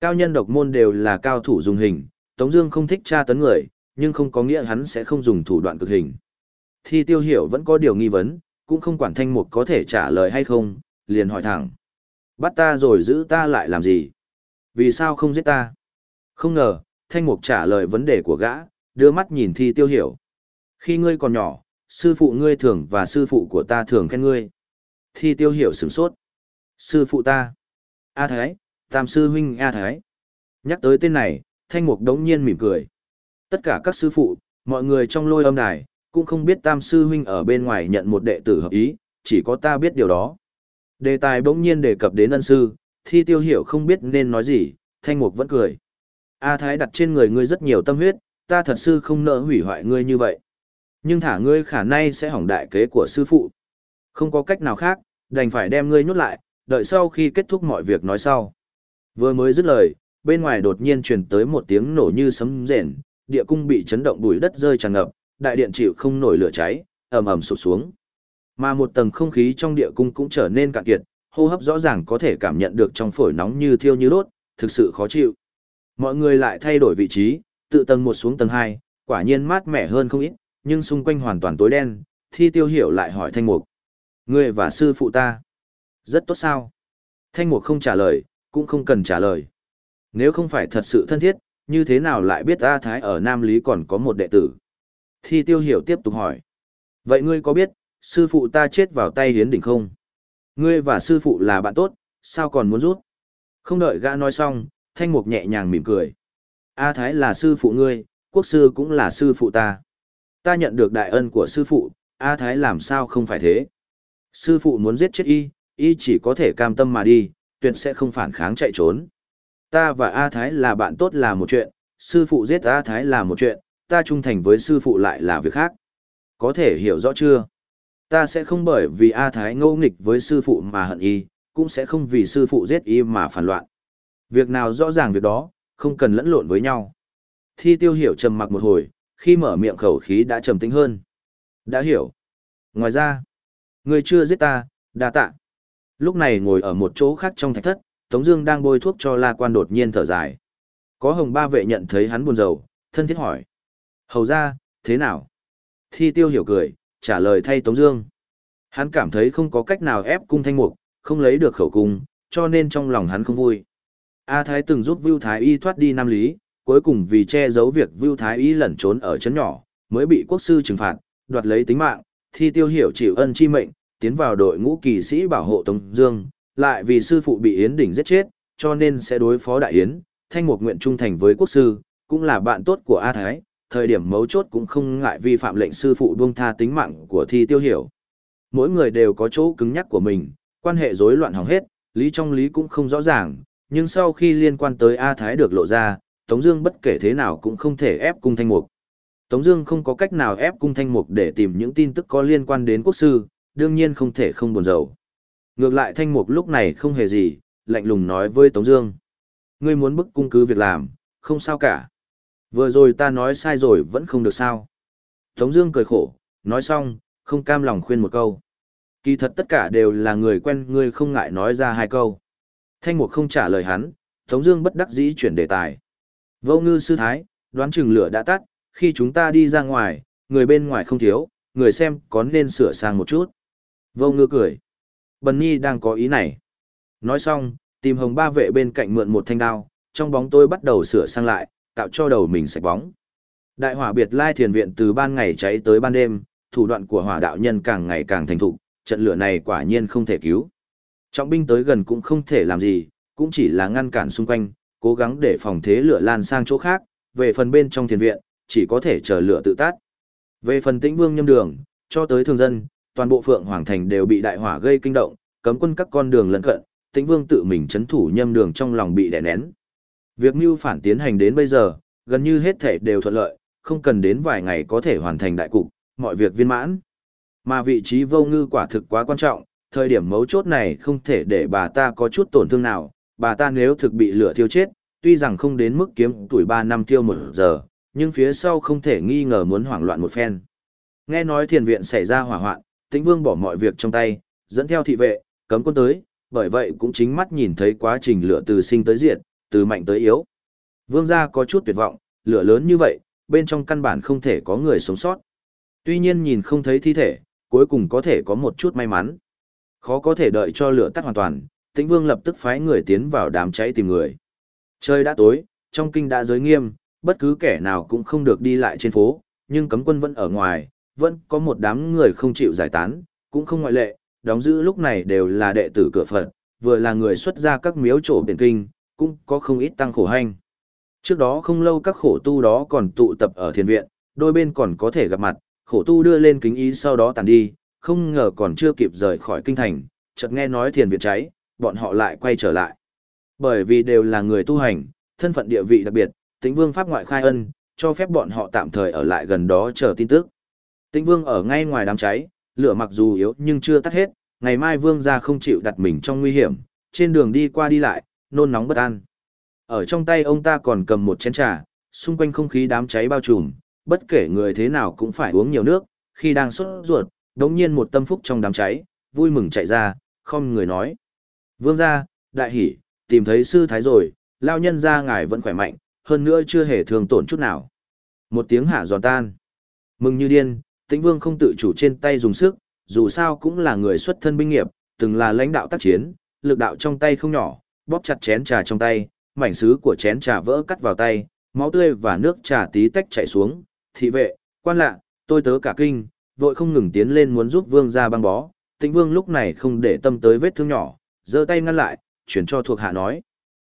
Cao nhân độc môn đều là cao thủ dùng hình, Tống Dương không thích tra tấn người, nhưng không có nghĩa hắn sẽ không dùng thủ đoạn cực hình. Thi Tiêu Hiểu vẫn có điều nghi vấn, cũng không quản Thanh Mục có thể trả lời hay không, liền hỏi thẳng: bắt ta rồi giữ ta lại làm gì? Vì sao không giết ta? Không ngờ, Thanh Mục trả lời vấn đề của gã, đưa mắt nhìn Thi Tiêu Hiểu. Khi ngươi còn nhỏ, sư phụ ngươi thường và sư phụ của ta thường khen ngươi. Thi Tiêu Hiểu sửng sốt. Sư phụ ta. A Thái, Tam sư huynh A Thái. Nhắc tới tên này, Thanh Mục đống nhiên mỉm cười. Tất cả các sư phụ, mọi người trong lôi âm đài, cũng không biết Tam sư huynh ở bên ngoài nhận một đệ tử hợp ý, chỉ có ta biết điều đó. Đề tài bỗng nhiên đề cập đến ân sư, thi tiêu hiểu không biết nên nói gì, Thanh Mục vẫn cười. A Thái đặt trên người ngươi rất nhiều tâm huyết, ta thật sư không nỡ hủy hoại ngươi như vậy. Nhưng thả ngươi khả nay sẽ hỏng đại kế của sư phụ. Không có cách nào khác, đành phải đem ngươi nhốt lại, đợi sau khi kết thúc mọi việc nói sau. Vừa mới dứt lời, bên ngoài đột nhiên truyền tới một tiếng nổ như sấm rền, địa cung bị chấn động bụi đất rơi tràn ngập, đại điện chịu không nổi lửa cháy, ầm ầm sụp xuống. Mà một tầng không khí trong địa cung cũng trở nên cạn kiệt, hô hấp rõ ràng có thể cảm nhận được trong phổi nóng như thiêu như đốt, thực sự khó chịu. Mọi người lại thay đổi vị trí, tự tầng một xuống tầng hai, quả nhiên mát mẻ hơn không ít, nhưng xung quanh hoàn toàn tối đen, thi tiêu hiểu lại hỏi thanh mục. Ngươi và sư phụ ta. Rất tốt sao? Thanh mục không trả lời, cũng không cần trả lời. Nếu không phải thật sự thân thiết, như thế nào lại biết A Thái ở Nam Lý còn có một đệ tử? Thi tiêu hiểu tiếp tục hỏi. Vậy ngươi có biết, sư phụ ta chết vào tay hiến đỉnh không? Ngươi và sư phụ là bạn tốt, sao còn muốn rút? Không đợi gã nói xong, thanh mục nhẹ nhàng mỉm cười. A Thái là sư phụ ngươi, quốc sư cũng là sư phụ ta. Ta nhận được đại ân của sư phụ, A Thái làm sao không phải thế? Sư phụ muốn giết chết y, y chỉ có thể cam tâm mà đi, tuyệt sẽ không phản kháng chạy trốn. Ta và A Thái là bạn tốt là một chuyện, sư phụ giết A Thái là một chuyện, ta trung thành với sư phụ lại là việc khác. Có thể hiểu rõ chưa? Ta sẽ không bởi vì A Thái ngô nghịch với sư phụ mà hận y, cũng sẽ không vì sư phụ giết y mà phản loạn. Việc nào rõ ràng việc đó, không cần lẫn lộn với nhau. Thi tiêu hiểu trầm mặc một hồi, khi mở miệng khẩu khí đã trầm tĩnh hơn. Đã hiểu. Ngoài ra, người chưa giết ta, đa tạ. Lúc này ngồi ở một chỗ khác trong thạch thất, Tống Dương đang bôi thuốc cho La Quan đột nhiên thở dài. Có hồng ba vệ nhận thấy hắn buồn rầu, thân thiết hỏi: Hầu gia, thế nào? Thi Tiêu hiểu cười, trả lời thay Tống Dương. Hắn cảm thấy không có cách nào ép cung thanh mục, không lấy được khẩu cung, cho nên trong lòng hắn không vui. A Thái từng giúp Vưu Thái Y thoát đi Nam Lý, cuối cùng vì che giấu việc Vưu Thái Y lẩn trốn ở trấn nhỏ, mới bị quốc sư trừng phạt, đoạt lấy tính mạng. Thi Tiêu hiểu chịu ân chi mệnh, tiến vào đội ngũ kỳ sĩ bảo hộ Tống Dương, lại vì sư phụ bị Yến Đỉnh giết chết, cho nên sẽ đối phó Đại Yến, thanh một nguyện trung thành với quốc sư, cũng là bạn tốt của A Thái, thời điểm mấu chốt cũng không ngại vi phạm lệnh sư phụ buông tha tính mạng của Thi Tiêu Hiểu. Mỗi người đều có chỗ cứng nhắc của mình, quan hệ rối loạn hỏng hết, lý trong lý cũng không rõ ràng, nhưng sau khi liên quan tới A Thái được lộ ra, Tống Dương bất kể thế nào cũng không thể ép cung thanh mục. Tống Dương không có cách nào ép cung thanh mục để tìm những tin tức có liên quan đến quốc sư, đương nhiên không thể không buồn rầu. Ngược lại thanh mục lúc này không hề gì, lạnh lùng nói với Tống Dương. Ngươi muốn bức cung cứ việc làm, không sao cả. Vừa rồi ta nói sai rồi vẫn không được sao. Tống Dương cười khổ, nói xong, không cam lòng khuyên một câu. Kỳ thật tất cả đều là người quen ngươi không ngại nói ra hai câu. Thanh mục không trả lời hắn, Tống Dương bất đắc dĩ chuyển đề tài. Vô ngư sư thái, đoán chừng lửa đã tắt, khi chúng ta đi ra ngoài, người bên ngoài không thiếu, người xem có nên sửa sang một chút. Vô ngư cười. Bần Nhi đang có ý này. Nói xong, tìm hồng ba vệ bên cạnh mượn một thanh đao, trong bóng tôi bắt đầu sửa sang lại, tạo cho đầu mình sạch bóng. Đại hỏa biệt lai thiền viện từ ban ngày cháy tới ban đêm, thủ đoạn của hỏa đạo nhân càng ngày càng thành thục, trận lửa này quả nhiên không thể cứu. Trọng binh tới gần cũng không thể làm gì, cũng chỉ là ngăn cản xung quanh, cố gắng để phòng thế lửa lan sang chỗ khác, về phần bên trong thiền viện, chỉ có thể chờ lửa tự tắt. Về phần tĩnh vương nhâm đường, cho tới thường dân, toàn bộ Phượng Hoàng Thành đều bị đại hỏa gây kinh động, cấm quân các con đường lân cận, Tĩnh Vương tự mình chấn thủ nhâm đường trong lòng bị đè nén. Việc mưu phản tiến hành đến bây giờ, gần như hết thể đều thuận lợi, không cần đến vài ngày có thể hoàn thành đại cục, mọi việc viên mãn. Mà vị trí vô ngư quả thực quá quan trọng, thời điểm mấu chốt này không thể để bà ta có chút tổn thương nào, bà ta nếu thực bị lửa thiêu chết, tuy rằng không đến mức kiếm tuổi 3 năm tiêu một giờ, nhưng phía sau không thể nghi ngờ muốn hoảng loạn một phen. Nghe nói thiền viện xảy ra hỏa hoạn, tĩnh vương bỏ mọi việc trong tay, dẫn theo thị vệ, cấm quân tới, bởi vậy cũng chính mắt nhìn thấy quá trình lửa từ sinh tới diệt, từ mạnh tới yếu. Vương gia có chút tuyệt vọng, lửa lớn như vậy, bên trong căn bản không thể có người sống sót. Tuy nhiên nhìn không thấy thi thể, cuối cùng có thể có một chút may mắn. Khó có thể đợi cho lửa tắt hoàn toàn, Tĩnh Vương lập tức phái người tiến vào đám cháy tìm người. Trời đã tối, trong kinh đã giới nghiêm, bất cứ kẻ nào cũng không được đi lại trên phố, nhưng cấm quân vẫn ở ngoài, vẫn có một đám người không chịu giải tán, cũng không ngoại lệ, đóng giữ lúc này đều là đệ tử cửa Phật, vừa là người xuất ra các miếu chỗ biển kinh, cũng có không ít tăng khổ hành. Trước đó không lâu các khổ tu đó còn tụ tập ở thiền viện, đôi bên còn có thể gặp mặt, khổ tu đưa lên kính ý sau đó tàn đi, không ngờ còn chưa kịp rời khỏi kinh thành, chợt nghe nói thiền viện cháy, bọn họ lại quay trở lại. Bởi vì đều là người tu hành, thân phận địa vị đặc biệt, tĩnh vương pháp ngoại khai ân, cho phép bọn họ tạm thời ở lại gần đó chờ tin tức. Tĩnh Vương ở ngay ngoài đám cháy, lửa mặc dù yếu nhưng chưa tắt hết, ngày mai Vương gia không chịu đặt mình trong nguy hiểm, trên đường đi qua đi lại, nôn nóng bất an. Ở trong tay ông ta còn cầm một chén trà, xung quanh không khí đám cháy bao trùm, bất kể người thế nào cũng phải uống nhiều nước, khi đang sốt ruột, đống nhiên một tâm phúc trong đám cháy, vui mừng chạy ra, không người nói. Vương gia, đại hỉ, tìm thấy sư thái rồi, lao nhân gia ngài vẫn khỏe mạnh, hơn nữa chưa hề thương tổn chút nào. Một tiếng hạ giòn tan. Mừng như điên, tĩnh vương không tự chủ trên tay dùng sức, dù sao cũng là người xuất thân binh nghiệp, từng là lãnh đạo tác chiến, lực đạo trong tay không nhỏ, bóp chặt chén trà trong tay, mảnh sứ của chén trà vỡ cắt vào tay, máu tươi và nước trà tí tách chảy xuống, thị vệ, quan lạ, tôi tớ cả kinh, vội không ngừng tiến lên muốn giúp vương ra băng bó, tĩnh vương lúc này không để tâm tới vết thương nhỏ, giơ tay ngăn lại, chuyển cho thuộc hạ nói.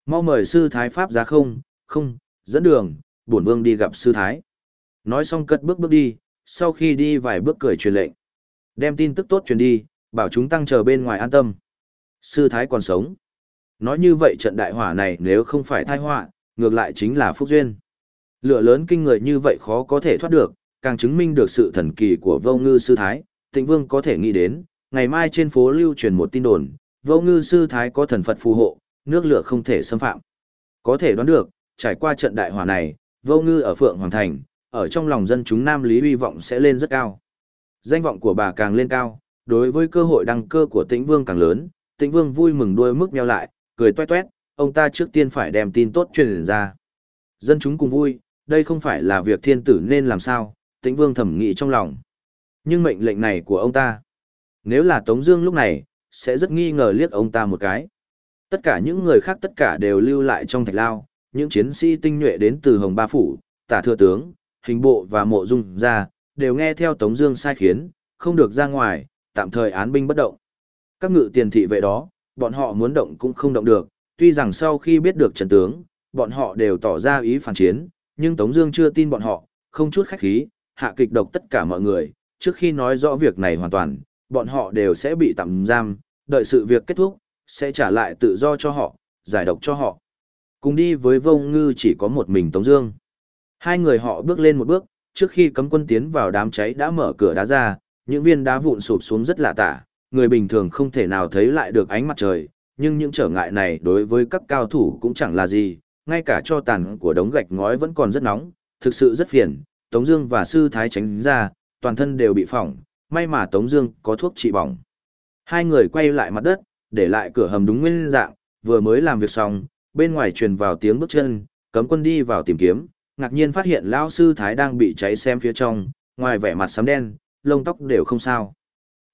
Mau mời sư thái pháp giá không, không, dẫn đường, bổn vương đi gặp sư thái. Nói xong cất bước bước đi, sau khi đi vài bước cười truyền lệnh. Đem tin tức tốt truyền đi, bảo chúng tăng chờ bên ngoài an tâm. Sư thái còn sống. Nói như vậy trận đại hỏa này nếu không phải thai họa, ngược lại chính là phúc duyên. Lửa lớn kinh người như vậy khó có thể thoát được, càng chứng minh được sự thần kỳ của vô ngư sư thái. Tịnh vương có thể nghĩ đến, ngày mai trên phố lưu truyền một tin đồn, vô ngư sư thái có thần Phật phù hộ, nước lửa không thể xâm phạm. Có thể đoán được, trải qua trận đại hỏa này, vô ngư ở Phượng Hoàng Thành, ở trong lòng dân chúng Nam Lý uy vọng sẽ lên rất cao. Danh vọng của bà càng lên cao, đối với cơ hội đăng cơ của tĩnh vương càng lớn, tĩnh vương vui mừng đuôi mức meo lại, cười toét toét, ông ta trước tiên phải đem tin tốt truyền ra. Dân chúng cùng vui, đây không phải là việc thiên tử nên làm sao, tĩnh vương thẩm nghĩ trong lòng. Nhưng mệnh lệnh này của ông ta, nếu là Tống Dương lúc này, sẽ rất nghi ngờ liếc ông ta một cái. Tất cả những người khác tất cả đều lưu lại trong thạch lao, những chiến sĩ tinh nhuệ đến từ Hồng Ba Phủ, Tả Thừa Tướng, Hình Bộ và Mộ Dung ra, đều nghe theo Tống Dương sai khiến, không được ra ngoài, tạm thời án binh bất động. Các ngự tiền thị vệ đó, bọn họ muốn động cũng không động được, tuy rằng sau khi biết được trận tướng, bọn họ đều tỏ ra ý phản chiến, nhưng Tống Dương chưa tin bọn họ, không chút khách khí, hạ kịch độc tất cả mọi người. Trước khi nói rõ việc này hoàn toàn, bọn họ đều sẽ bị tạm giam, đợi sự việc kết thúc, sẽ trả lại tự do cho họ, giải độc cho họ. Cùng đi với Vông Ngư chỉ có một mình Tống Dương. Hai người họ bước lên một bước, trước khi cấm quân tiến vào đám cháy đã mở cửa đá ra, những viên đá vụn sụp xuống rất lạ tả, người bình thường không thể nào thấy lại được ánh mặt trời, nhưng những trở ngại này đối với các cao thủ cũng chẳng là gì, ngay cả cho tàn của đống gạch ngói vẫn còn rất nóng, thực sự rất phiền, Tống Dương và Sư Thái tránh ra, toàn thân đều bị phỏng, may mà Tống Dương có thuốc trị bỏng. Hai người quay lại mặt đất, để lại cửa hầm đúng nguyên dạng, vừa mới làm việc xong, bên ngoài truyền vào tiếng bước chân, cấm quân đi vào tìm kiếm, ngạc nhiên phát hiện lão sư Thái đang bị cháy xem phía trong, ngoài vẻ mặt sám đen, lông tóc đều không sao.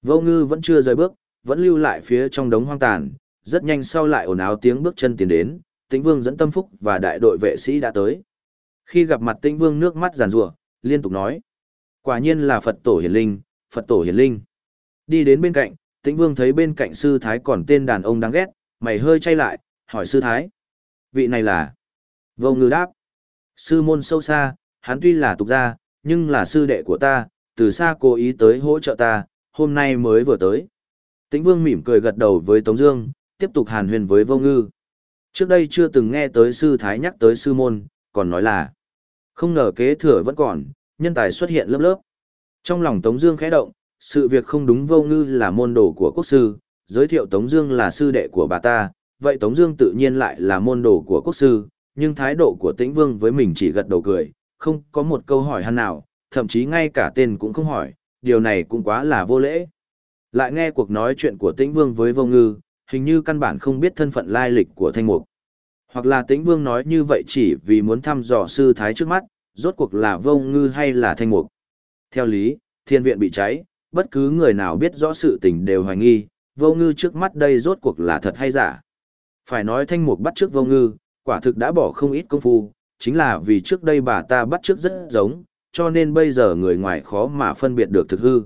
Vô ngư vẫn chưa rời bước, vẫn lưu lại phía trong đống hoang tàn, rất nhanh sau lại ồn ào tiếng bước chân tiến đến, tĩnh vương dẫn tâm phúc và đại đội vệ sĩ đã tới. Khi gặp mặt tĩnh vương nước mắt giàn rủa liên tục nói. Quả nhiên là Phật tổ hiển linh, Phật tổ hiển linh. Đi đến bên cạnh, tĩnh vương thấy bên cạnh sư thái còn tên đàn ông đáng ghét, mày hơi chay lại, hỏi sư thái. Vị này là... Vô ngư đáp. Sư môn sâu xa, hắn tuy là tục gia, nhưng là sư đệ của ta, từ xa cố ý tới hỗ trợ ta, hôm nay mới vừa tới. Tĩnh Vương mỉm cười gật đầu với Tống Dương, tiếp tục hàn huyền với Vô Ngư. Trước đây chưa từng nghe tới sư thái nhắc tới sư môn, còn nói là không ngờ kế thừa vẫn còn, nhân tài xuất hiện lớp lớp. Trong lòng Tống Dương khẽ động, sự việc không đúng Vô Ngư là môn đồ của quốc sư, giới thiệu Tống Dương là sư đệ của bà ta, vậy Tống Dương tự nhiên lại là môn đồ của quốc sư, nhưng thái độ của Tĩnh Vương với mình chỉ gật đầu cười, không có một câu hỏi han nào, thậm chí ngay cả tên cũng không hỏi, điều này cũng quá là vô lễ. Lại nghe cuộc nói chuyện của Tĩnh Vương với Vô Ngư, hình như căn bản không biết thân phận lai lịch của Thanh Mục. Hoặc là Tĩnh Vương nói như vậy chỉ vì muốn thăm dò sư thái trước mắt, rốt cuộc là Vô Ngư hay là Thanh Mục. Theo lý, thiên viện bị cháy, bất cứ người nào biết rõ sự tình đều hoài nghi, Vô Ngư trước mắt đây rốt cuộc là thật hay giả. Phải nói Thanh Mục bắt trước Vô Ngư, quả thực đã bỏ không ít công phu, chính là vì trước đây bà ta bắt trước rất giống, cho nên bây giờ người ngoài khó mà phân biệt được thực hư.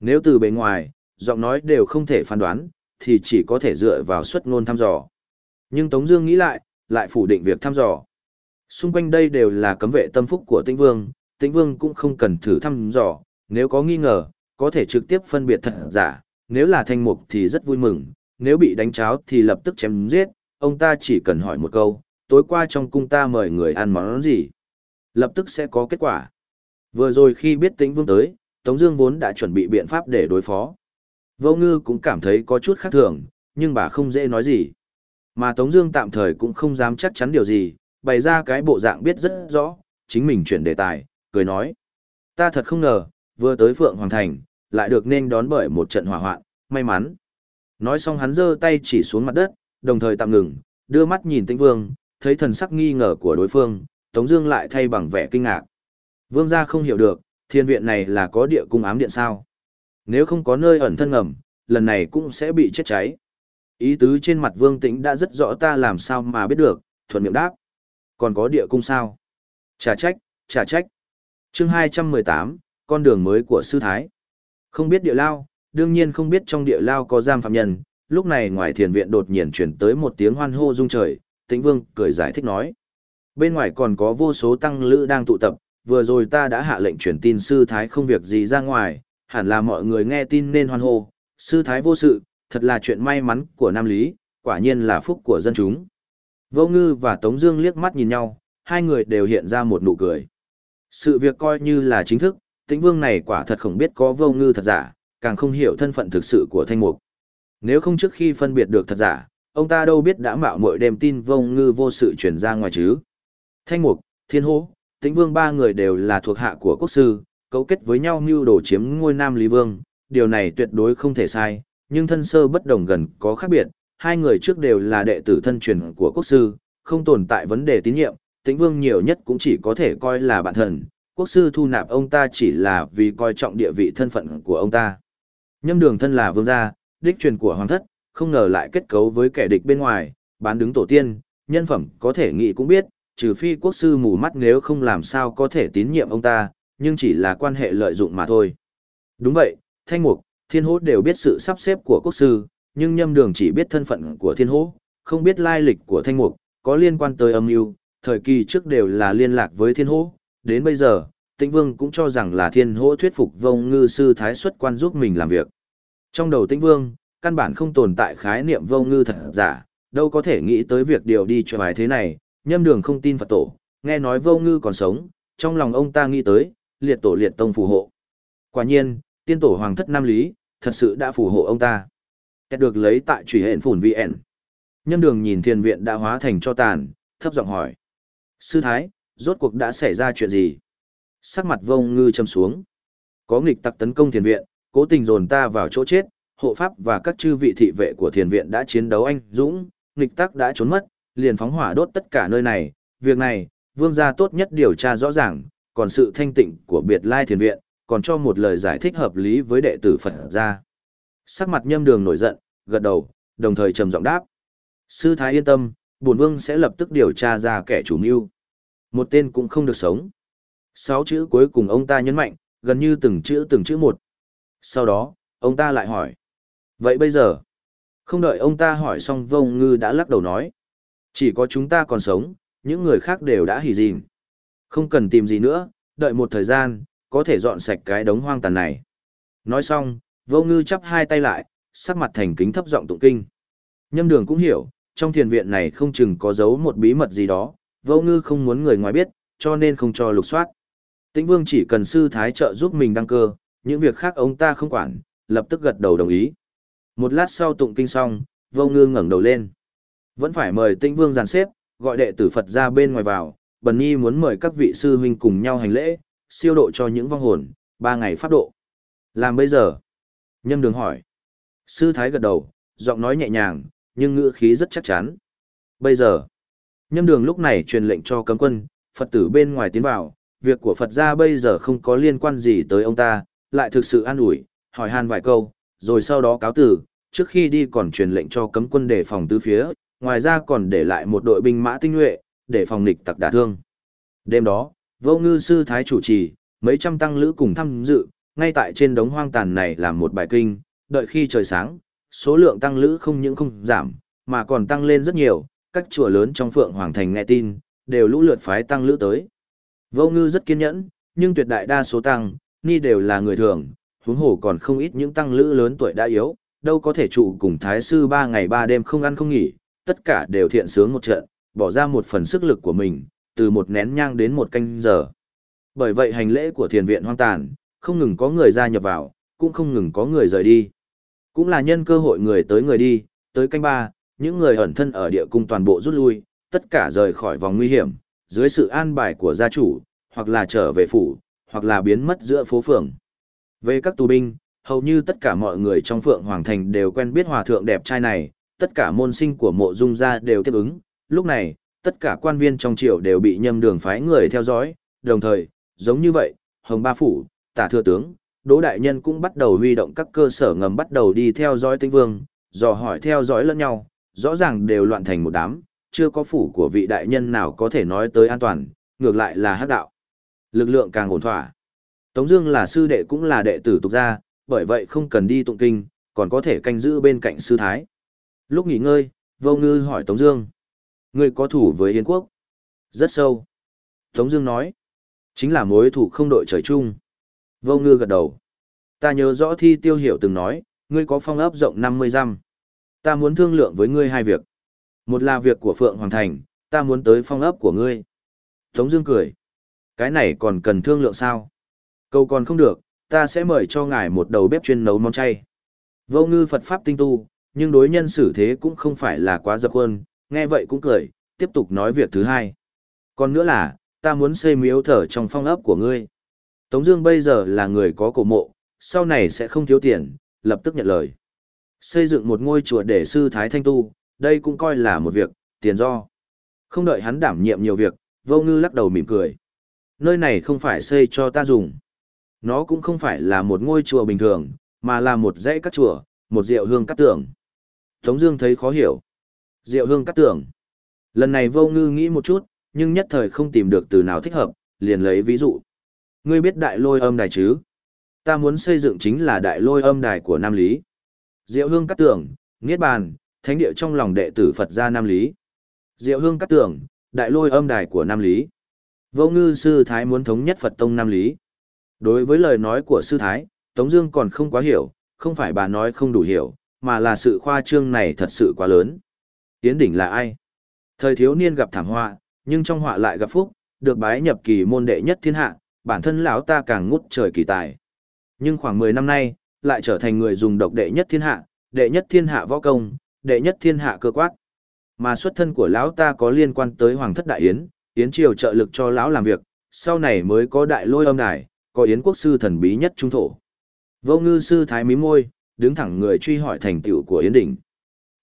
Nếu từ bề ngoài, giọng nói đều không thể phán đoán, thì chỉ có thể dựa vào xuất ngôn thăm dò. Nhưng Tống Dương nghĩ lại, lại phủ định việc thăm dò. Xung quanh đây đều là cấm vệ tâm phúc của Tĩnh Vương, Tĩnh Vương cũng không cần thử thăm dò, nếu có nghi ngờ, có thể trực tiếp phân biệt thật giả, nếu là thanh mục thì rất vui mừng, nếu bị đánh cháo thì lập tức chém giết, ông ta chỉ cần hỏi một câu, tối qua trong cung ta mời người ăn món gì, lập tức sẽ có kết quả. Vừa rồi khi biết Tĩnh Vương tới, Tống Dương vốn đã chuẩn bị biện pháp để đối phó. Vô Ngư cũng cảm thấy có chút khác thường, nhưng bà không dễ nói gì. Mà Tống Dương tạm thời cũng không dám chắc chắn điều gì, bày ra cái bộ dạng biết rất rõ, chính mình chuyển đề tài, cười nói: Ta thật không ngờ, vừa tới Phượng Hoàng Thành, lại được nên đón bởi một trận hỏa hoạn, may mắn. Nói xong hắn giơ tay chỉ xuống mặt đất, đồng thời tạm ngừng, đưa mắt nhìn Tĩnh Vương, thấy thần sắc nghi ngờ của đối phương, Tống Dương lại thay bằng vẻ kinh ngạc. Vương gia không hiểu được, thiên viện này là có địa cung ám điện sao? Nếu không có nơi ẩn thân ngầm, lần này cũng sẽ bị chết cháy. Ý tứ trên mặt Vương Tĩnh đã rất rõ ta làm sao mà biết được, thuận miệng đáp. Còn có địa cung sao? Trả trách, trả trách. Chương 218, con đường mới của sư thái. Không biết địa lao, đương nhiên không biết trong địa lao có giam phạm nhân, lúc này ngoài thiền viện đột nhiên chuyển tới một tiếng hoan hô rung trời, tĩnh vương cười giải thích nói. Bên ngoài còn có vô số tăng lữ đang tụ tập, vừa rồi ta đã hạ lệnh truyền tin sư thái không việc gì ra ngoài, hẳn là mọi người nghe tin nên hoan hô, sư thái vô sự, thật là chuyện may mắn của Nam Lý, quả nhiên là phúc của dân chúng. Vô ngư và Tống Dương liếc mắt nhìn nhau, hai người đều hiện ra một nụ cười. Sự việc coi như là chính thức, tĩnh vương này quả thật không biết có vô ngư thật giả, càng không hiểu thân phận thực sự của thanh mục. Nếu không trước khi phân biệt được thật giả, ông ta đâu biết đã mạo muội đem tin vô ngư vô sự truyền ra ngoài chứ. Thanh mục, thiên Hổ, tĩnh vương ba người đều là thuộc hạ của quốc sư, cấu kết với nhau mưu đồ chiếm ngôi nam lý vương, điều này tuyệt đối không thể sai, nhưng thân sơ bất đồng gần có khác biệt, hai người trước đều là đệ tử thân truyền của quốc sư, không tồn tại vấn đề tín nhiệm, tĩnh vương nhiều nhất cũng chỉ có thể coi là bạn thần, quốc sư thu nạp ông ta chỉ là vì coi trọng địa vị thân phận của ông ta. Nhâm đường thân là vương gia, đích truyền của hoàng thất, không ngờ lại kết cấu với kẻ địch bên ngoài, bán đứng tổ tiên, nhân phẩm có thể nghĩ cũng biết, trừ phi quốc sư mù mắt nếu không làm sao có thể tín nhiệm ông ta, nhưng chỉ là quan hệ lợi dụng mà thôi. Đúng vậy, thanh mục, thiên hố đều biết sự sắp xếp của quốc sư, nhưng nhâm đường chỉ biết thân phận của thiên hố, không biết lai lịch của thanh mục, có liên quan tới âm mưu thời kỳ trước đều là liên lạc với thiên hố, đến bây giờ, tĩnh vương cũng cho rằng là thiên hố thuyết phục vông ngư sư thái xuất quan giúp mình làm việc. Trong đầu tĩnh vương, căn bản không tồn tại khái niệm vông ngư thật giả, đâu có thể nghĩ tới việc điều đi cho bài thế này, nhâm đường không tin Phật tổ, nghe nói vô ngư còn sống, trong lòng ông ta nghĩ tới, liệt tổ liệt tông phù hộ. Quả nhiên, tiên tổ hoàng thất Nam Lý, thật sự đã phù hộ ông ta. Kẹt được lấy tại trùy hện phủn VN. Nhân đường nhìn thiên viện đã hóa thành cho tàn, thấp giọng hỏi. Sư Thái, rốt cuộc đã xảy ra chuyện gì? Sắc mặt vông ngư châm xuống. Có nghịch tặc tấn công thiền viện, cố tình dồn ta vào chỗ chết, hộ pháp và các chư vị thị vệ của thiền viện đã chiến đấu anh dũng, nghịch Tắc đã trốn mất, liền phóng hỏa đốt tất cả nơi này. Việc này, vương gia tốt nhất điều tra rõ ràng, còn sự thanh tịnh của biệt lai thiền viện, còn cho một lời giải thích hợp lý với đệ tử Phật ra Sắc mặt nhâm đường nổi giận, gật đầu, đồng thời trầm giọng đáp. Sư Thái yên tâm, bổn vương sẽ lập tức điều tra ra kẻ chủ mưu. Một tên cũng không được sống. Sáu chữ cuối cùng ông ta nhấn mạnh, gần như từng chữ từng chữ một. Sau đó, ông ta lại hỏi. Vậy bây giờ? Không đợi ông ta hỏi xong vông ngư đã lắc đầu nói. Chỉ có chúng ta còn sống, những người khác đều đã hỉ dìm. Không cần tìm gì nữa, đợi một thời gian, có thể dọn sạch cái đống hoang tàn này. Nói xong, vô ngư chắp hai tay lại, sắc mặt thành kính thấp giọng tụng kinh. Nhâm đường cũng hiểu, trong thiền viện này không chừng có giấu một bí mật gì đó, vô ngư không muốn người ngoài biết, cho nên không cho lục soát. Tĩnh vương chỉ cần sư thái trợ giúp mình đăng cơ, những việc khác ông ta không quản, lập tức gật đầu đồng ý. Một lát sau tụng kinh xong, vô ngư ngẩng đầu lên. Vẫn phải mời tĩnh vương giàn xếp, gọi đệ tử Phật ra bên ngoài vào, bần nhi muốn mời các vị sư huynh cùng nhau hành lễ, siêu độ cho những vong hồn, ba ngày pháp độ. Làm bây giờ? Nhâm đường hỏi. Sư thái gật đầu, giọng nói nhẹ nhàng, nhưng ngữ khí rất chắc chắn. Bây giờ, nhâm đường lúc này truyền lệnh cho cấm quân, Phật tử bên ngoài tiến vào, việc của Phật gia bây giờ không có liên quan gì tới ông ta, lại thực sự an ủi, hỏi han vài câu, rồi sau đó cáo tử, trước khi đi còn truyền lệnh cho cấm quân đề phòng tứ phía, ngoài ra còn để lại một đội binh mã tinh nhuệ, để phòng nghịch tặc đả thương. Đêm đó, vô ngư sư thái chủ trì, mấy trăm tăng lữ cùng tham dự, ngay tại trên đống hoang tàn này làm một bài kinh, đợi khi trời sáng, số lượng tăng lữ không những không giảm, mà còn tăng lên rất nhiều, các chùa lớn trong Phượng Hoàng Thành nghe tin, đều lũ lượt phái tăng lữ tới. Vô ngư rất kiên nhẫn, nhưng tuyệt đại đa số tăng, ni đều là người thường, huống hồ còn không ít những tăng lữ lớn tuổi đã yếu, đâu có thể trụ cùng thái sư ba ngày ba đêm không ăn không nghỉ, tất cả đều thiện sướng một trận, bỏ ra một phần sức lực của mình, từ một nén nhang đến một canh giờ. Bởi vậy hành lễ của thiền viện hoang tàn, không ngừng có người gia nhập vào, cũng không ngừng có người rời đi. Cũng là nhân cơ hội người tới người đi, tới canh ba, những người ẩn thân ở địa cung toàn bộ rút lui, tất cả rời khỏi vòng nguy hiểm, dưới sự an bài của gia chủ, hoặc là trở về phủ, hoặc là biến mất giữa phố phường. Về các tù binh, hầu như tất cả mọi người trong Phượng Hoàng Thành đều quen biết hòa thượng đẹp trai này, tất cả môn sinh của mộ dung gia đều tiếp ứng. Lúc này, tất cả quan viên trong triều đều bị nhâm đường phái người theo dõi, đồng thời, giống như vậy, Hồng Ba Phủ, Tả Thừa Tướng, Đỗ Đại Nhân cũng bắt đầu huy động các cơ sở ngầm bắt đầu đi theo dõi tinh vương, dò hỏi theo dõi lẫn nhau, rõ ràng đều loạn thành một đám, chưa có phủ của vị đại nhân nào có thể nói tới an toàn, ngược lại là hắc đạo. Lực lượng càng ổn thỏa. Tống Dương là sư đệ cũng là đệ tử tục gia, bởi vậy không cần đi tụng kinh, còn có thể canh giữ bên cạnh sư thái. Lúc nghỉ ngơi, Vô Ngư hỏi Tống Dương, ngươi có thủ với Yến quốc? Rất sâu. Tống Dương nói, chính là mối thủ không đội trời chung. Vô Ngư gật đầu. Ta nhớ rõ Thi Tiêu Hiểu từng nói, ngươi có phong ấp rộng 50 dặm. Ta muốn thương lượng với ngươi hai việc. Một là việc của Phượng Hoàng Thành, ta muốn tới phong ấp của ngươi. Tống Dương cười. Cái này còn cần thương lượng sao? Câu còn không được, ta sẽ mời cho ngài một đầu bếp chuyên nấu món chay. Vô ngư Phật Pháp tinh tu, nhưng đối nhân xử thế cũng không phải là quá dập khuôn, nghe vậy cũng cười, tiếp tục nói việc thứ hai. Còn nữa là, ta muốn xây miếu thờ trong phong ấp của ngươi. Tống Dương bây giờ là người có cổ mộ, sau này sẽ không thiếu tiền, lập tức nhận lời. Xây dựng một ngôi chùa để sư thái thanh tu, đây cũng coi là một việc, tiền do. Không đợi hắn đảm nhiệm nhiều việc, vô ngư lắc đầu mỉm cười. Nơi này không phải xây cho ta dùng. Nó cũng không phải là một ngôi chùa bình thường, mà là một dãy các chùa, một rượu hương các tường. Tống Dương thấy khó hiểu. Rượu hương cắt tưởng. Lần này vô ngư nghĩ một chút, nhưng nhất thời không tìm được từ nào thích hợp, liền lấy ví dụ. Ngươi biết đại lôi âm đài chứ? Ta muốn xây dựng chính là đại lôi âm đài của Nam Lý. Diệu hương cắt tưởng, Niết Bàn, thánh địa trong lòng đệ tử Phật gia Nam Lý. Diệu hương cắt tưởng, đại lôi âm đài của Nam Lý. Vô ngư sư Thái muốn thống nhất Phật tông Nam Lý. Đối với lời nói của sư Thái, Tống Dương còn không quá hiểu, không phải bà nói không đủ hiểu, mà là sự khoa trương này thật sự quá lớn. Yến đỉnh là ai? Thời thiếu niên gặp thảm họa, nhưng trong họa lại gặp phúc, được bái nhập kỳ môn đệ nhất thiên hạ, bản thân lão ta càng ngút trời kỳ tài. Nhưng khoảng 10 năm nay, lại trở thành người dùng độc đệ nhất thiên hạ, đệ nhất thiên hạ võ công, đệ nhất thiên hạ cơ quát. Mà xuất thân của lão ta có liên quan tới Hoàng thất đại yến, yến triều trợ lực cho lão làm việc, sau này mới có đại lôi âm đài, có yến quốc sư thần bí nhất trung thổ. Vô ngư sư thái mí môi, đứng thẳng người truy hỏi thành tựu của yến đỉnh.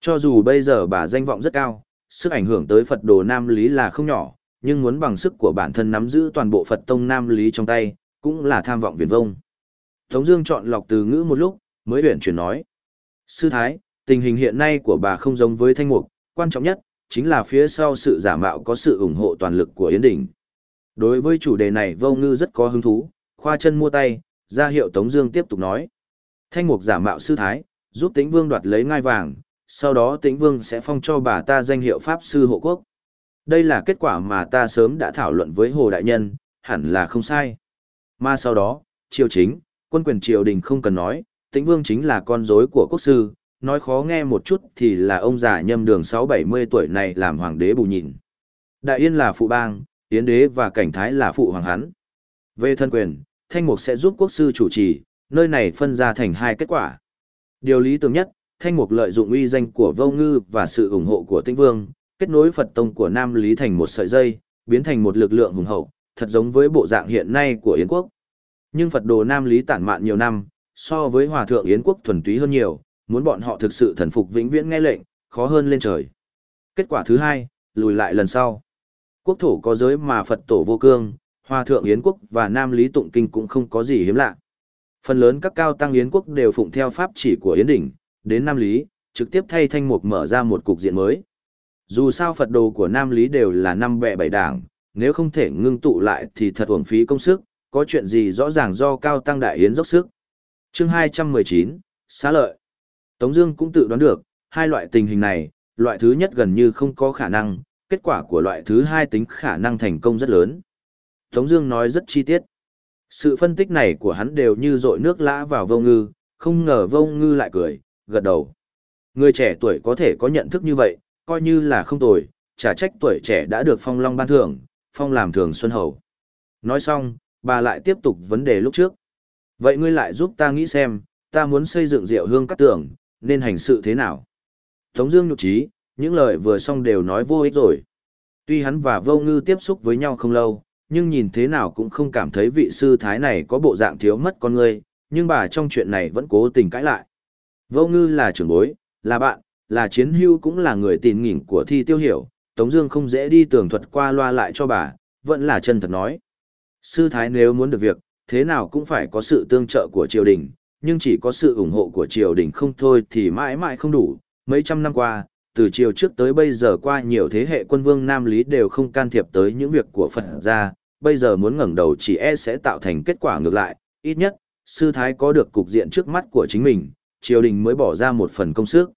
Cho dù bây giờ bà danh vọng rất cao, sức ảnh hưởng tới Phật đồ Nam Lý là không nhỏ, nhưng muốn bằng sức của bản thân nắm giữ toàn bộ Phật tông Nam Lý trong tay, cũng là tham vọng viển vông. Tống Dương chọn lọc từ ngữ một lúc, mới uyển chuyển nói: Sư thái, tình hình hiện nay của bà không giống với Thanh Mục, quan trọng nhất chính là phía sau sự giả mạo có sự ủng hộ toàn lực của Yến Đình. Đối với chủ đề này Vô Ngư rất có hứng thú, khoa chân mua tay, ra hiệu Tống Dương tiếp tục nói: Thanh Mục giả mạo sư thái, giúp Tĩnh Vương đoạt lấy ngai vàng, sau đó Tĩnh Vương sẽ phong cho bà ta danh hiệu pháp sư hộ quốc. Đây là kết quả mà ta sớm đã thảo luận với Hồ Đại Nhân, hẳn là không sai. Mà sau đó, triều chính, quân quyền triều đình không cần nói, tĩnh vương chính là con rối của quốc sư, nói khó nghe một chút thì là ông già nhâm đường 6-70 tuổi này làm hoàng đế bù nhìn. Đại Yên là phụ bang, Yến đế và Cảnh Thái là phụ hoàng hắn. Về thân quyền, Thanh Mục sẽ giúp quốc sư chủ trì, nơi này phân ra thành hai kết quả. Điều lý tưởng nhất, Thanh Mục lợi dụng uy danh của Vô Ngư và sự ủng hộ của Tĩnh Vương, kết nối Phật tông của Nam Lý thành một sợi dây, biến thành một lực lượng hùng hậu, thật giống với bộ dạng hiện nay của Yến quốc. Nhưng Phật đồ Nam Lý tản mạn nhiều năm, so với Hòa thượng Yến quốc thuần túy hơn nhiều, muốn bọn họ thực sự thần phục vĩnh viễn nghe lệnh, khó hơn lên trời. Kết quả thứ hai, lùi lại lần sau. Quốc thổ có giới mà Phật tổ vô cương, Hòa thượng Yến quốc và Nam Lý tụng kinh cũng không có gì hiếm lạ. Phần lớn các cao tăng Yến quốc đều phụng theo pháp chỉ của Yến đỉnh, đến Nam Lý, trực tiếp thay thanh mục mở ra một cục diện mới. Dù sao Phật đồ của Nam Lý đều là năm bè bảy đảng, nếu không thể ngưng tụ lại thì thật uổng phí công sức, có chuyện gì rõ ràng do cao tăng đại yến dốc sức. Chương 219, xá lợi. Tống Dương cũng tự đoán được, hai loại tình hình này, loại thứ nhất gần như không có khả năng, kết quả của loại thứ hai tính khả năng thành công rất lớn. Tống Dương nói rất chi tiết. Sự phân tích này của hắn đều như dội nước lã vào vô ngư, không ngờ vô ngư lại cười, gật đầu. Người trẻ tuổi có thể có nhận thức như vậy, coi như là không tồi, trả trách tuổi trẻ đã được phong long ban thưởng, phong làm thường xuân hầu. Nói xong, bà lại tiếp tục vấn đề lúc trước. Vậy ngươi lại giúp ta nghĩ xem, ta muốn xây dựng rượu hương cắt tường, nên hành sự thế nào? Tống Dương nhục trí, những lời vừa xong đều nói vô ích rồi. Tuy hắn và vô ngư tiếp xúc với nhau không lâu, nhưng nhìn thế nào cũng không cảm thấy vị sư thái này có bộ dạng thiếu mất con người, nhưng bà trong chuyện này vẫn cố tình cãi lại. Vô ngư là trưởng bối, là bạn, là chiến hưu cũng là người tìm nghỉn của thi tiêu hiểu, Tống Dương không dễ đi tường thuật qua loa lại cho bà, vẫn là chân thật nói. Sư thái nếu muốn được việc, thế nào cũng phải có sự tương trợ của triều đình, nhưng chỉ có sự ủng hộ của triều đình không thôi thì mãi mãi không đủ. Mấy trăm năm qua, từ triều trước tới bây giờ qua nhiều thế hệ quân vương Nam Lý đều không can thiệp tới những việc của Phật gia, bây giờ muốn ngẩng đầu chỉ e sẽ tạo thành kết quả ngược lại, ít nhất, sư thái có được cục diện trước mắt của chính mình, triều đình mới bỏ ra một phần công sức.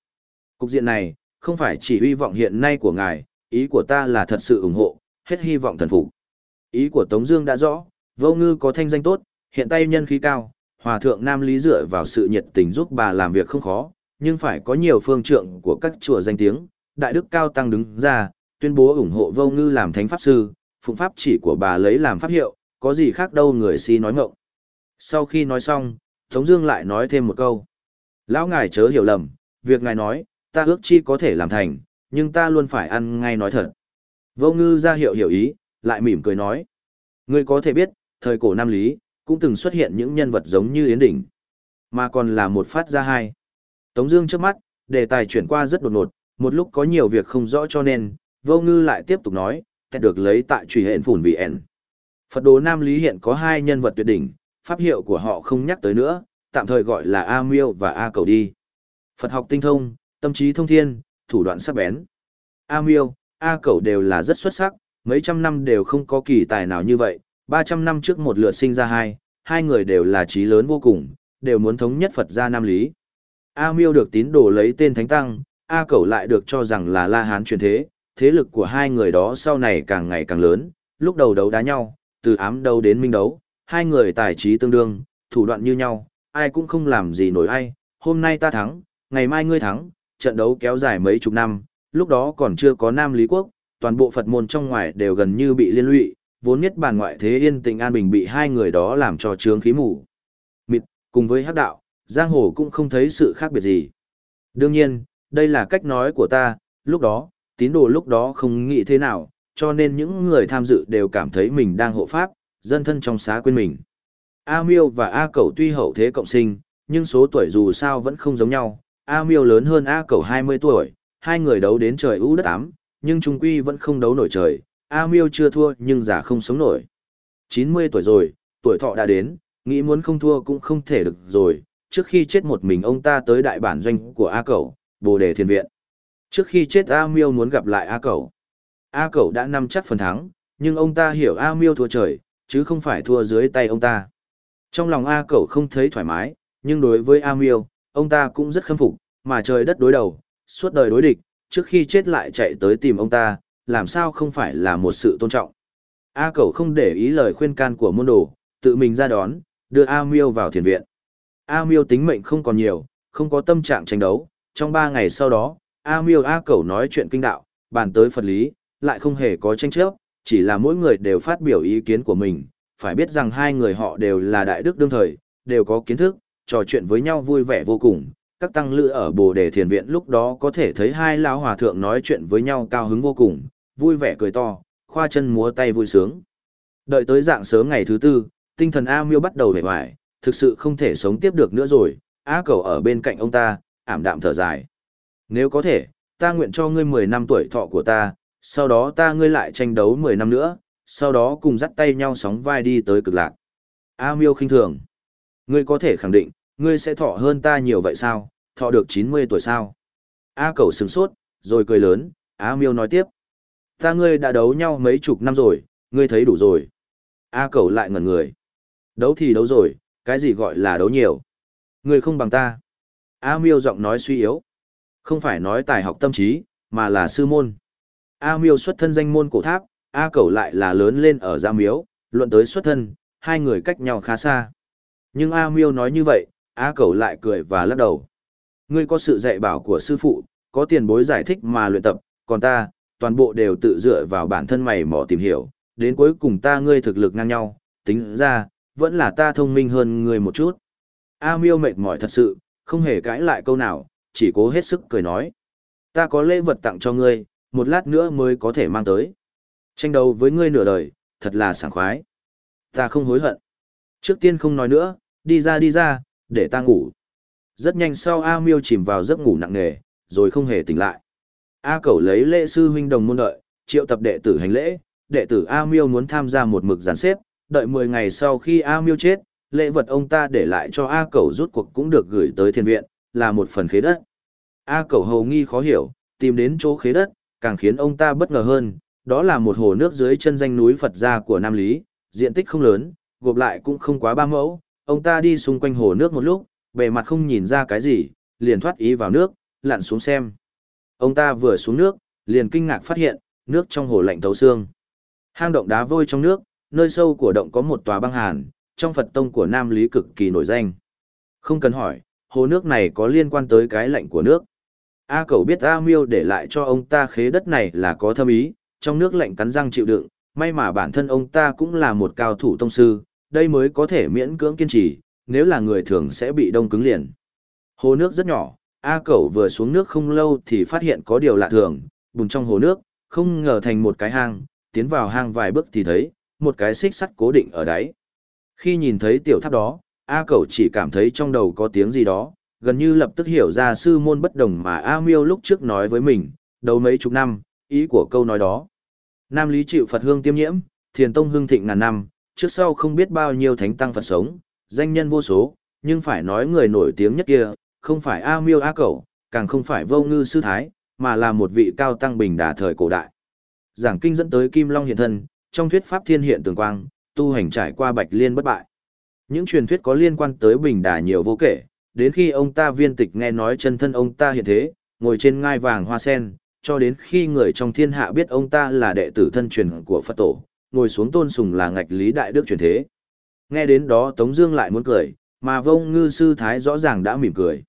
Cục diện này, không phải chỉ hy vọng hiện nay của ngài, ý của ta là thật sự ủng hộ, hết hy vọng thần phục. Ý của Tống Dương đã rõ, vô ngư có thanh danh tốt, hiện tay nhân khí cao, hòa thượng Nam Lý dựa vào sự nhiệt tình giúp bà làm việc không khó, nhưng phải có nhiều phương trượng của các chùa danh tiếng, đại đức cao tăng đứng ra, tuyên bố ủng hộ vô ngư làm thánh pháp sư, phụng pháp chỉ của bà lấy làm pháp hiệu, có gì khác đâu người si nói ngọng. Sau khi nói xong, Tống Dương lại nói thêm một câu. Lão ngài chớ hiểu lầm, việc ngài nói, ta ước chi có thể làm thành, nhưng ta luôn phải ăn ngay nói thật. Vô ngư ra hiệu hiểu ý, lại mỉm cười nói. Ngươi có thể biết, thời cổ Nam Lý, cũng từng xuất hiện những nhân vật giống như Yến Đỉnh, mà còn là một phát ra hai. Tống Dương trước mắt, đề tài chuyển qua rất đột ngột, một lúc có nhiều việc không rõ cho nên, vô ngư lại tiếp tục nói, kết được lấy tại truy hẹn phủn vì ẻn. Phật đồ Nam Lý hiện có hai nhân vật tuyệt đỉnh, pháp hiệu của họ không nhắc tới nữa, tạm thời gọi là A Miêu và A Cầu đi. Phật học tinh thông, tâm trí thông thiên, thủ đoạn sắc bén. A Miêu, A Cầu đều là rất xuất sắc, mấy trăm năm đều không có kỳ tài nào như vậy, 300 năm trước một lượt sinh ra hai, hai người đều là trí lớn vô cùng, đều muốn thống nhất Phật gia Nam Lý. A Miêu được tín đồ lấy tên Thánh Tăng, A Cẩu lại được cho rằng là La Hán truyền thế, thế lực của hai người đó sau này càng ngày càng lớn, lúc đầu đấu đá nhau, từ ám đấu đến minh đấu, hai người tài trí tương đương, thủ đoạn như nhau, ai cũng không làm gì nổi ai, hôm nay ta thắng, ngày mai ngươi thắng, trận đấu kéo dài mấy chục năm, lúc đó còn chưa có Nam Lý Quốc, toàn bộ Phật môn trong ngoài đều gần như bị liên lụy, vốn nhất bản ngoại thế yên tĩnh an bình bị hai người đó làm cho trướng khí mù. Mịt, cùng với hắc đạo, giang hồ cũng không thấy sự khác biệt gì. Đương nhiên, đây là cách nói của ta, lúc đó, tín đồ lúc đó không nghĩ thế nào, cho nên những người tham dự đều cảm thấy mình đang hộ pháp, dân thân trong xá quên mình. A Miêu và A Cẩu tuy hậu thế cộng sinh, nhưng số tuổi dù sao vẫn không giống nhau. A Miêu lớn hơn A Cẩu 20 tuổi, hai người đấu đến trời ưu đất ám, nhưng trung quy vẫn không đấu nổi trời. A Miêu chưa thua nhưng giả không sống nổi. 90 tuổi rồi, tuổi thọ đã đến, nghĩ muốn không thua cũng không thể được rồi. Trước khi chết một mình ông ta tới đại bản doanh của A Cẩu, Bồ Đề Thiên Viện. Trước khi chết A Miêu muốn gặp lại A Cẩu. A Cẩu đã nắm chắc phần thắng, nhưng ông ta hiểu A Miêu thua trời, chứ không phải thua dưới tay ông ta. Trong lòng A Cẩu không thấy thoải mái, nhưng đối với A Miêu, ông ta cũng rất khâm phục, mà trời đất đối đầu, suốt đời đối địch, trước khi chết lại chạy tới tìm ông ta, làm sao không phải là một sự tôn trọng. A Cẩu không để ý lời khuyên can của môn đồ, tự mình ra đón, đưa A Miêu vào thiền viện. A Miêu tính mệnh không còn nhiều, không có tâm trạng tranh đấu, trong ba ngày sau đó, A Miêu A Cẩu nói chuyện kinh đạo, bàn tới Phật lý, lại không hề có tranh chấp, chỉ là mỗi người đều phát biểu ý kiến của mình, phải biết rằng hai người họ đều là đại đức đương thời, đều có kiến thức, trò chuyện với nhau vui vẻ vô cùng. Các tăng lữ ở Bồ Đề Thiền Viện lúc đó có thể thấy hai lão hòa thượng nói chuyện với nhau cao hứng vô cùng, vui vẻ cười to, khoa chân múa tay vui sướng. Đợi tới dạng sớm ngày thứ tư, tinh thần A Miêu bắt đầu vẻ vải, thực sự không thể sống tiếp được nữa rồi, A cầu ở bên cạnh ông ta, ảm đạm thở dài. Nếu có thể, ta nguyện cho ngươi 10 năm tuổi thọ của ta, sau đó ta ngươi lại tranh đấu 10 năm nữa, sau đó cùng dắt tay nhau sóng vai đi tới cực lạc. A miêu khinh thường. Ngươi có thể khẳng định, ngươi sẽ thọ hơn ta nhiều vậy sao, thọ được 90 tuổi sao? A cầu sừng sốt, rồi cười lớn, A miêu nói tiếp. Ta ngươi đã đấu nhau mấy chục năm rồi, ngươi thấy đủ rồi. A cầu lại ngẩn người. Đấu thì đấu rồi, cái gì gọi là đấu nhiều? Ngươi không bằng ta. A miêu giọng nói suy yếu. Không phải nói tài học tâm trí, mà là sư môn. A miêu xuất thân danh môn cổ tháp, A Cẩu lại là lớn lên ở Gia Miếu, luận tới xuất thân, hai người cách nhau khá xa. Nhưng A Miêu nói như vậy, A Cẩu lại cười và lắc đầu. Ngươi có sự dạy bảo của sư phụ, có tiền bối giải thích mà luyện tập, còn ta, toàn bộ đều tự dựa vào bản thân mày mò tìm hiểu, đến cuối cùng ta ngươi thực lực ngang nhau, tính ra, vẫn là ta thông minh hơn ngươi một chút. A Miêu mệt mỏi thật sự, không hề cãi lại câu nào, chỉ cố hết sức cười nói. ta có lễ vật tặng cho ngươi, một lát nữa mới có thể mang tới. Tranh đấu với ngươi nửa đời, thật là sảng khoái. Ta không hối hận. Trước tiên không nói nữa, đi ra đi ra, để ta ngủ. Rất nhanh sau A Miêu chìm vào giấc ngủ nặng nề, rồi không hề tỉnh lại. A Cẩu lấy lễ sư huynh đồng môn đợi, triệu tập đệ tử hành lễ, đệ tử A Miêu muốn tham gia một mực giàn xếp, đợi 10 ngày sau khi A Miêu chết, lễ vật ông ta để lại cho A Cẩu rút cuộc cũng được gửi tới thiên viện, là một phần khế đất. A Cẩu hầu nghi khó hiểu, tìm đến chỗ khế đất, càng khiến ông ta bất ngờ hơn, đó là một hồ nước dưới chân danh núi Phật gia của Nam Lý, diện tích không lớn, gộp lại cũng không quá ba mẫu, ông ta đi xung quanh hồ nước một lúc, bề mặt không nhìn ra cái gì, liền thoát ý vào nước, lặn xuống xem. Ông ta vừa xuống nước, liền kinh ngạc phát hiện, nước trong hồ lạnh thấu xương. Hang động đá vôi trong nước, nơi sâu của động có một tòa băng hàn, trong Phật tông của Nam Lý cực kỳ nổi danh. Không cần hỏi, hồ nước này có liên quan tới cái lạnh của nước. A cậu biết A miêu để lại cho ông ta khế đất này là có thâm ý, trong nước lạnh cắn răng chịu đựng, may mà bản thân ông ta cũng là một cao thủ tông sư, đây mới có thể miễn cưỡng kiên trì, nếu là người thường sẽ bị đông cứng liền. Hồ nước rất nhỏ, A Cẩu vừa xuống nước không lâu thì phát hiện có điều lạ thường, bùn trong hồ nước, không ngờ thành một cái hang, tiến vào hang vài bước thì thấy, một cái xích sắt cố định ở đáy. Khi nhìn thấy tiểu tháp đó, A Cẩu chỉ cảm thấy trong đầu có tiếng gì đó, gần như lập tức hiểu ra sư môn bất đồng mà A Miêu lúc trước nói với mình, đầu mấy chục năm, ý của câu nói đó. Nam Lý chịu Phật hương tiêm nhiễm, thiền tông hương thịnh ngàn năm, trước sau không biết bao nhiêu thánh tăng Phật sống, danh nhân vô số, nhưng phải nói người nổi tiếng nhất kia, không phải A Miêu A Cẩu, càng không phải vô ngư sư thái, mà là một vị cao tăng bình đà thời cổ đại. Giảng kinh dẫn tới Kim Long hiện thân, trong thuyết pháp thiên hiện tường quang, tu hành trải qua bạch liên bất bại. Những truyền thuyết có liên quan tới bình đà nhiều vô kể, đến khi ông ta viên tịch nghe nói chân thân ông ta hiện thế, ngồi trên ngai vàng hoa sen, cho đến khi người trong thiên hạ biết ông ta là đệ tử thân truyền của Phật tổ, ngồi xuống tôn sùng là ngạch lý đại đức truyền thế. Nghe đến đó Tống Dương lại muốn cười, mà vông ngư sư thái rõ ràng đã mỉm cười.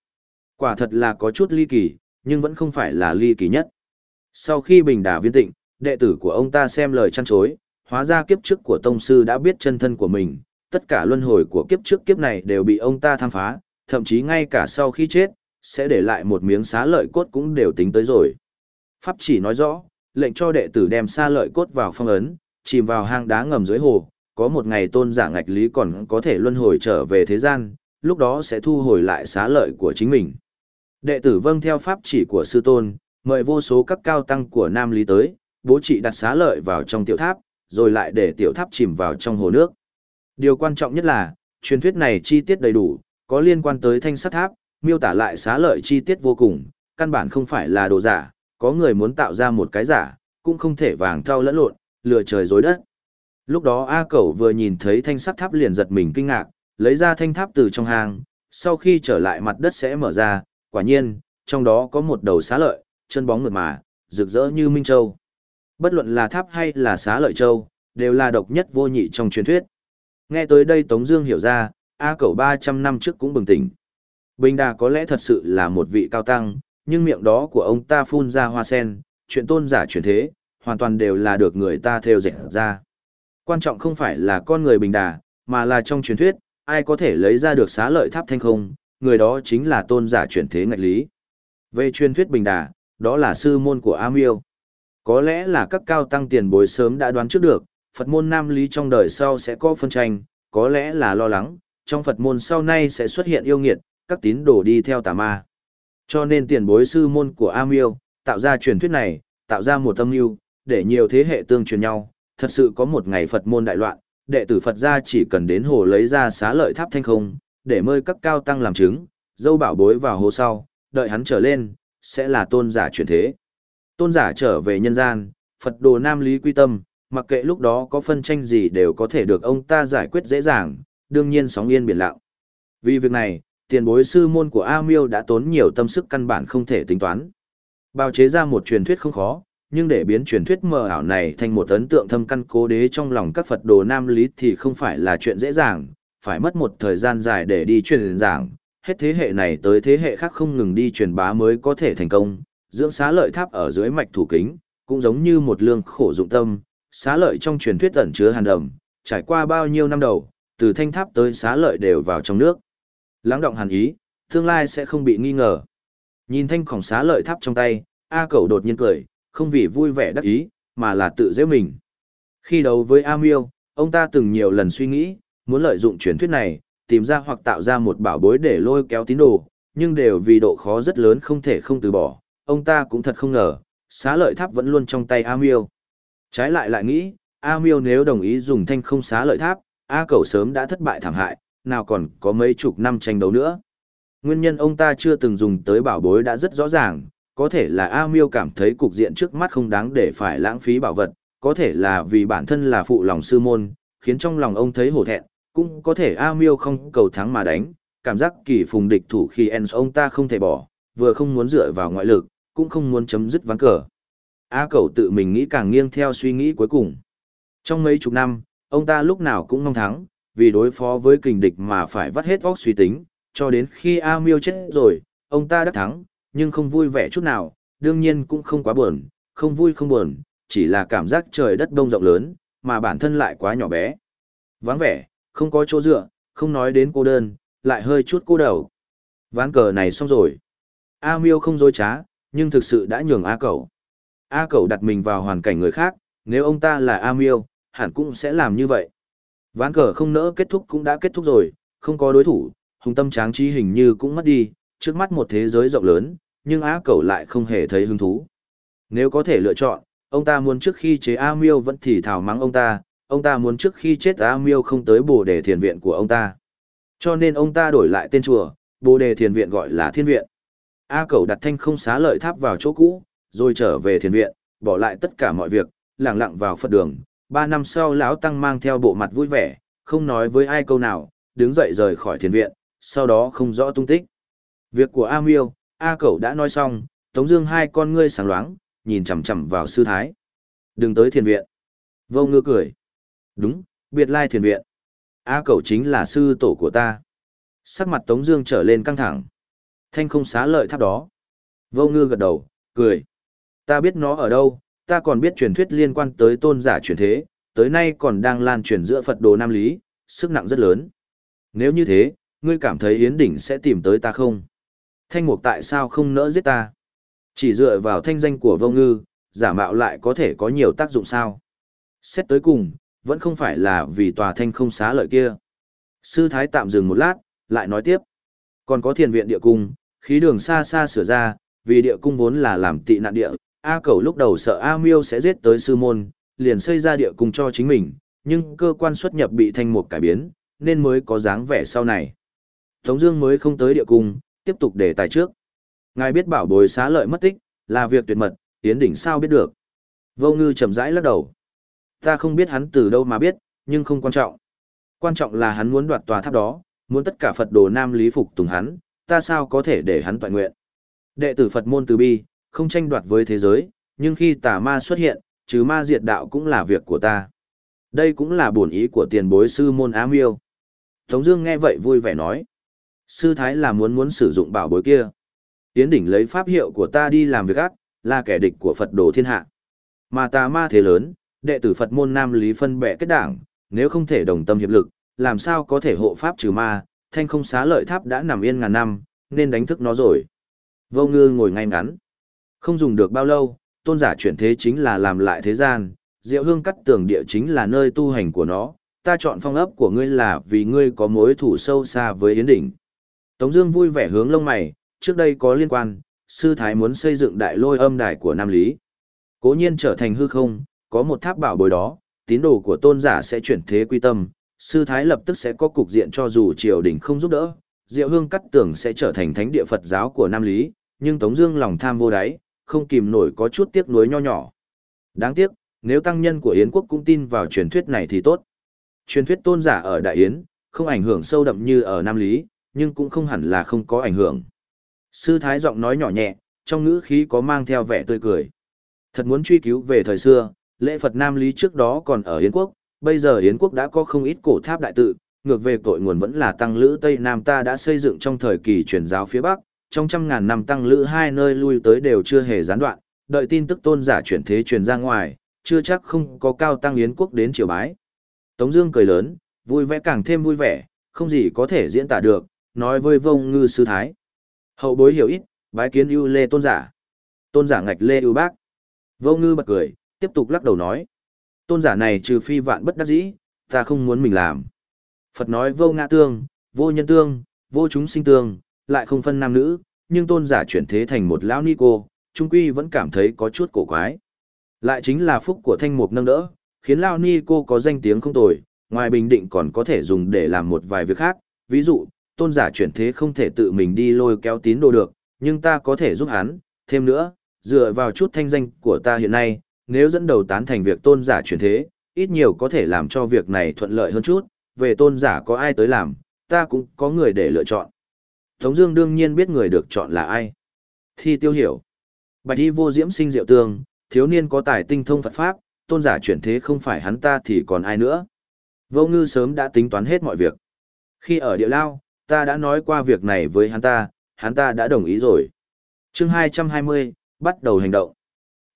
Quả thật là có chút ly kỳ, nhưng vẫn không phải là ly kỳ nhất. Sau khi bình đà viên tịnh, đệ tử của ông ta xem lời chăn chối, hóa ra kiếp trước của tông sư đã biết chân thân của mình, tất cả luân hồi của kiếp trước kiếp này đều bị ông ta tham phá, thậm chí ngay cả sau khi chết, sẽ để lại một miếng xá lợi cốt cũng đều tính tới rồi. Pháp chỉ nói rõ, lệnh cho đệ tử đem xá lợi cốt vào phong ấn, chìm vào hang đá ngầm dưới hồ, có một ngày tôn giả ngạch lý còn có thể luân hồi trở về thế gian, lúc đó sẽ thu hồi lại xá lợi của chính mình. Đệ tử vâng theo pháp chỉ của sư tôn, mời vô số các cao tăng của Nam Lý tới, bố trị đặt xá lợi vào trong tiểu tháp, rồi lại để tiểu tháp chìm vào trong hồ nước. Điều quan trọng nhất là, truyền thuyết này chi tiết đầy đủ, có liên quan tới thanh sắt tháp, miêu tả lại xá lợi chi tiết vô cùng, căn bản không phải là đồ giả, có người muốn tạo ra một cái giả, cũng không thể vàng thau lẫn lộn, lừa trời dối đất. Lúc đó A Cẩu vừa nhìn thấy thanh sắt tháp liền giật mình kinh ngạc, lấy ra thanh tháp từ trong hang, sau khi trở lại mặt đất sẽ mở ra, quả nhiên, trong đó có một đầu xá lợi, chân bóng mượt mà, rực rỡ như Minh Châu. Bất luận là tháp hay là xá lợi châu, đều là độc nhất vô nhị trong truyền thuyết. Nghe tới đây Tống Dương hiểu ra, A Cẩu 300 năm trước cũng bừng tỉnh. Bình Đà có lẽ thật sự là một vị cao tăng, nhưng miệng đó của ông ta phun ra hoa sen, chuyện tôn giả chuyển thế, hoàn toàn đều là được người ta theo dệt ra. Quan trọng không phải là con người Bình Đà, mà là trong truyền thuyết, ai có thể lấy ra được xá lợi tháp thanh không, người đó chính là tôn giả chuyển thế ngạch lý. Về truyền thuyết Bình Đà, đó là sư môn của A Miêu. Có lẽ là các cao tăng tiền bối sớm đã đoán trước được, Phật môn Nam Lý trong đời sau sẽ có phân tranh, có lẽ là lo lắng, trong Phật môn sau này sẽ xuất hiện yêu nghiệt, các tín đồ đi theo tà ma. Cho nên tiền bối sư môn của A Miêu, tạo ra truyền thuyết này, tạo ra một tâm lưu, để nhiều thế hệ tương truyền nhau, thật sự có một ngày Phật môn đại loạn, đệ tử Phật gia chỉ cần đến hồ lấy ra xá lợi tháp thanh không, để mời các cao tăng làm chứng, dâu bảo bối vào hồ sau, đợi hắn trở lên, sẽ là tôn giả truyền thế. Tôn giả trở về nhân gian, Phật đồ Nam Lý quy tâm, mặc kệ lúc đó có phân tranh gì đều có thể được ông ta giải quyết dễ dàng, đương nhiên sóng yên biển lặng. Vì việc này, tiền bối sư môn của A Miêu đã tốn nhiều tâm sức căn bản không thể tính toán. Bào chế ra một truyền thuyết không khó, nhưng để biến truyền thuyết mờ ảo này thành một ấn tượng thâm căn cố đế trong lòng các Phật đồ Nam Lý thì không phải là chuyện dễ dàng, phải mất một thời gian dài để đi truyền giảng, hết thế hệ này tới thế hệ khác không ngừng đi truyền bá mới có thể thành công, dưỡng xá lợi tháp ở dưới mạch thủ kính, cũng giống như một lương khổ dụng tâm, xá lợi trong truyền thuyết ẩn chứa hàn đầm, trải qua bao nhiêu năm đầu, từ thanh tháp tới xá lợi đều vào trong nước. Lắng động hàn ý, tương lai sẽ không bị nghi ngờ. Nhìn thanh khổng xá lợi tháp trong tay, A Cẩu đột nhiên cười, không vì vui vẻ đắc ý, mà là tự dễ mình. Khi đấu với A Miêu, ông ta từng nhiều lần suy nghĩ, muốn lợi dụng truyền thuyết này, tìm ra hoặc tạo ra một bảo bối để lôi kéo tín đồ, nhưng đều vì độ khó rất lớn không thể không từ bỏ, ông ta cũng thật không ngờ, xá lợi tháp vẫn luôn trong tay A Miêu. Trái lại lại nghĩ, A Miêu nếu đồng ý dùng thanh không xá lợi tháp, A Cẩu sớm đã thất bại thảm hại, nào còn có mấy chục năm tranh đấu nữa. Nguyên nhân ông ta chưa từng dùng tới bảo bối đã rất rõ ràng, có thể là A Miêu cảm thấy cục diện trước mắt không đáng để phải lãng phí bảo vật, có thể là vì bản thân là phụ lòng sư môn, khiến trong lòng ông thấy hổ thẹn, cũng có thể A Miêu không cầu thắng mà đánh, cảm giác kỳ phùng địch thủ khi Ens ông ta không thể bỏ, vừa không muốn dựa vào ngoại lực, cũng không muốn chấm dứt ván cờ. A Cẩu tự mình nghĩ càng nghiêng theo suy nghĩ cuối cùng. Trong mấy chục năm, ông ta lúc nào cũng mong thắng, vì đối phó với kình địch mà phải vắt hết óc suy tính, cho đến khi A Miêu chết rồi, ông ta đã thắng, nhưng không vui vẻ chút nào, đương nhiên cũng không quá buồn, không vui không buồn, chỉ là cảm giác trời đất đông rộng lớn, mà bản thân lại quá nhỏ bé. Vắng vẻ, không có chỗ dựa, không nói đến cô đơn, lại hơi chút cô đầu. Ván cờ này xong rồi. A Miêu không dối trá, nhưng thực sự đã nhường A Cẩu. A Cẩu đặt mình vào hoàn cảnh người khác, nếu ông ta là A Miêu, hẳn cũng sẽ làm như vậy. Ván cờ không nỡ kết thúc cũng đã kết thúc rồi, không có đối thủ, hùng tâm tráng trí hình như cũng mất đi, trước mắt một thế giới rộng lớn, nhưng Á Cẩu lại không hề thấy hứng thú. Nếu có thể lựa chọn, ông ta muốn trước khi chế A Miêu vẫn thì thảo mắng ông ta, ông ta muốn trước khi chết A Miêu không tới bồ đề thiền viện của ông ta. Cho nên ông ta đổi lại tên chùa, bồ đề thiền viện gọi là thiên viện. A Cẩu đặt thanh không xá lợi tháp vào chỗ cũ, rồi trở về thiền viện, bỏ lại tất cả mọi việc, lặng lặng vào Phật đường. Ba năm sau lão tăng mang theo bộ mặt vui vẻ, không nói với ai câu nào, đứng dậy rời khỏi thiền viện, sau đó không rõ tung tích. Việc của A Miêu, A Cẩu đã nói xong, Tống Dương hai con ngươi sáng loáng, nhìn chằm chằm vào sư thái. Đừng tới thiền viện. Vô ngư cười. Đúng, biệt lai thiền viện. A Cẩu chính là sư tổ của ta. Sắc mặt Tống Dương trở lên căng thẳng. Thanh không xá lợi tháp đó. Vô ngư gật đầu, cười. Ta biết nó ở đâu, ta còn biết truyền thuyết liên quan tới tôn giả truyền thế, tới nay còn đang lan truyền giữa Phật đồ Nam Lý, sức nặng rất lớn. Nếu như thế, ngươi cảm thấy Yến Đỉnh sẽ tìm tới ta không? Thanh mục tại sao không nỡ giết ta? Chỉ dựa vào thanh danh của vô ngư, giả mạo lại có thể có nhiều tác dụng sao? Xét tới cùng, vẫn không phải là vì tòa thanh không xá lợi kia. Sư Thái tạm dừng một lát, lại nói tiếp. Còn có thiền viện địa cung, khí đường xa xa sửa ra, vì địa cung vốn là làm tị nạn địa, A Cẩu lúc đầu sợ A Miêu sẽ giết tới sư môn, liền xây ra địa cung cho chính mình, nhưng cơ quan xuất nhập bị thanh mục cải biến, nên mới có dáng vẻ sau này. Tống Dương mới không tới địa cung, tiếp tục để tài trước. Ngài biết bảo bối xá lợi mất tích, là việc tuyệt mật, tiến đỉnh sao biết được? Vô Ngư chậm rãi lắc đầu. Ta không biết hắn từ đâu mà biết, nhưng không quan trọng. Quan trọng là hắn muốn đoạt tòa tháp đó, muốn tất cả Phật đồ Nam lý phục tùng hắn, ta sao có thể để hắn toàn nguyện? Đệ tử Phật môn từ bi, không tranh đoạt với thế giới, nhưng khi tà ma xuất hiện, trừ ma diệt đạo cũng là việc của ta. Đây cũng là bổn ý của tiền bối sư môn ám yêu. Tống Dương nghe vậy vui vẻ nói, sư thái là muốn muốn sử dụng bảo bối kia. Tiến đỉnh lấy pháp hiệu của ta đi làm việc ác, là kẻ địch của Phật đồ thiên hạ. Mà tà ma thế lớn, đệ tử Phật môn Nam Lý phân bẻ kết đảng, nếu không thể đồng tâm hiệp lực, làm sao có thể hộ pháp trừ ma, thanh không xá lợi tháp đã nằm yên ngàn năm, nên đánh thức nó rồi. Vô ngư ngồi ngay ngắn. Không dùng được bao lâu, tôn giả chuyển thế chính là làm lại thế gian, diệu hương cắt tường địa chính là nơi tu hành của nó, ta chọn phong ấp của ngươi là vì ngươi có mối thủ sâu xa với Yến Đỉnh. Tống Dương vui vẻ hướng lông mày, trước đây có liên quan, sư thái muốn xây dựng đại lôi âm đài của Nam Lý. Cố nhiên trở thành hư không, có một tháp bảo bối đó, tín đồ của tôn giả sẽ chuyển thế quy tâm, sư thái lập tức sẽ có cục diện cho dù triều đình không giúp đỡ, Diệu Hương cắt tưởng sẽ trở thành thánh địa Phật giáo của Nam Lý, nhưng Tống Dương lòng tham vô đáy, không kìm nổi có chút tiếc nuối nho nhỏ. Đáng tiếc, nếu tăng nhân của Yến quốc cũng tin vào truyền thuyết này thì tốt. Truyền thuyết tôn giả ở Đại Yến, không ảnh hưởng sâu đậm như ở Nam Lý, nhưng cũng không hẳn là không có ảnh hưởng. Sư Thái giọng nói nhỏ nhẹ, trong ngữ khí có mang theo vẻ tươi cười. Thật muốn truy cứu về thời xưa, lễ Phật Nam Lý trước đó còn ở Yến quốc, bây giờ Yến quốc đã có không ít cổ tháp đại tự, ngược về cội nguồn vẫn là tăng lữ Tây Nam ta đã xây dựng trong thời kỳ truyền giáo phía Bắc, trong trăm ngàn năm tăng lữ hai nơi lui tới đều chưa hề gián đoạn, đợi tin tức tôn giả chuyển thế truyền ra ngoài, chưa chắc không có cao tăng yến quốc đến triều bái. Tống Dương cười lớn, vui vẻ càng thêm vui vẻ, không gì có thể diễn tả được, nói với vông ngư sư thái. Hậu bối hiểu ít, bái kiến ưu lê tôn giả. Tôn giả ngạch lê ưu bác. vông ngư bật cười, tiếp tục lắc đầu nói. Tôn giả này trừ phi vạn bất đắc dĩ, ta không muốn mình làm. Phật nói vô ngã tương, vô nhân tương, vô chúng sinh tương, lại không phân nam nữ, nhưng tôn giả chuyển thế thành một lão ni cô, trung quy vẫn cảm thấy có chút cổ quái. Lại chính là phúc của thanh mục nâng đỡ, khiến lão ni cô có danh tiếng không tồi, ngoài bình định còn có thể dùng để làm một vài việc khác, ví dụ, tôn giả chuyển thế không thể tự mình đi lôi kéo tín đồ được, nhưng ta có thể giúp hắn, thêm nữa, dựa vào chút thanh danh của ta hiện nay, nếu dẫn đầu tán thành việc tôn giả chuyển thế, ít nhiều có thể làm cho việc này thuận lợi hơn chút, về tôn giả có ai tới làm, ta cũng có người để lựa chọn. Tống Dương đương nhiên biết người được chọn là ai. Thi tiêu hiểu. Bạch y vô diễm sinh diệu tương, thiếu niên có tài tinh thông Phật Pháp, tôn giả chuyển thế không phải hắn ta thì còn ai nữa. Vô ngư sớm đã tính toán hết mọi việc. Khi ở địa lao, ta đã nói qua việc này với hắn ta, hắn ta đã đồng ý rồi. Chương 220, bắt đầu hành động.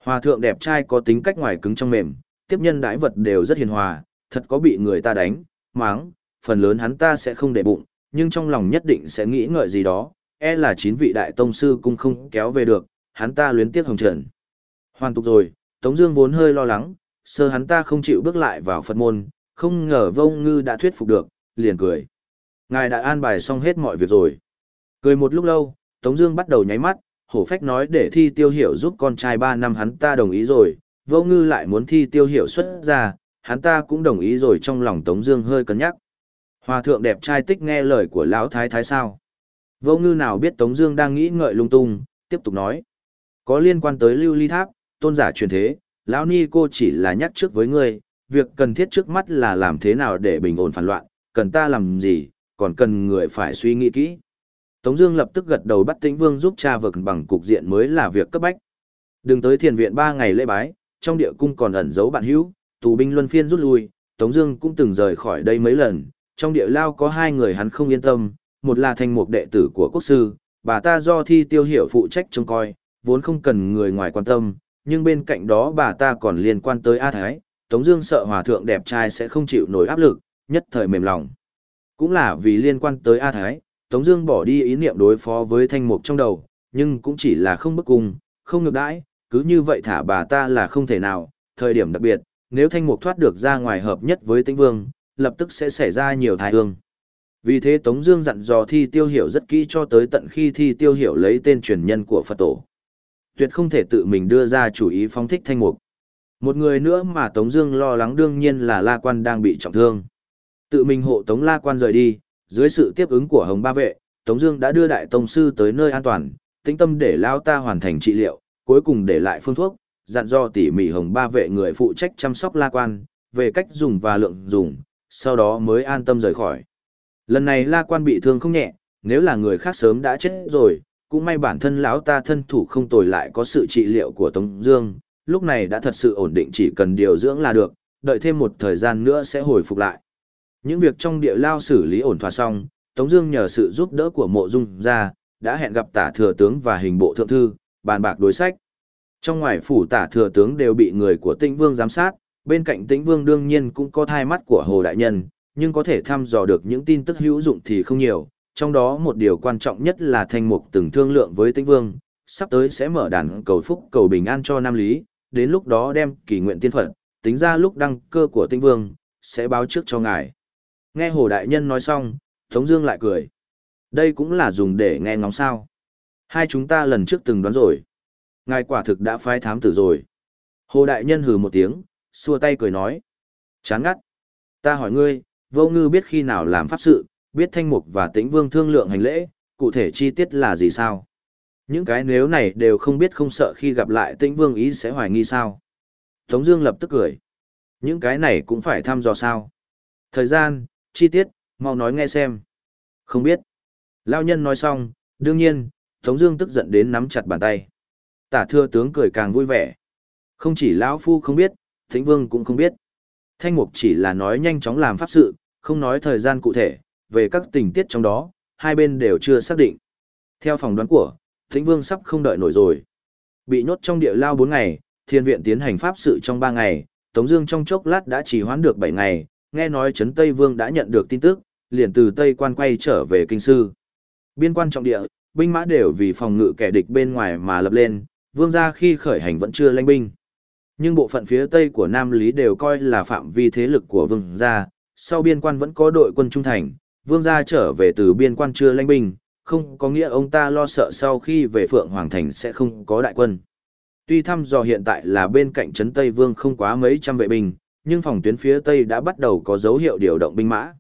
Hòa thượng đẹp trai có tính cách ngoài cứng trong mềm, tiếp nhân đãi vật đều rất hiền hòa, thật có bị người ta đánh, mắng, phần lớn hắn ta sẽ không để bụng, nhưng trong lòng nhất định sẽ nghĩ ngợi gì đó, e là chín vị đại tông sư cũng không kéo về được, hắn ta luyến tiếc hồng trần. Hoàn tục rồi, Tống Dương vốn hơi lo lắng, sơ hắn ta không chịu bước lại vào Phật môn, không ngờ Vông Ngư đã thuyết phục được, liền cười. Ngài đã an bài xong hết mọi việc rồi. Cười một lúc lâu, Tống Dương bắt đầu nháy mắt, hổ phách nói để thi tiêu hiểu giúp con trai ba năm hắn ta đồng ý rồi, vô ngư lại muốn thi tiêu hiểu xuất ra, hắn ta cũng đồng ý rồi trong lòng Tống Dương hơi cân nhắc. Hòa thượng đẹp trai tích nghe lời của lão thái thái sao? Vô ngư nào biết Tống Dương đang nghĩ ngợi lung tung, tiếp tục nói. Có liên quan tới lưu ly tháp, tôn giả truyền thế, lão ni cô chỉ là nhắc trước với ngươi, việc cần thiết trước mắt là làm thế nào để bình ổn phản loạn, cần ta làm gì, còn cần người phải suy nghĩ kỹ. Tống Dương lập tức gật đầu bắt Tĩnh Vương giúp cha vực bằng cục diện mới là việc cấp bách. Đừng tới thiền viện ba ngày lễ bái, trong địa cung còn ẩn giấu bạn hữu, tù binh luân phiên rút lui. Tống Dương cũng từng rời khỏi đây mấy lần. Trong địa lao có hai người hắn không yên tâm, một là thành mục đệ tử của quốc sư, bà ta do thi tiêu hiểu phụ trách trông coi, vốn không cần người ngoài quan tâm, nhưng bên cạnh đó bà ta còn liên quan tới A Thái. Tống Dương sợ hòa thượng đẹp trai sẽ không chịu nổi áp lực, nhất thời mềm lòng. Cũng là vì liên quan tới A Thái, Tống Dương bỏ đi ý niệm đối phó với thanh mục trong đầu, nhưng cũng chỉ là không bức cung, không ngược đãi, cứ như vậy thả bà ta là không thể nào. Thời điểm đặc biệt, nếu thanh mục thoát được ra ngoài hợp nhất với tĩnh vương, lập tức sẽ xảy ra nhiều tai hương. Vì thế Tống Dương dặn dò thi tiêu hiểu rất kỹ cho tới tận khi thi tiêu hiểu lấy tên truyền nhân của Phật tổ. Tuyệt không thể tự mình đưa ra chủ ý phóng thích thanh mục. Một người nữa mà Tống Dương lo lắng đương nhiên là La Quan đang bị trọng thương. Tự mình hộ Tống La Quan rời đi, dưới sự tiếp ứng của Hồng Ba Vệ, Tống Dương đã đưa Đại Tông Sư tới nơi an toàn, tĩnh tâm để Lão ta hoàn thành trị liệu, cuối cùng để lại phương thuốc, dặn dò tỉ mỉ Hồng Ba Vệ người phụ trách chăm sóc La Quan, về cách dùng và lượng dùng, sau đó mới an tâm rời khỏi. Lần này La Quan bị thương không nhẹ, nếu là người khác sớm đã chết rồi, cũng may bản thân lão ta thân thủ không tồi lại có sự trị liệu của Tống Dương, lúc này đã thật sự ổn định chỉ cần điều dưỡng là được, đợi thêm một thời gian nữa sẽ hồi phục lại. Những việc trong địa lao xử lý ổn thỏa xong, Tống Dương nhờ sự giúp đỡ của mộ dung gia, đã hẹn gặp tả thừa tướng và hình bộ thượng thư, bàn bạc đối sách. Trong ngoài phủ tả thừa tướng đều bị người của Tinh Vương giám sát, bên cạnh Tĩnh Vương đương nhiên cũng có thai mắt của Hồ Đại Nhân, nhưng có thể thăm dò được những tin tức hữu dụng thì không nhiều. Trong đó một điều quan trọng nhất là Thanh Mục từng thương lượng với Tĩnh Vương, sắp tới sẽ mở đàn cầu phúc cầu bình an cho Nam Lý, đến lúc đó đem kỳ nguyện tiên phật, tính ra lúc đăng cơ của Tĩnh Vương, sẽ báo trước cho ngài. Nghe Hồ Đại Nhân nói xong, Tống Dương lại cười. Đây cũng là dùng để nghe ngóng sao. Hai chúng ta lần trước từng đoán rồi. Ngài quả thực đã phái thám tử rồi. Hồ Đại Nhân hừ một tiếng, xua tay cười nói. Chán ngắt. Ta hỏi ngươi, vô ngư biết khi nào làm pháp sự, biết thanh mục và tĩnh vương thương lượng hành lễ, cụ thể chi tiết là gì sao? Những cái nếu này đều không biết không sợ khi gặp lại tĩnh vương ý sẽ hoài nghi sao? Tống Dương lập tức cười. Những cái này cũng phải thăm dò sao? Thời gian, chi tiết, mau nói nghe xem. Không biết. lão nhân nói xong, đương nhiên, Tống Dương tức giận đến nắm chặt bàn tay. Tả thưa tướng cười càng vui vẻ. Không chỉ lão phu không biết, Thính Vương cũng không biết. Thanh Mục chỉ là nói nhanh chóng làm pháp sự, không nói thời gian cụ thể, về các tình tiết trong đó, hai bên đều chưa xác định. Theo phỏng đoán của, Thính Vương sắp không đợi nổi rồi. Bị nhốt trong địa lao 4 ngày, thiên viện tiến hành pháp sự trong 3 ngày, Tống Dương trong chốc lát đã chỉ hoãn được 7 ngày, nghe nói Trấn Tây Vương đã nhận được tin tức, liền từ Tây quan quay trở về kinh sư. Biên quan trọng địa, binh mã đều vì phòng ngự kẻ địch bên ngoài mà lập lên, vương gia khi khởi hành vẫn chưa lãnh binh. Nhưng bộ phận phía tây của Nam Lý đều coi là phạm vi thế lực của vương gia, sau biên quan vẫn có đội quân trung thành, vương gia trở về từ biên quan chưa lãnh binh, không có nghĩa ông ta lo sợ sau khi về Phượng Hoàng Thành sẽ không có đại quân. Tuy thăm dò hiện tại là bên cạnh trấn Tây Vương không quá mấy trăm vệ binh, nhưng phòng tuyến phía Tây đã bắt đầu có dấu hiệu điều động binh mã.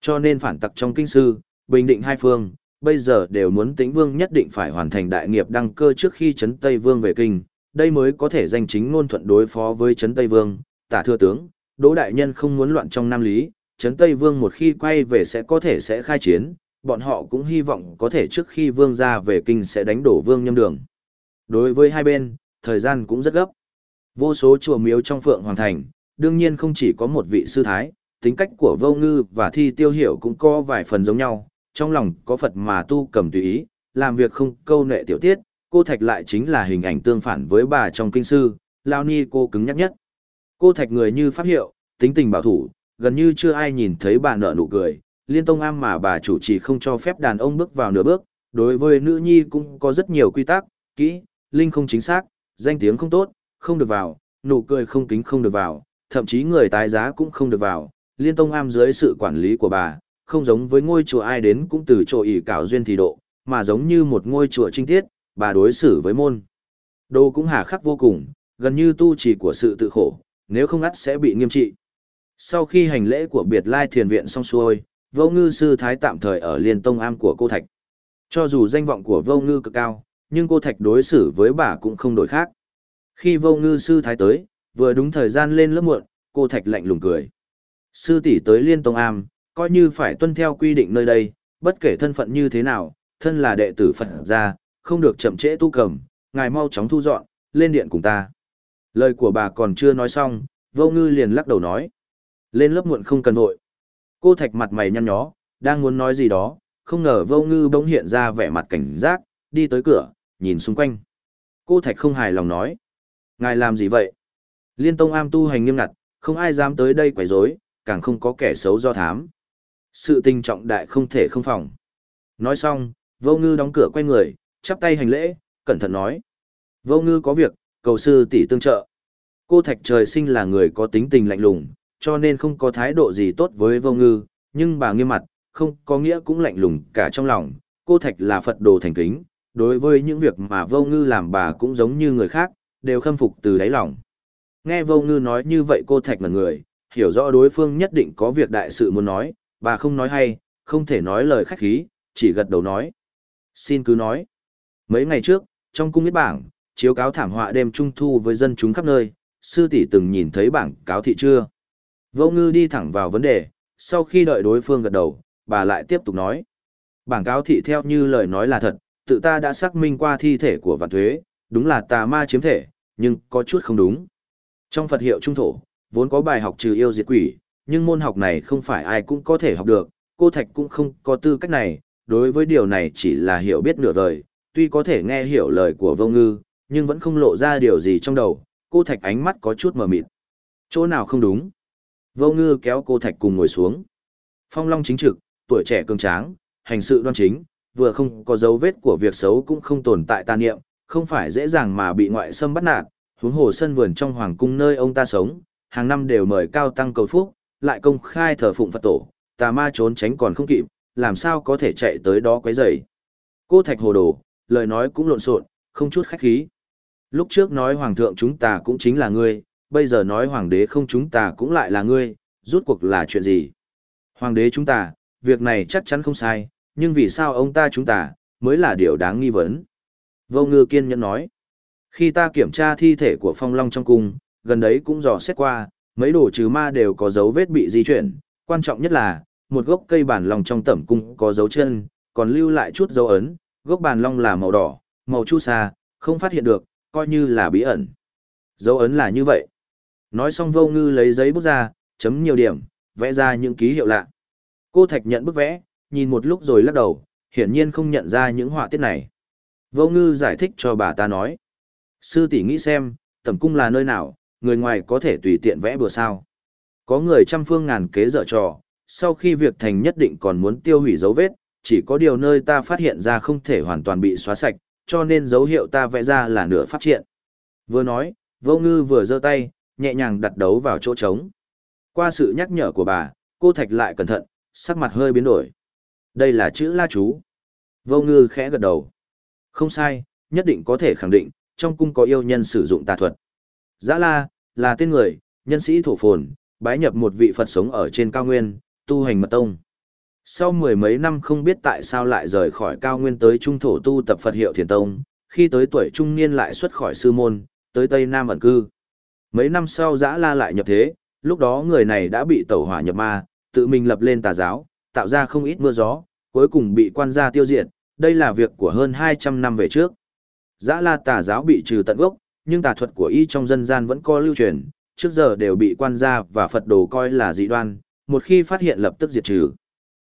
Cho nên phản tặc trong kinh sư, bình định hai phương, bây giờ đều muốn tĩnh vương nhất định phải hoàn thành đại nghiệp đăng cơ trước khi trấn Tây Vương về kinh, đây mới có thể danh chính ngôn thuận đối phó với trấn Tây Vương, tả thưa tướng, Đỗ Đại Nhân không muốn loạn trong Nam Lý, trấn Tây Vương một khi quay về sẽ có thể sẽ khai chiến, bọn họ cũng hy vọng có thể trước khi Vương ra về kinh sẽ đánh đổ Vương nhâm đường. Đối với hai bên, thời gian cũng rất gấp. Vô số chùa miếu trong Phượng Hoàng Thành, đương nhiên không chỉ có một vị sư thái, tính cách của vô ngư và thi tiêu hiểu cũng có vài phần giống nhau, trong lòng có Phật mà tu cầm tùy ý, làm việc không câu nệ tiểu tiết, cô Thạch lại chính là hình ảnh tương phản với bà trong kinh sư, Lao Ni cô cứng nhắc nhất. Cô Thạch người như pháp hiệu, tính tình bảo thủ, gần như chưa ai nhìn thấy bà nở nụ cười, liên tông am mà bà chủ trì không cho phép đàn ông bước vào nửa bước, đối với nữ nhi cũng có rất nhiều quy tắc, kỹ, linh không chính xác, danh tiếng không tốt, không được vào, nụ cười không kính không được vào, thậm chí người tái giá cũng không được vào, liên tông am dưới sự quản lý của bà, không giống với ngôi chùa ai đến cũng từ chỗ ỷ cảo duyên thì độ, mà giống như một ngôi chùa trinh tiết, bà đối xử với môn. Đồ cũng hà khắc vô cùng, gần như tu trì của sự tự khổ, nếu không ắt sẽ bị nghiêm trị. Sau khi hành lễ của biệt lai thiền viện xong xuôi, vô ngư sư thái tạm thời ở liên tông am của cô Thạch. Cho dù danh vọng của vô ngư cực cao, nhưng cô Thạch đối xử với bà cũng không đổi khác. Khi vô ngư sư thái tới, vừa đúng thời gian lên lớp muộn, cô Thạch lạnh lùng cười. Sư tỷ tới liên tông am, coi như phải tuân theo quy định nơi đây, bất kể thân phận như thế nào, thân là đệ tử Phật gia, không được chậm trễ tu cầm, ngài mau chóng thu dọn, lên điện cùng ta. Lời của bà còn chưa nói xong, vô ngư liền lắc đầu nói. Lên lớp muộn không cần vội. Cô thạch mặt mày nhăn nhó, đang muốn nói gì đó, không ngờ vô ngư bỗng hiện ra vẻ mặt cảnh giác, đi tới cửa, nhìn xung quanh. Cô thạch không hài lòng nói. Ngài làm gì vậy? Liên tông am tu hành nghiêm ngặt, không ai dám tới đây quấy rối, càng không có kẻ xấu do thám. Sự tình trọng đại không thể không phòng. Nói xong, vô ngư đóng cửa quay người, chắp tay hành lễ, cẩn thận nói. Vô ngư có việc, cầu sư tỷ tương trợ. Cô Thạch trời sinh là người có tính tình lạnh lùng, cho nên không có thái độ gì tốt với vô ngư, nhưng bà nghiêm mặt, không có nghĩa cũng lạnh lùng cả trong lòng. Cô Thạch là Phật đồ thành kính, đối với những việc mà vô ngư làm bà cũng giống như người khác, đều khâm phục từ đáy lòng. Nghe vô ngư nói như vậy cô Thạch là người, hiểu rõ đối phương nhất định có việc đại sự muốn nói, bà không nói hay, không thể nói lời khách khí, chỉ gật đầu nói. Xin cứ nói. Mấy ngày trước, trong cung biết bảng, chiếu cáo thảm họa đêm trung thu với dân chúng khắp nơi, sư tỷ từng nhìn thấy bảng cáo thị chưa? Vô ngư đi thẳng vào vấn đề, sau khi đợi đối phương gật đầu, bà lại tiếp tục nói. Bảng cáo thị theo như lời nói là thật, tự ta đã xác minh qua thi thể của vạn thuế, đúng là tà ma chiếm thể, nhưng có chút không đúng. Trong Phật hiệu trung thổ, vốn có bài học trừ yêu diệt quỷ, nhưng môn học này không phải ai cũng có thể học được, cô Thạch cũng không có tư cách này, đối với điều này chỉ là hiểu biết nửa vời, tuy có thể nghe hiểu lời của vô ngư, nhưng vẫn không lộ ra điều gì trong đầu, cô Thạch ánh mắt có chút mờ mịt. Chỗ nào không đúng? Vô ngư kéo cô Thạch cùng ngồi xuống. Phong Long chính trực, tuổi trẻ cường tráng, hành sự đoan chính, vừa không có dấu vết của việc xấu cũng không tồn tại tà niệm, không phải dễ dàng mà bị ngoại xâm bắt nạt, huống hồ sân vườn trong hoàng cung nơi ông ta sống, hàng năm đều mời cao tăng cầu phúc, lại công khai thờ phụng Phật tổ, tà ma trốn tránh còn không kịp, làm sao có thể chạy tới đó quấy rầy. Cô Thạch hồ đồ, lời nói cũng lộn xộn, không chút khách khí. Lúc trước nói hoàng thượng chúng ta cũng chính là ngươi, bây giờ nói hoàng đế không chúng ta cũng lại là ngươi, rút cuộc là chuyện gì? Hoàng đế chúng ta, việc này chắc chắn không sai, nhưng vì sao ông ta chúng ta, mới là điều đáng nghi vấn. Vô ngư kiên nhẫn nói, khi ta kiểm tra thi thể của phong long trong cung, gần đấy cũng dò xét qua, mấy đồ trừ ma đều có dấu vết bị di chuyển, quan trọng nhất là, một gốc cây bản lòng trong tẩm cung có dấu chân, còn lưu lại chút dấu ấn, gốc bàn long là màu đỏ, màu chu sa, không phát hiện được, coi như là bí ẩn. Dấu ấn là như vậy. Nói xong vô ngư lấy giấy bút ra, chấm nhiều điểm, vẽ ra những ký hiệu lạ. Cô Thạch nhận bức vẽ, nhìn một lúc rồi lắc đầu, hiển nhiên không nhận ra những họa tiết này. Vô ngư giải thích cho bà ta nói. Sư tỷ nghĩ xem, tẩm cung là nơi nào, người ngoài có thể tùy tiện vẽ bừa sao. Có người trăm phương ngàn kế dở trò, sau khi việc thành nhất định còn muốn tiêu hủy dấu vết, chỉ có điều nơi ta phát hiện ra không thể hoàn toàn bị xóa sạch, cho nên dấu hiệu ta vẽ ra là nửa phát triển. Vừa nói, vô ngư vừa giơ tay, nhẹ nhàng đặt đấu vào chỗ trống. Qua sự nhắc nhở của bà, cô Thạch lại cẩn thận, sắc mặt hơi biến đổi. Đây là chữ la chú. Vô ngư khẽ gật đầu. Không sai, nhất định có thể khẳng định, trong cung có yêu nhân sử dụng tà thuật. Giã la, là tên người, nhân sĩ thổ phồn, bái nhập một vị Phật sống ở trên cao nguyên, tu hành mật tông. Sau mười mấy năm không biết tại sao lại rời khỏi cao nguyên tới trung thổ tu tập Phật hiệu thiền tông, khi tới tuổi trung niên lại xuất khỏi sư môn, tới Tây Nam ẩn cư. Mấy năm sau giã la lại nhập thế, lúc đó người này đã bị tẩu hỏa nhập ma, tự mình lập lên tà giáo, tạo ra không ít mưa gió, cuối cùng bị quan gia tiêu diệt, đây là việc của hơn 200 năm về trước. Giã la tà giáo bị trừ tận gốc, nhưng tà thuật của y trong dân gian vẫn có lưu truyền, trước giờ đều bị quan gia và Phật đồ coi là dị đoan, một khi phát hiện lập tức diệt trừ.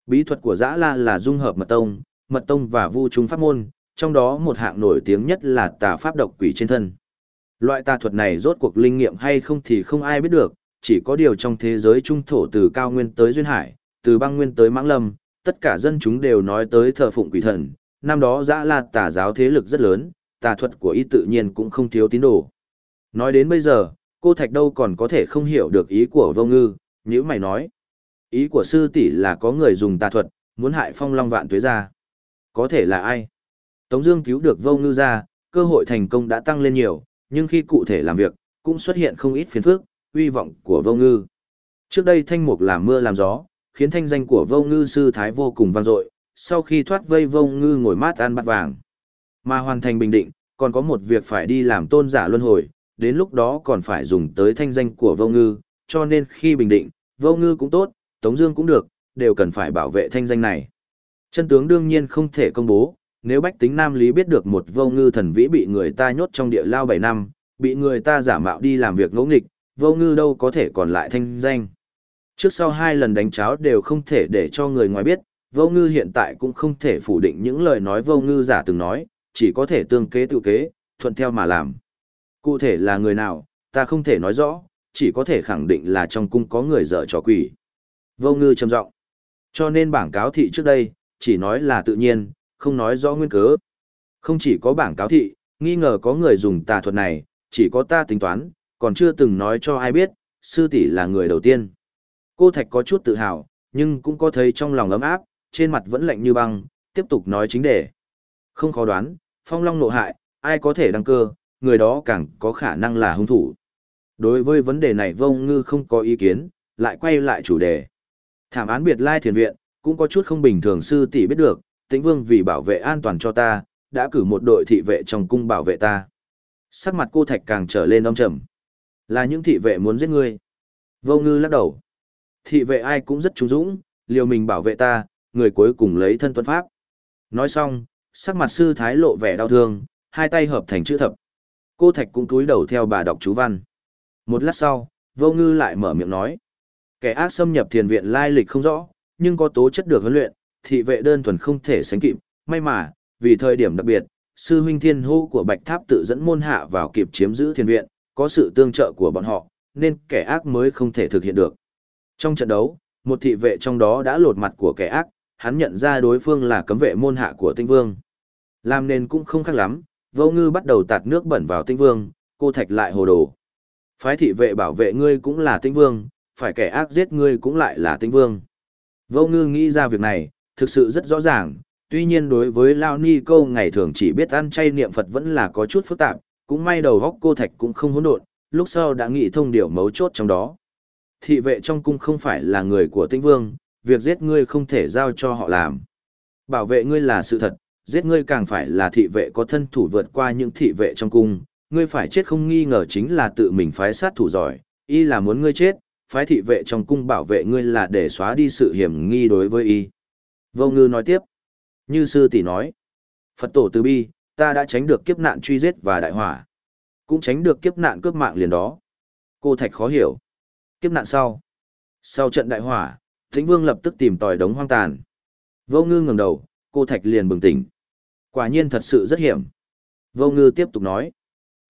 Bí thuật của Giã La là dung hợp mật tông, mật tông và vu trung pháp môn, trong đó một hạng nổi tiếng nhất là tà pháp độc quỷ trên thân. Loại tà thuật này rốt cuộc linh nghiệm hay không thì không ai biết được, chỉ có điều trong thế giới trung thổ từ cao nguyên tới duyên hải, từ băng nguyên tới mãng lâm, tất cả dân chúng đều nói tới thờ phụng quỷ thần. Năm đó Giã La tà giáo thế lực rất lớn, tà thuật của y tự nhiên cũng không thiếu tín đồ. Nói đến bây giờ, cô Thạch đâu còn có thể không hiểu được ý của vô ngư, như mày nói. Ý của sư tỷ là có người dùng tà thuật, muốn hại phong long vạn tuế ra. Có thể là ai? Tống Dương cứu được vô ngư ra, cơ hội thành công đã tăng lên nhiều, nhưng khi cụ thể làm việc, cũng xuất hiện không ít phiền phức, uy vọng của vô ngư. Trước đây thanh mục làm mưa làm gió, khiến thanh danh của vô ngư sư thái vô cùng vang dội. Sau khi thoát vây vô ngư ngồi mát ăn bát vàng, mà hoàn thành bình định, còn có một việc phải đi làm tôn giả luân hồi, đến lúc đó còn phải dùng tới thanh danh của vô ngư, cho nên khi bình định, vô ngư cũng tốt, Tống Dương cũng được, đều cần phải bảo vệ thanh danh này. Chân tướng đương nhiên không thể công bố, nếu bách tính Nam Lý biết được một vô ngư thần vĩ bị người ta nhốt trong địa lao 7 năm, bị người ta giả mạo đi làm việc ngỗ nghịch, vô ngư đâu có thể còn lại thanh danh. Trước sau hai lần đánh cháo đều không thể để cho người ngoài biết, vô ngư hiện tại cũng không thể phủ định những lời nói vô ngư giả từng nói, chỉ có thể tương kế tự kế, thuận theo mà làm. Cụ thể là người nào, ta không thể nói rõ, chỉ có thể khẳng định là trong cung có người dở trò quỷ. Vô ngư trầm giọng. Cho nên bảng cáo thị trước đây, chỉ nói là tự nhiên, không nói rõ nguyên cớ. Không chỉ có bảng cáo thị, nghi ngờ có người dùng tà thuật này, chỉ có ta tính toán, còn chưa từng nói cho ai biết, sư tỷ là người đầu tiên. Cô Thạch có chút tự hào, nhưng cũng có thấy trong lòng ấm áp, trên mặt vẫn lạnh như băng, tiếp tục nói chính đề. Không khó đoán, phong long nộ hại, ai có thể đăng cơ, người đó càng có khả năng là hung thủ. Đối với vấn đề này vông ngư không có ý kiến, lại quay lại chủ đề. Thảm án biệt lai thiền viện, cũng có chút không bình thường sư tỷ biết được, tĩnh vương vì bảo vệ an toàn cho ta, đã cử một đội thị vệ trong cung bảo vệ ta. Sắc mặt cô thạch càng trở lên âm trầm. Là những thị vệ muốn giết ngươi. Vô ngư lắc đầu. Thị vệ ai cũng rất trung dũng, liều mình bảo vệ ta, người cuối cùng lấy thân tuân pháp. Nói xong, sắc mặt sư thái lộ vẻ đau thương, hai tay hợp thành chữ thập. Cô thạch cũng cúi đầu theo bà đọc chú văn. Một lát sau, vô ngư lại mở miệng nói. Kẻ ác xâm nhập thiền viện lai lịch không rõ, nhưng có tố chất được huấn luyện, thị vệ đơn thuần không thể sánh kịp. May mà, vì thời điểm đặc biệt, sư huynh thiên hô của Bạch Tháp tự dẫn môn hạ vào kịp chiếm giữ thiền viện, có sự tương trợ của bọn họ, nên kẻ ác mới không thể thực hiện được. Trong trận đấu, một thị vệ trong đó đã lột mặt của kẻ ác, hắn nhận ra đối phương là cấm vệ môn hạ của tinh vương. Làm nên cũng không khác lắm, vô ngư bắt đầu tạt nước bẩn vào tinh vương, cô thạch lại hồ đồ. Phái thị vệ bảo vệ ngươi cũng là tinh vương, phải kẻ ác giết ngươi cũng lại là tinh vương. Vô ngư nghĩ ra việc này, thực sự rất rõ ràng, tuy nhiên đối với Lao Ni câu ngày thường chỉ biết ăn chay niệm Phật vẫn là có chút phức tạp, cũng may đầu góc cô thạch cũng không hỗn độn, lúc sau đã nghĩ thông điều mấu chốt trong đó. Thị vệ trong cung không phải là người của tinh vương, việc giết ngươi không thể giao cho họ làm. Bảo vệ ngươi là sự thật, giết ngươi càng phải là thị vệ có thân thủ vượt qua những thị vệ trong cung, ngươi phải chết không nghi ngờ chính là tự mình phái sát thủ giỏi, y là muốn ngươi chết, phái thị vệ trong cung bảo vệ ngươi là để xóa đi sự hiểm nghi đối với y. Vô ngư nói tiếp, như sư tỷ nói, Phật tổ từ bi, ta đã tránh được kiếp nạn truy giết và đại hỏa, cũng tránh được kiếp nạn cướp mạng liền đó. Cô Thạch khó hiểu. Kiếp nạn sau. Sau trận đại hỏa, Thính Vương lập tức tìm tòi đống hoang tàn. Vô ngư ngẩng đầu, cô Thạch liền bừng tỉnh. Quả nhiên thật sự rất hiểm. Vô ngư tiếp tục nói.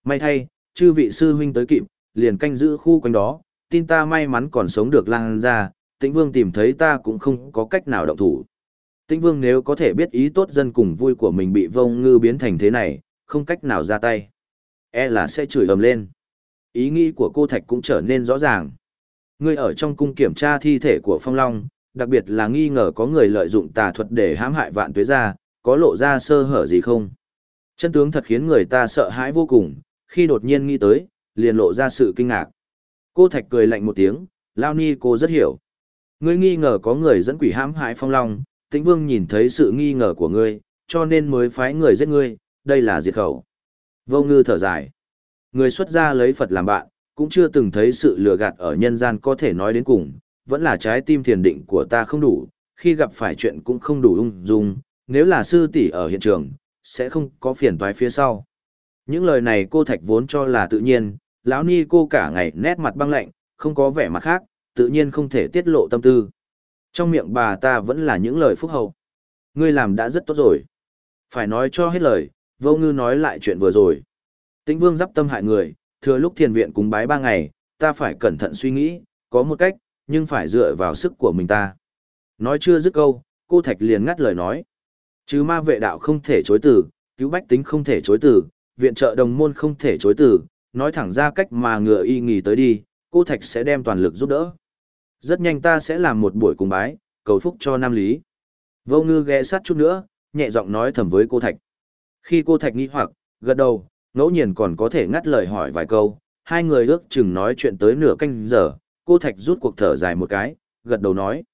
May thay, chư vị sư huynh tới kịp, liền canh giữ khu quanh đó, tin ta may mắn còn sống được lang ra, tĩnh vương tìm thấy ta cũng không có cách nào động thủ. Tĩnh Vương nếu có thể biết ý tốt dân cùng vui của mình bị vông ngư biến thành thế này, không cách nào ra tay. E là sẽ chửi ầm lên. Ý nghĩ của cô Thạch cũng trở nên rõ ràng. Ngươi ở trong cung kiểm tra thi thể của Phong Long, đặc biệt là nghi ngờ có người lợi dụng tà thuật để hãm hại vạn tuế gia, có lộ ra sơ hở gì không? Chân tướng thật khiến người ta sợ hãi vô cùng, khi đột nhiên nghĩ tới, liền lộ ra sự kinh ngạc. Cô Thạch cười lạnh một tiếng, Lao Ni cô rất hiểu. Ngươi nghi ngờ có người dẫn quỷ hãm hại Phong Long, Tĩnh Vương nhìn thấy sự nghi ngờ của ngươi, cho nên mới phái người giết ngươi, đây là diệt khẩu. Vô ngư thở dài. Người xuất gia lấy Phật làm bạn, cũng chưa từng thấy sự lừa gạt ở nhân gian có thể nói đến cùng, vẫn là trái tim thiền định của ta không đủ, khi gặp phải chuyện cũng không đủ ung dung, nếu là sư tỷ ở hiện trường, sẽ không có phiền toái phía sau. Những lời này cô Thạch vốn cho là tự nhiên, lão ni cô cả ngày nét mặt băng lạnh, không có vẻ mặt khác, tự nhiên không thể tiết lộ tâm tư. Trong miệng bà ta vẫn là những lời phúc hậu. Ngươi làm đã rất tốt rồi. Phải nói cho hết lời, vô ngư nói lại chuyện vừa rồi. Tĩnh vương giáp tâm hại người, thừa lúc thiền viện cúng bái ba ngày, ta phải cẩn thận suy nghĩ, có một cách, nhưng phải dựa vào sức của mình ta. Nói chưa dứt câu, cô Thạch liền ngắt lời nói. Chứ ma vệ đạo không thể chối từ, cứu bách tính không thể chối từ, viện trợ đồng môn không thể chối từ, nói thẳng ra cách mà ngựa y nghỉ tới đi, cô Thạch sẽ đem toàn lực giúp đỡ. Rất nhanh ta sẽ làm một buổi cùng bái, cầu phúc cho Nam Lý. Vô ngư ghé sát chút nữa, nhẹ giọng nói thầm với cô Thạch. Khi cô Thạch nghĩ hoặc, gật đầu, ngẫu nhiên còn có thể ngắt lời hỏi vài câu, hai người ước chừng nói chuyện tới nửa canh giờ, cô Thạch rút cuộc thở dài một cái, gật đầu nói.